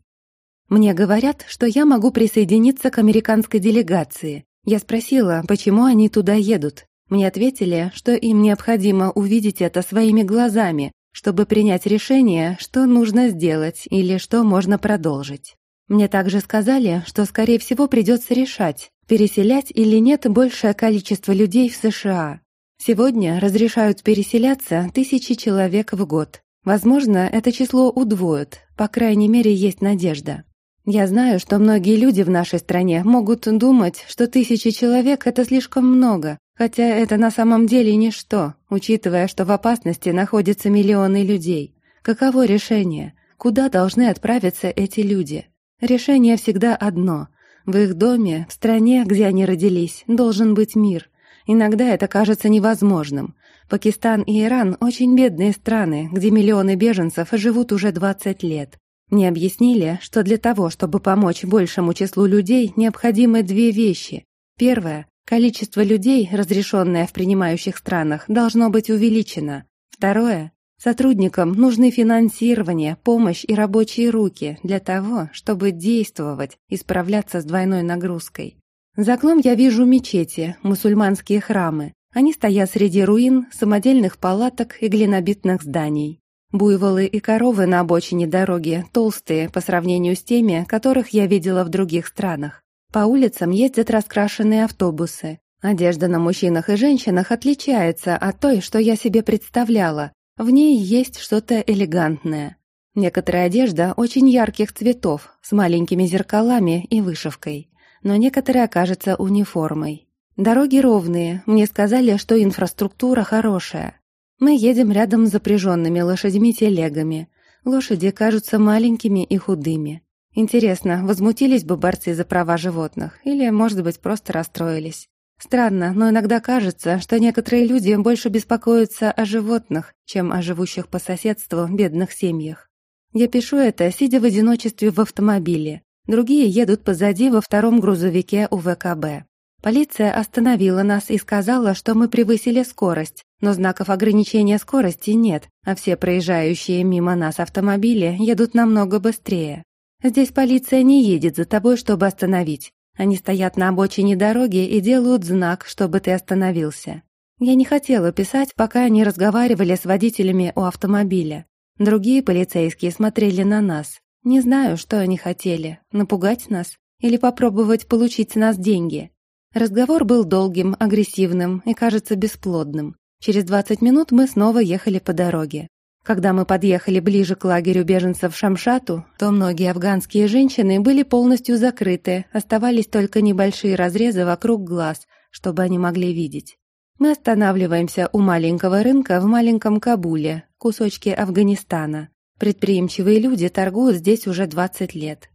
Мне говорят, что я могу присоединиться к американской делегации. Я спросила, почему они туда едут. Мне ответили, что им необходимо увидеть это своими глазами, чтобы принять решение, что нужно сделать или что можно продолжить. Мне также сказали, что, скорее всего, придется решать, переселять или нет большее количество людей в США. Сегодня разрешают переселяться тысячи человек в год. Возможно, это число удвоят, по крайней мере, есть надежда. Я знаю, что многие люди в нашей стране могут думать, что тысячи человек – это слишком много, хотя это на самом деле ничто, учитывая, что в опасности находятся миллионы людей. Каково решение? Куда должны отправиться эти люди? Решение всегда одно. В их доме, в стране, где они родились, должен быть мир – Иногда это кажется невозможным. Пакистан и Иран – очень бедные страны, где миллионы беженцев живут уже 20 лет. Мне объяснили, что для того, чтобы помочь большему числу людей, необходимы две вещи. Первое – количество людей, разрешенное в принимающих странах, должно быть увеличено. Второе – сотрудникам нужны финансирование, помощь и рабочие руки для того, чтобы действовать и справляться с двойной нагрузкой. За окном я вижу мечети, мусульманские храмы. Они стоят среди руин, самодельных палаток и глинобитных зданий. Буйволы и коровы на обочине дороги толстые по сравнению с теми, которых я видела в других странах. По улицам ездят раскрашенные автобусы. Одежда на мужчинах и женщинах отличается от той, что я себе представляла. В ней есть что-то элегантное. Некоторая одежда очень ярких цветов, с маленькими зеркалами и вышивкой но некоторые окажутся униформой. Дороги ровные, мне сказали, что инфраструктура хорошая. Мы едем рядом с запряженными лошадьми-телегами. Лошади кажутся маленькими и худыми. Интересно, возмутились бы борцы за права животных или, может быть, просто расстроились? Странно, но иногда кажется, что некоторые люди больше беспокоятся о животных, чем о живущих по соседству бедных семьях. Я пишу это, сидя в одиночестве в автомобиле. Другие едут позади во втором грузовике у ВКБ. Полиция остановила нас и сказала, что мы превысили скорость, но знаков ограничения скорости нет, а все проезжающие мимо нас автомобили едут намного быстрее. Здесь полиция не едет за тобой, чтобы остановить. Они стоят на обочине дороги и делают знак, чтобы ты остановился. Я не хотела писать, пока они разговаривали с водителями у автомобиля. Другие полицейские смотрели на нас. Не знаю, что они хотели, напугать нас или попробовать получить с нас деньги. Разговор был долгим, агрессивным и, кажется, бесплодным. Через 20 минут мы снова ехали по дороге. Когда мы подъехали ближе к лагерю беженцев Шамшату, то многие афганские женщины были полностью закрыты, оставались только небольшие разрезы вокруг глаз, чтобы они могли видеть. Мы останавливаемся у маленького рынка в маленьком Кабуле, кусочке Афганистана. Предприимчивые люди торгуют здесь уже 20 лет.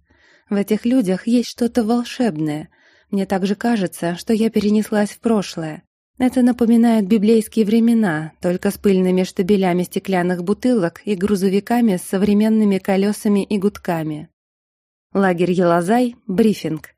В этих людях есть что-то волшебное. Мне также кажется, что я перенеслась в прошлое. Это напоминает библейские времена, только с пыльными штабелями стеклянных бутылок и грузовиками с современными колесами и гудками. Лагерь Елазай – брифинг.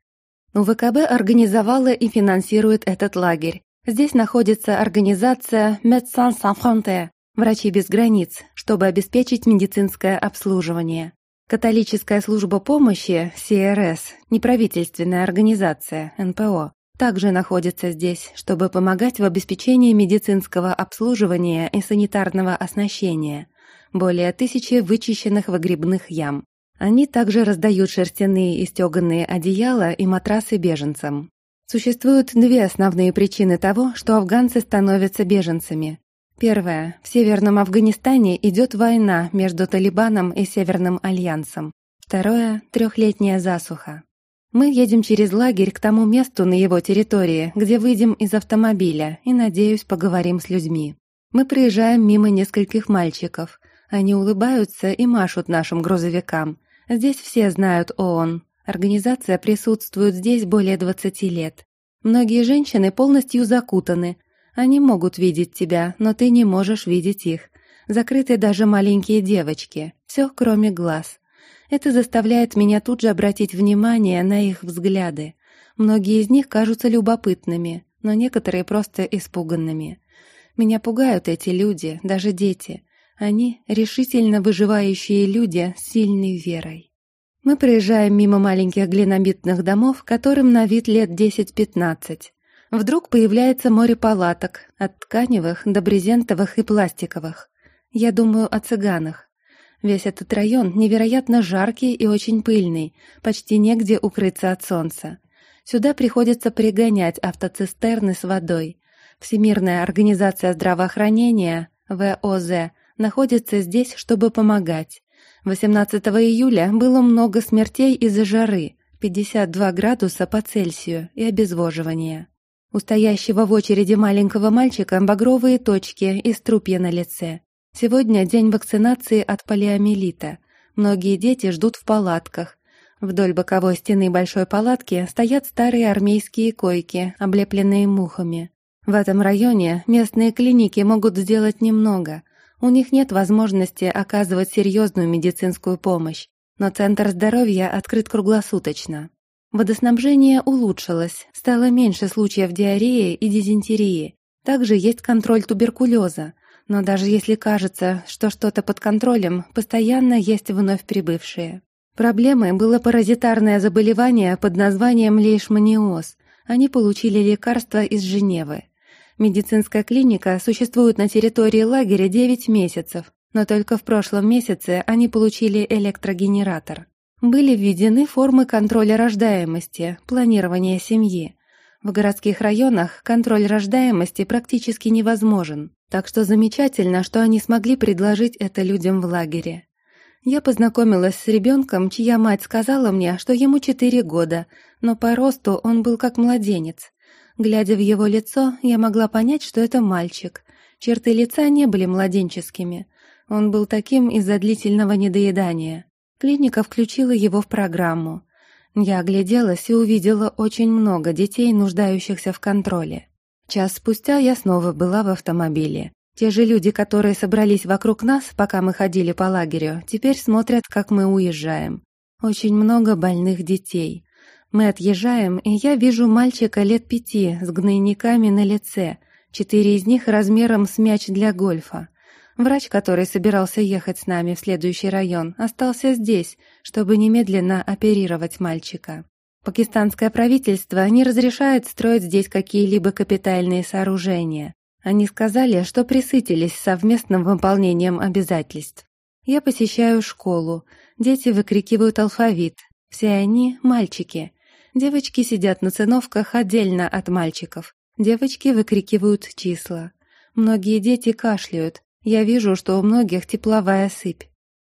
УВКБ организовала и финансирует этот лагерь. Здесь находится организация Médecins Sans Frontières – Врачи без границ, чтобы обеспечить медицинское обслуживание. Католическая служба помощи, СРС, неправительственная организация, НПО, также находится здесь, чтобы помогать в обеспечении медицинского обслуживания и санитарного оснащения. Более тысячи вычищенных выгребных ям. Они также раздают шерстяные и стеганые одеяла и матрасы беженцам. Существуют две основные причины того, что афганцы становятся беженцами. Первое. В Северном Афганистане идет война между Талибаном и Северным Альянсом. Второе. Трехлетняя засуха. Мы едем через лагерь к тому месту на его территории, где выйдем из автомобиля и, надеюсь, поговорим с людьми. Мы проезжаем мимо нескольких мальчиков. Они улыбаются и машут нашим грузовикам. Здесь все знают ООН. Организация присутствует здесь более 20 лет. Многие женщины полностью закутаны, они могут видеть тебя, но ты не можешь видеть их. Закрыты даже маленькие девочки. Все, кроме глаз. Это заставляет меня тут же обратить внимание на их взгляды. Многие из них кажутся любопытными, но некоторые просто испуганными. Меня пугают эти люди, даже дети. Они — решительно выживающие люди с сильной верой. Мы проезжаем мимо маленьких глинобитных домов, которым на вид лет 10-15. Вдруг появляется море палаток, от тканевых до брезентовых и пластиковых. Я думаю о цыганах. Весь этот район невероятно жаркий и очень пыльный, почти негде укрыться от солнца. Сюда приходится пригонять автоцистерны с водой. Всемирная организация здравоохранения, ВОЗ, находится здесь, чтобы помогать. 18 июля было много смертей из-за жары, 52 градуса по Цельсию и обезвоживания. У стоящего в очереди маленького мальчика багровые точки и струпья на лице. Сегодня день вакцинации от полиомиелита. Многие дети ждут в палатках. Вдоль боковой стены большой палатки стоят старые армейские койки, облепленные мухами. В этом районе местные клиники могут сделать немного. У них нет возможности оказывать серьезную медицинскую помощь, но Центр здоровья открыт круглосуточно. Водоснабжение улучшилось, стало меньше случаев диареи и дизентерии. Также есть контроль туберкулеза, но даже если кажется, что что-то под контролем, постоянно есть вновь прибывшие. Проблемой было паразитарное заболевание под названием лейшманиоз. Они получили лекарство из Женевы. Медицинская клиника существует на территории лагеря 9 месяцев, но только в прошлом месяце они получили электрогенератор. Были введены формы контроля рождаемости, планирования семьи. В городских районах контроль рождаемости практически невозможен, так что замечательно, что они смогли предложить это людям в лагере. Я познакомилась с ребенком, чья мать сказала мне, что ему 4 года, но по росту он был как младенец. Глядя в его лицо, я могла понять, что это мальчик. Черты лица не были младенческими. Он был таким из-за длительного недоедания. Клиника включила его в программу. Я огляделась и увидела очень много детей, нуждающихся в контроле. Час спустя я снова была в автомобиле. Те же люди, которые собрались вокруг нас, пока мы ходили по лагерю, теперь смотрят, как мы уезжаем. Очень много больных детей. Мы отъезжаем, и я вижу мальчика лет пяти с гнойниками на лице, четыре из них размером с мяч для гольфа. Врач, который собирался ехать с нами в следующий район, остался здесь, чтобы немедленно оперировать мальчика. Пакистанское правительство не разрешает строить здесь какие-либо капитальные сооружения. Они сказали, что присытились совместным выполнением обязательств. Я посещаю школу. Дети выкрикивают алфавит. Все они – мальчики. Девочки сидят на циновках отдельно от мальчиков. Девочки выкрикивают числа. Многие дети кашляют, я вижу, что у многих тепловая сыпь.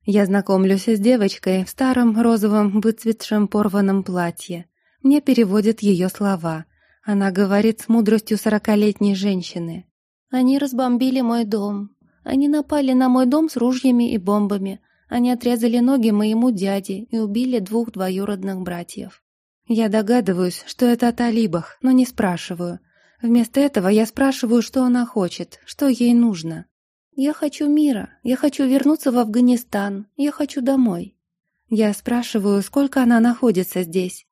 Я знакомлюсь с девочкой в старом розовом выцветшем порванном платье. Мне переводят ее слова. Она говорит с мудростью сорокалетней женщины. «Они разбомбили мой дом. Они напали на мой дом с ружьями и бомбами. Они отрезали ноги моему дяде и убили двух двоюродных братьев. Я догадываюсь, что это о талибах, но не спрашиваю. Вместо этого я спрашиваю, что она хочет, что ей нужно. «Я хочу мира, я хочу вернуться в Афганистан, я хочу домой». Я спрашиваю, сколько она находится здесь.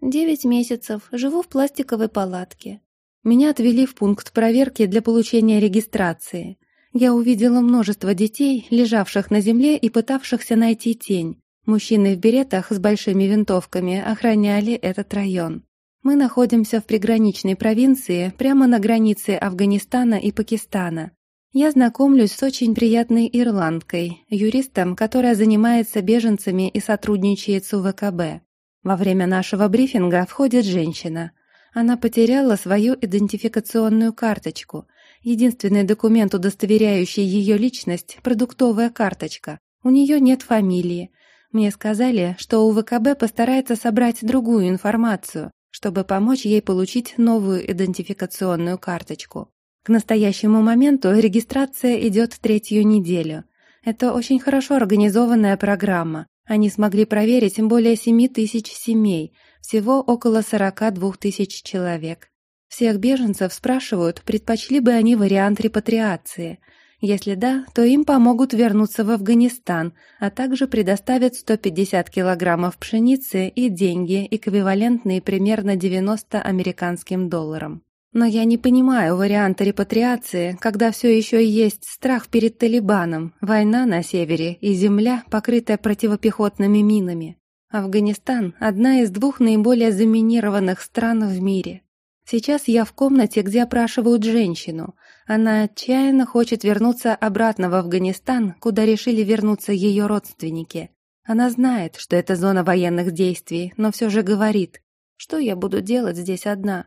«Девять месяцев, живу в пластиковой палатке». Меня отвели в пункт проверки для получения регистрации. Я увидела множество детей, лежавших на земле и пытавшихся найти тень. Мужчины в беретах с большими винтовками охраняли этот район. Мы находимся в приграничной провинции, прямо на границе Афганистана и Пакистана. Я знакомлюсь с очень приятной ирландкой, юристом, которая занимается беженцами и сотрудничает с УВКБ. Во время нашего брифинга входит женщина. Она потеряла свою идентификационную карточку. Единственный документ, удостоверяющий ее личность – продуктовая карточка. У нее нет фамилии. Мне сказали, что УВКБ постарается собрать другую информацию, чтобы помочь ей получить новую идентификационную карточку. К настоящему моменту регистрация идет третью неделю. Это очень хорошо организованная программа. Они смогли проверить более 7 тысяч семей, всего около 42 тысяч человек. Всех беженцев спрашивают, предпочли бы они вариант репатриации – если да, то им помогут вернуться в Афганистан, а также предоставят 150 килограммов пшеницы и деньги, эквивалентные примерно 90 американским долларам. Но я не понимаю варианта репатриации, когда все еще есть страх перед Талибаном, война на севере и земля, покрытая противопехотными минами. Афганистан – одна из двух наиболее заминированных стран в мире. Сейчас я в комнате, где опрашивают женщину. Она отчаянно хочет вернуться обратно в Афганистан, куда решили вернуться ее родственники. Она знает, что это зона военных действий, но все же говорит, что я буду делать здесь одна.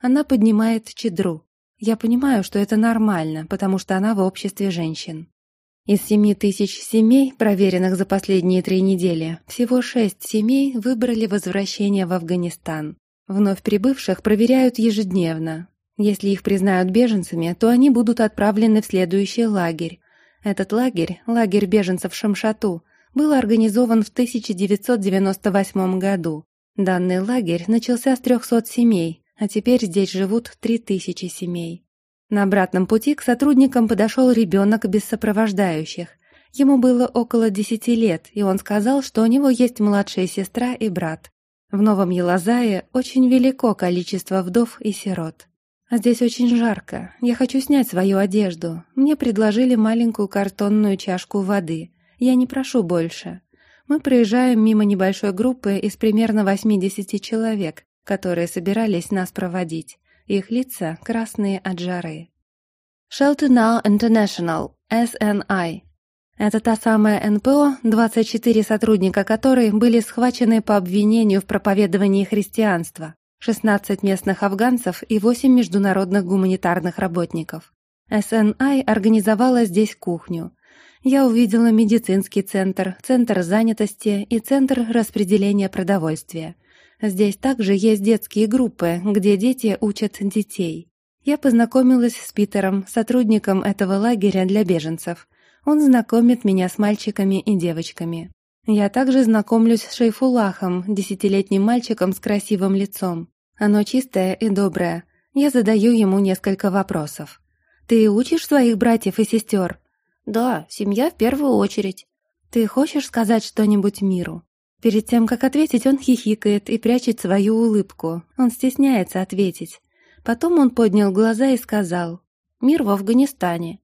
Она поднимает чедру. Я понимаю, что это нормально, потому что она в обществе женщин. Из семи тысяч семей, проверенных за последние три недели, всего шесть семей выбрали возвращение в Афганистан. Вновь прибывших проверяют ежедневно. Если их признают беженцами, то они будут отправлены в следующий лагерь. Этот лагерь, лагерь беженцев Шамшату, был организован в 1998 году. Данный лагерь начался с 300 семей, а теперь здесь живут 3000 семей. На обратном пути к сотрудникам подошел ребенок без сопровождающих. Ему было около 10 лет, и он сказал, что у него есть младшая сестра и брат. В Новом Елазае очень велико количество вдов и сирот. А здесь очень жарко. Я хочу снять свою одежду. Мне предложили маленькую картонную чашку воды. Я не прошу больше. Мы проезжаем мимо небольшой группы из примерно 80 человек, которые собирались нас проводить. Их лица красные от жары. Shelter Now International, SNI, это та самая НПО, 24 сотрудника которой были схвачены по обвинению в проповедовании христианства, 16 местных афганцев и 8 международных гуманитарных работников. СНИ организовала здесь кухню. Я увидела медицинский центр, центр занятости и центр распределения продовольствия. Здесь также есть детские группы, где дети учат детей. Я познакомилась с Питером, сотрудником этого лагеря для беженцев – он знакомит меня с мальчиками и девочками. Я также знакомлюсь с Шейфулахом, десятилетним мальчиком с красивым лицом. Оно чистое и доброе. Я задаю ему несколько вопросов. «Ты учишь своих братьев и сестер?» «Да, семья в первую очередь». «Ты хочешь сказать что-нибудь миру?» Перед тем, как ответить, он хихикает и прячет свою улыбку. Он стесняется ответить. Потом он поднял глаза и сказал «Мир в Афганистане».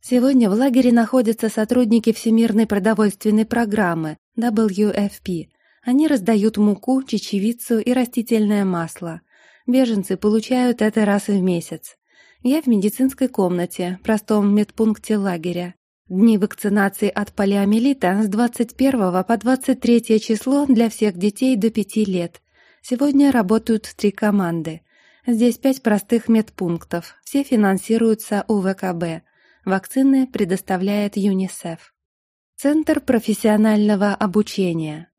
Сегодня в лагере находятся сотрудники Всемирной продовольственной программы WFP. Они раздают муку, чечевицу и растительное масло. Беженцы получают это раз в месяц. Я в медицинской комнате, простом медпункте лагеря. Дни вакцинации от полиомиелита с 21 по 23 число для всех детей до 5 лет. Сегодня работают три команды. Здесь пять простых медпунктов, все финансируются УВКБ. Вакцины предоставляет ЮНИСЕФ. Центр профессионального обучения.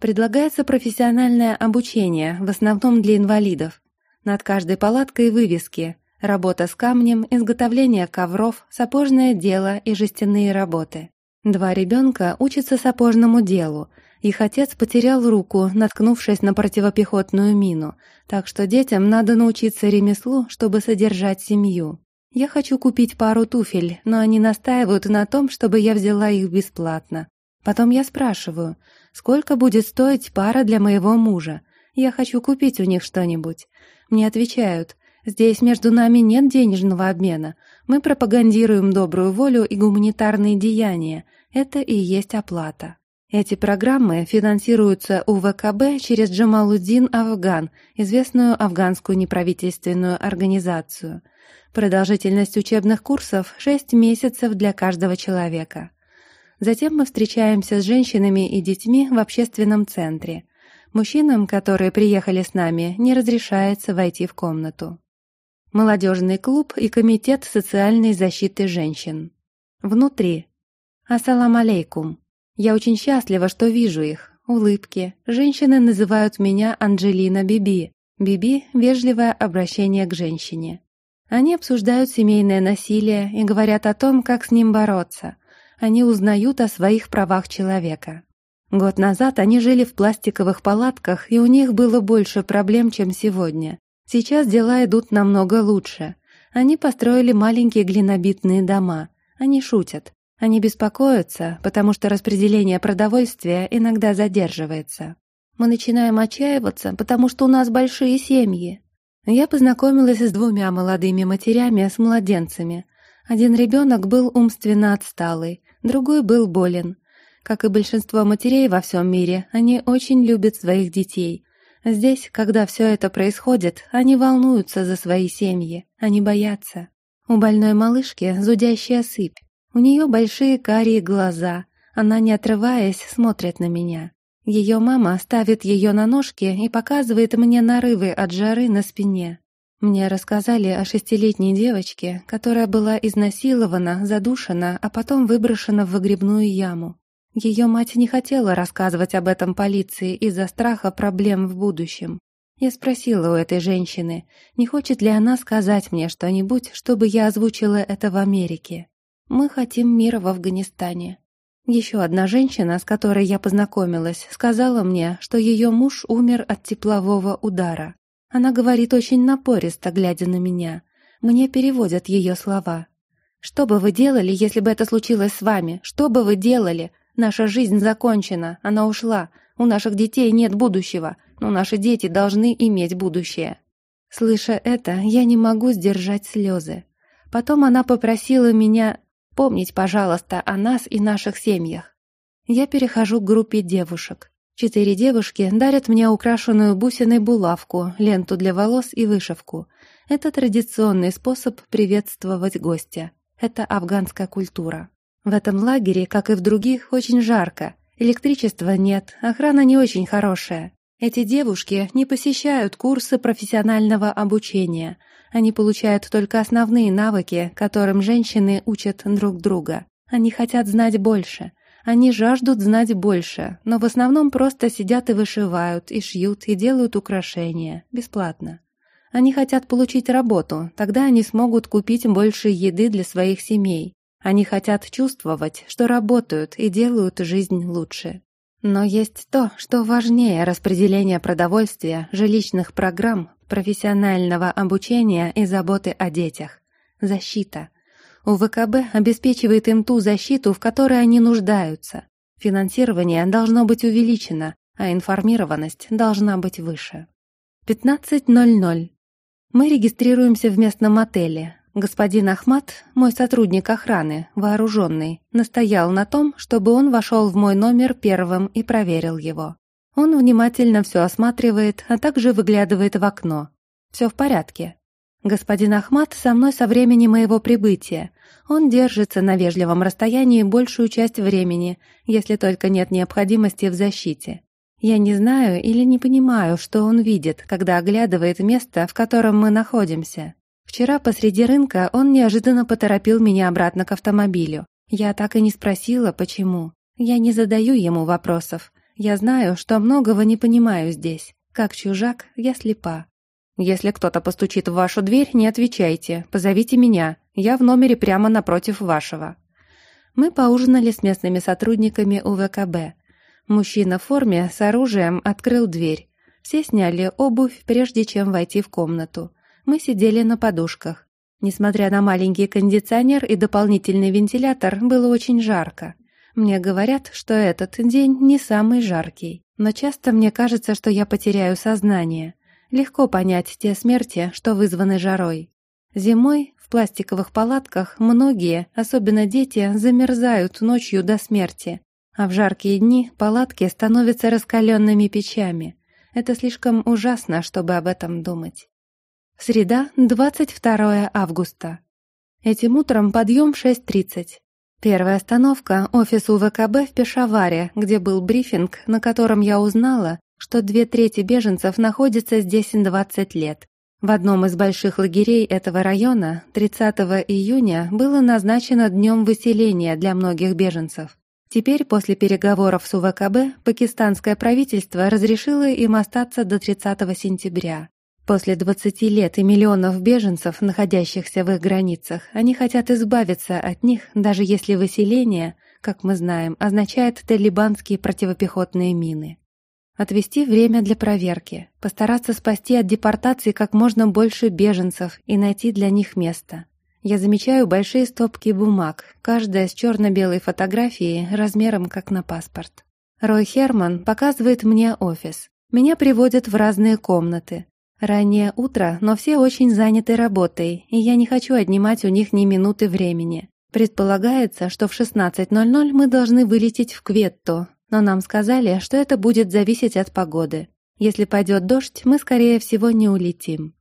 Предлагается профессиональное обучение, в основном для инвалидов. Над каждой палаткой вывески «Работа с камнем», «Изготовление ковров», «Сапожное дело» и «Жестяные работы». Два ребенка учатся сапожному делу. Их отец потерял руку, наткнувшись на противопехотную мину, так что детям надо научиться ремеслу, чтобы содержать семью. Я хочу купить пару туфель, но они настаивают на том, чтобы я взяла их бесплатно. Потом я спрашиваю, сколько будет стоить пара для моего мужа? Я хочу купить у них что-нибудь. Мне отвечают, здесь между нами нет денежного обмена. Мы пропагандируем добрую волю и гуманитарные деяния. Это и есть оплата. Эти программы финансируются УВКБ через Джамалуддин Афган, известную афганскую неправительственную организацию. Продолжительность учебных курсов – 6 месяцев для каждого человека. Затем мы встречаемся с женщинами и детьми в общественном центре. Мужчинам, которые приехали с нами, не разрешается войти в комнату. Молодежный клуб и комитет социальной защиты женщин. Внутри. Ассалам алейкум. Я очень счастлива, что вижу их. Улыбки. Женщины называют меня Анджелина Биби. Биби – вежливое обращение к женщине. Они обсуждают семейное насилие и говорят о том, как с ним бороться. Они узнают о своих правах человека. Год назад они жили в пластиковых палатках, и у них было больше проблем, чем сегодня. Сейчас дела идут намного лучше. Они построили маленькие глинобитные дома. Они шутят. Они беспокоятся, потому что распределение продовольствия иногда задерживается. Мы начинаем отчаиваться, потому что у нас большие семьи. Я познакомилась с двумя молодыми матерями с младенцами. Один ребенок был умственно отсталый, другой был болен. Как и большинство матерей во всем мире, они очень любят своих детей. Здесь, когда все это происходит, они волнуются за свои семьи, они боятся. У больной малышки зудящая сыпь. У нее большие карие глаза. Она, не отрываясь, смотрит на меня. Ее мама ставит ее на ножки и показывает мне нарывы от жары на спине. Мне рассказали о шестилетней девочке, которая была изнасилована, задушена, а потом выброшена в выгребную яму. Ее мать не хотела рассказывать об этом полиции из-за страха проблем в будущем. Я спросила у этой женщины, не хочет ли она сказать мне что-нибудь, чтобы я озвучила это в Америке. Мы хотим мира в Афганистане. Еще одна женщина, с которой я познакомилась, сказала мне, что ее муж умер от теплового удара. Она говорит очень напористо, глядя на меня. Мне переводят ее слова. «Что бы вы делали, если бы это случилось с вами? Что бы вы делали? Наша жизнь закончена, она ушла. У наших детей нет будущего, но наши дети должны иметь будущее». Слыша это, я не могу сдержать слезы. Потом она попросила меня Помнить, пожалуйста, о нас и наших семьях. Я перехожу к группе девушек. Четыре девушки дарят мне украшенную бусиной булавку, ленту для волос и вышивку. Это традиционный способ приветствовать гостя. Это афганская культура. В этом лагере, как и в других, очень жарко. Электричества нет, охрана не очень хорошая. Эти девушки не посещают курсы профессионального обучения – они получают только основные навыки, которым женщины учат друг друга. Они хотят знать больше. Они жаждут знать больше, но в основном просто сидят и вышивают, и шьют, и делают украшения. Бесплатно. Они хотят получить работу, тогда они смогут купить больше еды для своих семей. Они хотят чувствовать, что работают и делают жизнь лучше. Но есть то, что важнее распределения продовольствия, жилищных программ, профессионального обучения и заботы о детях. Защита. УВКБ обеспечивает им ту защиту, в которой они нуждаются. Финансирование должно быть увеличено, а информированность должна быть выше. 15.00. Мы регистрируемся в местном отеле. Господин Ахмат, мой сотрудник охраны, вооруженный, настоял на том, чтобы он вошел в мой номер первым и проверил его. Он внимательно все осматривает, а также выглядывает в окно. Все в порядке. Господин Ахмат со мной со времени моего прибытия. Он держится на вежливом расстоянии большую часть времени, если только нет необходимости в защите. Я не знаю или не понимаю, что он видит, когда оглядывает место, в котором мы находимся. Вчера посреди рынка он неожиданно поторопил меня обратно к автомобилю. Я так и не спросила, почему. Я не задаю ему вопросов. Я знаю, что многого не понимаю здесь. Как чужак, я слепа. Если кто-то постучит в вашу дверь, не отвечайте, позовите меня. Я в номере прямо напротив вашего. Мы поужинали с местными сотрудниками УВКБ. Мужчина в форме с оружием открыл дверь. Все сняли обувь, прежде чем войти в комнату. Мы сидели на подушках. Несмотря на маленький кондиционер и дополнительный вентилятор, было очень жарко. Мне говорят, что этот день не самый жаркий, но часто мне кажется, что я потеряю сознание. Легко понять те смерти, что вызваны жарой. Зимой в пластиковых палатках многие, особенно дети, замерзают ночью до смерти, а в жаркие дни палатки становятся раскаленными печами. Это слишком ужасно, чтобы об этом думать. Среда, 22 августа. Этим утром подъем 6.30. Первая остановка – офис УВКБ в Пешаваре, где был брифинг, на котором я узнала, что две трети беженцев находятся здесь 20 лет. В одном из больших лагерей этого района 30 июня было назначено днем выселения для многих беженцев. Теперь, после переговоров с УВКБ, пакистанское правительство разрешило им остаться до 30 сентября. После 20 лет и миллионов беженцев, находящихся в их границах, они хотят избавиться от них, даже если выселение, как мы знаем, означает талибанские противопехотные мины. Отвести время для проверки, постараться спасти от депортации как можно больше беженцев и найти для них место. Я замечаю большие стопки бумаг, каждая с черно-белой фотографией размером как на паспорт. Рой Херман показывает мне офис. Меня приводят в разные комнаты. Раннее утро, но все очень заняты работой, и я не хочу отнимать у них ни минуты времени. Предполагается, что в 16.00 мы должны вылететь в Кветто, но нам сказали, что это будет зависеть от погоды. Если пойдет дождь, мы, скорее всего, не улетим.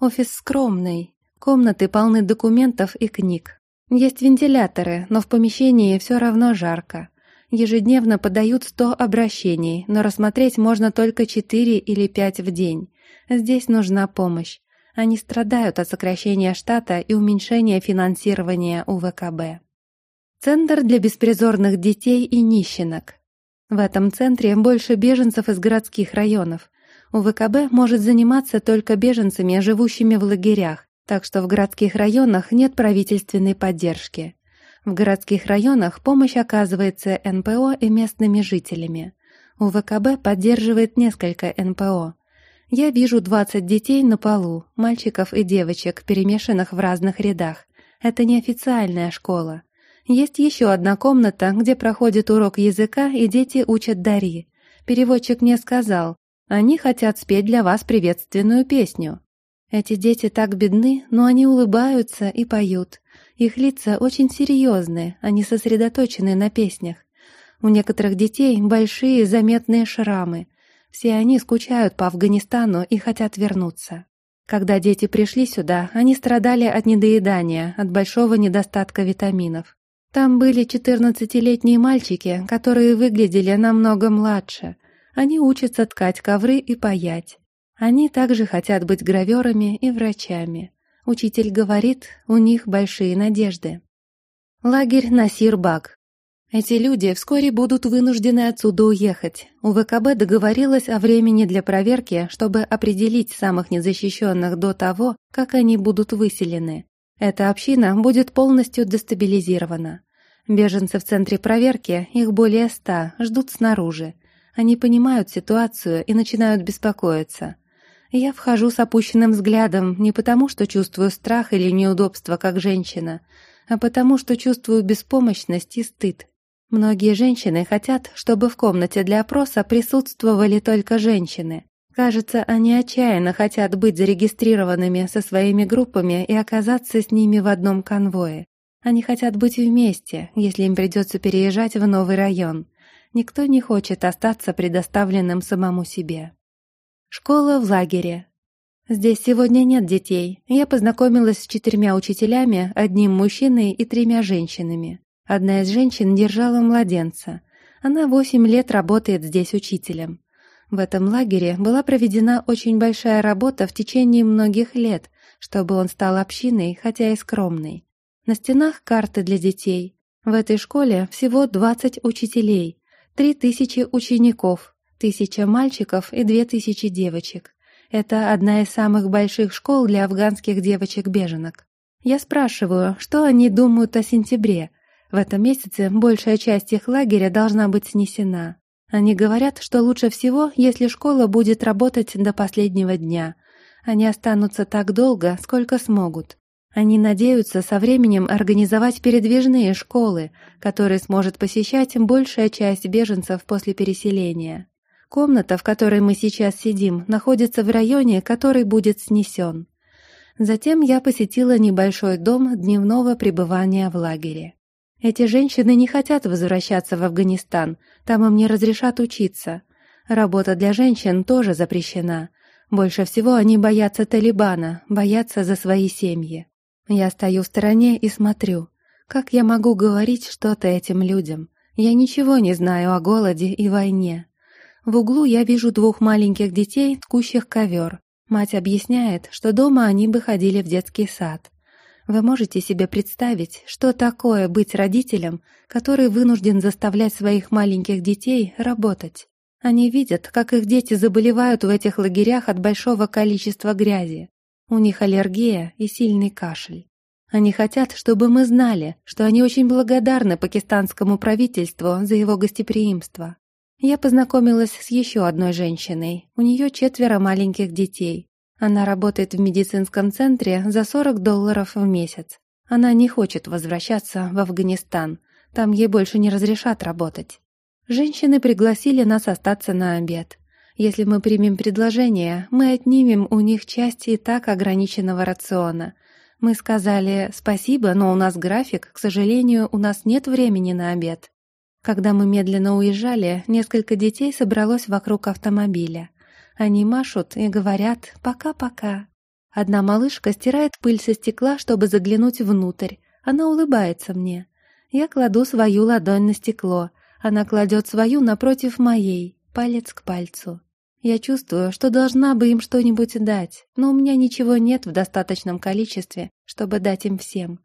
Офис скромный, комнаты полны документов и книг. Есть вентиляторы, но в помещении все равно жарко. Ежедневно подают 100 обращений, но рассмотреть можно только 4 или 5 в день. Здесь нужна помощь. Они страдают от сокращения штата и уменьшения финансирования УВКБ. Центр для беспризорных детей и нищенок. В этом центре больше беженцев из городских районов. УВКБ может заниматься только беженцами, живущими в лагерях, так что в городских районах нет правительственной поддержки. В городских районах помощь оказывается НПО и местными жителями. УВКБ поддерживает несколько НПО. Я вижу 20 детей на полу, мальчиков и девочек, перемешанных в разных рядах. Это неофициальная школа. Есть еще одна комната, где проходит урок языка, и дети учат Дари. Переводчик мне сказал, они хотят спеть для вас приветственную песню. Эти дети так бедны, но они улыбаются и поют. Их лица очень серьезные, они сосредоточены на песнях. У некоторых детей большие заметные шрамы, все они скучают по Афганистану и хотят вернуться. Когда дети пришли сюда, они страдали от недоедания, от большого недостатка витаминов. Там были 14-летние мальчики, которые выглядели намного младше. Они учатся ткать ковры и паять. Они также хотят быть граверами и врачами. Учитель говорит, у них большие надежды. Лагерь Насир-Баг. Эти люди вскоре будут вынуждены отсюда уехать. У ВКБ договорилась о времени для проверки, чтобы определить самых незащищенных до того, как они будут выселены. Эта община будет полностью дестабилизирована. Беженцы в центре проверки, их более ста, ждут снаружи. Они понимают ситуацию и начинают беспокоиться. Я вхожу с опущенным взглядом не потому, что чувствую страх или неудобство как женщина, а потому, что чувствую беспомощность и стыд. Многие женщины хотят, чтобы в комнате для опроса присутствовали только женщины. Кажется, они отчаянно хотят быть зарегистрированными со своими группами и оказаться с ними в одном конвое. Они хотят быть вместе, если им придется переезжать в новый район. Никто не хочет остаться предоставленным самому себе. Школа в лагере. Здесь сегодня нет детей. Я познакомилась с четырьмя учителями, одним мужчиной и тремя женщинами. Одна из женщин держала младенца. Она восемь лет работает здесь учителем. В этом лагере была проведена очень большая работа в течение многих лет, чтобы он стал общиной, хотя и скромной. На стенах карты для детей. В этой школе всего 20 учителей, 3000 учеников, 1000 мальчиков и 2000 девочек. Это одна из самых больших школ для афганских девочек-беженок. Я спрашиваю, что они думают о сентябре – в этом месяце большая часть их лагеря должна быть снесена. Они говорят, что лучше всего, если школа будет работать до последнего дня. Они останутся так долго, сколько смогут. Они надеются со временем организовать передвижные школы, которые сможет посещать большая часть беженцев после переселения. Комната, в которой мы сейчас сидим, находится в районе, который будет снесен. Затем я посетила небольшой дом дневного пребывания в лагере. Эти женщины не хотят возвращаться в Афганистан, там им не разрешат учиться. Работа для женщин тоже запрещена. Больше всего они боятся Талибана, боятся за свои семьи. Я стою в стороне и смотрю. Как я могу говорить что-то этим людям? Я ничего не знаю о голоде и войне. В углу я вижу двух маленьких детей, ткущих ковер. Мать объясняет, что дома они бы ходили в детский сад. Вы можете себе представить, что такое быть родителем, который вынужден заставлять своих маленьких детей работать? Они видят, как их дети заболевают в этих лагерях от большого количества грязи. У них аллергия и сильный кашель. Они хотят, чтобы мы знали, что они очень благодарны пакистанскому правительству за его гостеприимство. Я познакомилась с еще одной женщиной. У нее четверо маленьких детей. Она работает в медицинском центре за 40 долларов в месяц. Она не хочет возвращаться в Афганистан. Там ей больше не разрешат работать. Женщины пригласили нас остаться на обед. Если мы примем предложение, мы отнимем у них часть и так ограниченного рациона. Мы сказали «спасибо, но у нас график, к сожалению, у нас нет времени на обед». Когда мы медленно уезжали, несколько детей собралось вокруг автомобиля. Они машут и говорят «пока-пока». Одна малышка стирает пыль со стекла, чтобы заглянуть внутрь. Она улыбается мне. Я кладу свою ладонь на стекло. Она кладет свою напротив моей, палец к пальцу. Я чувствую, что должна бы им что-нибудь дать, но у меня ничего нет в достаточном количестве, чтобы дать им всем.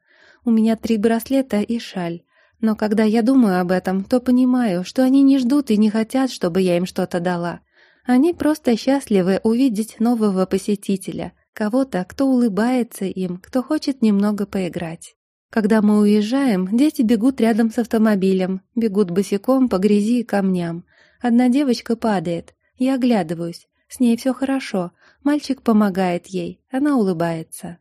У меня три браслета и шаль. Но когда я думаю об этом, то понимаю, что они не ждут и не хотят, чтобы я им что-то дала. Они просто счастливы увидеть нового посетителя, кого-то, кто улыбается им, кто хочет немного поиграть. Когда мы уезжаем, дети бегут рядом с автомобилем, бегут босиком по грязи и камням. Одна девочка падает. Я оглядываюсь. С ней все хорошо. Мальчик помогает ей. Она улыбается.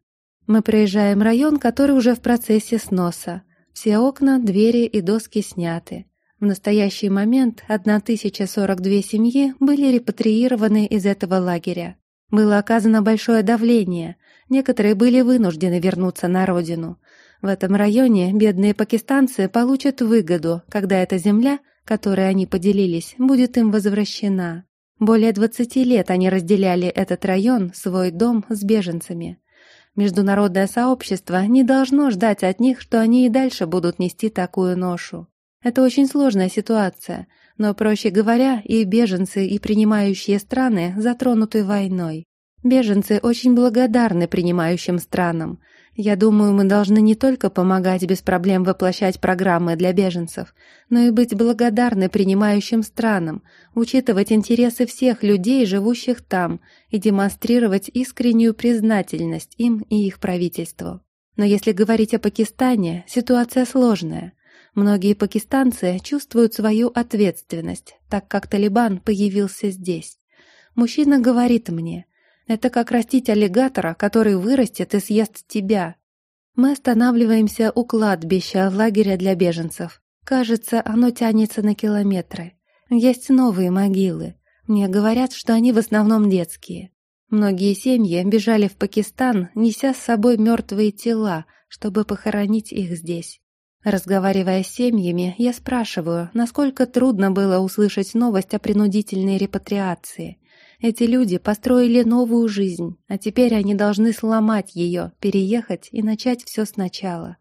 Мы проезжаем район, который уже в процессе сноса. Все окна, двери и доски сняты. В настоящий момент 1042 семьи были репатриированы из этого лагеря. Было оказано большое давление, некоторые были вынуждены вернуться на родину. В этом районе бедные пакистанцы получат выгоду, когда эта земля, которой они поделились, будет им возвращена. Более 20 лет они разделяли этот район, свой дом, с беженцами. Международное сообщество не должно ждать от них, что они и дальше будут нести такую ношу. Это очень сложная ситуация, но, проще говоря, и беженцы, и принимающие страны затронуты войной. Беженцы очень благодарны принимающим странам. Я думаю, мы должны не только помогать без проблем воплощать программы для беженцев, но и быть благодарны принимающим странам, учитывать интересы всех людей, живущих там, и демонстрировать искреннюю признательность им и их правительству. Но если говорить о Пакистане, ситуация сложная. Многие пакистанцы чувствуют свою ответственность, так как Талибан появился здесь. Мужчина говорит мне – это как растить аллигатора, который вырастет и съест тебя. Мы останавливаемся у кладбища лагеря для беженцев. Кажется, оно тянется на километры. Есть новые могилы. Мне говорят, что они в основном детские. Многие семьи бежали в Пакистан, неся с собой мертвые тела, чтобы похоронить их здесь. Разговаривая с семьями, я спрашиваю, насколько трудно было услышать новость о принудительной репатриации. Эти люди построили новую жизнь, а теперь они должны сломать ее, переехать и начать все сначала.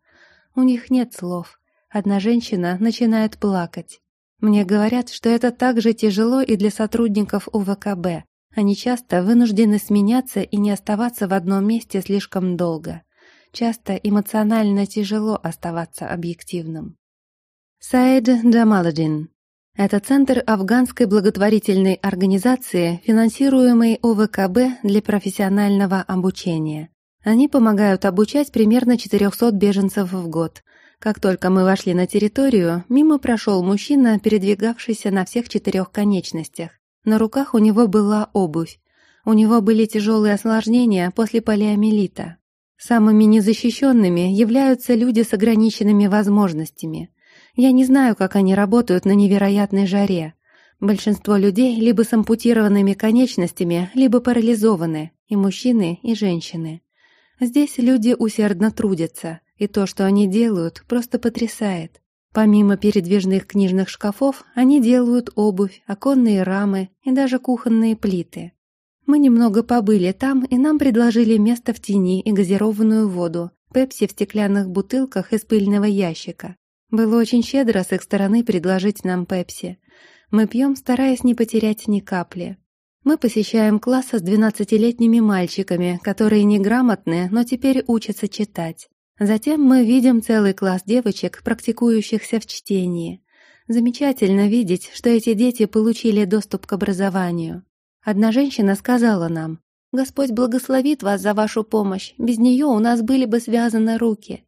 У них нет слов. Одна женщина начинает плакать. Мне говорят, что это также тяжело и для сотрудников УВКБ. Они часто вынуждены сменяться и не оставаться в одном месте слишком долго. Часто эмоционально тяжело оставаться объективным. Саид Джамаладин это центр афганской благотворительной организации, финансируемый ОВКБ для профессионального обучения. Они помогают обучать примерно 400 беженцев в год. Как только мы вошли на территорию, мимо прошел мужчина, передвигавшийся на всех четырех конечностях. На руках у него была обувь. У него были тяжелые осложнения после полиомиелита. Самыми незащищенными являются люди с ограниченными возможностями. Я не знаю, как они работают на невероятной жаре. Большинство людей либо с ампутированными конечностями, либо парализованы, и мужчины, и женщины. Здесь люди усердно трудятся, и то, что они делают, просто потрясает. Помимо передвижных книжных шкафов, они делают обувь, оконные рамы и даже кухонные плиты. Мы немного побыли там, и нам предложили место в тени и газированную воду, пепси в стеклянных бутылках из пыльного ящика. Было очень щедро с их стороны предложить нам пепси. Мы пьем, стараясь не потерять ни капли. Мы посещаем классы с двенадцатилетними мальчиками, которые неграмотные, но теперь учатся читать. Затем мы видим целый класс девочек, практикующихся в чтении. Замечательно видеть, что эти дети получили доступ к образованию. Одна женщина сказала нам, «Господь благословит вас за вашу помощь, без нее у нас были бы связаны руки».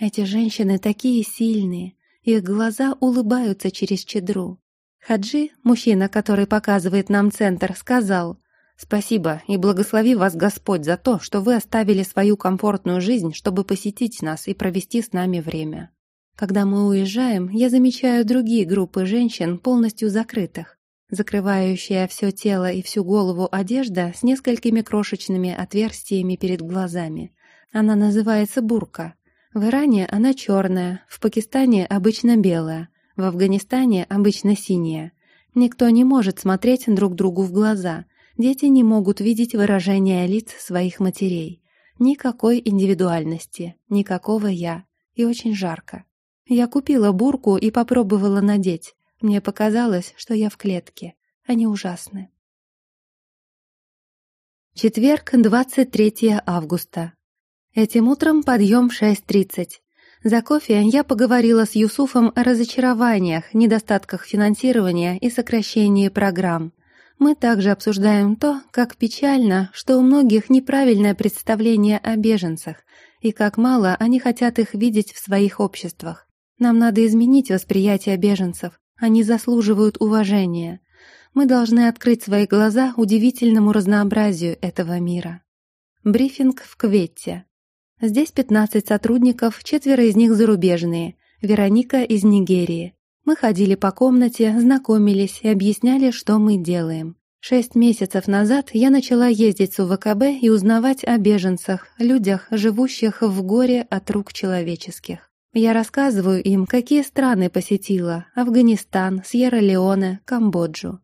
Эти женщины такие сильные, их глаза улыбаются через чедру. Хаджи, мужчина, который показывает нам центр, сказал, «Спасибо и благослови вас Господь за то, что вы оставили свою комфортную жизнь, чтобы посетить нас и провести с нами время». Когда мы уезжаем, я замечаю другие группы женщин, полностью закрытых. Закрывающая все тело и всю голову одежда с несколькими крошечными отверстиями перед глазами. Она называется бурка. В Иране она черная, в Пакистане обычно белая, в Афганистане обычно синяя. Никто не может смотреть друг другу в глаза. Дети не могут видеть выражения лиц своих матерей. Никакой индивидуальности, никакого «я». И очень жарко. Я купила бурку и попробовала надеть. Мне показалось, что я в клетке. Они ужасны. Четверг, 23 августа. Этим утром подъем в 6.30. За кофе я поговорила с Юсуфом о разочарованиях, недостатках финансирования и сокращении программ. Мы также обсуждаем то, как печально, что у многих неправильное представление о беженцах и как мало они хотят их видеть в своих обществах. Нам надо изменить восприятие беженцев, они заслуживают уважения. Мы должны открыть свои глаза удивительному разнообразию этого мира. Брифинг в Кветте. Здесь 15 сотрудников, четверо из них зарубежные, Вероника из Нигерии. Мы ходили по комнате, знакомились и объясняли, что мы делаем. Шесть месяцев назад я начала ездить с УВКБ и узнавать о беженцах, людях, живущих в горе от рук человеческих. Я рассказываю им, какие страны посетила – Афганистан, Сьерра-Леоне, Камбоджу.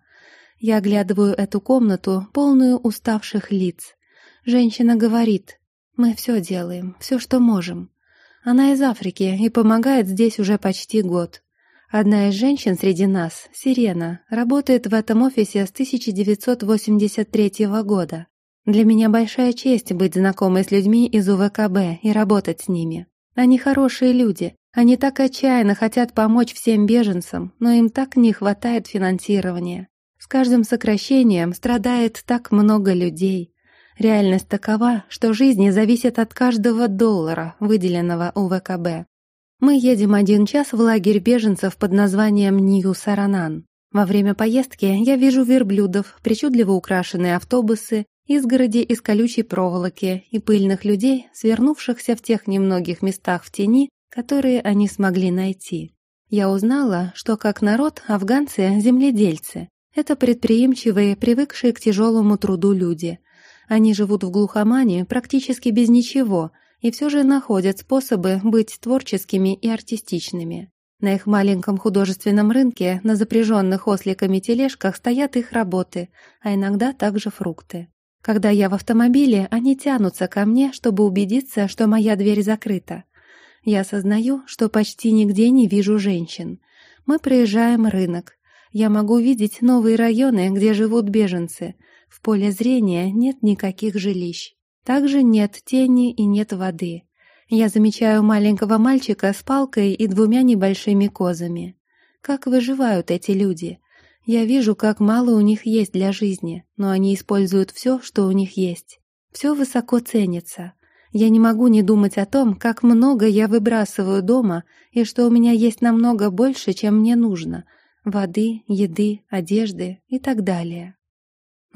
Я оглядываю эту комнату, полную уставших лиц. Женщина говорит, мы все делаем, все, что можем. Она из Африки и помогает здесь уже почти год. Одна из женщин среди нас, Сирена, работает в этом офисе с 1983 года. Для меня большая честь быть знакомой с людьми из УВКБ и работать с ними. Они хорошие люди, они так отчаянно хотят помочь всем беженцам, но им так не хватает финансирования. С каждым сокращением страдает так много людей. Реальность такова, что жизни зависят от каждого доллара, выделенного УВКБ. Мы едем один час в лагерь беженцев под названием Нью-Саранан. Во время поездки я вижу верблюдов, причудливо украшенные автобусы, изгороди из колючей проволоки и пыльных людей, свернувшихся в тех немногих местах в тени, которые они смогли найти. Я узнала, что как народ афганцы – земледельцы. Это предприимчивые, привыкшие к тяжелому труду люди – они живут в глухомане практически без ничего и все же находят способы быть творческими и артистичными. На их маленьком художественном рынке на запряженных осликами тележках стоят их работы, а иногда также фрукты. Когда я в автомобиле, они тянутся ко мне, чтобы убедиться, что моя дверь закрыта. Я осознаю, что почти нигде не вижу женщин. Мы проезжаем рынок. Я могу видеть новые районы, где живут беженцы, в поле зрения нет никаких жилищ. Также нет тени и нет воды. Я замечаю маленького мальчика с палкой и двумя небольшими козами. Как выживают эти люди? Я вижу, как мало у них есть для жизни, но они используют все, что у них есть. Все высоко ценится. Я не могу не думать о том, как много я выбрасываю дома и что у меня есть намного больше, чем мне нужно. Воды, еды, одежды и так далее.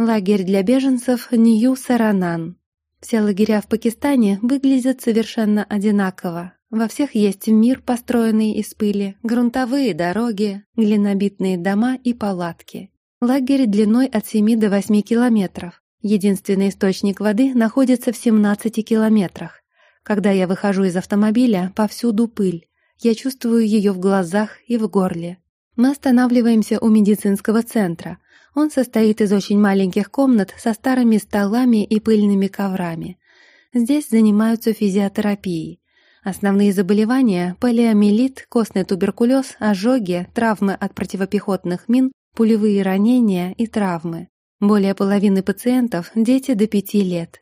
Лагерь для беженцев Нью-Саранан. Все лагеря в Пакистане выглядят совершенно одинаково. Во всех есть мир, построенный из пыли, грунтовые дороги, глинобитные дома и палатки. Лагерь длиной от 7 до 8 километров. Единственный источник воды находится в 17 километрах. Когда я выхожу из автомобиля, повсюду пыль. Я чувствую ее в глазах и в горле. Мы останавливаемся у медицинского центра. Он состоит из очень маленьких комнат со старыми столами и пыльными коврами. Здесь занимаются физиотерапией. Основные заболевания – полиомиелит, костный туберкулез, ожоги, травмы от противопехотных мин, пулевые ранения и травмы. Более половины пациентов – дети до пяти лет.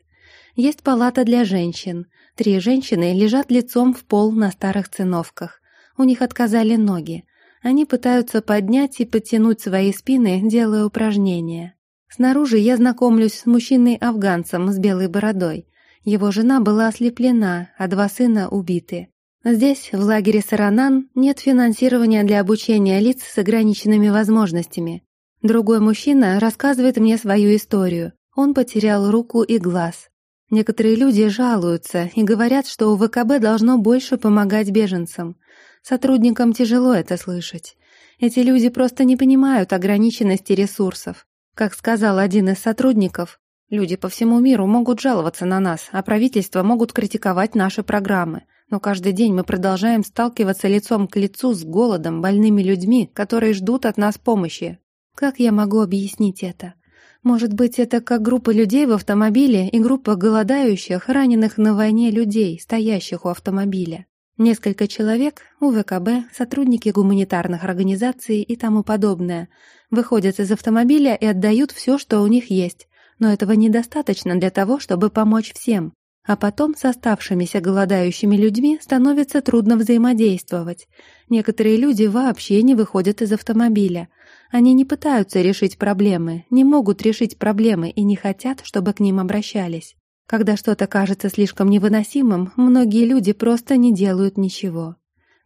Есть палата для женщин. Три женщины лежат лицом в пол на старых циновках. У них отказали ноги. Они пытаются поднять и подтянуть свои спины, делая упражнения. Снаружи я знакомлюсь с мужчиной-афганцем с белой бородой. Его жена была ослеплена, а два сына убиты. Здесь, в лагере Саранан, нет финансирования для обучения лиц с ограниченными возможностями. Другой мужчина рассказывает мне свою историю. Он потерял руку и глаз. Некоторые люди жалуются и говорят, что у ВКБ должно больше помогать беженцам. Сотрудникам тяжело это слышать. Эти люди просто не понимают ограниченности ресурсов. Как сказал один из сотрудников, люди по всему миру могут жаловаться на нас, а правительства могут критиковать наши программы. Но каждый день мы продолжаем сталкиваться лицом к лицу с голодом, больными людьми, которые ждут от нас помощи. Как я могу объяснить это? Может быть, это как группа людей в автомобиле и группа голодающих, раненых на войне людей, стоящих у автомобиля. Несколько человек, УВКБ, сотрудники гуманитарных организаций и тому подобное, выходят из автомобиля и отдают все, что у них есть, но этого недостаточно для того, чтобы помочь всем. А потом с оставшимися голодающими людьми становится трудно взаимодействовать. Некоторые люди вообще не выходят из автомобиля – они не пытаются решить проблемы, не могут решить проблемы и не хотят, чтобы к ним обращались. Когда что-то кажется слишком невыносимым, многие люди просто не делают ничего.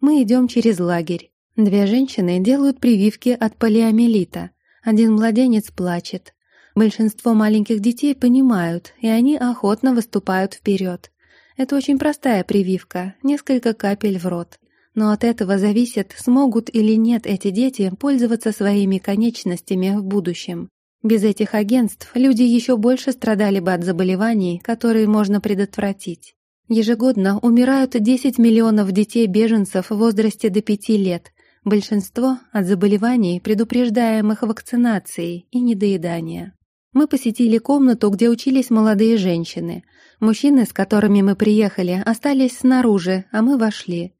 Мы идем через лагерь. Две женщины делают прививки от полиомиелита. Один младенец плачет. Большинство маленьких детей понимают, и они охотно выступают вперед. Это очень простая прививка, несколько капель в рот. Но от этого зависит, смогут или нет эти дети пользоваться своими конечностями в будущем. Без этих агентств люди еще больше страдали бы от заболеваний, которые можно предотвратить. Ежегодно умирают 10 миллионов детей-беженцев в возрасте до 5 лет, большинство от заболеваний, предупреждаемых вакцинацией и недоедания. Мы посетили комнату, где учились молодые женщины. Мужчины, с которыми мы приехали, остались снаружи, а мы вошли.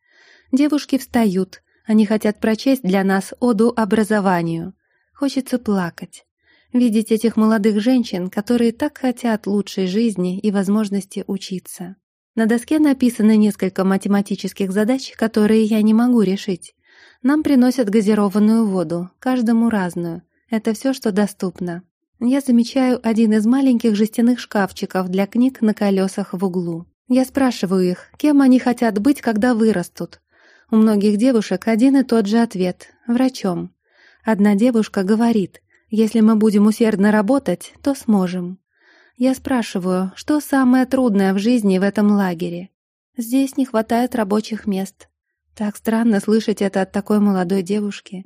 Девушки встают. Они хотят прочесть для нас оду образованию. Хочется плакать. Видеть этих молодых женщин, которые так хотят лучшей жизни и возможности учиться. На доске написано несколько математических задач, которые я не могу решить. Нам приносят газированную воду, каждому разную. Это все, что доступно. Я замечаю один из маленьких жестяных шкафчиков для книг на колесах в углу. Я спрашиваю их, кем они хотят быть, когда вырастут. У многих девушек один и тот же ответ – врачом. Одна девушка говорит, если мы будем усердно работать, то сможем. Я спрашиваю, что самое трудное в жизни в этом лагере? Здесь не хватает рабочих мест. Так странно слышать это от такой молодой девушки.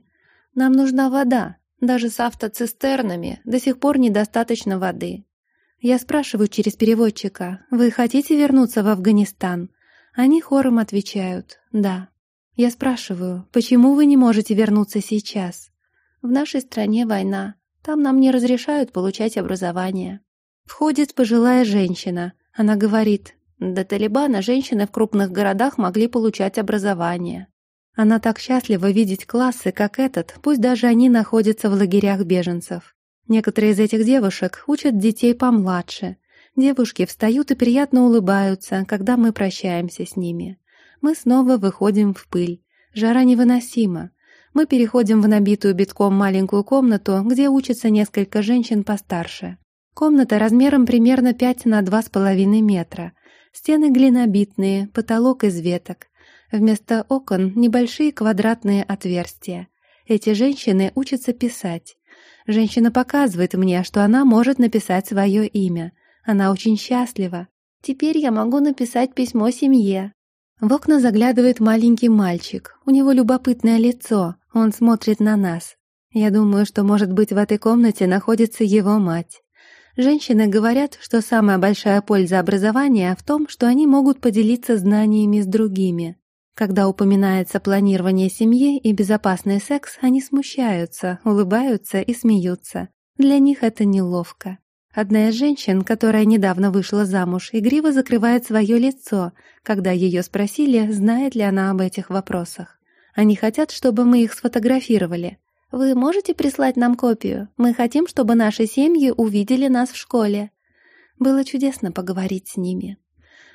Нам нужна вода. Даже с автоцистернами до сих пор недостаточно воды. Я спрашиваю через переводчика, вы хотите вернуться в Афганистан? Они хором отвечают «да». Я спрашиваю, почему вы не можете вернуться сейчас? В нашей стране война. Там нам не разрешают получать образование. Входит пожилая женщина. Она говорит, до Талибана женщины в крупных городах могли получать образование. Она так счастлива видеть классы, как этот, пусть даже они находятся в лагерях беженцев. Некоторые из этих девушек учат детей помладше. Девушки встают и приятно улыбаются, когда мы прощаемся с ними мы снова выходим в пыль. Жара невыносима. Мы переходим в набитую битком маленькую комнату, где учатся несколько женщин постарше. Комната размером примерно 5 на 2,5 метра. Стены глинобитные, потолок из веток. Вместо окон небольшие квадратные отверстия. Эти женщины учатся писать. Женщина показывает мне, что она может написать свое имя. Она очень счастлива. Теперь я могу написать письмо семье. В окна заглядывает маленький мальчик. У него любопытное лицо. Он смотрит на нас. Я думаю, что, может быть, в этой комнате находится его мать. Женщины говорят, что самая большая польза образования в том, что они могут поделиться знаниями с другими. Когда упоминается планирование семьи и безопасный секс, они смущаются, улыбаются и смеются. Для них это неловко. Одна из женщин, которая недавно вышла замуж, игриво закрывает свое лицо, когда ее спросили, знает ли она об этих вопросах. Они хотят, чтобы мы их сфотографировали. «Вы можете прислать нам копию? Мы хотим, чтобы наши семьи увидели нас в школе». Было чудесно поговорить с ними.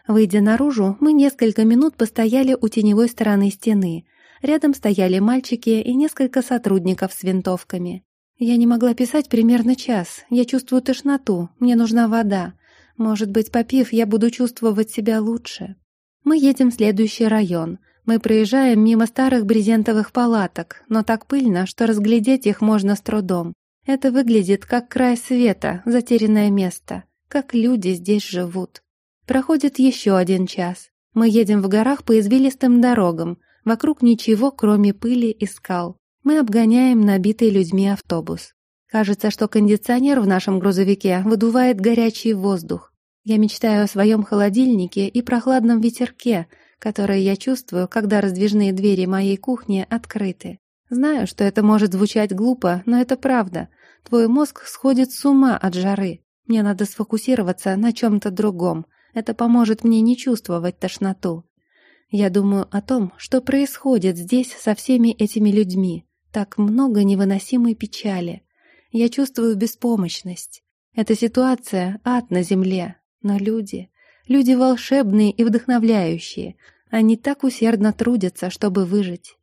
Выйдя наружу, мы несколько минут постояли у теневой стороны стены. Рядом стояли мальчики и несколько сотрудников с винтовками. Я не могла писать примерно час. Я чувствую тошноту, мне нужна вода. Может быть, попив, я буду чувствовать себя лучше. Мы едем в следующий район — мы проезжаем мимо старых брезентовых палаток, но так пыльно, что разглядеть их можно с трудом. Это выглядит как край света, затерянное место, как люди здесь живут. Проходит еще один час. Мы едем в горах по извилистым дорогам, вокруг ничего, кроме пыли и скал. Мы обгоняем набитый людьми автобус. Кажется, что кондиционер в нашем грузовике выдувает горячий воздух. Я мечтаю о своем холодильнике и прохладном ветерке, которое я чувствую, когда раздвижные двери моей кухни открыты. Знаю, что это может звучать глупо, но это правда. Твой мозг сходит с ума от жары. Мне надо сфокусироваться на чем-то другом. Это поможет мне не чувствовать тошноту. Я думаю о том, что происходит здесь со всеми этими людьми. Так много невыносимой печали. Я чувствую беспомощность. Эта ситуация — ад на земле. Но люди... Люди волшебные и вдохновляющие. Они так усердно трудятся, чтобы выжить.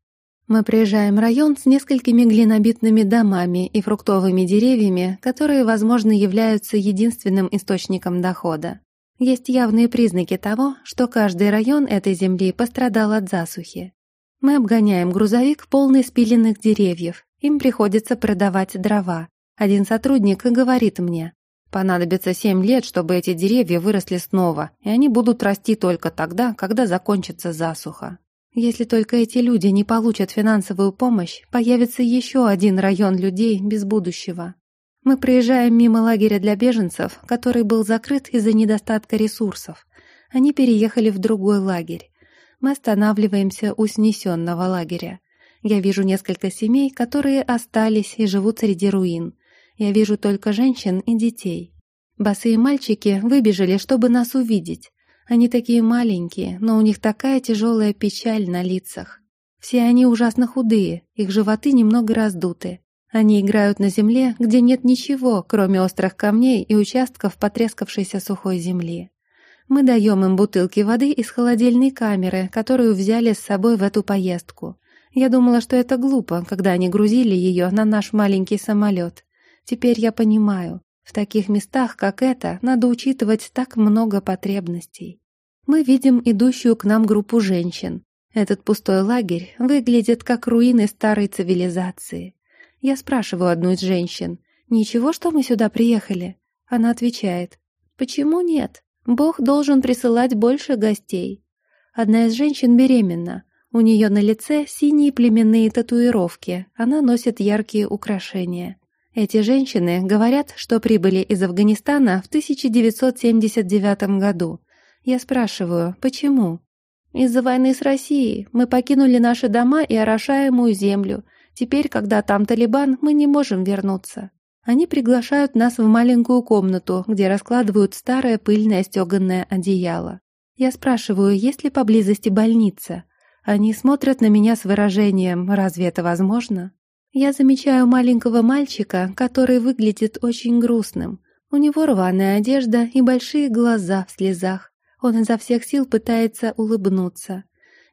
Мы приезжаем в район с несколькими глинобитными домами и фруктовыми деревьями, которые, возможно, являются единственным источником дохода. Есть явные признаки того, что каждый район этой земли пострадал от засухи. Мы обгоняем грузовик, полный спиленных деревьев. Им приходится продавать дрова. Один сотрудник говорит мне, Понадобится семь лет, чтобы эти деревья выросли снова, и они будут расти только тогда, когда закончится засуха. Если только эти люди не получат финансовую помощь, появится еще один район людей без будущего. Мы проезжаем мимо лагеря для беженцев, который был закрыт из-за недостатка ресурсов. Они переехали в другой лагерь. Мы останавливаемся у снесенного лагеря. Я вижу несколько семей, которые остались и живут среди руин. Я вижу только женщин и детей. Босые мальчики выбежали, чтобы нас увидеть. Они такие маленькие, но у них такая тяжелая печаль на лицах. Все они ужасно худые, их животы немного раздуты. Они играют на земле, где нет ничего, кроме острых камней и участков потрескавшейся сухой земли. Мы даем им бутылки воды из холодильной камеры, которую взяли с собой в эту поездку. Я думала, что это глупо, когда они грузили ее на наш маленький самолет. Теперь я понимаю, в таких местах, как это, надо учитывать так много потребностей. Мы видим идущую к нам группу женщин. Этот пустой лагерь выглядит как руины старой цивилизации. Я спрашиваю одну из женщин, «Ничего, что мы сюда приехали?» Она отвечает, «Почему нет? Бог должен присылать больше гостей». Одна из женщин беременна. У нее на лице синие племенные татуировки, она носит яркие украшения. Эти женщины говорят, что прибыли из Афганистана в 1979 году. Я спрашиваю, почему? Из-за войны с Россией мы покинули наши дома и орошаемую землю. Теперь, когда там Талибан, мы не можем вернуться. Они приглашают нас в маленькую комнату, где раскладывают старое пыльное стеганное одеяло. Я спрашиваю, есть ли поблизости больница. Они смотрят на меня с выражением «Разве это возможно?» Я замечаю маленького мальчика, который выглядит очень грустным. У него рваная одежда и большие глаза в слезах. Он изо всех сил пытается улыбнуться.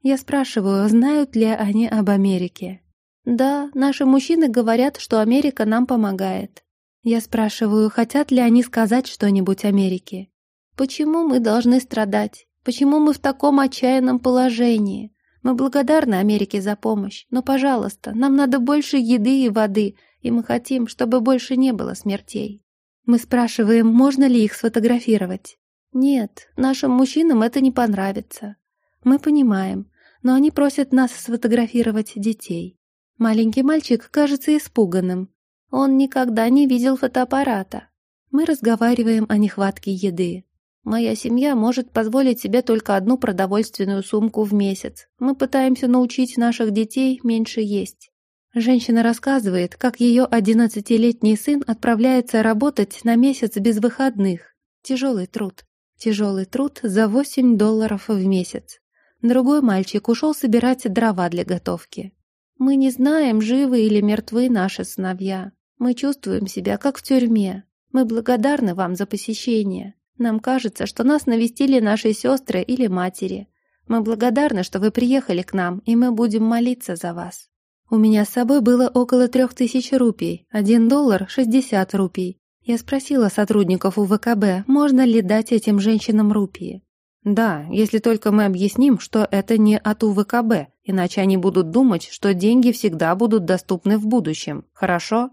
Я спрашиваю, знают ли они об Америке. «Да, наши мужчины говорят, что Америка нам помогает». Я спрашиваю, хотят ли они сказать что-нибудь Америке. «Почему мы должны страдать? Почему мы в таком отчаянном положении? Мы благодарны Америке за помощь, но, пожалуйста, нам надо больше еды и воды, и мы хотим, чтобы больше не было смертей. Мы спрашиваем, можно ли их сфотографировать. Нет, нашим мужчинам это не понравится. Мы понимаем, но они просят нас сфотографировать детей. Маленький мальчик кажется испуганным. Он никогда не видел фотоаппарата. Мы разговариваем о нехватке еды. Моя семья может позволить себе только одну продовольственную сумку в месяц. Мы пытаемся научить наших детей меньше есть. Женщина рассказывает, как ее одиннадцатилетний сын отправляется работать на месяц без выходных. Тяжелый труд. Тяжелый труд за 8 долларов в месяц. Другой мальчик ушел собирать дрова для готовки. Мы не знаем, живы или мертвы наши сыновья. Мы чувствуем себя как в тюрьме. Мы благодарны вам за посещение. Нам кажется, что нас навестили наши сестры или матери. Мы благодарны, что вы приехали к нам, и мы будем молиться за вас. У меня с собой было около трех тысяч рупий, один доллар — шестьдесят рупий. Я спросила сотрудников УВКБ, можно ли дать этим женщинам рупии. Да, если только мы объясним, что это не от УВКБ, иначе они будут думать, что деньги всегда будут доступны в будущем, хорошо?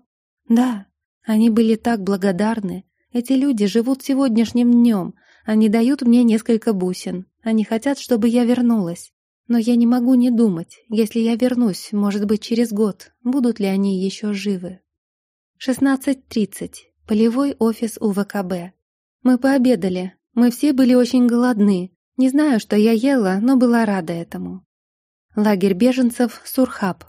Да, они были так благодарны. Эти люди живут сегодняшним днем, они дают мне несколько бусин. Они хотят, чтобы я вернулась. Но я не могу не думать, если я вернусь, может быть, через год, будут ли они еще живы. 16.30. Полевой офис УВКБ. Мы пообедали. Мы все были очень голодны. Не знаю, что я ела, но была рада этому. Лагерь беженцев Сурхаб.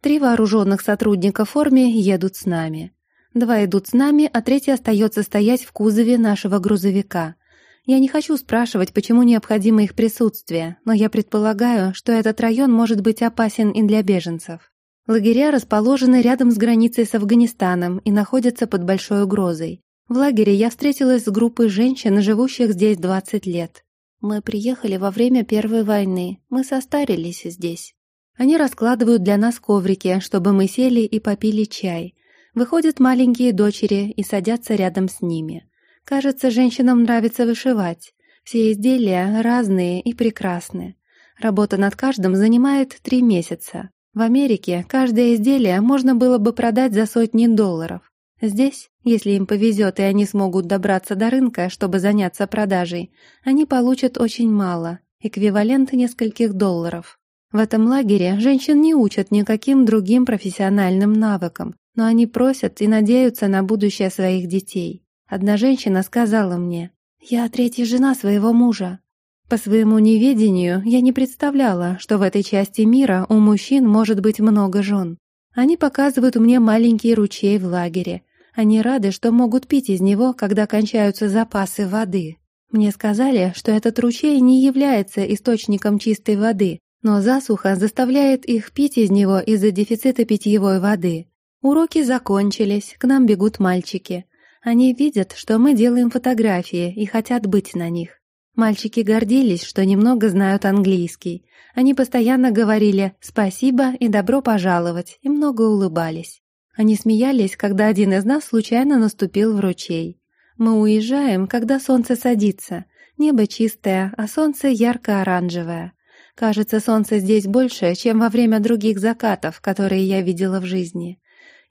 Три вооруженных сотрудника в форме едут с нами. Два идут с нами, а третий остается стоять в кузове нашего грузовика. Я не хочу спрашивать, почему необходимо их присутствие, но я предполагаю, что этот район может быть опасен и для беженцев. Лагеря расположены рядом с границей с Афганистаном и находятся под большой угрозой. В лагере я встретилась с группой женщин, живущих здесь 20 лет. Мы приехали во время Первой войны, мы состарились здесь. Они раскладывают для нас коврики, чтобы мы сели и попили чай. Выходят маленькие дочери и садятся рядом с ними. Кажется, женщинам нравится вышивать. Все изделия разные и прекрасны. Работа над каждым занимает три месяца. В Америке каждое изделие можно было бы продать за сотни долларов. Здесь, если им повезет и они смогут добраться до рынка, чтобы заняться продажей, они получат очень мало, эквивалент нескольких долларов. В этом лагере женщин не учат никаким другим профессиональным навыкам, но они просят и надеются на будущее своих детей. Одна женщина сказала мне, «Я третья жена своего мужа». По своему неведению я не представляла, что в этой части мира у мужчин может быть много жен. Они показывают мне маленький ручей в лагере. Они рады, что могут пить из него, когда кончаются запасы воды. Мне сказали, что этот ручей не является источником чистой воды, но засуха заставляет их пить из него из-за дефицита питьевой воды. Уроки закончились, к нам бегут мальчики. Они видят, что мы делаем фотографии и хотят быть на них. Мальчики гордились, что немного знают английский. Они постоянно говорили «спасибо» и «добро пожаловать» и много улыбались. Они смеялись, когда один из нас случайно наступил в ручей. Мы уезжаем, когда солнце садится. Небо чистое, а солнце ярко-оранжевое. Кажется, солнце здесь больше, чем во время других закатов, которые я видела в жизни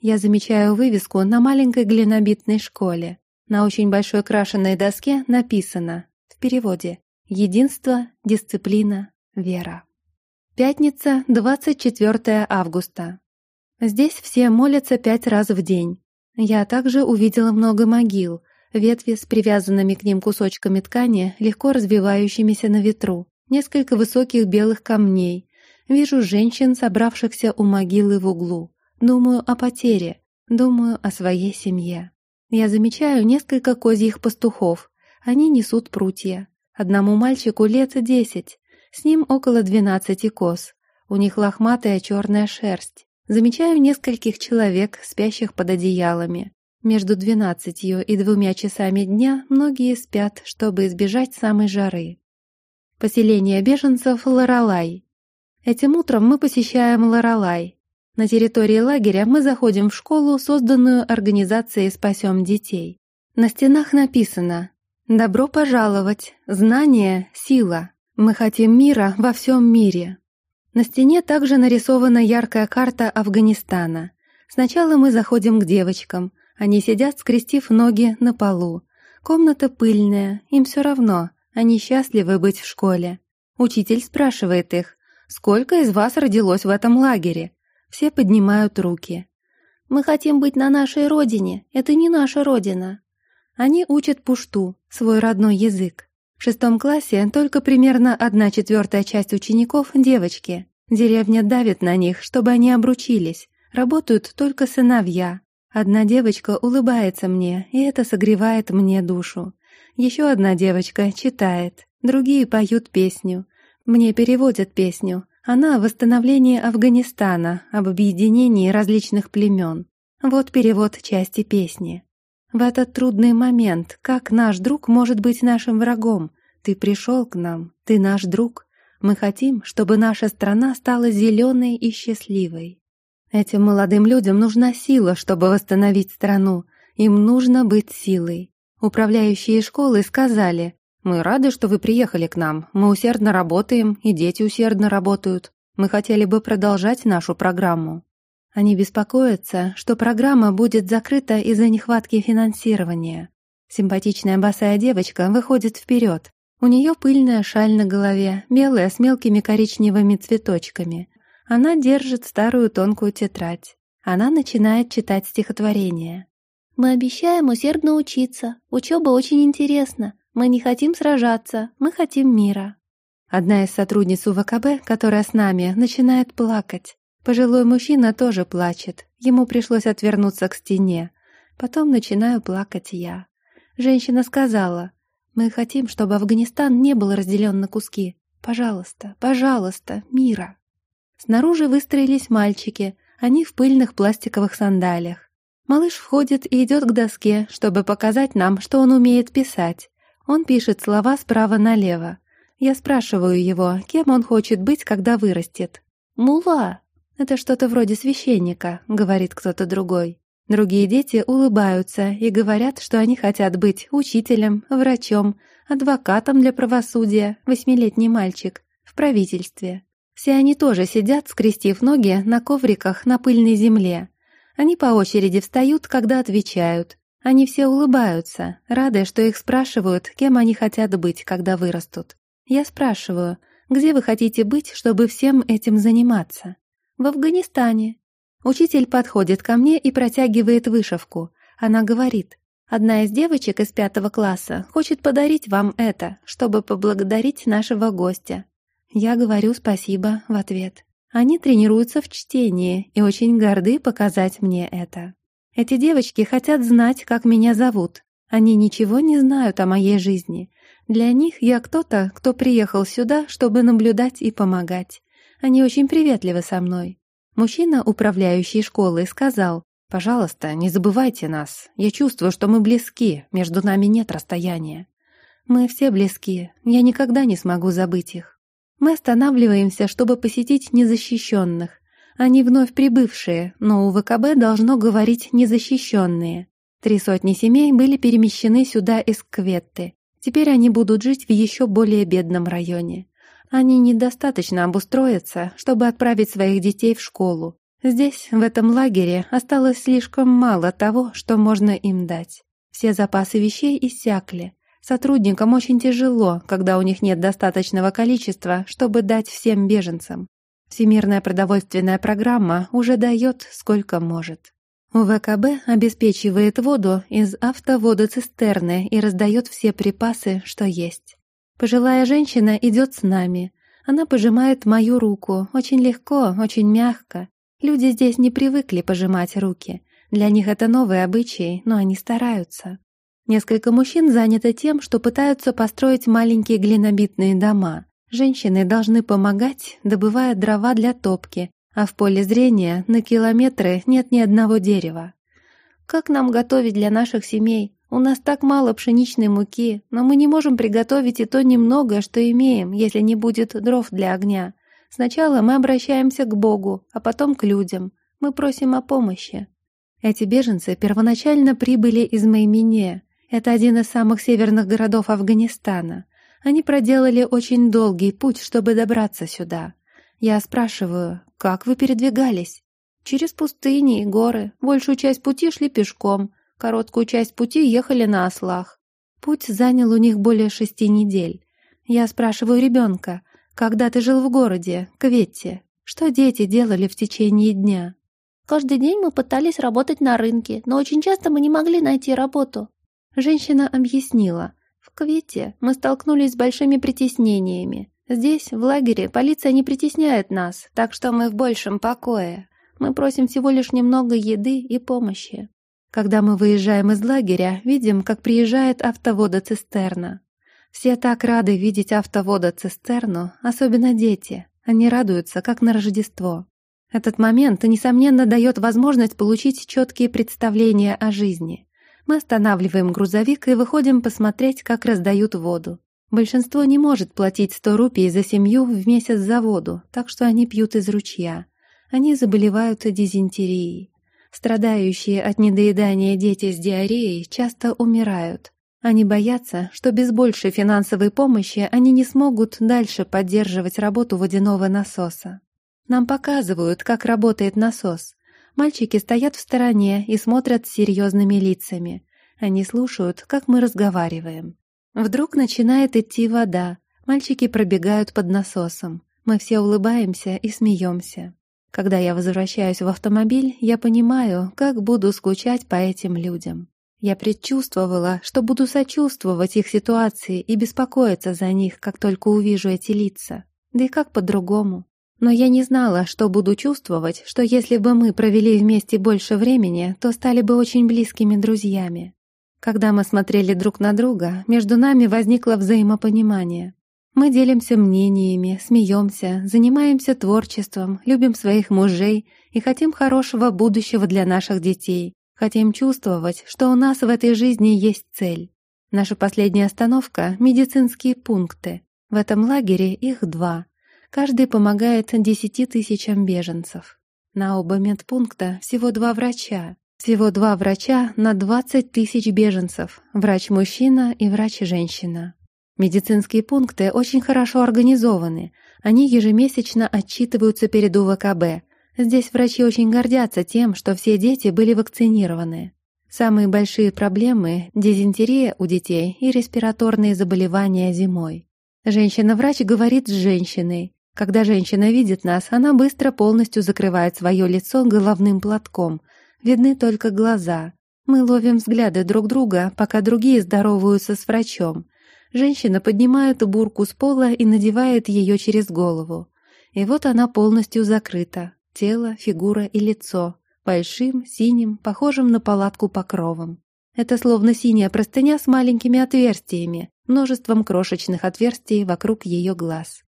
я замечаю вывеску на маленькой глинобитной школе. На очень большой крашенной доске написано в переводе «Единство, дисциплина, вера». Пятница, 24 августа. Здесь все молятся пять раз в день. Я также увидела много могил, ветви с привязанными к ним кусочками ткани, легко развивающимися на ветру, несколько высоких белых камней. Вижу женщин, собравшихся у могилы в углу. Думаю о потере, думаю о своей семье. Я замечаю несколько козьих пастухов. Они несут прутья. Одному мальчику лет десять, с ним около двенадцати коз. У них лохматая черная шерсть. Замечаю нескольких человек, спящих под одеялами. Между двенадцатью и двумя часами дня многие спят, чтобы избежать самой жары. Поселение беженцев Лоралай. Этим утром мы посещаем Лоралай, на территории лагеря мы заходим в школу, созданную организацией «Спасем детей». На стенах написано Добро пожаловать! Знание — сила. Мы хотим мира во всем мире. На стене также нарисована яркая карта Афганистана. Сначала мы заходим к девочкам. Они сидят, скрестив ноги на полу. Комната пыльная, им все равно. Они счастливы быть в школе. Учитель спрашивает их, «Сколько из вас родилось в этом лагере?» Все поднимают руки. «Мы хотим быть на нашей родине. Это не наша родина». Они учат пушту, свой родной язык. В шестом классе только примерно одна четвертая часть учеников – девочки. Деревня давит на них, чтобы они обручились. Работают только сыновья. Одна девочка улыбается мне, и это согревает мне душу. Еще одна девочка читает, другие поют песню. Мне переводят песню. Она о восстановлении Афганистана, об объединении различных племен. Вот перевод части песни. В этот трудный момент, как наш друг может быть нашим врагом? Ты пришел к нам, ты наш друг. Мы хотим, чтобы наша страна стала зеленой и счастливой. Этим молодым людям нужна сила, чтобы восстановить страну. Им нужно быть силой. Управляющие школы сказали, «Мы рады, что вы приехали к нам. Мы усердно работаем, и дети усердно работают. Мы хотели бы продолжать нашу программу». Они беспокоятся, что программа будет закрыта из-за нехватки финансирования. Симпатичная босая девочка выходит вперед. У нее пыльная шаль на голове, белая с мелкими коричневыми цветочками. Она держит старую тонкую тетрадь. Она начинает читать стихотворение. «Мы обещаем усердно учиться. Учеба очень интересна. Мы не хотим сражаться, мы хотим мира». Одна из сотрудниц УВКБ, которая с нами, начинает плакать. Пожилой мужчина тоже плачет. Ему пришлось отвернуться к стене. Потом начинаю плакать я. Женщина сказала, «Мы хотим, чтобы Афганистан не был разделен на куски. Пожалуйста, пожалуйста, мира». Снаружи выстроились мальчики, они в пыльных пластиковых сандалиях. Малыш входит и идет к доске, чтобы показать нам, что он умеет писать. Он пишет слова справа налево. Я спрашиваю его, кем он хочет быть, когда вырастет. «Мула», «Это что-то вроде священника», — говорит кто-то другой. Другие дети улыбаются и говорят, что они хотят быть учителем, врачом, адвокатом для правосудия, восьмилетний мальчик, в правительстве. Все они тоже сидят, скрестив ноги на ковриках на пыльной земле. Они по очереди встают, когда отвечают. Они все улыбаются, рады, что их спрашивают, кем они хотят быть, когда вырастут. Я спрашиваю, где вы хотите быть, чтобы всем этим заниматься? в Афганистане. Учитель подходит ко мне и протягивает вышивку. Она говорит, одна из девочек из пятого класса хочет подарить вам это, чтобы поблагодарить нашего гостя. Я говорю спасибо в ответ. Они тренируются в чтении и очень горды показать мне это. Эти девочки хотят знать, как меня зовут. Они ничего не знают о моей жизни. Для них я кто-то, кто приехал сюда, чтобы наблюдать и помогать. Они очень приветливы со мной. Мужчина, управляющий школой, сказал, «Пожалуйста, не забывайте нас. Я чувствую, что мы близки, между нами нет расстояния». Мы все близки, я никогда не смогу забыть их. Мы останавливаемся, чтобы посетить незащищенных. Они вновь прибывшие, но у ВКБ должно говорить «незащищенные». Три сотни семей были перемещены сюда из Кветты. Теперь они будут жить в еще более бедном районе. Они недостаточно обустроятся, чтобы отправить своих детей в школу. Здесь, в этом лагере, осталось слишком мало того, что можно им дать. Все запасы вещей иссякли. Сотрудникам очень тяжело, когда у них нет достаточного количества, чтобы дать всем беженцам. Всемирная продовольственная программа уже дает сколько может. УВКБ обеспечивает воду из автоводоцистерны и раздает все припасы, что есть. Пожилая женщина идет с нами. Она пожимает мою руку, очень легко, очень мягко. Люди здесь не привыкли пожимать руки. Для них это новый обычай, но они стараются. Несколько мужчин заняты тем, что пытаются построить маленькие глинобитные дома. Женщины должны помогать, добывая дрова для топки, а в поле зрения на километры нет ни одного дерева. Как нам готовить для наших семей? У нас так мало пшеничной муки, но мы не можем приготовить и то немногое, что имеем, если не будет дров для огня. Сначала мы обращаемся к Богу, а потом к людям. Мы просим о помощи. Эти беженцы первоначально прибыли из Маймене. Это один из самых северных городов Афганистана. Они проделали очень долгий путь, чтобы добраться сюда. Я спрашиваю, как вы передвигались? Через пустыни и горы. Большую часть пути шли пешком, короткую часть пути ехали на ослах. Путь занял у них более шести недель. Я спрашиваю ребенка, когда ты жил в городе, Кветте, что дети делали в течение дня? Каждый день мы пытались работать на рынке, но очень часто мы не могли найти работу. Женщина объяснила. В Квете мы столкнулись с большими притеснениями. Здесь, в лагере, полиция не притесняет нас, так что мы в большем покое. Мы просим всего лишь немного еды и помощи. Когда мы выезжаем из лагеря, видим, как приезжает автовода-цистерна. Все так рады видеть автовода-цистерну, особенно дети. Они радуются, как на Рождество. Этот момент, несомненно, дает возможность получить четкие представления о жизни. Мы останавливаем грузовик и выходим посмотреть, как раздают воду. Большинство не может платить 100 рупий за семью в месяц за воду, так что они пьют из ручья. Они заболевают дизентерией. Страдающие от недоедания дети с диареей часто умирают. Они боятся, что без большей финансовой помощи они не смогут дальше поддерживать работу водяного насоса. Нам показывают, как работает насос. Мальчики стоят в стороне и смотрят серьезными лицами. Они слушают, как мы разговариваем. Вдруг начинает идти вода. Мальчики пробегают под насосом. Мы все улыбаемся и смеемся. Когда я возвращаюсь в автомобиль, я понимаю, как буду скучать по этим людям. Я предчувствовала, что буду сочувствовать их ситуации и беспокоиться за них, как только увижу эти лица. Да и как по-другому? Но я не знала, что буду чувствовать, что если бы мы провели вместе больше времени, то стали бы очень близкими друзьями. Когда мы смотрели друг на друга, между нами возникло взаимопонимание. Мы делимся мнениями, смеемся, занимаемся творчеством, любим своих мужей и хотим хорошего будущего для наших детей, Хотим чувствовать, что у нас в этой жизни есть цель. Наша последняя остановка — медицинские пункты. В этом лагере их два. Каждый помогает десяти тысячам беженцев. На оба медпункта всего два врача. Всего два врача на 20 тысяч беженцев. Врач-мужчина и врач-женщина. Медицинские пункты очень хорошо организованы. Они ежемесячно отчитываются перед УВКБ, Здесь врачи очень гордятся тем, что все дети были вакцинированы. Самые большие проблемы – дизентерия у детей и респираторные заболевания зимой. Женщина-врач говорит с женщиной. Когда женщина видит нас, она быстро полностью закрывает свое лицо головным платком. Видны только глаза. Мы ловим взгляды друг друга, пока другие здороваются с врачом. Женщина поднимает бурку с пола и надевает ее через голову. И вот она полностью закрыта. Тело, фигура и лицо. Большим, синим, похожим на палатку покровом. Это словно синяя простыня с маленькими отверстиями, множеством крошечных отверстий вокруг ее глаз.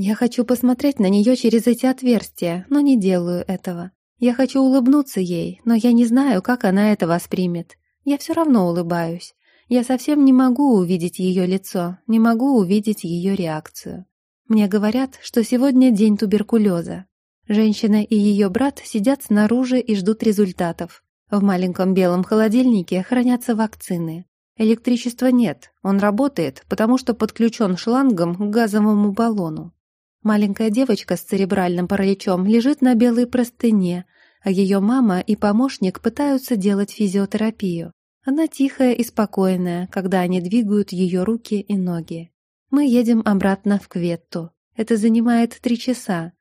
Я хочу посмотреть на нее через эти отверстия, но не делаю этого. Я хочу улыбнуться ей, но я не знаю, как она это воспримет. Я все равно улыбаюсь. Я совсем не могу увидеть ее лицо, не могу увидеть ее реакцию. Мне говорят, что сегодня день туберкулеза. Женщина и ее брат сидят снаружи и ждут результатов. В маленьком белом холодильнике хранятся вакцины. Электричества нет, он работает, потому что подключен шлангом к газовому баллону. Маленькая девочка с церебральным параличом лежит на белой простыне, а ее мама и помощник пытаются делать физиотерапию. Она тихая и спокойная, когда они двигают ее руки и ноги. Мы едем обратно в Кветту. Это занимает три часа,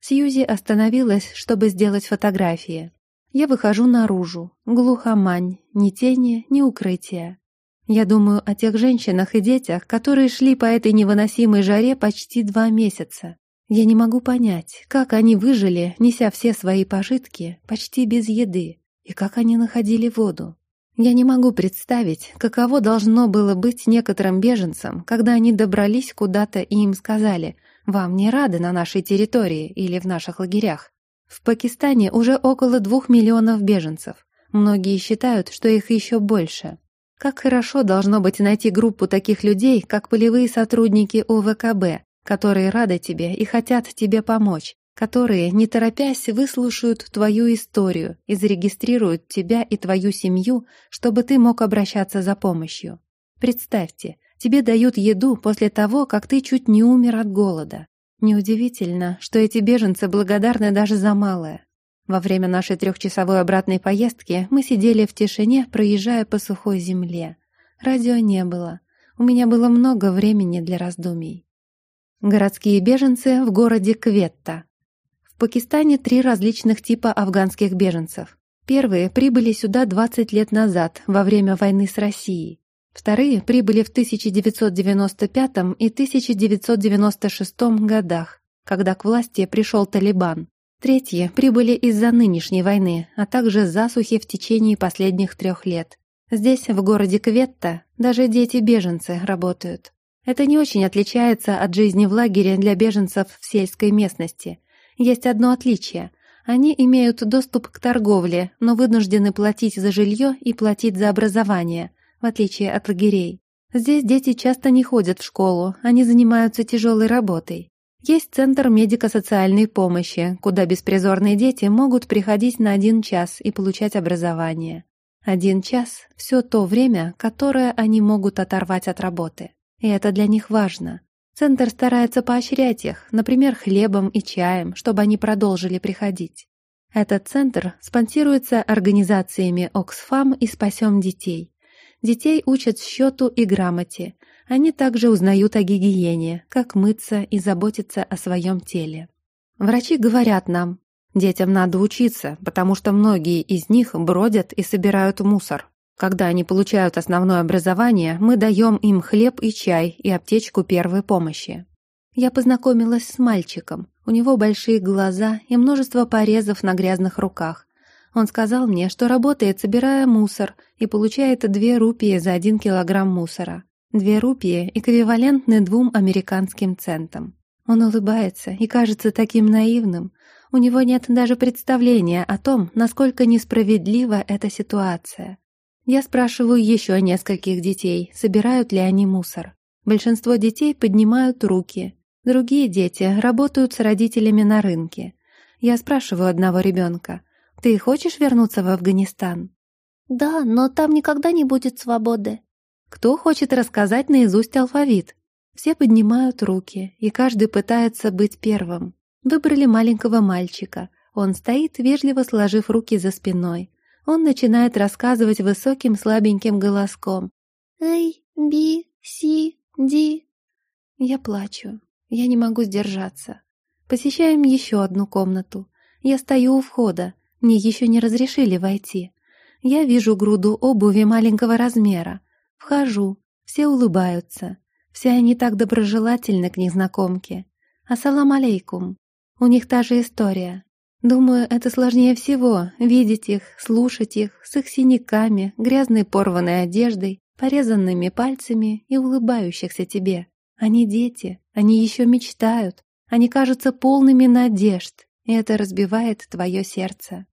Сьюзи остановилась, чтобы сделать фотографии. Я выхожу наружу. Глухомань, ни тени, ни укрытия. Я думаю о тех женщинах и детях, которые шли по этой невыносимой жаре почти два месяца. Я не могу понять, как они выжили, неся все свои пожитки, почти без еды, и как они находили воду. Я не могу представить, каково должно было быть некоторым беженцам, когда они добрались куда-то и им сказали вам не рады на нашей территории или в наших лагерях. В Пакистане уже около двух миллионов беженцев. Многие считают, что их еще больше. Как хорошо должно быть найти группу таких людей, как полевые сотрудники УВКБ, которые рады тебе и хотят тебе помочь, которые, не торопясь, выслушают твою историю и зарегистрируют тебя и твою семью, чтобы ты мог обращаться за помощью. Представьте, тебе дают еду после того, как ты чуть не умер от голода. Неудивительно, что эти беженцы благодарны даже за малое. Во время нашей трехчасовой обратной поездки мы сидели в тишине, проезжая по сухой земле. Радио не было. У меня было много времени для раздумий. Городские беженцы в городе Кветта. В Пакистане три различных типа афганских беженцев. Первые прибыли сюда 20 лет назад, во время войны с Россией. Вторые прибыли в 1995 и 1996 годах, когда к власти пришел Талибан. Третьи прибыли из-за нынешней войны, а также засухи в течение последних трех лет. Здесь, в городе Кветта, даже дети-беженцы работают. Это не очень отличается от жизни в лагере для беженцев в сельской местности. Есть одно отличие. Они имеют доступ к торговле, но вынуждены платить за жилье и платить за образование, в отличие от лагерей. Здесь дети часто не ходят в школу, они занимаются тяжелой работой. Есть центр медико-социальной помощи, куда беспризорные дети могут приходить на один час и получать образование. Один час – все то время, которое они могут оторвать от работы. И это для них важно. Центр старается поощрять их, например, хлебом и чаем, чтобы они продолжили приходить. Этот центр спонсируется организациями «Оксфам» и «Спасем детей». Детей учат счету и грамоте. Они также узнают о гигиене, как мыться и заботиться о своем теле. Врачи говорят нам, детям надо учиться, потому что многие из них бродят и собирают мусор. Когда они получают основное образование, мы даем им хлеб и чай и аптечку первой помощи. Я познакомилась с мальчиком. У него большие глаза и множество порезов на грязных руках. Он сказал мне, что работает, собирая мусор, и получает две рупии за один килограмм мусора. Две рупии эквивалентны двум американским центам. Он улыбается и кажется таким наивным. У него нет даже представления о том, насколько несправедлива эта ситуация. Я спрашиваю еще нескольких детей, собирают ли они мусор. Большинство детей поднимают руки. Другие дети работают с родителями на рынке. Я спрашиваю одного ребенка, ты хочешь вернуться в Афганистан?» «Да, но там никогда не будет свободы». «Кто хочет рассказать наизусть алфавит?» Все поднимают руки, и каждый пытается быть первым. Выбрали маленького мальчика. Он стоит, вежливо сложив руки за спиной. Он начинает рассказывать высоким слабеньким голоском. «Эй, би, си, ди». Я плачу. Я не могу сдержаться. Посещаем еще одну комнату. Я стою у входа. Мне еще не разрешили войти. Я вижу груду обуви маленького размера. Вхожу. Все улыбаются. Все они так доброжелательны к незнакомке. Ассалам алейкум. У них та же история. Думаю, это сложнее всего — видеть их, слушать их, с их синяками, грязной порванной одеждой, порезанными пальцами и улыбающихся тебе. Они дети, они еще мечтают, они кажутся полными надежд, и это разбивает твое сердце.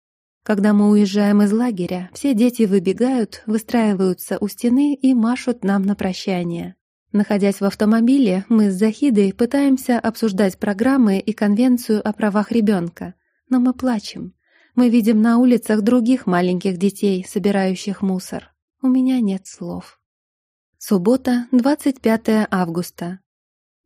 Когда мы уезжаем из лагеря, все дети выбегают, выстраиваются у стены и машут нам на прощание. Находясь в автомобиле, мы с Захидой пытаемся обсуждать программы и конвенцию о правах ребенка, но мы плачем. Мы видим на улицах других маленьких детей, собирающих мусор. У меня нет слов. Суббота, 25 августа.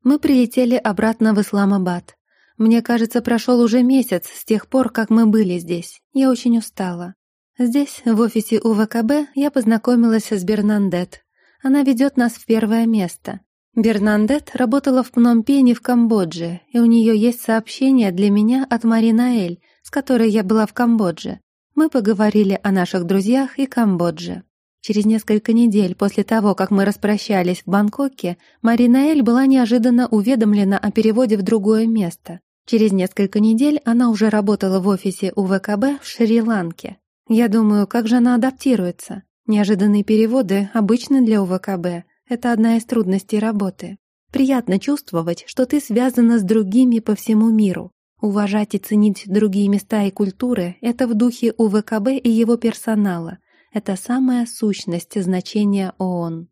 Мы прилетели обратно в Исламабад. Мне кажется, прошел уже месяц с тех пор, как мы были здесь. Я очень устала. Здесь, в офисе УВКБ, я познакомилась с Бернандет. Она ведет нас в первое место. Бернандет работала в Пномпене в Камбодже, и у нее есть сообщение для меня от Маринаэль, с которой я была в Камбодже. Мы поговорили о наших друзьях и Камбодже. Через несколько недель после того, как мы распрощались в Бангкоке, Маринаэль была неожиданно уведомлена о переводе в другое место. Через несколько недель она уже работала в офисе УВКБ в Шри-Ланке. Я думаю, как же она адаптируется? Неожиданные переводы обычны для УВКБ. Это одна из трудностей работы. Приятно чувствовать, что ты связана с другими по всему миру. Уважать и ценить другие места и культуры – это в духе УВКБ и его персонала. Это самая сущность значения ООН.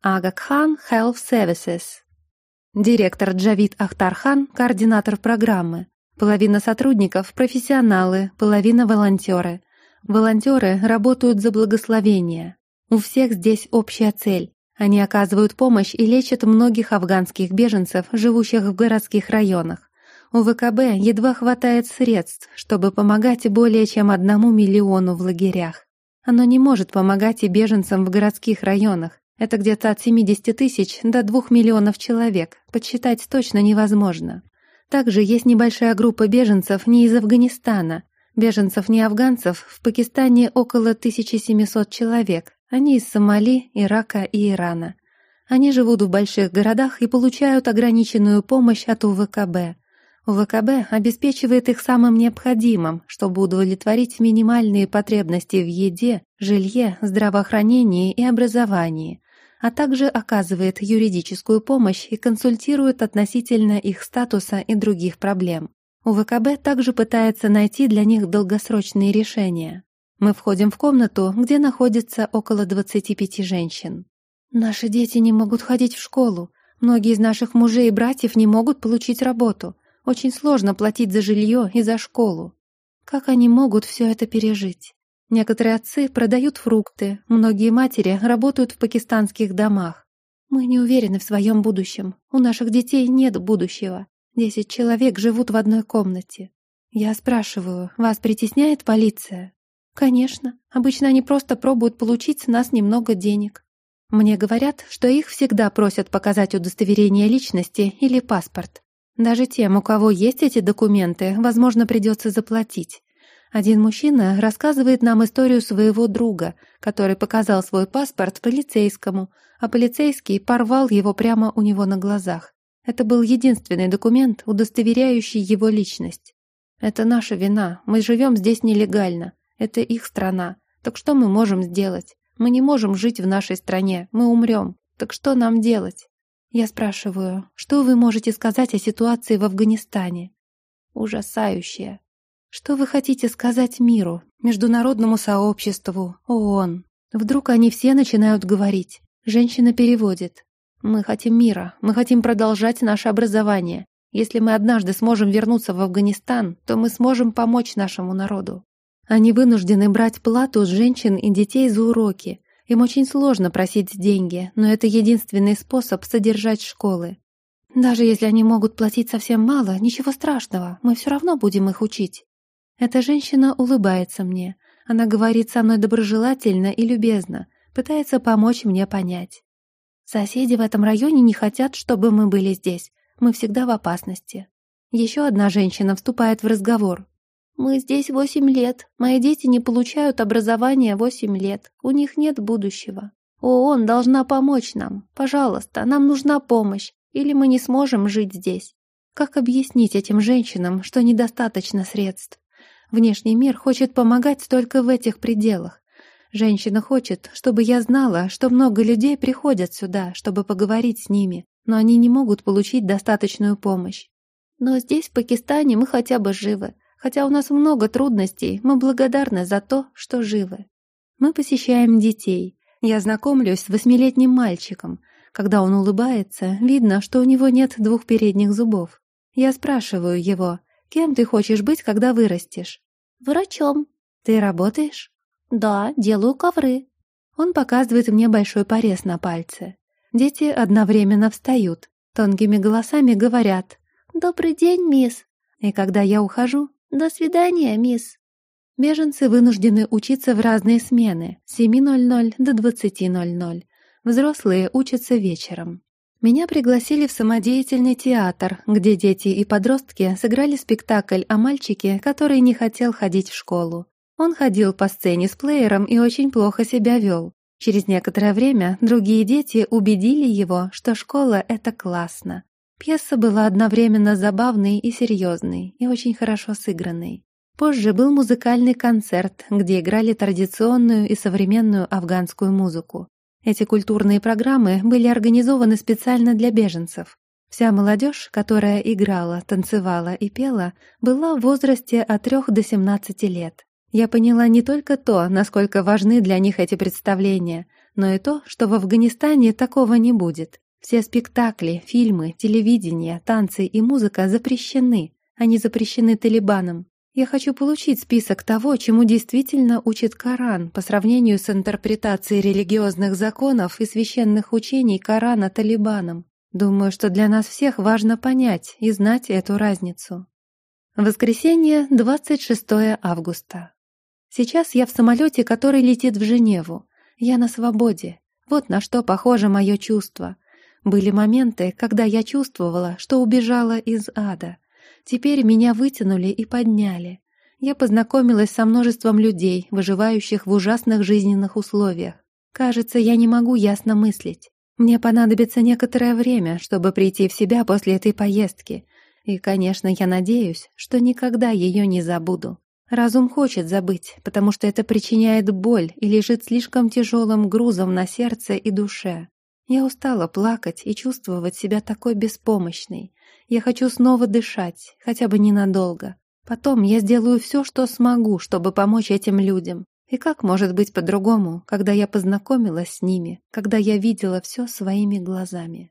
Агакхан Health Services Директор Джавид Ахтархан, координатор программы. Половина сотрудников – профессионалы, половина – волонтеры. Волонтеры работают за благословение. У всех здесь общая цель. Они оказывают помощь и лечат многих афганских беженцев, живущих в городских районах. У ВКБ едва хватает средств, чтобы помогать более чем одному миллиону в лагерях. Оно не может помогать и беженцам в городских районах. Это где-то от 70 тысяч до 2 миллионов человек, подсчитать точно невозможно. Также есть небольшая группа беженцев не из Афганистана. Беженцев не афганцев в Пакистане около 1700 человек. Они из Сомали, Ирака и Ирана. Они живут в больших городах и получают ограниченную помощь от УВКБ. УВКБ обеспечивает их самым необходимым, чтобы удовлетворить минимальные потребности в еде, жилье, здравоохранении и образовании, а также оказывает юридическую помощь и консультирует относительно их статуса и других проблем. УВКБ также пытается найти для них долгосрочные решения. Мы входим в комнату, где находится около 25 женщин. Наши дети не могут ходить в школу. Многие из наших мужей и братьев не могут получить работу. Очень сложно платить за жилье и за школу. Как они могут все это пережить? Некоторые отцы продают фрукты, многие матери работают в пакистанских домах. Мы не уверены в своем будущем. У наших детей нет будущего. Десять человек живут в одной комнате. Я спрашиваю, вас притесняет полиция? Конечно. Обычно они просто пробуют получить с нас немного денег. Мне говорят, что их всегда просят показать удостоверение личности или паспорт. Даже тем, у кого есть эти документы, возможно, придется заплатить. Один мужчина рассказывает нам историю своего друга, который показал свой паспорт полицейскому, а полицейский порвал его прямо у него на глазах. Это был единственный документ, удостоверяющий его личность. Это наша вина, мы живем здесь нелегально, это их страна. Так что мы можем сделать? Мы не можем жить в нашей стране, мы умрем. Так что нам делать? Я спрашиваю, что вы можете сказать о ситуации в Афганистане? Ужасающая. Что вы хотите сказать миру, международному сообществу, ООН? Вдруг они все начинают говорить. Женщина переводит. Мы хотим мира, мы хотим продолжать наше образование. Если мы однажды сможем вернуться в Афганистан, то мы сможем помочь нашему народу. Они вынуждены брать плату с женщин и детей за уроки. Им очень сложно просить деньги, но это единственный способ содержать школы. Даже если они могут платить совсем мало, ничего страшного, мы все равно будем их учить. Эта женщина улыбается мне. Она говорит со мной доброжелательно и любезно, пытается помочь мне понять. Соседи в этом районе не хотят, чтобы мы были здесь. Мы всегда в опасности. Еще одна женщина вступает в разговор. «Мы здесь восемь лет. Мои дети не получают образования восемь лет. У них нет будущего. ООН должна помочь нам. Пожалуйста, нам нужна помощь, или мы не сможем жить здесь». Как объяснить этим женщинам, что недостаточно средств? Внешний мир хочет помогать только в этих пределах. Женщина хочет, чтобы я знала, что много людей приходят сюда, чтобы поговорить с ними, но они не могут получить достаточную помощь. Но здесь, в Пакистане, мы хотя бы живы. Хотя у нас много трудностей, мы благодарны за то, что живы. Мы посещаем детей. Я знакомлюсь с восьмилетним мальчиком. Когда он улыбается, видно, что у него нет двух передних зубов. Я спрашиваю его, Кем ты хочешь быть, когда вырастешь? Врачом. Ты работаешь? Да, делаю ковры. Он показывает мне большой порез на пальце. Дети одновременно встают, тонкими голосами говорят «Добрый день, мисс». И когда я ухожу «До свидания, мисс». Беженцы вынуждены учиться в разные смены с 7.00 до 20.00. Взрослые учатся вечером. Меня пригласили в самодеятельный театр, где дети и подростки сыграли спектакль о мальчике, который не хотел ходить в школу. Он ходил по сцене с плеером и очень плохо себя вел. Через некоторое время другие дети убедили его, что школа — это классно. Пьеса была одновременно забавной и серьезной, и очень хорошо сыгранной. Позже был музыкальный концерт, где играли традиционную и современную афганскую музыку. Эти культурные программы были организованы специально для беженцев. Вся молодежь, которая играла, танцевала и пела, была в возрасте от 3 до 17 лет. Я поняла не только то, насколько важны для них эти представления, но и то, что в Афганистане такого не будет. Все спектакли, фильмы, телевидение, танцы и музыка запрещены. они запрещены Талибаном. Я хочу получить список того, чему действительно учит Коран по сравнению с интерпретацией религиозных законов и священных учений Корана Талибаном. Думаю, что для нас всех важно понять и знать эту разницу. Воскресенье, 26 августа. Сейчас я в самолете, который летит в Женеву. Я на свободе. Вот на что похоже мое чувство. Были моменты, когда я чувствовала, что убежала из ада. Теперь меня вытянули и подняли. Я познакомилась со множеством людей, выживающих в ужасных жизненных условиях. Кажется, я не могу ясно мыслить. Мне понадобится некоторое время, чтобы прийти в себя после этой поездки. И, конечно, я надеюсь, что никогда ее не забуду. Разум хочет забыть, потому что это причиняет боль и лежит слишком тяжелым грузом на сердце и душе. Я устала плакать и чувствовать себя такой беспомощной. Я хочу снова дышать, хотя бы ненадолго. Потом я сделаю все, что смогу, чтобы помочь этим людям. И как может быть по-другому, когда я познакомилась с ними, когда я видела все своими глазами?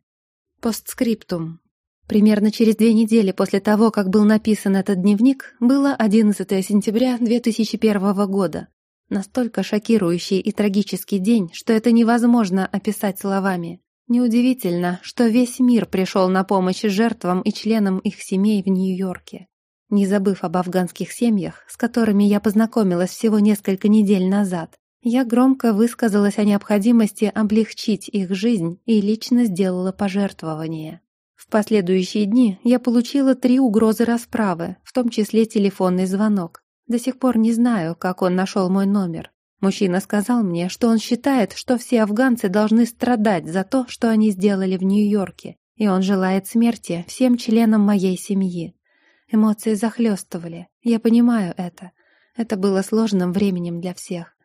Постскриптум. Примерно через две недели после того, как был написан этот дневник, было 11 сентября 2001 года. Настолько шокирующий и трагический день, что это невозможно описать словами. Неудивительно, что весь мир пришел на помощь жертвам и членам их семей в Нью-Йорке. Не забыв об афганских семьях, с которыми я познакомилась всего несколько недель назад, я громко высказалась о необходимости облегчить их жизнь и лично сделала пожертвование. В последующие дни я получила три угрозы расправы, в том числе телефонный звонок. До сих пор не знаю, как он нашел мой номер. Мужчина сказал мне, что он считает, что все афганцы должны страдать за то, что они сделали в Нью-Йорке, и он желает смерти всем членам моей семьи. Эмоции захлестывали, я понимаю это. Это было сложным временем для всех.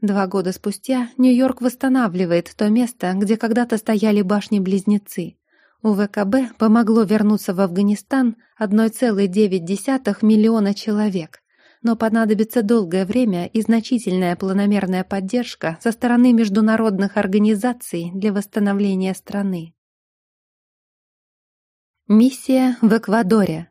Два года спустя Нью-Йорк восстанавливает то место, где когда-то стояли башни-близнецы. У ВКБ помогло вернуться в Афганистан 1,9 миллиона человек, но понадобится долгое время и значительная планомерная поддержка со стороны международных организаций для восстановления страны. Миссия в Эквадоре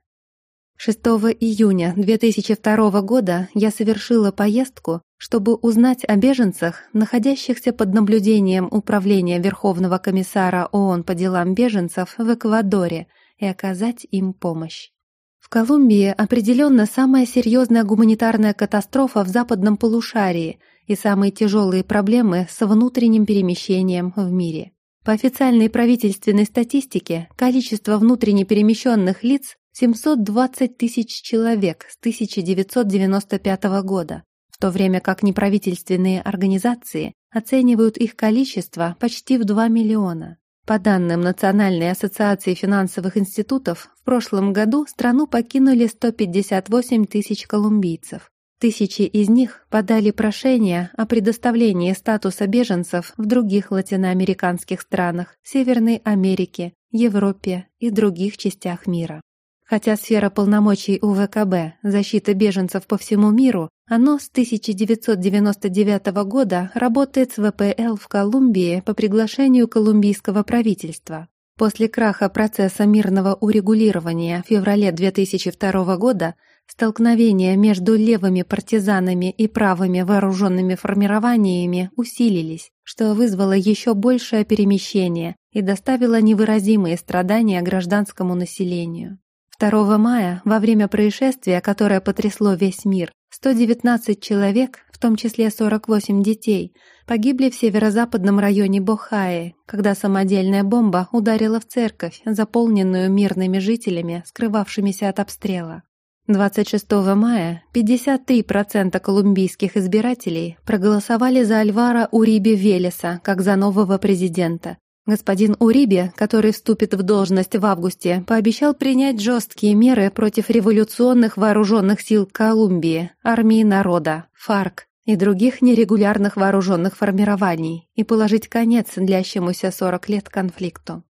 6 июня 2002 года я совершила поездку, чтобы узнать о беженцах, находящихся под наблюдением Управления Верховного комиссара ООН по делам беженцев в Эквадоре и оказать им помощь. В Колумбии определенно самая серьезная гуманитарная катастрофа в западном полушарии и самые тяжелые проблемы с внутренним перемещением в мире. По официальной правительственной статистике, количество внутренне перемещенных лиц 720 тысяч человек с 1995 года, в то время как неправительственные организации оценивают их количество почти в 2 миллиона. По данным Национальной ассоциации финансовых институтов, в прошлом году страну покинули 158 тысяч колумбийцев. Тысячи из них подали прошение о предоставлении статуса беженцев в других латиноамериканских странах, Северной Америке, Европе и других частях мира. Хотя сфера полномочий УВКБ «Защита беженцев по всему миру», оно с 1999 года работает с ВПЛ в Колумбии по приглашению колумбийского правительства. После краха процесса мирного урегулирования в феврале 2002 года столкновения между левыми партизанами и правыми вооруженными формированиями усилились, что вызвало еще большее перемещение и доставило невыразимые страдания гражданскому населению. 2 мая, во время происшествия, которое потрясло весь мир, 119 человек, в том числе 48 детей, погибли в северо-западном районе Бохаи, когда самодельная бомба ударила в церковь, заполненную мирными жителями, скрывавшимися от обстрела. 26 мая 53% колумбийских избирателей проголосовали за Альвара Уриби Велеса как за нового президента, Господин Уриби, который вступит в должность в августе, пообещал принять жесткие меры против революционных вооруженных сил Колумбии, армии народа, ФАРК и других нерегулярных вооруженных формирований и положить конец длящемуся 40 лет конфликту.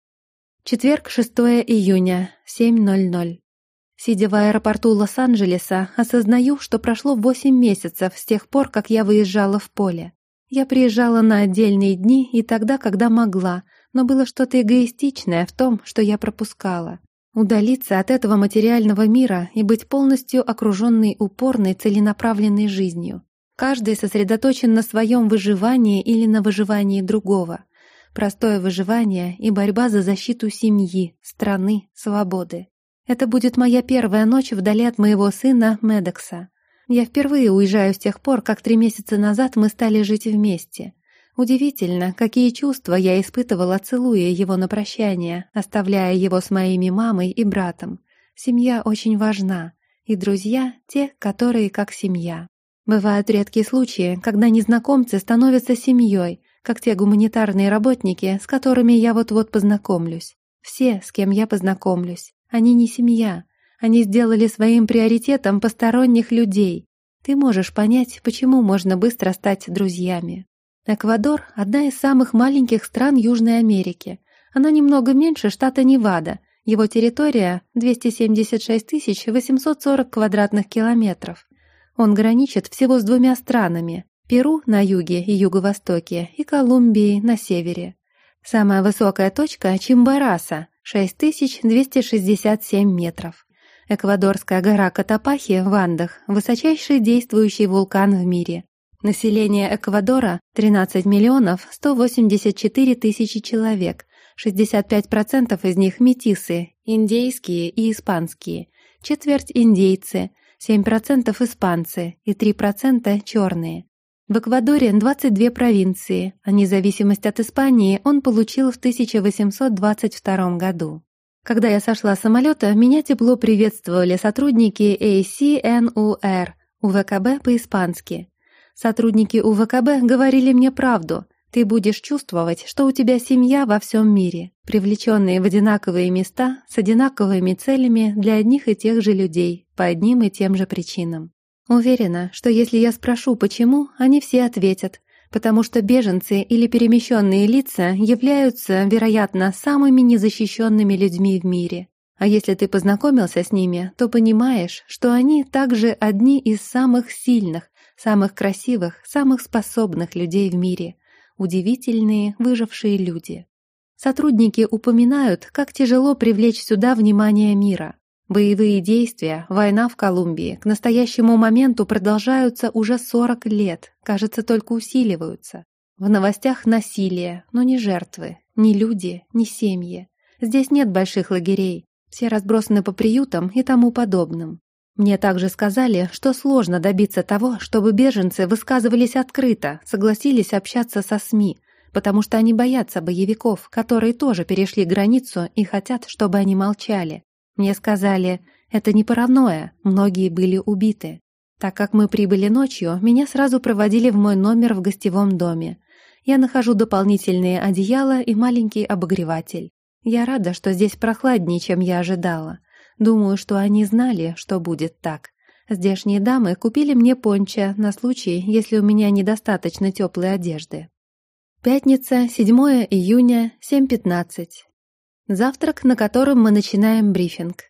Четверг, 6 июня, 7.00. Сидя в аэропорту Лос-Анджелеса, осознаю, что прошло 8 месяцев с тех пор, как я выезжала в поле. Я приезжала на отдельные дни и тогда, когда могла, но было что-то эгоистичное в том, что я пропускала. удалиться от этого материального мира и быть полностью окруженной упорной, целенаправленной жизнью. Каждый сосредоточен на своем выживании или на выживании другого. Простое выживание и борьба за защиту семьи, страны, свободы. Это будет моя первая ночь вдали от моего сына Медекса. Я впервые уезжаю с тех пор, как три месяца назад мы стали жить вместе. Удивительно, какие чувства я испытывала, целуя его на прощание, оставляя его с моими мамой и братом. Семья очень важна, и друзья — те, которые как семья. Бывают редкие случаи, когда незнакомцы становятся семьей, как те гуманитарные работники, с которыми я вот-вот познакомлюсь. Все, с кем я познакомлюсь, они не семья. Они сделали своим приоритетом посторонних людей. Ты можешь понять, почему можно быстро стать друзьями. Эквадор – одна из самых маленьких стран Южной Америки. Она немного меньше штата Невада. Его территория – 276 840 квадратных километров. Он граничит всего с двумя странами – Перу на юге и юго-востоке и Колумбией на севере. Самая высокая точка – Чимбараса – 6267 метров. Эквадорская гора Катапахи в Андах – высочайший действующий вулкан в мире. Население Эквадора – 13 миллионов 184 тысячи человек, 65% из них – метисы, индейские и испанские, четверть – индейцы – 7% испанцы и 3% черные. В Эквадоре 22 провинции, а независимость от Испании он получил в 1822 году. Когда я сошла с самолета, меня тепло приветствовали сотрудники ACNUR, УВКБ по-испански. Сотрудники УВКБ говорили мне правду. Ты будешь чувствовать, что у тебя семья во всем мире, привлеченные в одинаковые места с одинаковыми целями для одних и тех же людей, по одним и тем же причинам. Уверена, что если я спрошу почему, они все ответят, потому что беженцы или перемещенные лица являются, вероятно, самыми незащищенными людьми в мире. А если ты познакомился с ними, то понимаешь, что они также одни из самых сильных, самых красивых, самых способных людей в мире, удивительные, выжившие люди. Сотрудники упоминают, как тяжело привлечь сюда внимание мира. Боевые действия, война в Колумбии к настоящему моменту продолжаются уже 40 лет, кажется, только усиливаются. В новостях насилие, но не жертвы, ни люди, ни семьи. Здесь нет больших лагерей, все разбросаны по приютам и тому подобным. Мне также сказали, что сложно добиться того, чтобы беженцы высказывались открыто, согласились общаться со СМИ, потому что они боятся боевиков, которые тоже перешли границу и хотят, чтобы они молчали. Мне сказали, это не паранойя, многие были убиты. Так как мы прибыли ночью, меня сразу проводили в мой номер в гостевом доме. Я нахожу дополнительные одеяла и маленький обогреватель. Я рада, что здесь прохладнее, чем я ожидала. Думаю, что они знали, что будет так. Здешние дамы купили мне понча на случай, если у меня недостаточно теплой одежды. Пятница, 7 июня, 7.15. Завтрак, на котором мы начинаем брифинг.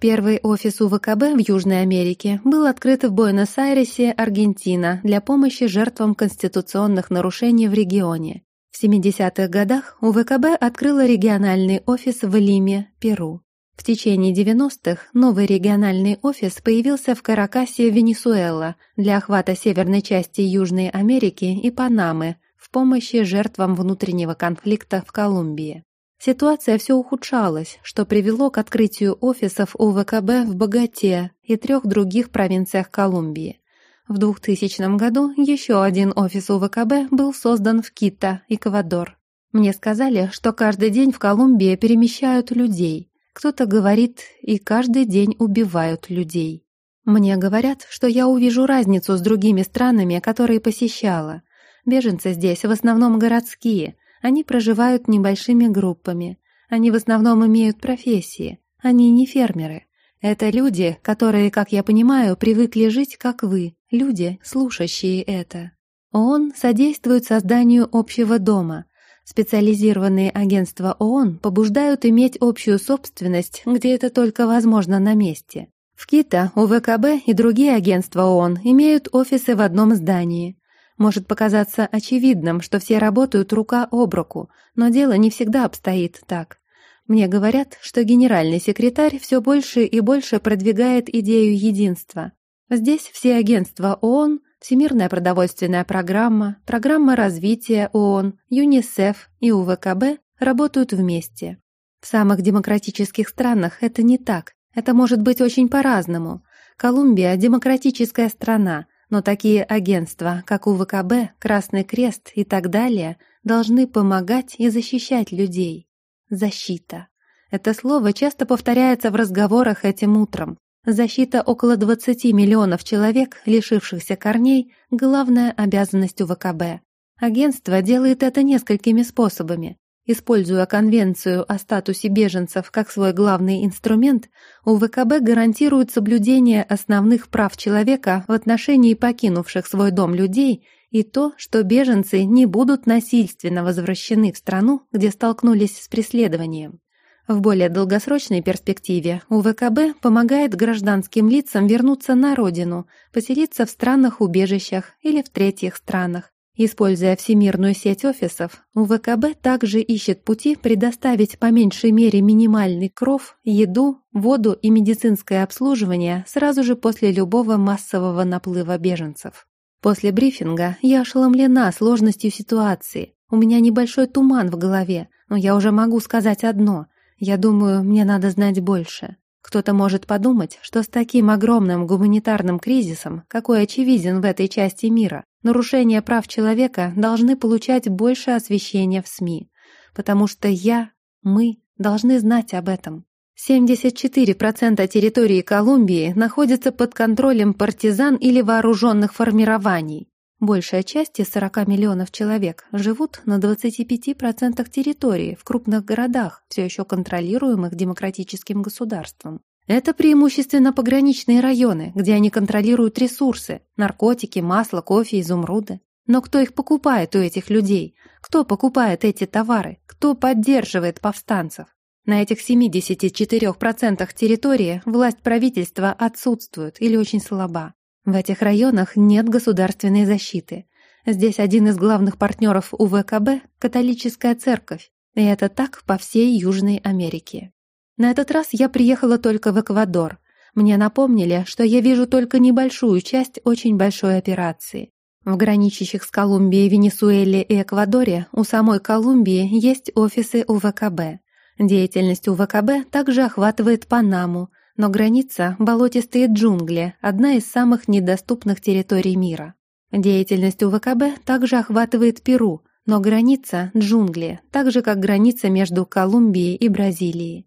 Первый офис УВКБ в Южной Америке был открыт в Буэнос-Айресе, Аргентина, для помощи жертвам конституционных нарушений в регионе. В 70-х годах УВКБ открыла региональный офис в Лиме, Перу. В течение 90-х новый региональный офис появился в Каракасе, Венесуэла, для охвата северной части Южной Америки и Панамы в помощи жертвам внутреннего конфликта в Колумбии. Ситуация все ухудшалась, что привело к открытию офисов УВКБ в Богате и трех других провинциях Колумбии. В 2000 году еще один офис УВКБ был создан в Кита, Эквадор. Мне сказали, что каждый день в Колумбии перемещают людей. Кто-то говорит, и каждый день убивают людей. Мне говорят, что я увижу разницу с другими странами, которые посещала. Беженцы здесь в основном городские – они проживают небольшими группами. Они в основном имеют профессии. Они не фермеры. Это люди, которые, как я понимаю, привыкли жить, как вы, люди, слушающие это. ООН содействует созданию общего дома. Специализированные агентства ООН побуждают иметь общую собственность, где это только возможно на месте. В Кита, УВКБ и другие агентства ООН имеют офисы в одном здании. Может показаться очевидным, что все работают рука об руку, но дело не всегда обстоит так. Мне говорят, что генеральный секретарь все больше и больше продвигает идею единства. Здесь все агентства ООН, Всемирная продовольственная программа, Программа развития ООН, ЮНИСЕФ и УВКБ работают вместе. В самых демократических странах это не так. Это может быть очень по-разному. Колумбия – демократическая страна, но такие агентства, как УВКБ, Красный Крест и так далее, должны помогать и защищать людей. Защита. Это слово часто повторяется в разговорах этим утром. Защита около 20 миллионов человек, лишившихся корней, главная обязанность УВКБ. Агентство делает это несколькими способами. Используя Конвенцию о статусе беженцев как свой главный инструмент, УВКБ гарантирует соблюдение основных прав человека в отношении покинувших свой дом людей и то, что беженцы не будут насильственно возвращены в страну, где столкнулись с преследованием. В более долгосрочной перспективе УВКБ помогает гражданским лицам вернуться на родину, поселиться в странах-убежищах или в третьих странах. Используя всемирную сеть офисов, УВКБ также ищет пути предоставить по меньшей мере минимальный кров, еду, воду и медицинское обслуживание сразу же после любого массового наплыва беженцев. После брифинга я ошеломлена сложностью ситуации. У меня небольшой туман в голове, но я уже могу сказать одно. Я думаю, мне надо знать больше. Кто-то может подумать, что с таким огромным гуманитарным кризисом, какой очевиден в этой части мира, нарушения прав человека должны получать больше освещения в СМИ. Потому что я, мы должны знать об этом. 74% территории Колумбии находятся под контролем партизан или вооруженных формирований. Большая часть из 40 миллионов человек живут на 25% территории в крупных городах, все еще контролируемых демократическим государством. Это преимущественно пограничные районы, где они контролируют ресурсы – наркотики, масло, кофе, изумруды. Но кто их покупает у этих людей? Кто покупает эти товары? Кто поддерживает повстанцев? На этих 74% территории власть правительства отсутствует или очень слаба. В этих районах нет государственной защиты. Здесь один из главных партнеров УВКБ – католическая церковь, и это так по всей Южной Америке. На этот раз я приехала только в Эквадор. Мне напомнили, что я вижу только небольшую часть очень большой операции. В граничащих с Колумбией, Венесуэле и Эквадоре у самой Колумбии есть офисы УВКБ. Деятельность УВКБ также охватывает Панаму, но граница – болотистые джунгли, одна из самых недоступных территорий мира. Деятельность УВКБ также охватывает Перу, но граница – джунгли, так же как граница между Колумбией и Бразилией.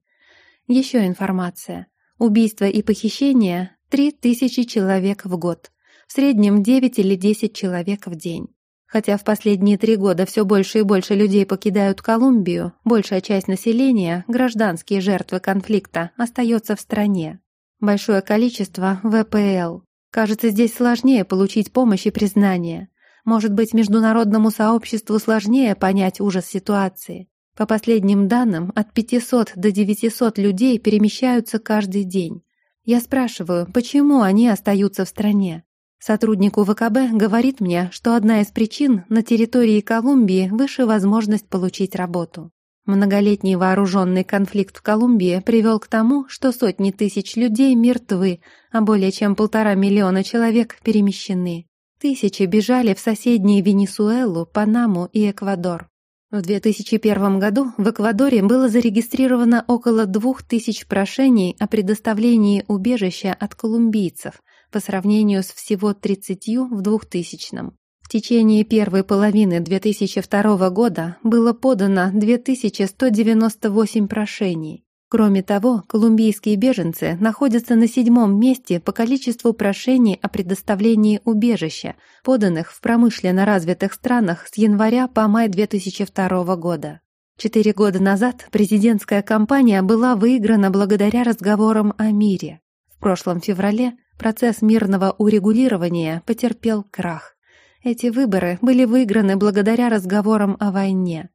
Еще информация. Убийства и похищения – 3000 человек в год. В среднем 9 или 10 человек в день. Хотя в последние три года все больше и больше людей покидают Колумбию, большая часть населения, гражданские жертвы конфликта, остается в стране. Большое количество ВПЛ. Кажется, здесь сложнее получить помощь и признание. Может быть, международному сообществу сложнее понять ужас ситуации. По последним данным, от 500 до 900 людей перемещаются каждый день. Я спрашиваю, почему они остаются в стране? Сотрудник УВКБ говорит мне, что одна из причин на территории Колумбии выше возможность получить работу. Многолетний вооруженный конфликт в Колумбии привел к тому, что сотни тысяч людей мертвы, а более чем полтора миллиона человек перемещены. Тысячи бежали в соседние Венесуэлу, Панаму и Эквадор. В 2001 году в Эквадоре было зарегистрировано около 2000 прошений о предоставлении убежища от колумбийцев – по сравнению с всего 30 в 2000 В течение первой половины 2002 года было подано 2198 прошений. Кроме того, колумбийские беженцы находятся на седьмом месте по количеству прошений о предоставлении убежища, поданных в промышленно развитых странах с января по май 2002 года. Четыре года назад президентская кампания была выиграна благодаря разговорам о мире. В прошлом феврале Процесс мирного урегулирования потерпел крах. Эти выборы были выиграны благодаря разговорам о войне.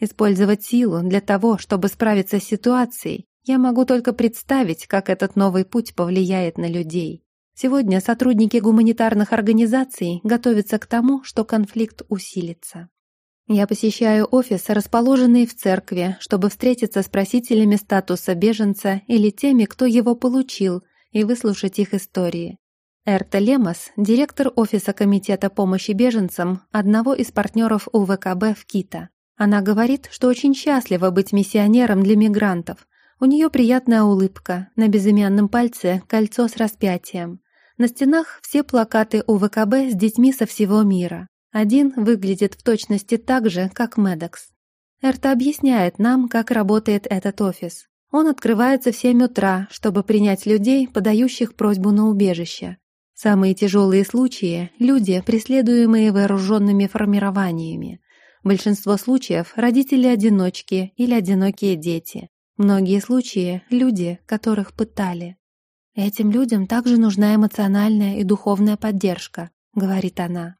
Использовать силу для того, чтобы справиться с ситуацией, я могу только представить, как этот новый путь повлияет на людей. Сегодня сотрудники гуманитарных организаций готовятся к тому, что конфликт усилится. Я посещаю офис, расположенный в церкви, чтобы встретиться с просителями статуса беженца или теми, кто его получил, и выслушать их истории. Эрта Лемос, директор офиса Комитета помощи беженцам, одного из партнеров УВКБ в Кита. Она говорит, что очень счастлива быть миссионером для мигрантов. У нее приятная улыбка, на безымянном пальце кольцо с распятием. На стенах все плакаты УВКБ с детьми со всего мира. Один выглядит в точности так же, как Медекс. Эрта объясняет нам, как работает этот офис. Он открывается в 7 утра, чтобы принять людей, подающих просьбу на убежище. Самые тяжелые случаи – люди, преследуемые вооруженными формированиями. Большинство случаев – родители-одиночки или одинокие дети. Многие случаи – люди, которых пытали. «Этим людям также нужна эмоциональная и духовная поддержка», — говорит она.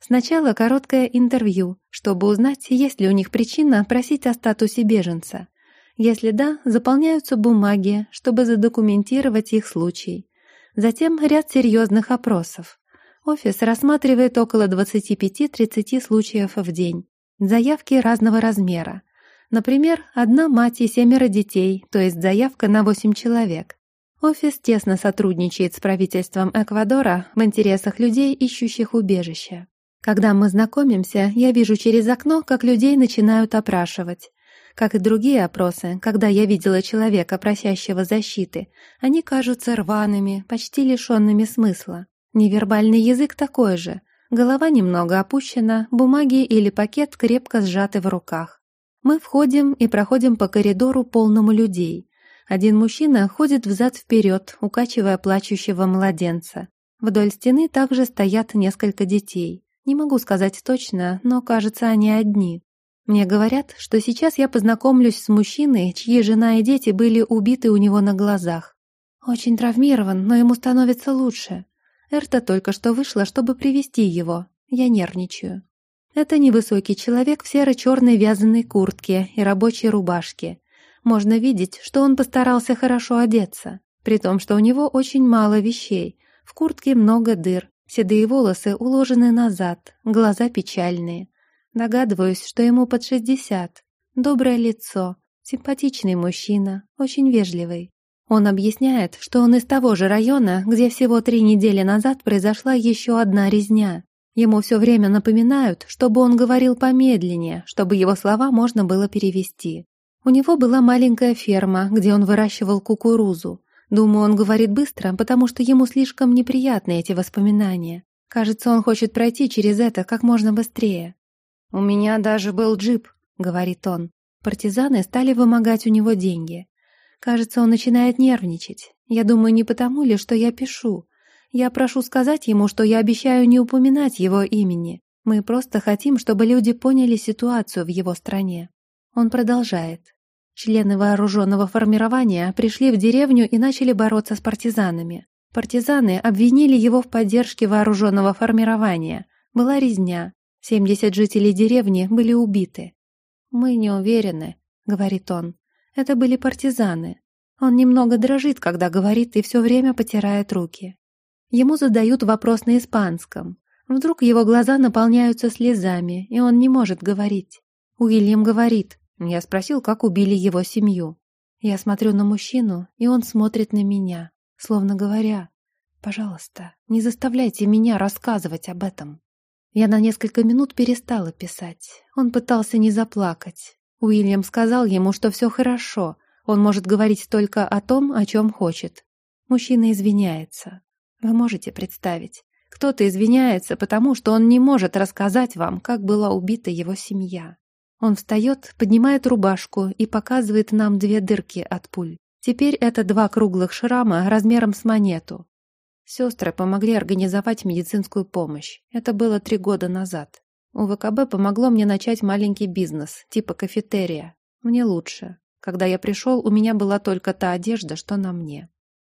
Сначала короткое интервью, чтобы узнать, есть ли у них причина просить о статусе беженца. Если да, заполняются бумаги, чтобы задокументировать их случай. Затем ряд серьезных опросов. Офис рассматривает около 25-30 случаев в день. Заявки разного размера. Например, одна мать и семеро детей, то есть заявка на 8 человек. Офис тесно сотрудничает с правительством Эквадора в интересах людей, ищущих убежище. Когда мы знакомимся, я вижу через окно, как людей начинают опрашивать. Как и другие опросы, когда я видела человека, просящего защиты, они кажутся рваными, почти лишенными смысла. Невербальный язык такой же. Голова немного опущена, бумаги или пакет крепко сжаты в руках. Мы входим и проходим по коридору полному людей. Один мужчина ходит взад-вперед, укачивая плачущего младенца. Вдоль стены также стоят несколько детей. Не могу сказать точно, но, кажется, они одни. Мне говорят, что сейчас я познакомлюсь с мужчиной, чьи жена и дети были убиты у него на глазах. Очень травмирован, но ему становится лучше. Эрта только что вышла, чтобы привести его. Я нервничаю. Это невысокий человек в серо-черной вязаной куртке и рабочей рубашке. Можно видеть, что он постарался хорошо одеться, при том, что у него очень мало вещей. В куртке много дыр, Седые волосы уложены назад, глаза печальные. Догадываюсь, что ему под шестьдесят. Доброе лицо, симпатичный мужчина, очень вежливый. Он объясняет, что он из того же района, где всего три недели назад произошла еще одна резня. Ему все время напоминают, чтобы он говорил помедленнее, чтобы его слова можно было перевести. У него была маленькая ферма, где он выращивал кукурузу. Думаю, он говорит быстро, потому что ему слишком неприятны эти воспоминания. Кажется, он хочет пройти через это как можно быстрее. «У меня даже был джип», — говорит он. Партизаны стали вымогать у него деньги. Кажется, он начинает нервничать. Я думаю, не потому ли, что я пишу. Я прошу сказать ему, что я обещаю не упоминать его имени. Мы просто хотим, чтобы люди поняли ситуацию в его стране. Он продолжает. Члены вооруженного формирования пришли в деревню и начали бороться с партизанами. Партизаны обвинили его в поддержке вооруженного формирования. Была резня. 70 жителей деревни были убиты. «Мы не уверены», — говорит он. «Это были партизаны». Он немного дрожит, когда говорит, и все время потирает руки. Ему задают вопрос на испанском. Вдруг его глаза наполняются слезами, и он не может говорить. Уильям говорит, я спросил, как убили его семью. Я смотрю на мужчину, и он смотрит на меня, словно говоря, «Пожалуйста, не заставляйте меня рассказывать об этом». Я на несколько минут перестала писать. Он пытался не заплакать. Уильям сказал ему, что все хорошо, он может говорить только о том, о чем хочет. Мужчина извиняется. Вы можете представить, кто-то извиняется, потому что он не может рассказать вам, как была убита его семья. Он встает, поднимает рубашку и показывает нам две дырки от пуль. Теперь это два круглых шрама размером с монету. Сестры помогли организовать медицинскую помощь. Это было три года назад. У ВКБ помогло мне начать маленький бизнес, типа кафетерия. Мне лучше. Когда я пришел, у меня была только та одежда, что на мне.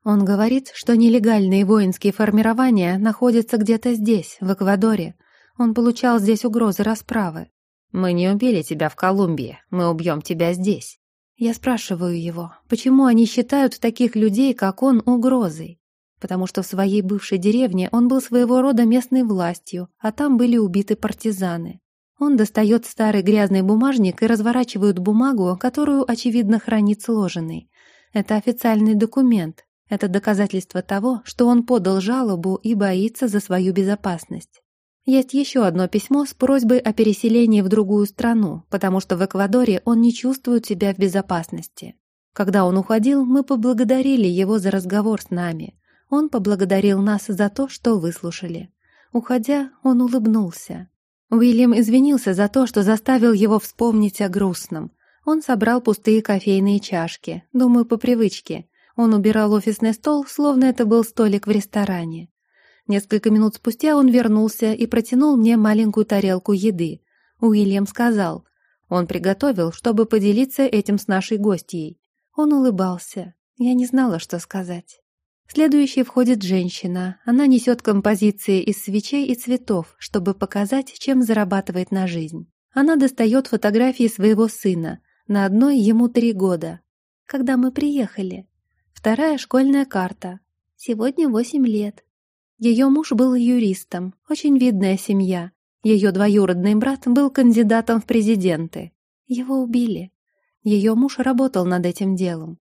Он говорит, что нелегальные воинские формирования находятся где-то здесь, в Эквадоре. Он получал здесь угрозы расправы. «Мы не убили тебя в Колумбии, мы убьем тебя здесь». Я спрашиваю его, почему они считают таких людей, как он, угрозой? Потому что в своей бывшей деревне он был своего рода местной властью, а там были убиты партизаны. Он достает старый грязный бумажник и разворачивает бумагу, которую, очевидно, хранит сложенной. Это официальный документ. Это доказательство того, что он подал жалобу и боится за свою безопасность. Есть еще одно письмо с просьбой о переселении в другую страну, потому что в Эквадоре он не чувствует себя в безопасности. Когда он уходил, мы поблагодарили его за разговор с нами. Он поблагодарил нас за то, что выслушали. Уходя, он улыбнулся. Уильям извинился за то, что заставил его вспомнить о грустном. Он собрал пустые кофейные чашки, думаю, по привычке. Он убирал офисный стол, словно это был столик в ресторане. Несколько минут спустя он вернулся и протянул мне маленькую тарелку еды. Уильям сказал, он приготовил, чтобы поделиться этим с нашей гостьей. Он улыбался. Я не знала, что сказать. Следующей входит женщина. Она несет композиции из свечей и цветов, чтобы показать, чем зарабатывает на жизнь. Она достает фотографии своего сына. На одной ему три года. Когда мы приехали. Вторая школьная карта. Сегодня восемь лет. Ее муж был юристом, очень видная семья. Ее двоюродный брат был кандидатом в президенты. Его убили. Ее муж работал над этим делом.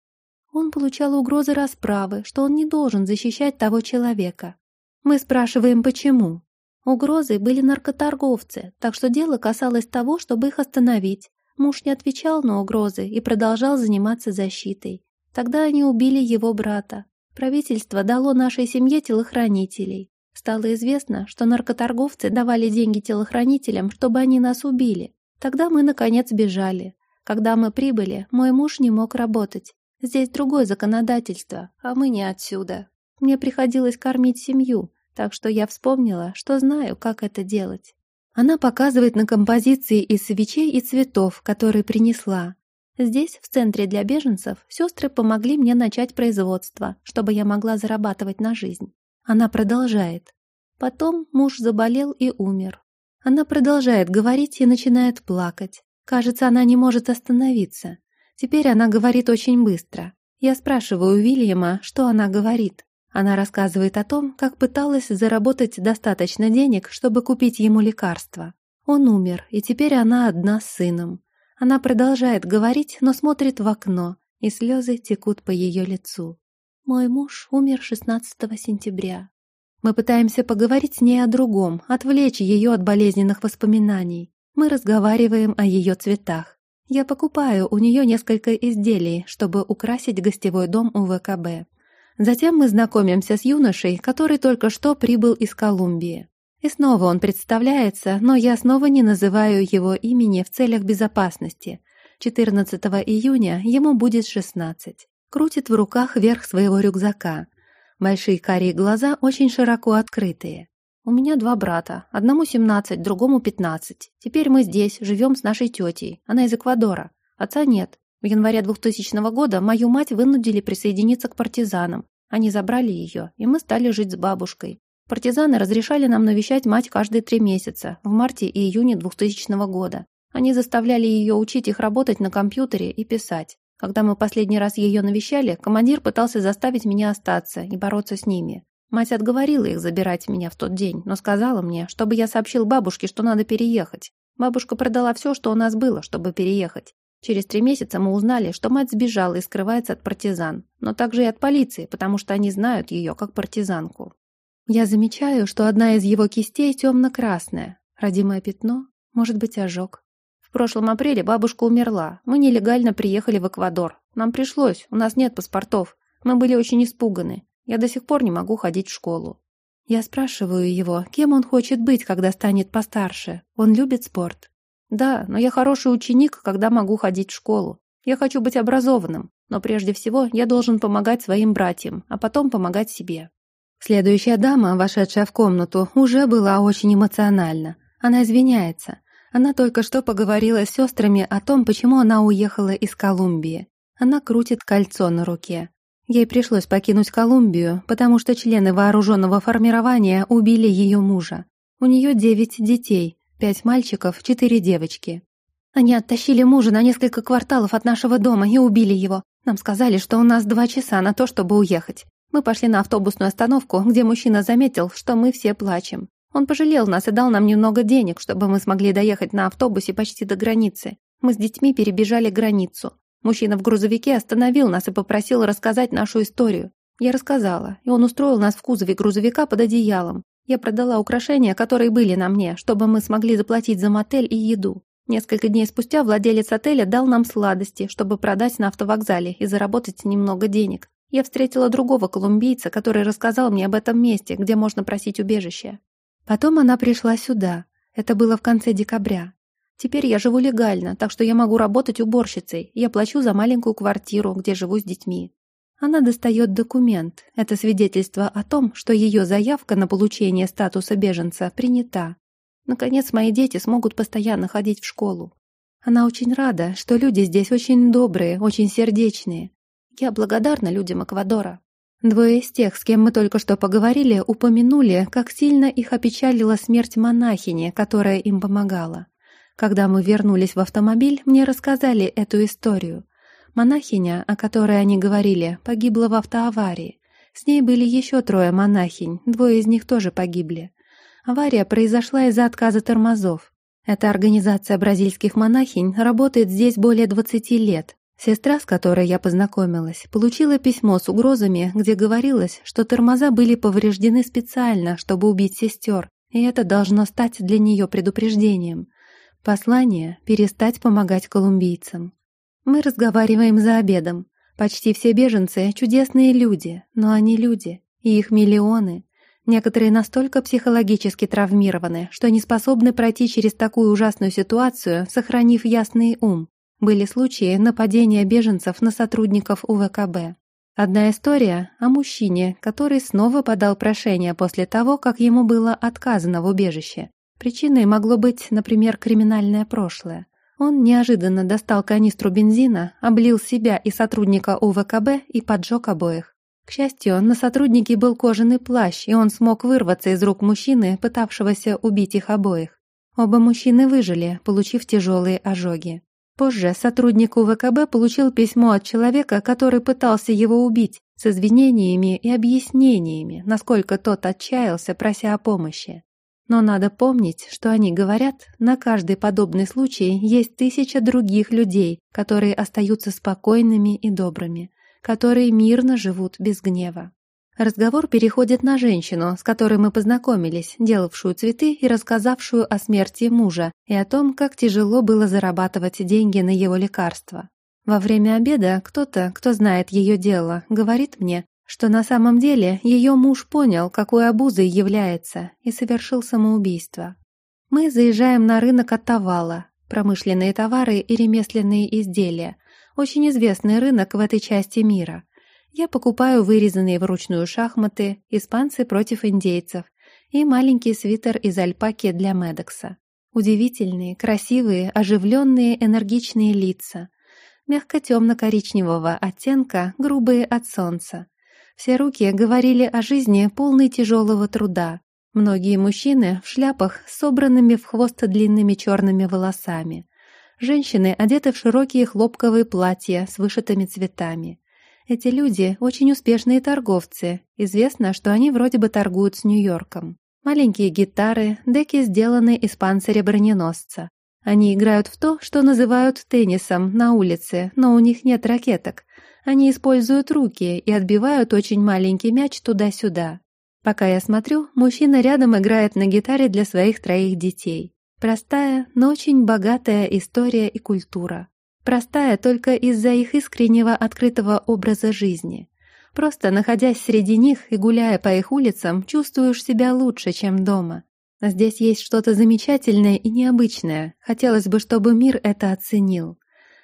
Он получал угрозы расправы, что он не должен защищать того человека. Мы спрашиваем, почему. Угрозы были наркоторговцы, так что дело касалось того, чтобы их остановить. Муж не отвечал на угрозы и продолжал заниматься защитой. Тогда они убили его брата. Правительство дало нашей семье телохранителей. Стало известно, что наркоторговцы давали деньги телохранителям, чтобы они нас убили. Тогда мы, наконец, бежали. Когда мы прибыли, мой муж не мог работать. Здесь другое законодательство, а мы не отсюда. Мне приходилось кормить семью, так что я вспомнила, что знаю, как это делать. Она показывает на композиции из свечей и цветов, которые принесла. Здесь, в центре для беженцев, сестры помогли мне начать производство, чтобы я могла зарабатывать на жизнь. Она продолжает. Потом муж заболел и умер. Она продолжает говорить и начинает плакать. Кажется, она не может остановиться. Теперь она говорит очень быстро. Я спрашиваю Уильяма, что она говорит. Она рассказывает о том, как пыталась заработать достаточно денег, чтобы купить ему лекарства. Он умер, и теперь она одна с сыном. Она продолжает говорить, но смотрит в окно, и слезы текут по ее лицу. Мой муж умер 16 сентября. Мы пытаемся поговорить с ней о другом, отвлечь ее от болезненных воспоминаний. Мы разговариваем о ее цветах. Я покупаю у нее несколько изделий, чтобы украсить гостевой дом у ВКБ. Затем мы знакомимся с юношей, который только что прибыл из Колумбии. И снова он представляется, но я снова не называю его имени в целях безопасности. 14 июня ему будет 16. Крутит в руках верх своего рюкзака. Большие карие глаза очень широко открытые. У меня два брата. Одному 17, другому 15. Теперь мы здесь, живем с нашей тетей. Она из Эквадора. Отца нет. В январе 2000 года мою мать вынудили присоединиться к партизанам. Они забрали ее, и мы стали жить с бабушкой. Партизаны разрешали нам навещать мать каждые три месяца, в марте и июне 2000 года. Они заставляли ее учить их работать на компьютере и писать. Когда мы последний раз ее навещали, командир пытался заставить меня остаться и бороться с ними. Мать отговорила их забирать меня в тот день, но сказала мне, чтобы я сообщил бабушке, что надо переехать. Бабушка продала все, что у нас было, чтобы переехать. Через три месяца мы узнали, что мать сбежала и скрывается от партизан, но также и от полиции, потому что они знают ее как партизанку. Я замечаю, что одна из его кистей темно-красная. Родимое пятно, может быть, ожог. В прошлом апреле бабушка умерла. Мы нелегально приехали в Эквадор. Нам пришлось, у нас нет паспортов. Мы были очень испуганы. Я до сих пор не могу ходить в школу. Я спрашиваю его, кем он хочет быть, когда станет постарше. Он любит спорт. Да, но я хороший ученик, когда могу ходить в школу. Я хочу быть образованным, но прежде всего я должен помогать своим братьям, а потом помогать себе. Следующая дама, вошедшая в комнату, уже была очень эмоциональна. Она извиняется. Она только что поговорила с сестрами о том, почему она уехала из Колумбии. Она крутит кольцо на руке. Ей пришлось покинуть Колумбию, потому что члены вооруженного формирования убили ее мужа. У нее девять детей, пять мальчиков, четыре девочки. Они оттащили мужа на несколько кварталов от нашего дома и убили его. Нам сказали, что у нас два часа на то, чтобы уехать. Мы пошли на автобусную остановку, где мужчина заметил, что мы все плачем. Он пожалел нас и дал нам немного денег, чтобы мы смогли доехать на автобусе почти до границы. Мы с детьми перебежали границу. Мужчина в грузовике остановил нас и попросил рассказать нашу историю. Я рассказала, и он устроил нас в кузове грузовика под одеялом. Я продала украшения, которые были на мне, чтобы мы смогли заплатить за мотель и еду. Несколько дней спустя владелец отеля дал нам сладости, чтобы продать на автовокзале и заработать немного денег. Я встретила другого колумбийца, который рассказал мне об этом месте, где можно просить убежище. Потом она пришла сюда. Это было в конце декабря. Теперь я живу легально, так что я могу работать уборщицей. Я плачу за маленькую квартиру, где живу с детьми. Она достает документ. Это свидетельство о том, что ее заявка на получение статуса беженца принята. Наконец, мои дети смогут постоянно ходить в школу. Она очень рада, что люди здесь очень добрые, очень сердечные. Я благодарна людям Эквадора. Двое из тех, с кем мы только что поговорили, упомянули, как сильно их опечалила смерть монахини, которая им помогала. Когда мы вернулись в автомобиль, мне рассказали эту историю. Монахиня, о которой они говорили, погибла в автоаварии. С ней были еще трое монахинь, двое из них тоже погибли. Авария произошла из-за отказа тормозов. Эта организация бразильских монахинь работает здесь более 20 лет. Сестра, с которой я познакомилась, получила письмо с угрозами, где говорилось, что тормоза были повреждены специально, чтобы убить сестер, и это должно стать для нее предупреждением. Послание — перестать помогать колумбийцам. Мы разговариваем за обедом. Почти все беженцы — чудесные люди, но они люди, и их миллионы. Некоторые настолько психологически травмированы, что не способны пройти через такую ужасную ситуацию, сохранив ясный ум. Были случаи нападения беженцев на сотрудников УВКБ. Одна история о мужчине, который снова подал прошение после того, как ему было отказано в убежище. Причиной могло быть, например, криминальное прошлое. Он неожиданно достал канистру бензина, облил себя и сотрудника УВКБ и поджег обоих. К счастью, на сотруднике был кожаный плащ, и он смог вырваться из рук мужчины, пытавшегося убить их обоих. Оба мужчины выжили, получив тяжелые ожоги. Позже сотрудник УВКБ получил письмо от человека, который пытался его убить, с извинениями и объяснениями, насколько тот отчаялся, прося о помощи. Но надо помнить, что они говорят, на каждый подобный случай есть тысяча других людей, которые остаются спокойными и добрыми, которые мирно живут без гнева. Разговор переходит на женщину, с которой мы познакомились, делавшую цветы и рассказавшую о смерти мужа и о том, как тяжело было зарабатывать деньги на его лекарства. Во время обеда кто-то, кто знает ее дело, говорит мне, что на самом деле ее муж понял, какой обузой является, и совершил самоубийство. Мы заезжаем на рынок Оттавала, промышленные товары и ремесленные изделия, очень известный рынок в этой части мира. Я покупаю вырезанные вручную шахматы, испанцы против индейцев и маленький свитер из альпаки для Медекса. Удивительные, красивые, оживленные, энергичные лица. Мягко темно-коричневого оттенка, грубые от солнца. Все руки говорили о жизни, полной тяжелого труда. Многие мужчины в шляпах собранными в хвост длинными черными волосами. Женщины одеты в широкие хлопковые платья с вышитыми цветами. Эти люди очень успешные торговцы. Известно, что они вроде бы торгуют с Нью-Йорком. Маленькие гитары, деки сделаны из панциря броненосца. Они играют в то, что называют теннисом на улице, но у них нет ракеток. Они используют руки и отбивают очень маленький мяч туда-сюда. Пока я смотрю, мужчина рядом играет на гитаре для своих троих детей. Простая, но очень богатая история и культура. Простая только из-за их искреннего открытого образа жизни. Просто находясь среди них и гуляя по их улицам, чувствуешь себя лучше, чем дома. Здесь есть что-то замечательное и необычное. Хотелось бы, чтобы мир это оценил.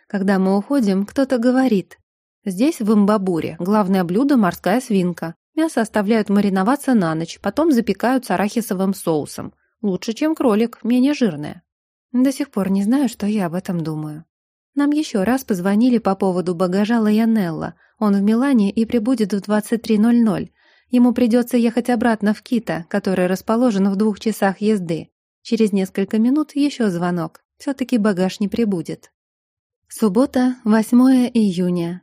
Когда мы уходим, кто-то говорит Здесь, в Имбабуре, главное блюдо – морская свинка. Мясо оставляют мариноваться на ночь, потом запекают с арахисовым соусом. Лучше, чем кролик, менее жирное. До сих пор не знаю, что я об этом думаю. Нам еще раз позвонили по поводу багажа Лайонелла. Он в Милане и прибудет в 23.00. Ему придется ехать обратно в Кита, который расположен в двух часах езды. Через несколько минут еще звонок. Все-таки багаж не прибудет. Суббота, 8 июня.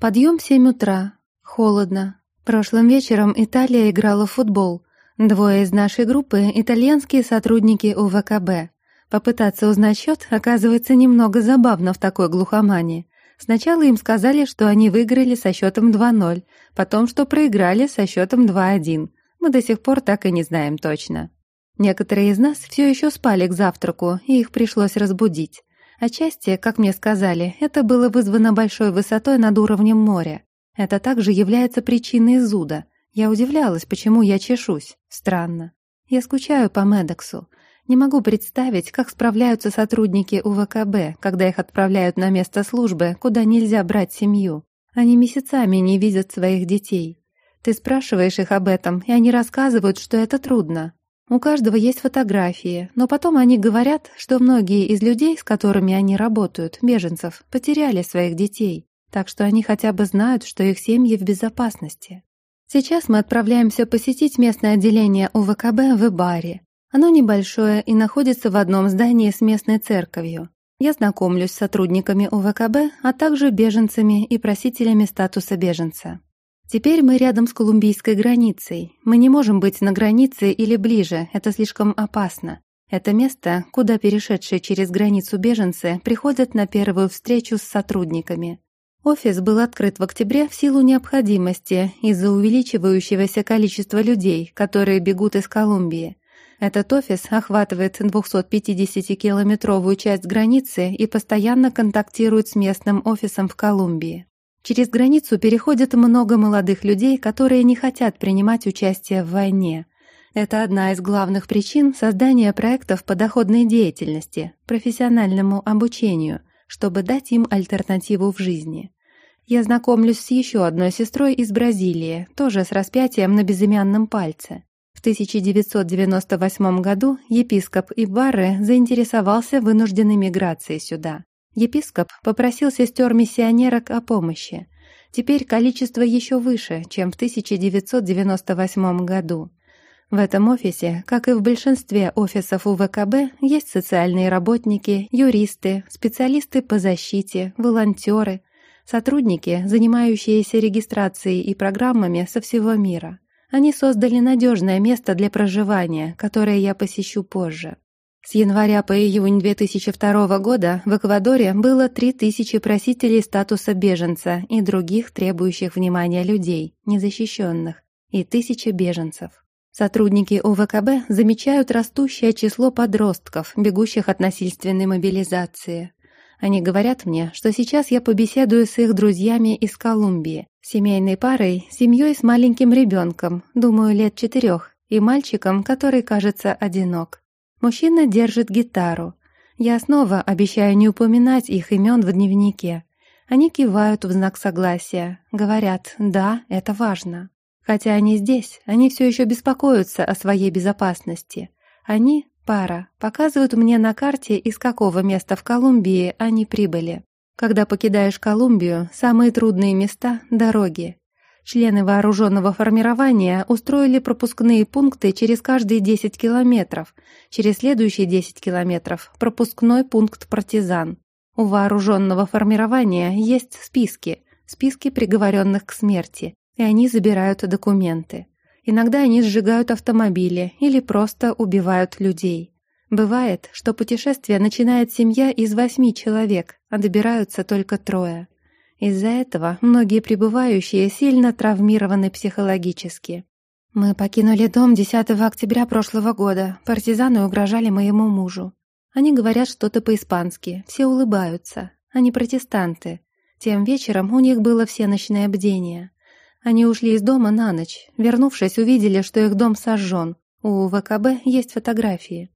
Подъем в семь утра. Холодно. Прошлым вечером Италия играла в футбол. Двое из нашей группы — итальянские сотрудники УВКБ. Попытаться узнать счет оказывается немного забавно в такой глухомане. Сначала им сказали, что они выиграли со счетом 2-0, потом, что проиграли со счетом 2-1. Мы до сих пор так и не знаем точно. Некоторые из нас все еще спали к завтраку, и их пришлось разбудить. Отчасти, как мне сказали, это было вызвано большой высотой над уровнем моря. Это также является причиной зуда. Я удивлялась, почему я чешусь. Странно. Я скучаю по Медексу. Не могу представить, как справляются сотрудники УВКБ, когда их отправляют на место службы, куда нельзя брать семью. Они месяцами не видят своих детей. Ты спрашиваешь их об этом, и они рассказывают, что это трудно. У каждого есть фотографии, но потом они говорят, что многие из людей, с которыми они работают, беженцев, потеряли своих детей, так что они хотя бы знают, что их семьи в безопасности. Сейчас мы отправляемся посетить местное отделение УВКБ в Ибаре. Оно небольшое и находится в одном здании с местной церковью. Я знакомлюсь с сотрудниками УВКБ, а также беженцами и просителями статуса беженца. Теперь мы рядом с колумбийской границей. Мы не можем быть на границе или ближе, это слишком опасно. Это место, куда перешедшие через границу беженцы приходят на первую встречу с сотрудниками. Офис был открыт в октябре в силу необходимости из-за увеличивающегося количества людей, которые бегут из Колумбии. Этот офис охватывает 250-километровую часть границы и постоянно контактирует с местным офисом в Колумбии. Через границу переходит много молодых людей, которые не хотят принимать участие в войне. Это одна из главных причин создания проектов по доходной деятельности, профессиональному обучению, чтобы дать им альтернативу в жизни. Я знакомлюсь с еще одной сестрой из Бразилии, тоже с распятием на безымянном пальце. В 1998 году епископ Ибары заинтересовался вынужденной миграцией сюда. Епископ попросил сестер-миссионерок о помощи. Теперь количество еще выше, чем в 1998 году. В этом офисе, как и в большинстве офисов УВКБ, есть социальные работники, юристы, специалисты по защите, волонтеры, сотрудники, занимающиеся регистрацией и программами со всего мира. Они создали надежное место для проживания, которое я посещу позже. С января по июнь 2002 года в Эквадоре было 3000 просителей статуса беженца и других требующих внимания людей, незащищенных, и тысячи беженцев. Сотрудники ОВКБ замечают растущее число подростков, бегущих от насильственной мобилизации. Они говорят мне, что сейчас я побеседую с их друзьями из Колумбии, семейной парой, семьей с маленьким ребенком, думаю, лет четырех, и мальчиком, который, кажется, одинок. Мужчина держит гитару. Я снова обещаю не упоминать их имен в дневнике. Они кивают в знак согласия, говорят «да, это важно». Хотя они здесь, они все еще беспокоятся о своей безопасности. Они Пара показывают мне на карте, из какого места в Колумбии они прибыли. Когда покидаешь Колумбию, самые трудные места – дороги. Члены вооруженного формирования устроили пропускные пункты через каждые 10 километров. Через следующие 10 километров – пропускной пункт «Партизан». У вооруженного формирования есть списки, списки приговоренных к смерти, и они забирают документы. Иногда они сжигают автомобили или просто убивают людей. Бывает, что путешествие начинает семья из восьми человек, а добираются только трое. Из-за этого многие прибывающие сильно травмированы психологически. Мы покинули дом 10 октября прошлого года. Партизаны угрожали моему мужу. Они говорят что-то по-испански, все улыбаются. Они протестанты. Тем вечером у них было всеночное бдение. Они ушли из дома на ночь. Вернувшись, увидели, что их дом сожжен. У ВКБ есть фотографии.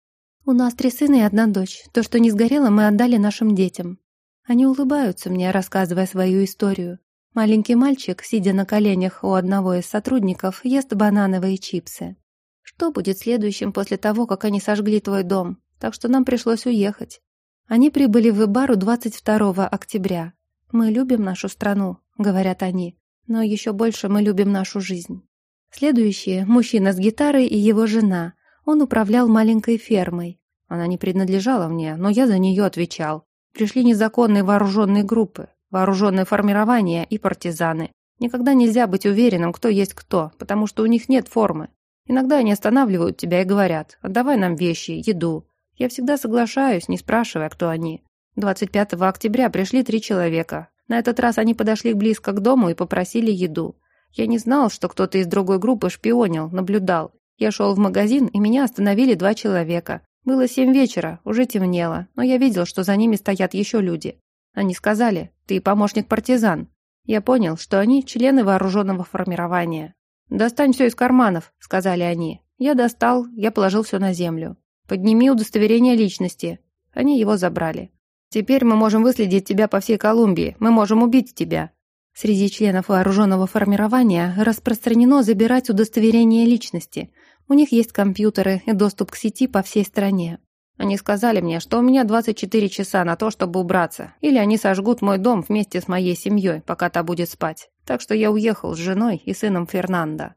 У нас три сына и одна дочь. То, что не сгорело, мы отдали нашим детям. Они улыбаются мне, рассказывая свою историю. Маленький мальчик, сидя на коленях у одного из сотрудников, ест банановые чипсы. Что будет следующим после того, как они сожгли твой дом? Так что нам пришлось уехать. Они прибыли в Ибару 22 октября. «Мы любим нашу страну», — говорят они. Но еще больше мы любим нашу жизнь. Следующие – мужчина с гитарой и его жена. Он управлял маленькой фермой. Она не принадлежала мне, но я за нее отвечал. Пришли незаконные вооруженные группы, вооруженное формирование и партизаны. Никогда нельзя быть уверенным, кто есть кто, потому что у них нет формы. Иногда они останавливают тебя и говорят, отдавай нам вещи, еду. Я всегда соглашаюсь, не спрашивая, кто они. 25 октября пришли три человека. На этот раз они подошли близко к дому и попросили еду. Я не знал, что кто-то из другой группы шпионил, наблюдал. Я шел в магазин, и меня остановили два человека. Было семь вечера, уже темнело, но я видел, что за ними стоят еще люди. Они сказали, ты помощник партизан. Я понял, что они члены вооруженного формирования. «Достань все из карманов», — сказали они. Я достал, я положил все на землю. «Подними удостоверение личности». Они его забрали. «Теперь мы можем выследить тебя по всей Колумбии. Мы можем убить тебя». Среди членов вооруженного формирования распространено забирать удостоверение личности. У них есть компьютеры и доступ к сети по всей стране. Они сказали мне, что у меня 24 часа на то, чтобы убраться, или они сожгут мой дом вместе с моей семьей, пока та будет спать. Так что я уехал с женой и сыном Фернандо.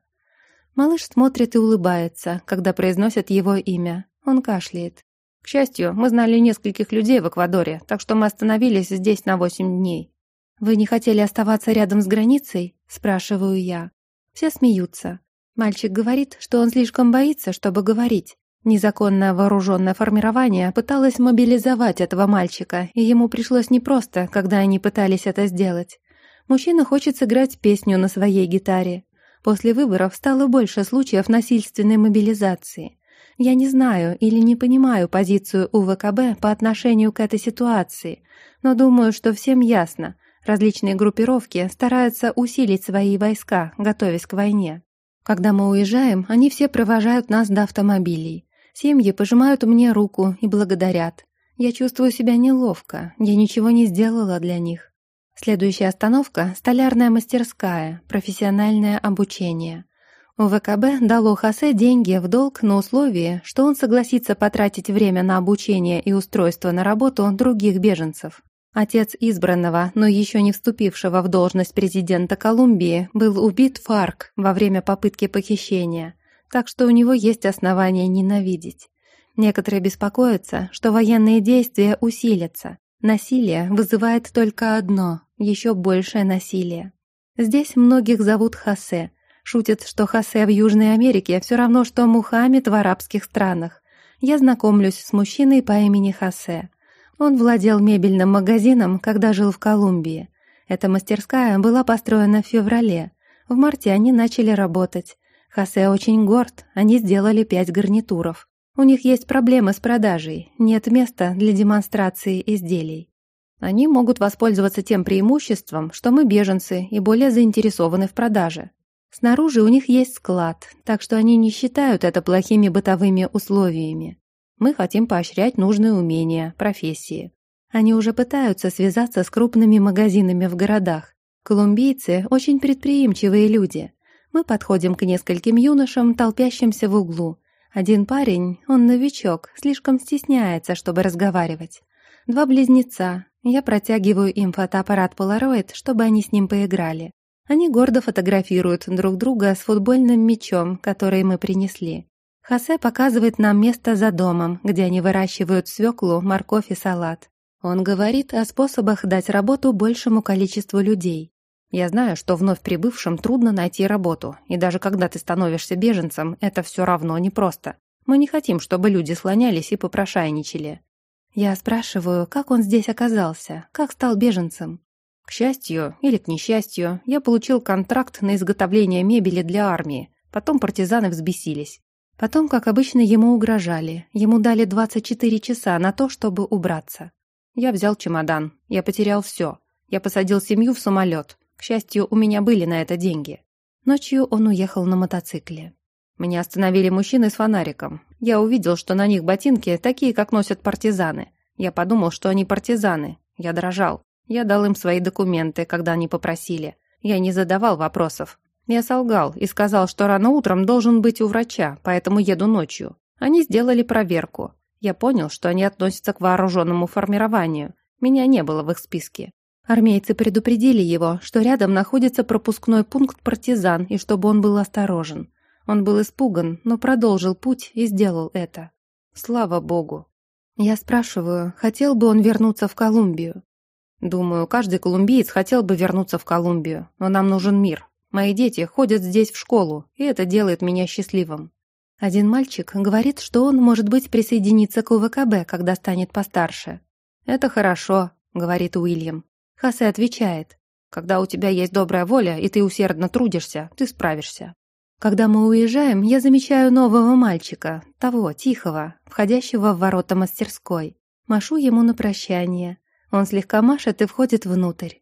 Малыш смотрит и улыбается, когда произносят его имя. Он кашляет. К счастью, мы знали нескольких людей в Эквадоре, так что мы остановились здесь на 8 дней. «Вы не хотели оставаться рядом с границей?» – спрашиваю я. Все смеются. Мальчик говорит, что он слишком боится, чтобы говорить. Незаконное вооруженное формирование пыталось мобилизовать этого мальчика, и ему пришлось непросто, когда они пытались это сделать. Мужчина хочет сыграть песню на своей гитаре. После выборов стало больше случаев насильственной мобилизации. Я не знаю или не понимаю позицию УВКБ по отношению к этой ситуации, но думаю, что всем ясно, различные группировки стараются усилить свои войска, готовясь к войне. Когда мы уезжаем, они все провожают нас до автомобилей. Семьи пожимают мне руку и благодарят. Я чувствую себя неловко, я ничего не сделала для них. Следующая остановка – столярная мастерская, профессиональное обучение. У ВКБ дало Хосе деньги в долг на условии, что он согласится потратить время на обучение и устройство на работу других беженцев. Отец избранного, но еще не вступившего в должность президента Колумбии, был убит ФАРК во время попытки похищения – так что у него есть основания ненавидеть. Некоторые беспокоятся, что военные действия усилятся. Насилие вызывает только одно – еще большее насилие. Здесь многих зовут Хосе. Шутят, что Хосе в Южной Америке все равно, что Мухаммед в арабских странах. Я знакомлюсь с мужчиной по имени Хосе. Он владел мебельным магазином, когда жил в Колумбии. Эта мастерская была построена в феврале. В марте они начали работать. Хосе очень горд, они сделали пять гарнитуров. У них есть проблемы с продажей, нет места для демонстрации изделий. Они могут воспользоваться тем преимуществом, что мы беженцы и более заинтересованы в продаже. Снаружи у них есть склад, так что они не считают это плохими бытовыми условиями. Мы хотим поощрять нужные умения, профессии. Они уже пытаются связаться с крупными магазинами в городах. Колумбийцы – очень предприимчивые люди. Мы подходим к нескольким юношам, толпящимся в углу. Один парень, он новичок, слишком стесняется, чтобы разговаривать. Два близнеца. Я протягиваю им фотоаппарат Polaroid, чтобы они с ним поиграли. Они гордо фотографируют друг друга с футбольным мячом, который мы принесли. Хосе показывает нам место за домом, где они выращивают свеклу, морковь и салат. Он говорит о способах дать работу большему количеству людей. Я знаю, что вновь прибывшим трудно найти работу, и даже когда ты становишься беженцем, это все равно непросто. Мы не хотим, чтобы люди слонялись и попрошайничали. Я спрашиваю, как он здесь оказался, как стал беженцем. К счастью или к несчастью, я получил контракт на изготовление мебели для армии. Потом партизаны взбесились. Потом, как обычно, ему угрожали. Ему дали 24 часа на то, чтобы убраться. Я взял чемодан. Я потерял все. Я посадил семью в самолет. К счастью, у меня были на это деньги. Ночью он уехал на мотоцикле. Меня остановили мужчины с фонариком. Я увидел, что на них ботинки такие, как носят партизаны. Я подумал, что они партизаны. Я дрожал. Я дал им свои документы, когда они попросили. Я не задавал вопросов. Я солгал и сказал, что рано утром должен быть у врача, поэтому еду ночью. Они сделали проверку. Я понял, что они относятся к вооруженному формированию. Меня не было в их списке. Армейцы предупредили его, что рядом находится пропускной пункт партизан и чтобы он был осторожен. Он был испуган, но продолжил путь и сделал это. Слава богу. Я спрашиваю, хотел бы он вернуться в Колумбию? Думаю, каждый колумбиец хотел бы вернуться в Колумбию, но нам нужен мир. Мои дети ходят здесь в школу, и это делает меня счастливым. Один мальчик говорит, что он, может быть, присоединиться к УВКБ, когда станет постарше. «Это хорошо», — говорит Уильям. Хосе отвечает. «Когда у тебя есть добрая воля, и ты усердно трудишься, ты справишься». Когда мы уезжаем, я замечаю нового мальчика, того, тихого, входящего в ворота мастерской. Машу ему на прощание. Он слегка машет и входит внутрь.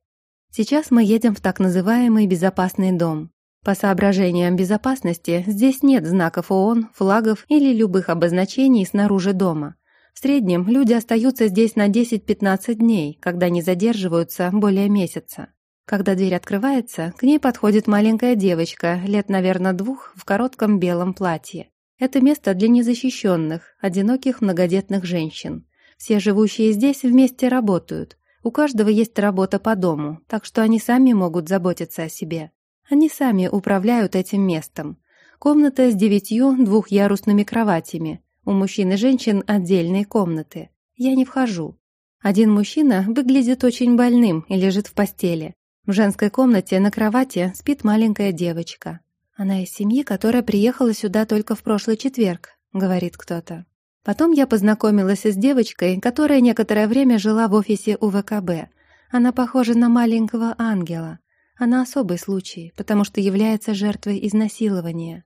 Сейчас мы едем в так называемый безопасный дом. По соображениям безопасности здесь нет знаков ООН, флагов или любых обозначений снаружи дома. В среднем люди остаются здесь на 10-15 дней, когда не задерживаются более месяца. Когда дверь открывается, к ней подходит маленькая девочка, лет, наверное, двух, в коротком белом платье. Это место для незащищенных, одиноких многодетных женщин. Все живущие здесь вместе работают. У каждого есть работа по дому, так что они сами могут заботиться о себе. Они сами управляют этим местом. Комната с девятью двухъярусными кроватями. У мужчин и женщин отдельные комнаты. Я не вхожу. Один мужчина выглядит очень больным и лежит в постели. В женской комнате на кровати спит маленькая девочка. Она из семьи, которая приехала сюда только в прошлый четверг, говорит кто-то. Потом я познакомилась с девочкой, которая некоторое время жила в офисе УВКБ. Она похожа на маленького ангела. Она особый случай, потому что является жертвой изнасилования.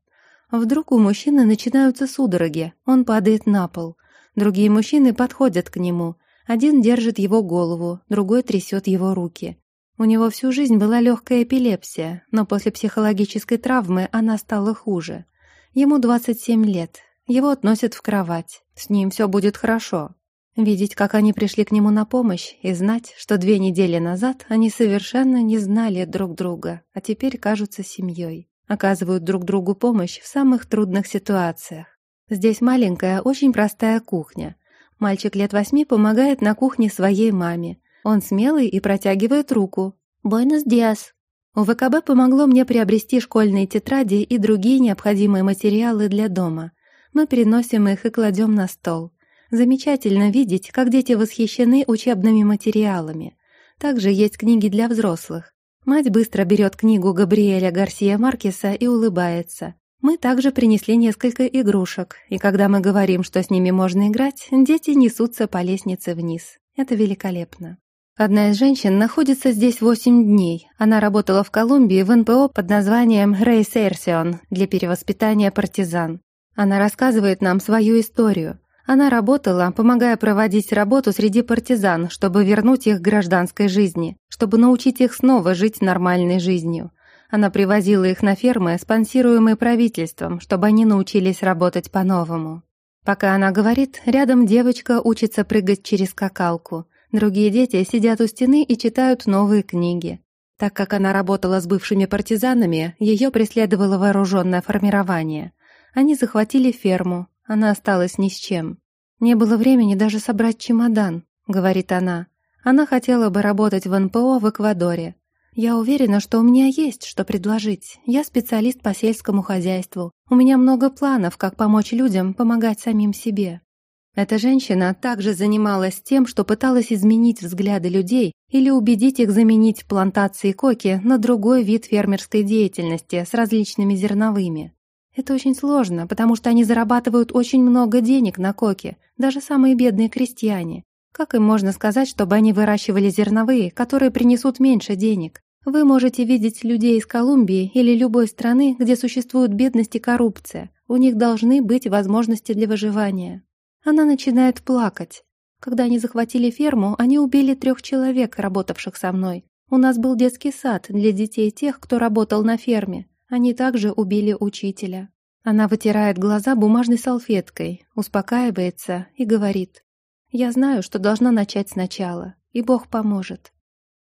Вдруг у мужчины начинаются судороги, он падает на пол. Другие мужчины подходят к нему. Один держит его голову, другой трясет его руки. У него всю жизнь была легкая эпилепсия, но после психологической травмы она стала хуже. Ему 27 лет. Его относят в кровать. С ним все будет хорошо. Видеть, как они пришли к нему на помощь, и знать, что две недели назад они совершенно не знали друг друга, а теперь кажутся семьей, оказывают друг другу помощь в самых трудных ситуациях. Здесь маленькая, очень простая кухня. Мальчик лет восьми помогает на кухне своей маме. Он смелый и протягивает руку. «Буэнос диас!» У ВКБ помогло мне приобрести школьные тетради и другие необходимые материалы для дома. Мы переносим их и кладем на стол. Замечательно видеть, как дети восхищены учебными материалами. Также есть книги для взрослых. Мать быстро берет книгу Габриэля Гарсия Маркеса и улыбается. Мы также принесли несколько игрушек, и когда мы говорим, что с ними можно играть, дети несутся по лестнице вниз. Это великолепно. Одна из женщин находится здесь 8 дней. Она работала в Колумбии в НПО под названием «Рейсерсион» для перевоспитания партизан. Она рассказывает нам свою историю. Она работала, помогая проводить работу среди партизан, чтобы вернуть их к гражданской жизни, чтобы научить их снова жить нормальной жизнью. Она привозила их на фермы, спонсируемые правительством, чтобы они научились работать по-новому. Пока она говорит, рядом девочка учится прыгать через скакалку. Другие дети сидят у стены и читают новые книги. Так как она работала с бывшими партизанами, ее преследовало вооруженное формирование. Они захватили ферму, она осталась ни с чем. «Не было времени даже собрать чемодан», — говорит она. Она хотела бы работать в НПО в Эквадоре. «Я уверена, что у меня есть что предложить. Я специалист по сельскому хозяйству. У меня много планов, как помочь людям помогать самим себе». Эта женщина также занималась тем, что пыталась изменить взгляды людей или убедить их заменить плантации коки на другой вид фермерской деятельности с различными зерновыми. Это очень сложно, потому что они зарабатывают очень много денег на коке, даже самые бедные крестьяне. Как им можно сказать, чтобы они выращивали зерновые, которые принесут меньше денег? Вы можете видеть людей из Колумбии или любой страны, где существует бедность и коррупция. У них должны быть возможности для выживания. Она начинает плакать. Когда они захватили ферму, они убили трех человек, работавших со мной. У нас был детский сад для детей тех, кто работал на ферме. Они также убили учителя. Она вытирает глаза бумажной салфеткой, успокаивается и говорит. «Я знаю, что должна начать сначала, и Бог поможет».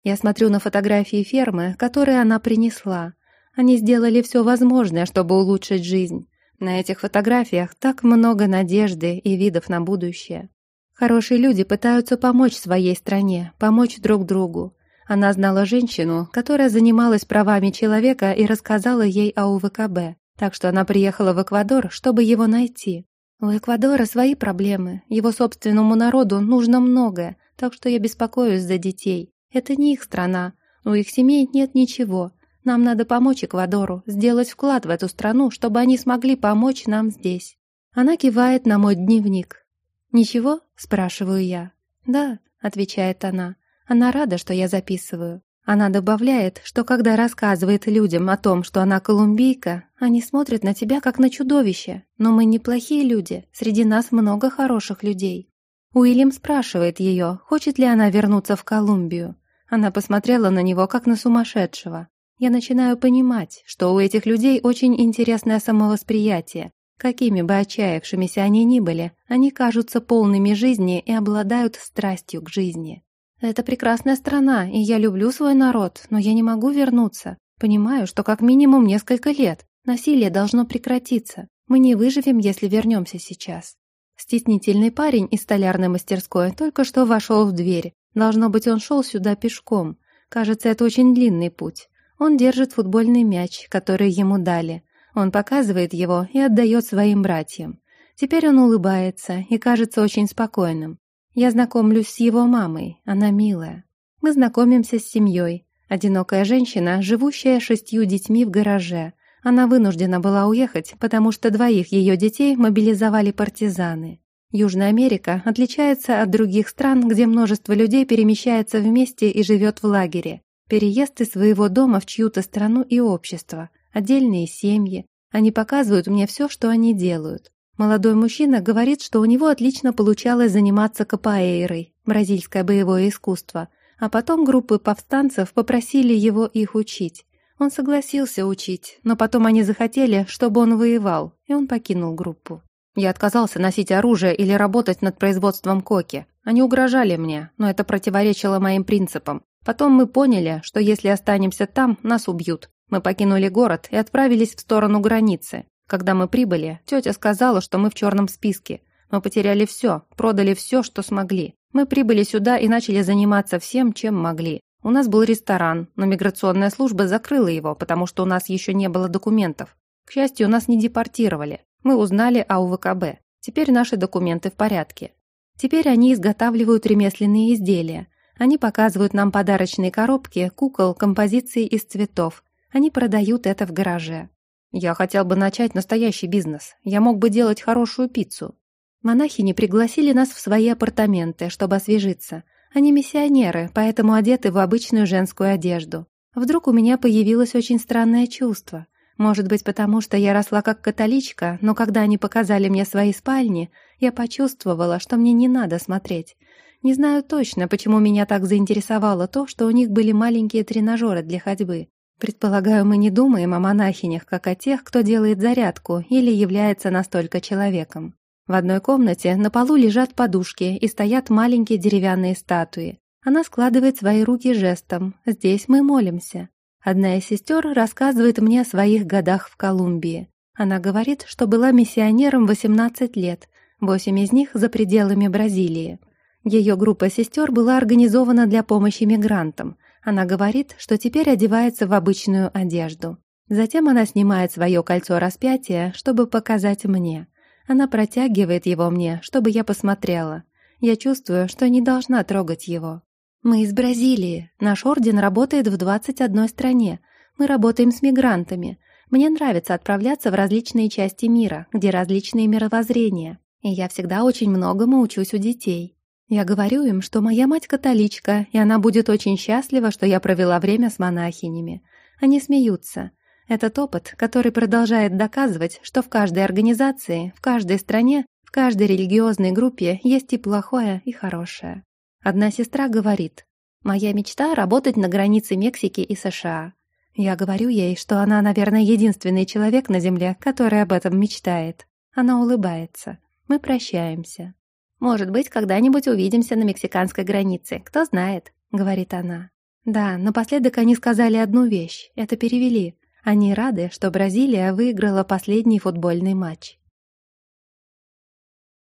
Я смотрю на фотографии фермы, которые она принесла. Они сделали все возможное, чтобы улучшить жизнь. На этих фотографиях так много надежды и видов на будущее. Хорошие люди пытаются помочь своей стране, помочь друг другу. Она знала женщину, которая занималась правами человека и рассказала ей о УВКБ, так что она приехала в Эквадор, чтобы его найти. У Эквадора свои проблемы, его собственному народу нужно многое, так что я беспокоюсь за детей. Это не их страна, у их семей нет ничего, Нам надо помочь Эквадору, сделать вклад в эту страну, чтобы они смогли помочь нам здесь. Она кивает на мой дневник. «Ничего?» – спрашиваю я. «Да», – отвечает она. Она рада, что я записываю. Она добавляет, что когда рассказывает людям о том, что она колумбийка, они смотрят на тебя как на чудовище. Но мы неплохие люди, среди нас много хороших людей. Уильям спрашивает ее, хочет ли она вернуться в Колумбию. Она посмотрела на него как на сумасшедшего. Я начинаю понимать, что у этих людей очень интересное самовосприятие. Какими бы отчаявшимися они ни были, они кажутся полными жизни и обладают страстью к жизни. Это прекрасная страна, и я люблю свой народ, но я не могу вернуться. Понимаю, что как минимум несколько лет. Насилие должно прекратиться. Мы не выживем, если вернемся сейчас. Стеснительный парень из столярной мастерской только что вошел в дверь. Должно быть, он шел сюда пешком. Кажется, это очень длинный путь. Он держит футбольный мяч, который ему дали. Он показывает его и отдает своим братьям. Теперь он улыбается и кажется очень спокойным. Я знакомлюсь с его мамой, она милая. Мы знакомимся с семьей. Одинокая женщина, живущая шестью детьми в гараже. Она вынуждена была уехать, потому что двоих ее детей мобилизовали партизаны. Южная Америка отличается от других стран, где множество людей перемещается вместе и живет в лагере. Переезд из своего дома в чью-то страну и общество, отдельные семьи. Они показывают мне все, что они делают. Молодой мужчина говорит, что у него отлично получалось заниматься капоэйрой, бразильское боевое искусство, а потом группы повстанцев попросили его их учить. Он согласился учить, но потом они захотели, чтобы он воевал, и он покинул группу. Я отказался носить оружие или работать над производством коки. Они угрожали мне, но это противоречило моим принципам. Потом мы поняли, что если останемся там, нас убьют. Мы покинули город и отправились в сторону границы. Когда мы прибыли, тетя сказала, что мы в черном списке. Мы потеряли все, продали все, что смогли. Мы прибыли сюда и начали заниматься всем, чем могли. У нас был ресторан, но миграционная служба закрыла его, потому что у нас еще не было документов. К счастью, нас не депортировали. Мы узнали о УВКБ. Теперь наши документы в порядке. Теперь они изготавливают ремесленные изделия. Они показывают нам подарочные коробки, кукол, композиции из цветов. Они продают это в гараже. Я хотел бы начать настоящий бизнес. Я мог бы делать хорошую пиццу. Монахини пригласили нас в свои апартаменты, чтобы освежиться. Они миссионеры, поэтому одеты в обычную женскую одежду. Вдруг у меня появилось очень странное чувство. Может быть, потому что я росла как католичка, но когда они показали мне свои спальни, я почувствовала, что мне не надо смотреть. Не знаю точно, почему меня так заинтересовало то, что у них были маленькие тренажеры для ходьбы. Предполагаю, мы не думаем о монахинях, как о тех, кто делает зарядку или является настолько человеком. В одной комнате на полу лежат подушки и стоят маленькие деревянные статуи. Она складывает свои руки жестом «Здесь мы молимся». Одна из сестер рассказывает мне о своих годах в Колумбии. Она говорит, что была миссионером 18 лет, 8 из них за пределами Бразилии. Ее группа сестер была организована для помощи мигрантам, она говорит, что теперь одевается в обычную одежду. Затем она снимает свое кольцо распятия, чтобы показать мне. Она протягивает его мне, чтобы я посмотрела. Я чувствую, что не должна трогать его. Мы из Бразилии. Наш орден работает в 21 стране. Мы работаем с мигрантами. Мне нравится отправляться в различные части мира, где различные мировоззрения. И я всегда очень многому учусь у детей. Я говорю им, что моя мать католичка, и она будет очень счастлива, что я провела время с монахинями. Они смеются. Этот опыт, который продолжает доказывать, что в каждой организации, в каждой стране, в каждой религиозной группе есть и плохое, и хорошее. Одна сестра говорит, «Моя мечта — работать на границе Мексики и США». Я говорю ей, что она, наверное, единственный человек на Земле, который об этом мечтает. Она улыбается. Мы прощаемся. «Может быть, когда-нибудь увидимся на мексиканской границе, кто знает», — говорит она. Да, напоследок они сказали одну вещь, это перевели. Они рады, что Бразилия выиграла последний футбольный матч.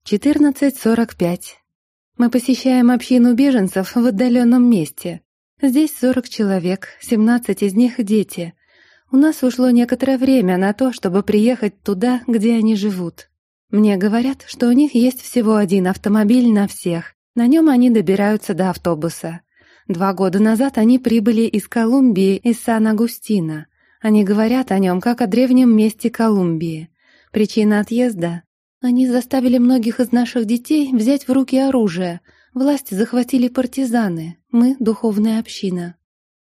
14.45. Мы посещаем общину беженцев в отдаленном месте. Здесь 40 человек, 17 из них дети. У нас ушло некоторое время на то, чтобы приехать туда, где они живут. Мне говорят, что у них есть всего один автомобиль на всех. На нем они добираются до автобуса. Два года назад они прибыли из Колумбии, из Сан-Агустина. Они говорят о нем, как о древнем месте Колумбии. Причина отъезда они заставили многих из наших детей взять в руки оружие. Власть захватили партизаны, мы — духовная община.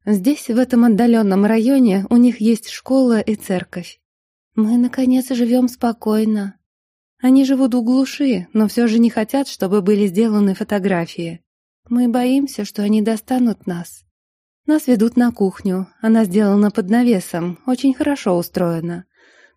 Здесь, в этом отдаленном районе, у них есть школа и церковь. Мы, наконец, живем спокойно. Они живут в глуши, но все же не хотят, чтобы были сделаны фотографии. Мы боимся, что они достанут нас. Нас ведут на кухню, она сделана под навесом, очень хорошо устроена.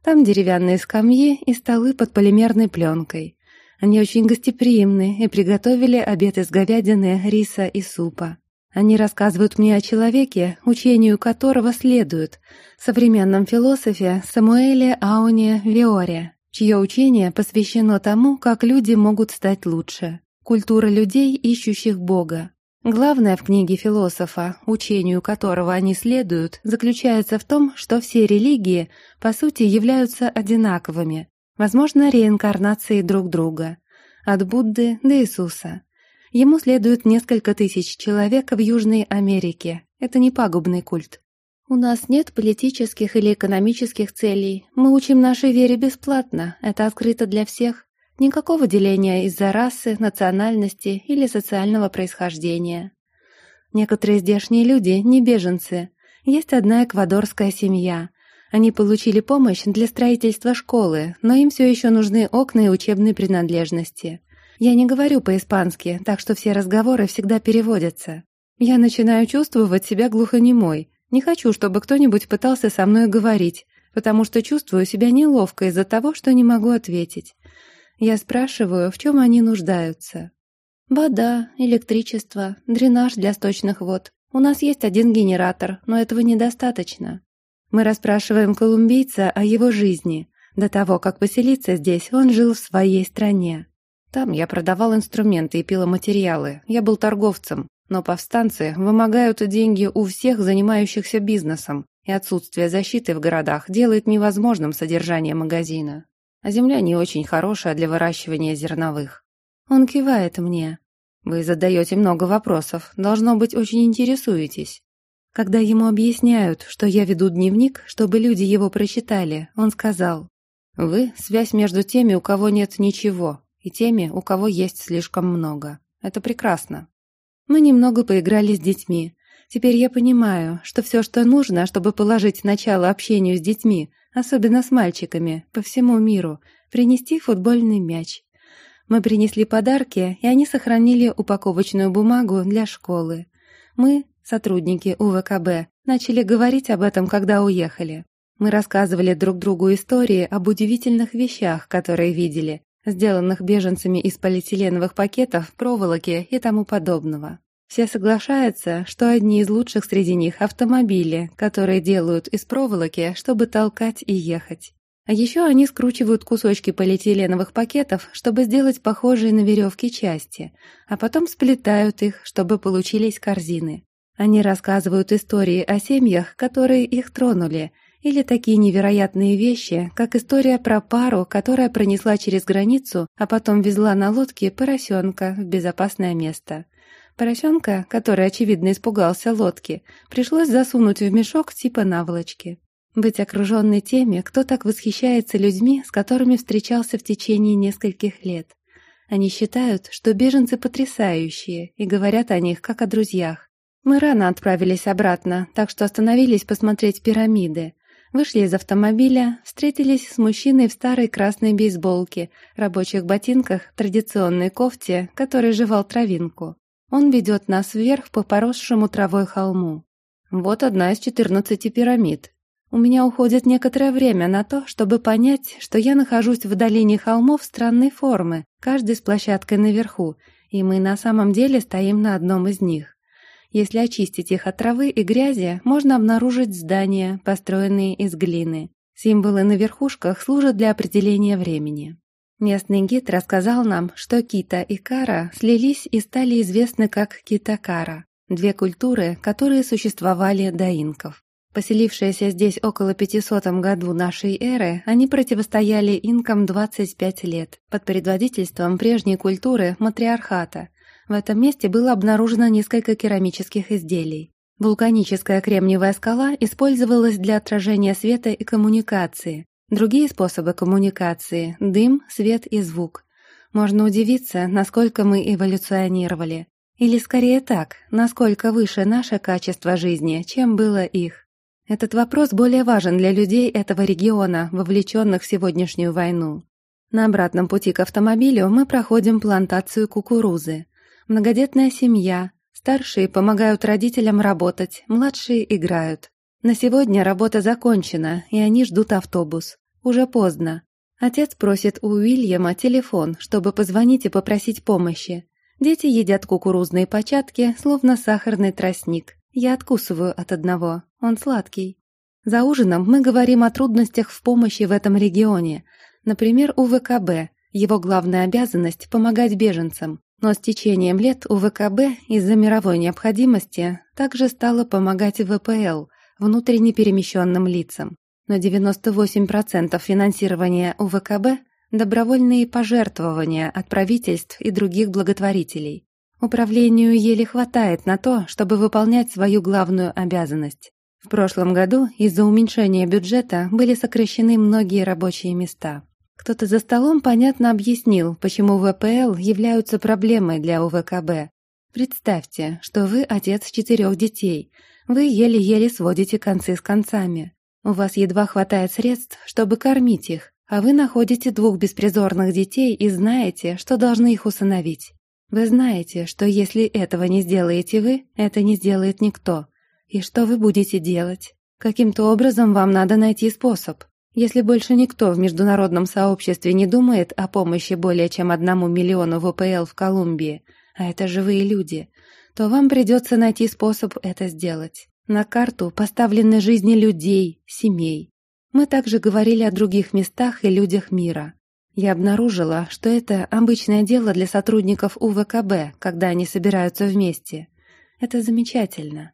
Там деревянные скамьи и столы под полимерной пленкой. Они очень гостеприимны и приготовили обед из говядины, риса и супа. Они рассказывают мне о человеке, учению которого следуют, современном философе Самуэле Ауне Виоре, чье учение посвящено тому, как люди могут стать лучше. Культура людей, ищущих Бога. Главное в книге философа, учению которого они следуют, заключается в том, что все религии, по сути, являются одинаковыми, возможно, реинкарнацией друг друга, от Будды до Иисуса. Ему следует несколько тысяч человек в Южной Америке. Это не пагубный культ. У нас нет политических или экономических целей. Мы учим нашей вере бесплатно. Это открыто для всех. Никакого деления из-за расы, национальности или социального происхождения. Некоторые здешние люди не беженцы. Есть одна эквадорская семья. Они получили помощь для строительства школы, но им все еще нужны окна и учебные принадлежности. Я не говорю по-испански, так что все разговоры всегда переводятся. Я начинаю чувствовать себя глухонемой. Не хочу, чтобы кто-нибудь пытался со мной говорить, потому что чувствую себя неловко из-за того, что не могу ответить. Я спрашиваю, в чем они нуждаются. Вода, электричество, дренаж для сточных вод. У нас есть один генератор, но этого недостаточно. Мы расспрашиваем колумбийца о его жизни. До того, как поселиться здесь, он жил в своей стране. Там я продавал инструменты и пиломатериалы. Я был торговцем. Но повстанцы вымогают деньги у всех занимающихся бизнесом, и отсутствие защиты в городах делает невозможным содержание магазина а земля не очень хорошая для выращивания зерновых. Он кивает мне. Вы задаете много вопросов, должно быть, очень интересуетесь. Когда ему объясняют, что я веду дневник, чтобы люди его прочитали, он сказал, «Вы — связь между теми, у кого нет ничего, и теми, у кого есть слишком много. Это прекрасно». Мы немного поиграли с детьми. Теперь я понимаю, что все, что нужно, чтобы положить начало общению с детьми, особенно с мальчиками, по всему миру, принести футбольный мяч. Мы принесли подарки, и они сохранили упаковочную бумагу для школы. Мы, сотрудники УВКБ, начали говорить об этом, когда уехали. Мы рассказывали друг другу истории об удивительных вещах, которые видели, сделанных беженцами из полиэтиленовых пакетов, проволоки и тому подобного. Все соглашаются, что одни из лучших среди них – автомобили, которые делают из проволоки, чтобы толкать и ехать. А еще они скручивают кусочки полиэтиленовых пакетов, чтобы сделать похожие на веревки части, а потом сплетают их, чтобы получились корзины. Они рассказывают истории о семьях, которые их тронули, или такие невероятные вещи, как история про пару, которая пронесла через границу, а потом везла на лодке поросенка в безопасное место. Поросенка, который, очевидно, испугался лодки, пришлось засунуть в мешок типа наволочки. Быть окруженной теми, кто так восхищается людьми, с которыми встречался в течение нескольких лет. Они считают, что беженцы потрясающие и говорят о них как о друзьях. Мы рано отправились обратно, так что остановились посмотреть пирамиды. Вышли из автомобиля, встретились с мужчиной в старой красной бейсболке, рабочих ботинках, традиционной кофте, который жевал травинку. Он ведет нас вверх по поросшему травой холму. Вот одна из четырнадцати пирамид. У меня уходит некоторое время на то, чтобы понять, что я нахожусь в долине холмов странной формы, каждый с площадкой наверху, и мы на самом деле стоим на одном из них. Если очистить их от травы и грязи, можно обнаружить здания, построенные из глины. Символы на верхушках служат для определения времени. Местный гид рассказал нам, что Кита и Кара слились и стали известны как Кита-Кара, две культуры, которые существовали до инков. Поселившиеся здесь около 500 году нашей эры, они противостояли инкам 25 лет под предводительством прежней культуры матриархата. В этом месте было обнаружено несколько керамических изделий. Вулканическая кремниевая скала использовалась для отражения света и коммуникации. Другие способы коммуникации – дым, свет и звук. Можно удивиться, насколько мы эволюционировали. Или скорее так, насколько выше наше качество жизни, чем было их. Этот вопрос более важен для людей этого региона, вовлеченных в сегодняшнюю войну. На обратном пути к автомобилю мы проходим плантацию кукурузы. Многодетная семья, старшие помогают родителям работать, младшие играют. На сегодня работа закончена, и они ждут автобус. Уже поздно. Отец просит у Уильяма телефон, чтобы позвонить и попросить помощи. Дети едят кукурузные початки, словно сахарный тростник. Я откусываю от одного, он сладкий. За ужином мы говорим о трудностях в помощи в этом регионе. Например, у ВКБ. Его главная обязанность – помогать беженцам. Но с течением лет у ВКБ из-за мировой необходимости также стало помогать ВПЛ, внутренне перемещенным лицам. Но 98% финансирования у ВКБ добровольные пожертвования от правительств и других благотворителей. Управлению еле хватает на то, чтобы выполнять свою главную обязанность. В прошлом году из-за уменьшения бюджета были сокращены многие рабочие места. Кто-то за столом понятно объяснил, почему ВПЛ являются проблемой для УВКБ. Представьте, что вы отец четырех детей. Вы еле-еле сводите концы с концами. У вас едва хватает средств, чтобы кормить их, а вы находите двух беспризорных детей и знаете, что должны их усыновить. Вы знаете, что если этого не сделаете вы, это не сделает никто. И что вы будете делать? Каким-то образом вам надо найти способ. Если больше никто в международном сообществе не думает о помощи более чем одному миллиону ВПЛ в Колумбии, а это живые люди, то вам придется найти способ это сделать. На карту поставлены жизни людей, семей, мы также говорили о других местах и людях мира. Я обнаружила, что это обычное дело для сотрудников УВКБ, когда они собираются вместе. Это замечательно.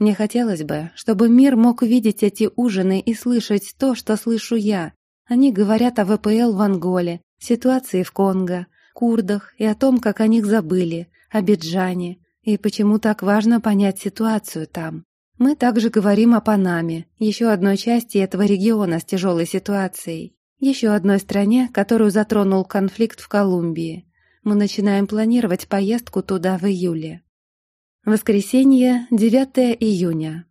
Мне хотелось бы, чтобы мир мог видеть эти ужины и слышать то, что слышу я. Они говорят о ВПЛ в Анголе, ситуации в Конго, курдах и о том, как о них забыли, о Биджане, и почему так важно понять ситуацию там. Мы также говорим о Панаме, еще одной части этого региона с тяжелой ситуацией, еще одной стране, которую затронул конфликт в Колумбии. Мы начинаем планировать поездку туда в июле. Воскресенье, 9 июня.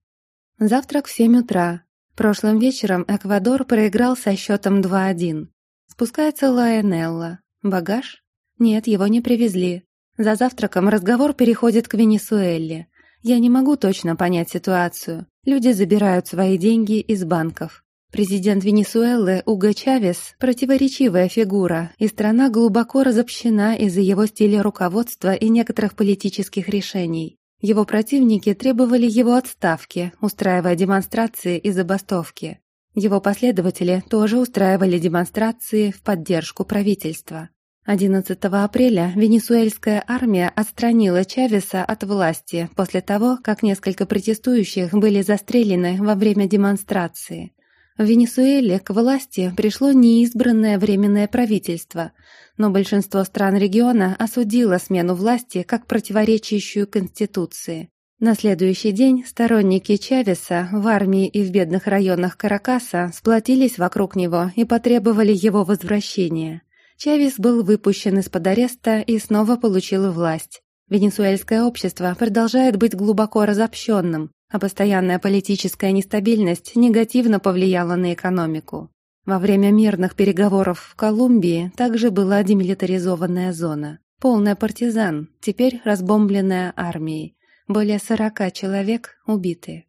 Завтрак в 7 утра. Прошлым вечером Эквадор проиграл со счетом 2-1. Спускается Лайонелла. Багаж? Нет, его не привезли. За завтраком разговор переходит к Венесуэле. Я не могу точно понять ситуацию. Люди забирают свои деньги из банков. Президент Венесуэлы Уго Чавес – противоречивая фигура, и страна глубоко разобщена из-за его стиля руководства и некоторых политических решений. Его противники требовали его отставки, устраивая демонстрации и забастовки. Его последователи тоже устраивали демонстрации в поддержку правительства. 11 апреля венесуэльская армия отстранила Чавеса от власти после того, как несколько протестующих были застрелены во время демонстрации. В Венесуэле к власти пришло неизбранное временное правительство, но большинство стран региона осудило смену власти как противоречащую Конституции. На следующий день сторонники Чавеса в армии и в бедных районах Каракаса сплотились вокруг него и потребовали его возвращения. Чавес был выпущен из-под ареста и снова получил власть. Венесуэльское общество продолжает быть глубоко разобщенным, а постоянная политическая нестабильность негативно повлияла на экономику. Во время мирных переговоров в Колумбии также была демилитаризованная зона. Полная партизан, теперь разбомбленная армией. Более сорока человек убиты.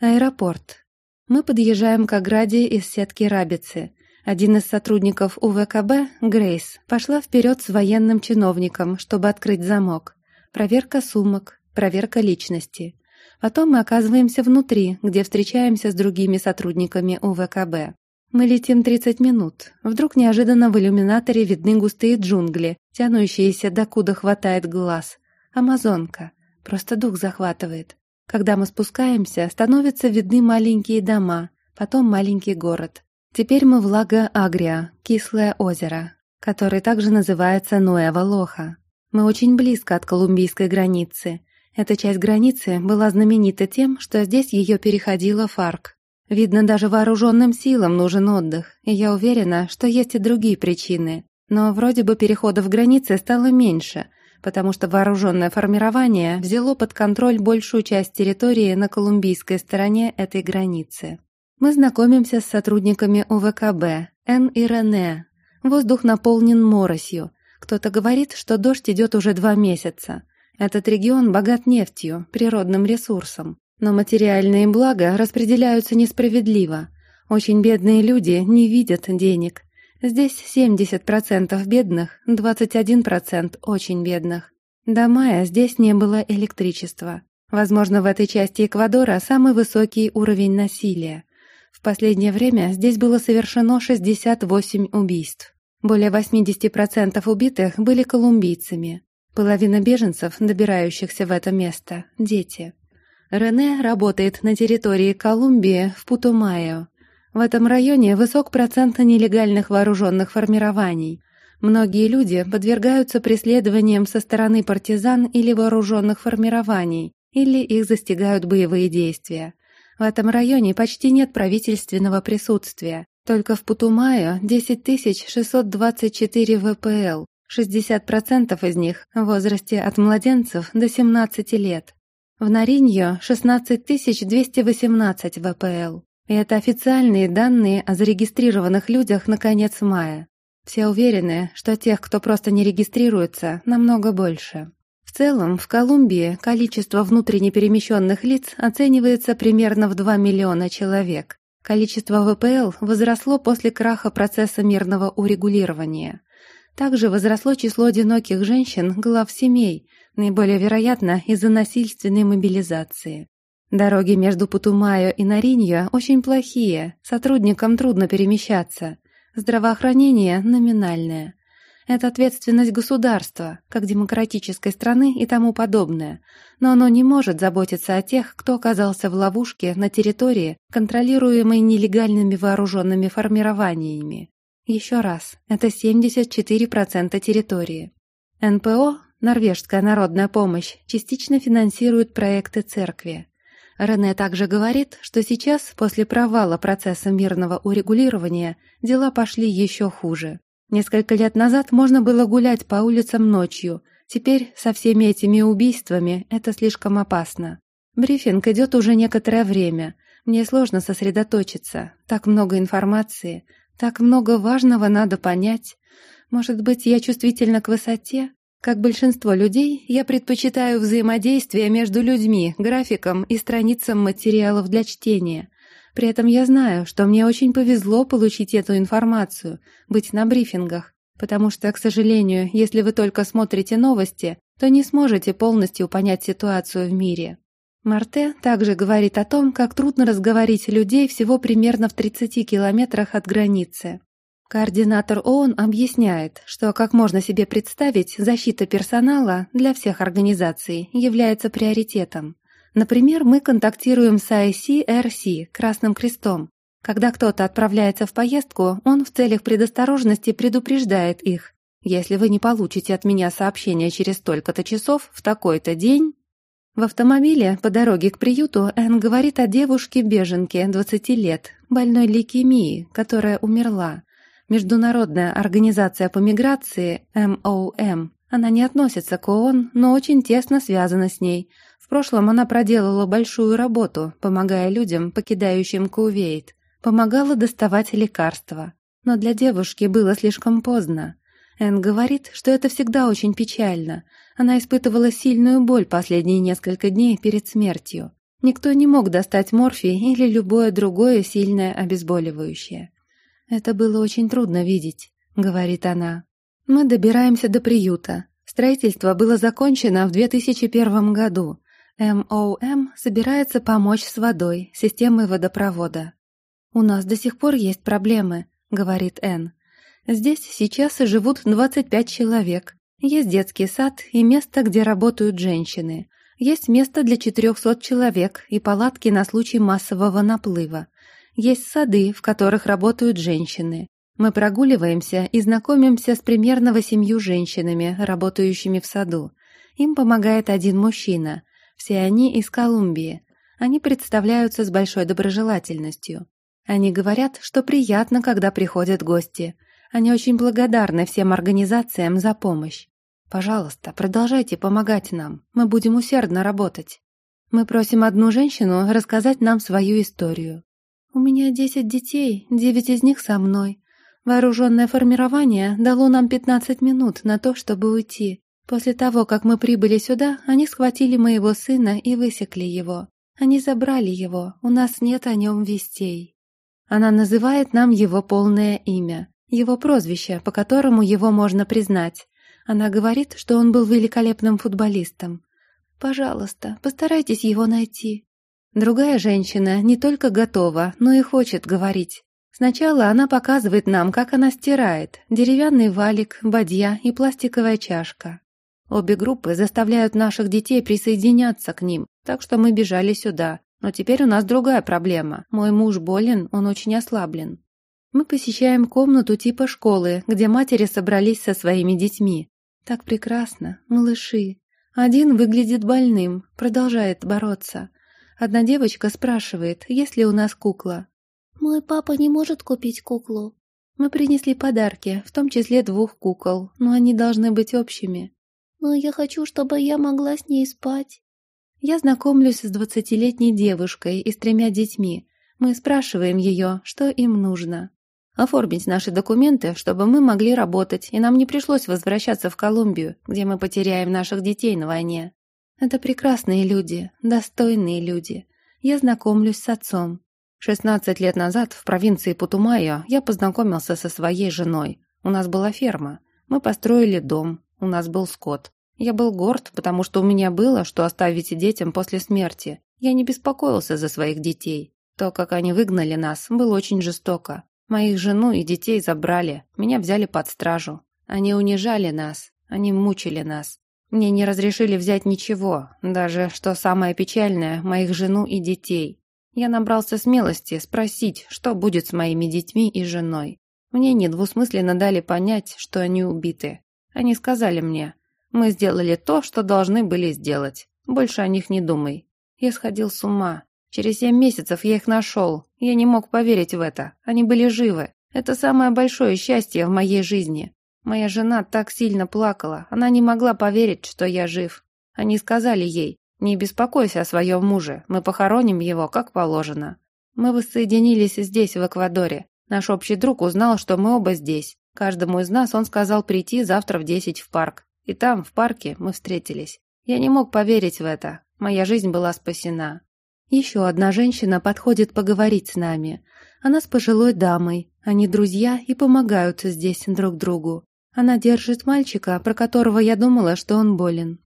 Аэропорт. Мы подъезжаем к ограде из сетки рабицы, один из сотрудников УВКБ, Грейс, пошла вперед с военным чиновником, чтобы открыть замок. Проверка сумок, проверка личности. Потом мы оказываемся внутри, где встречаемся с другими сотрудниками УВКБ. Мы летим 30 минут. Вдруг неожиданно в иллюминаторе видны густые джунгли, тянущиеся докуда хватает глаз. Амазонка. Просто дух захватывает. Когда мы спускаемся, становятся видны маленькие дома, потом маленький город. Теперь мы в Лаго Агрия, Кислое озеро, который также называется Нуэва Лоха. Мы очень близко от колумбийской границы. Эта часть границы была знаменита тем, что здесь ее переходила ФАРК. Видно, даже вооруженным силам нужен отдых, и я уверена, что есть и другие причины. Но вроде бы переходов границы стало меньше, потому что вооруженное формирование взяло под контроль большую часть территории на колумбийской стороне этой границы. Мы знакомимся с сотрудниками УВКБ, Н и Рене. Воздух наполнен моросью. Кто-то говорит, что дождь идет уже два месяца. Этот регион богат нефтью, природным ресурсом. Но материальные блага распределяются несправедливо. Очень бедные люди не видят денег. Здесь 70% бедных, 21% очень бедных. До мая здесь не было электричества. Возможно, в этой части Эквадора самый высокий уровень насилия. Последнее время здесь было совершено 68 убийств. Более 80% убитых были колумбийцами. Половина беженцев, добирающихся в это место, – дети. Рене работает на территории Колумбии в Путумайо. В этом районе высок процент нелегальных вооруженных формирований. Многие люди подвергаются преследованиям со стороны партизан или вооруженных формирований, или их застигают боевые действия. В этом районе почти нет правительственного присутствия. Только в Путумайо 10 624 ВПЛ, 60% из них в возрасте от младенцев до 17 лет. В Нариньо 16 218 ВПЛ. И это официальные данные о зарегистрированных людях на конец мая. Все уверены, что тех, кто просто не регистрируется, намного больше. В целом, в Колумбии количество внутренне перемещенных лиц оценивается примерно в 2 миллиона человек. Количество ВПЛ возросло после краха процесса мирного урегулирования. Также возросло число одиноких женщин, глав семей, наиболее вероятно из-за насильственной мобилизации. Дороги между Путумайо и Нариньо очень плохие, сотрудникам трудно перемещаться. Здравоохранение номинальное. Это ответственность государства, как демократической страны и тому подобное, но оно не может заботиться о тех, кто оказался в ловушке на территории, контролируемой нелегальными вооруженными формированиями. Еще раз, это 74% территории. НПО, Норвежская народная помощь, частично финансирует проекты церкви. Рене также говорит, что сейчас, после провала процесса мирного урегулирования, дела пошли еще хуже. Несколько лет назад можно было гулять по улицам ночью, теперь со всеми этими убийствами это слишком опасно. Брифинг идет уже некоторое время, мне сложно сосредоточиться, так много информации, так много важного надо понять. Может быть, я чувствительна к высоте? Как большинство людей, я предпочитаю взаимодействие между людьми, графиком и страницам материалов для чтения. При этом я знаю, что мне очень повезло получить эту информацию, быть на брифингах, потому что, к сожалению, если вы только смотрите новости, то не сможете полностью понять ситуацию в мире. Марте также говорит о том, как трудно разговорить людей всего примерно в 30 километрах от границы. Координатор ООН объясняет, что, как можно себе представить, защита персонала для всех организаций является приоритетом. Например, мы контактируем с ICRC, Красным Крестом. Когда кто-то отправляется в поездку, он в целях предосторожности предупреждает их. Если вы не получите от меня сообщение через столько-то часов в такой-то день, в автомобиле по дороге к приюту Энн говорит о девушке-беженке 20 лет, больной лейкемией, которая умерла. Международная организация по миграции МОМ. Она не относится к ООН, но очень тесно связана с ней. Прошлом она проделала большую работу, помогая людям, покидающим Кувейт. Помогала доставать лекарства. Но для девушки было слишком поздно. Энн говорит, что это всегда очень печально. Она испытывала сильную боль последние несколько дней перед смертью. Никто не мог достать морфий или любое другое сильное обезболивающее. «Это было очень трудно видеть», — говорит она. «Мы добираемся до приюта. Строительство было закончено в 2001 году. МОМ собирается помочь с водой, системой водопровода. «У нас до сих пор есть проблемы», — говорит Энн. Здесь сейчас живут 25 человек. Есть детский сад и место, где работают женщины. Есть место для 400 человек и палатки на случай массового наплыва. Есть сады, в которых работают женщины. Мы прогуливаемся и знакомимся с примерно восемью женщинами, работающими в саду. Им помогает один мужчина. Все они из Колумбии. Они представляются с большой доброжелательностью. Они говорят, что приятно, когда приходят гости. Они очень благодарны всем организациям за помощь. Пожалуйста, продолжайте помогать нам. Мы будем усердно работать. Мы просим одну женщину рассказать нам свою историю. У меня десять детей, девять из них со мной. Вооруженное формирование дало нам 15 минут на то, чтобы уйти. После того, как мы прибыли сюда, они схватили моего сына и высекли его. Они забрали его, у нас нет о нем вестей. Она называет нам его полное имя, его прозвище, по которому его можно признать. Она говорит, что он был великолепным футболистом. Пожалуйста, постарайтесь его найти. Другая женщина не только готова, но и хочет говорить. Сначала она показывает нам, как она стирает. Деревянный валик, бадья и пластиковая чашка. Обе группы заставляют наших детей присоединяться к ним, так что мы бежали сюда. Но теперь у нас другая проблема. Мой муж болен, он очень ослаблен. Мы посещаем комнату типа школы, где матери собрались со своими детьми. Так прекрасно, малыши. Один выглядит больным, продолжает бороться. Одна девочка спрашивает, есть ли у нас кукла. «Мой папа не может купить куклу». Мы принесли подарки, в том числе двух кукол, но они должны быть общими. «Но я хочу, чтобы я могла с ней спать». Я знакомлюсь с двадцатилетней девушкой и с тремя детьми. Мы спрашиваем ее, что им нужно. Оформить наши документы, чтобы мы могли работать, и нам не пришлось возвращаться в Колумбию, где мы потеряем наших детей на войне. Это прекрасные люди, достойные люди. Я знакомлюсь с отцом. 16 лет назад в провинции Путумайо я познакомился со своей женой. У нас была ферма. Мы построили дом. У нас был скот. Я был горд, потому что у меня было, что оставить детям после смерти. Я не беспокоился за своих детей. То, как они выгнали нас, было очень жестоко. Моих жену и детей забрали. Меня взяли под стражу. Они унижали нас. Они мучили нас. Мне не разрешили взять ничего, даже, что самое печальное, моих жену и детей. Я набрался смелости спросить, что будет с моими детьми и женой. Мне недвусмысленно дали понять, что они убиты. Они сказали мне, мы сделали то, что должны были сделать. Больше о них не думай. Я сходил с ума. Через семь месяцев я их нашел. Я не мог поверить в это. Они были живы. Это самое большое счастье в моей жизни. Моя жена так сильно плакала. Она не могла поверить, что я жив. Они сказали ей, «Не беспокойся о своем муже, мы похороним его, как положено». Мы воссоединились здесь, в Эквадоре. Наш общий друг узнал, что мы оба здесь. Каждому из нас он сказал прийти завтра в десять в парк. И там, в парке, мы встретились. Я не мог поверить в это. Моя жизнь была спасена. Еще одна женщина подходит поговорить с нами. Она с пожилой дамой. Они друзья и помогают здесь друг другу. Она держит мальчика, про которого я думала, что он болен.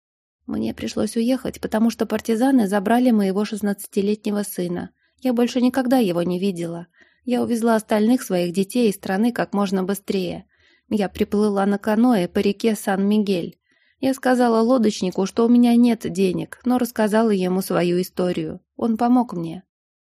Мне пришлось уехать, потому что партизаны забрали моего шестнадцатилетнего сына. Я больше никогда его не видела. Я увезла остальных своих детей из страны как можно быстрее. Я приплыла на каноэ по реке Сан-Мигель. Я сказала лодочнику, что у меня нет денег, но рассказала ему свою историю. Он помог мне.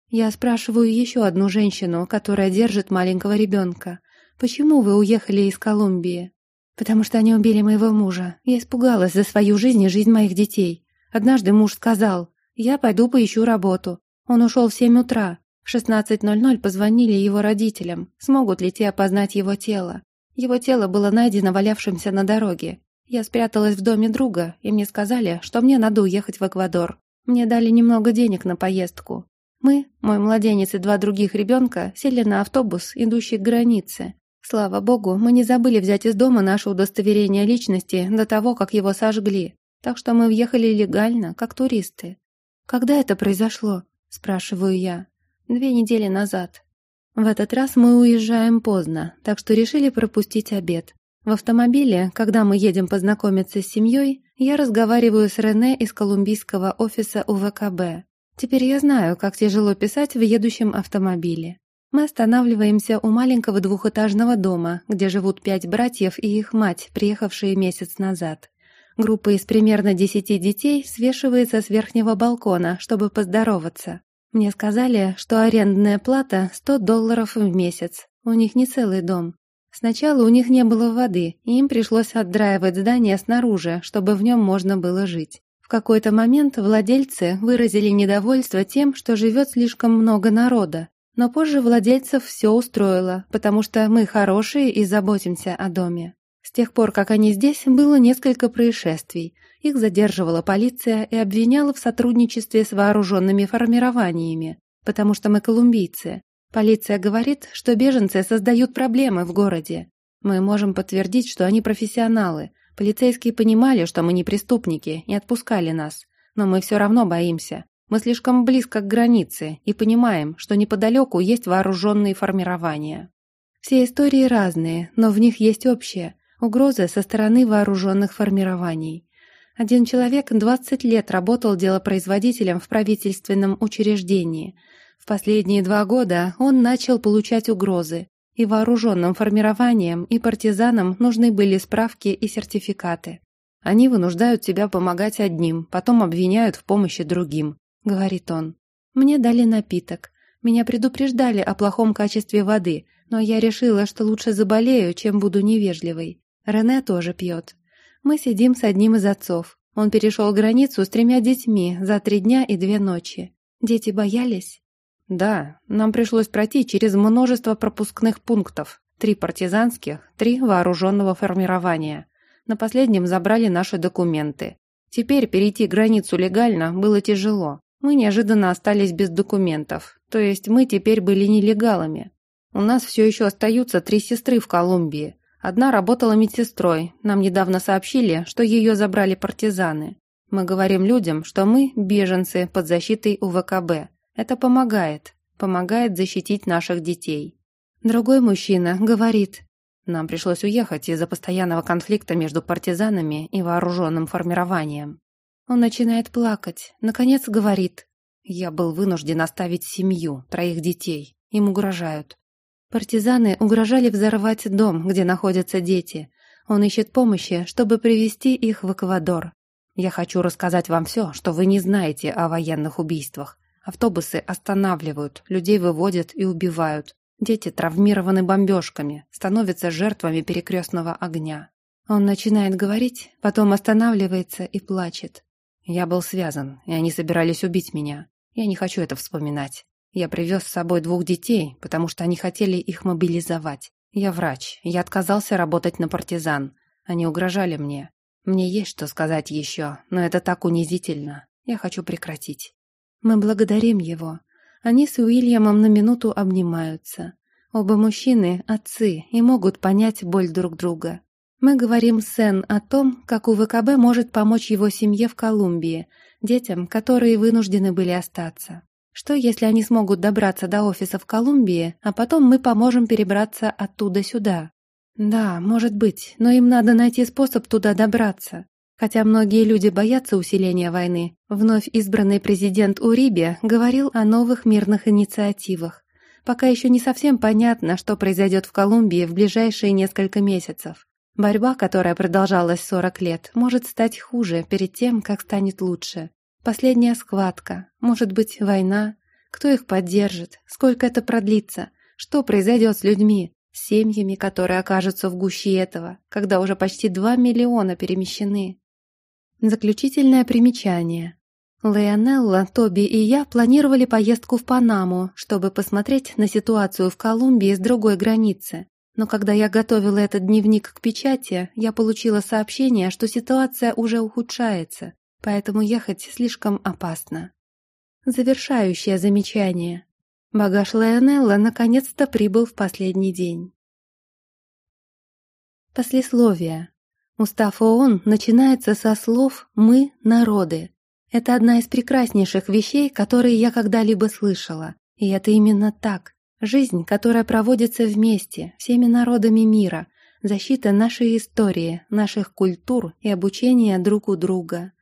Я спрашиваю еще одну женщину, которая держит маленького ребенка. «Почему вы уехали из Колумбии?» «Потому что они убили моего мужа. Я испугалась за свою жизнь и жизнь моих детей. Однажды муж сказал, я пойду поищу работу. Он ушел в семь утра. В 16.00 позвонили его родителям, смогут ли те опознать его тело. Его тело было найдено валявшимся на дороге. Я спряталась в доме друга, и мне сказали, что мне надо уехать в Эквадор. Мне дали немного денег на поездку. Мы, мой младенец и два других ребенка, сели на автобус, идущий к границе. Слава богу, мы не забыли взять из дома наше удостоверение личности до того, как его сожгли. Так что мы въехали легально, как туристы. «Когда это произошло?» – спрашиваю я. «Две недели назад». В этот раз мы уезжаем поздно, так что решили пропустить обед. В автомобиле, когда мы едем познакомиться с семьей, я разговариваю с Рене из колумбийского офиса УВКБ. Теперь я знаю, как тяжело писать в едущем автомобиле. Мы останавливаемся у маленького двухэтажного дома, где живут пять братьев и их мать, приехавшие месяц назад. Группа из примерно десяти детей свешивается с верхнего балкона, чтобы поздороваться. Мне сказали, что арендная плата 100 долларов в месяц. У них не целый дом. Сначала у них не было воды, и им пришлось отдраивать здание снаружи, чтобы в нем можно было жить. В какой-то момент владельцы выразили недовольство тем, что живет слишком много народа, но позже владельцев все устроило, потому что мы хорошие и заботимся о доме. С тех пор, как они здесь, было несколько происшествий. Их задерживала полиция и обвиняла в сотрудничестве с вооруженными формированиями, потому что мы колумбийцы. Полиция говорит, что беженцы создают проблемы в городе. Мы можем подтвердить, что они профессионалы. Полицейские понимали, что мы не преступники, и отпускали нас. Но мы все равно боимся. Мы слишком близко к границе и понимаем, что неподалеку есть вооруженные формирования. Все истории разные, но в них есть общее – угрозы со стороны вооруженных формирований. Один человек 20 лет работал делопроизводителем в правительственном учреждении. В последние два года он начал получать угрозы, и вооруженным формированиям и партизанам нужны были справки и сертификаты. Они вынуждают тебя помогать одним, потом обвиняют в помощи другим. — говорит он. «Мне дали напиток. Меня предупреждали о плохом качестве воды, но я решила, что лучше заболею, чем буду невежливой. Рене тоже пьет. Мы сидим с одним из отцов. Он перешел границу с тремя детьми за три дня и две ночи. Дети боялись?» «Да, нам пришлось пройти через множество пропускных пунктов. Три партизанских, три вооруженного формирования. На последнем забрали наши документы. Теперь перейти границу легально было тяжело. Мы неожиданно остались без документов, то есть мы теперь были нелегалами. У нас все еще остаются три сестры в Колумбии. Одна работала медсестрой, нам недавно сообщили, что ее забрали партизаны. Мы говорим людям, что мы беженцы под защитой УВКБ. Это помогает, помогает защитить наших детей. Другой мужчина говорит, нам пришлось уехать из-за постоянного конфликта между партизанами и вооруженным формированием. Он начинает плакать, наконец говорит. «Я был вынужден оставить семью, троих детей. Им угрожают». Партизаны угрожали взорвать дом, где находятся дети. Он ищет помощи, чтобы привести их в Эквадор. Я хочу рассказать вам все, что вы не знаете о военных убийствах. Автобусы останавливают, людей выводят и убивают. Дети травмированы бомбежками, становятся жертвами перекрестного огня. Он начинает говорить, потом останавливается и плачет. Я был связан, и они собирались убить меня. Я не хочу это вспоминать. Я привез с собой двух детей, потому что они хотели их мобилизовать. Я врач, я отказался работать на партизан. Они угрожали мне. Мне есть что сказать еще, но это так унизительно. Я хочу прекратить. Мы благодарим его. Они с Уильямом на минуту обнимаются. Оба мужчины – отцы и могут понять боль друг друга. Мы говорим Сен о том, как УВКБ может помочь его семье в Колумбии, детям, которые вынуждены были остаться. Что, если они смогут добраться до офиса в Колумбии, а потом мы поможем перебраться оттуда сюда? Да, может быть, но им надо найти способ туда добраться. Хотя многие люди боятся усиления войны, вновь избранный президент Уриби говорил о новых мирных инициативах. Пока еще не совсем понятно, что произойдет в Колумбии в ближайшие несколько месяцев. Борьба, которая продолжалась 40 лет, может стать хуже перед тем, как станет лучше. Последняя схватка, может быть, война. Кто их поддержит? Сколько это продлится? Что произойдет с людьми? С семьями, которые окажутся в гуще этого, когда уже почти 2 миллиона перемещены? Заключительное примечание. Леонелла, Тоби и я планировали поездку в Панаму, чтобы посмотреть на ситуацию в Колумбии с другой границы. Но когда я готовила этот дневник к печати, я получила сообщение, что ситуация уже ухудшается, поэтому ехать слишком опасно. Завершающее замечание. Багаж Лайонелла наконец-то прибыл в последний день. Послесловие. Устав ООН начинается со слов «мы – народы». Это одна из прекраснейших вещей, которые я когда-либо слышала. И это именно так. Жизнь, которая проводится вместе, всеми народами мира, защита нашей истории, наших культур и обучение друг у друга.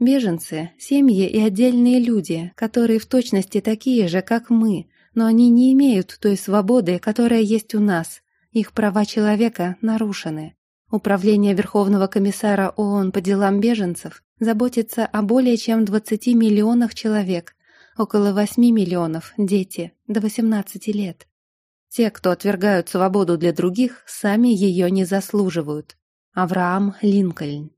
Беженцы, семьи и отдельные люди, которые в точности такие же, как мы, но они не имеют той свободы, которая есть у нас. Их права человека нарушены. Управление Верховного комиссара ООН по делам беженцев заботится о более чем 20 миллионах человек, около 8 миллионов – дети, до 18 лет. Те, кто отвергают свободу для других, сами ее не заслуживают. Авраам Линкольн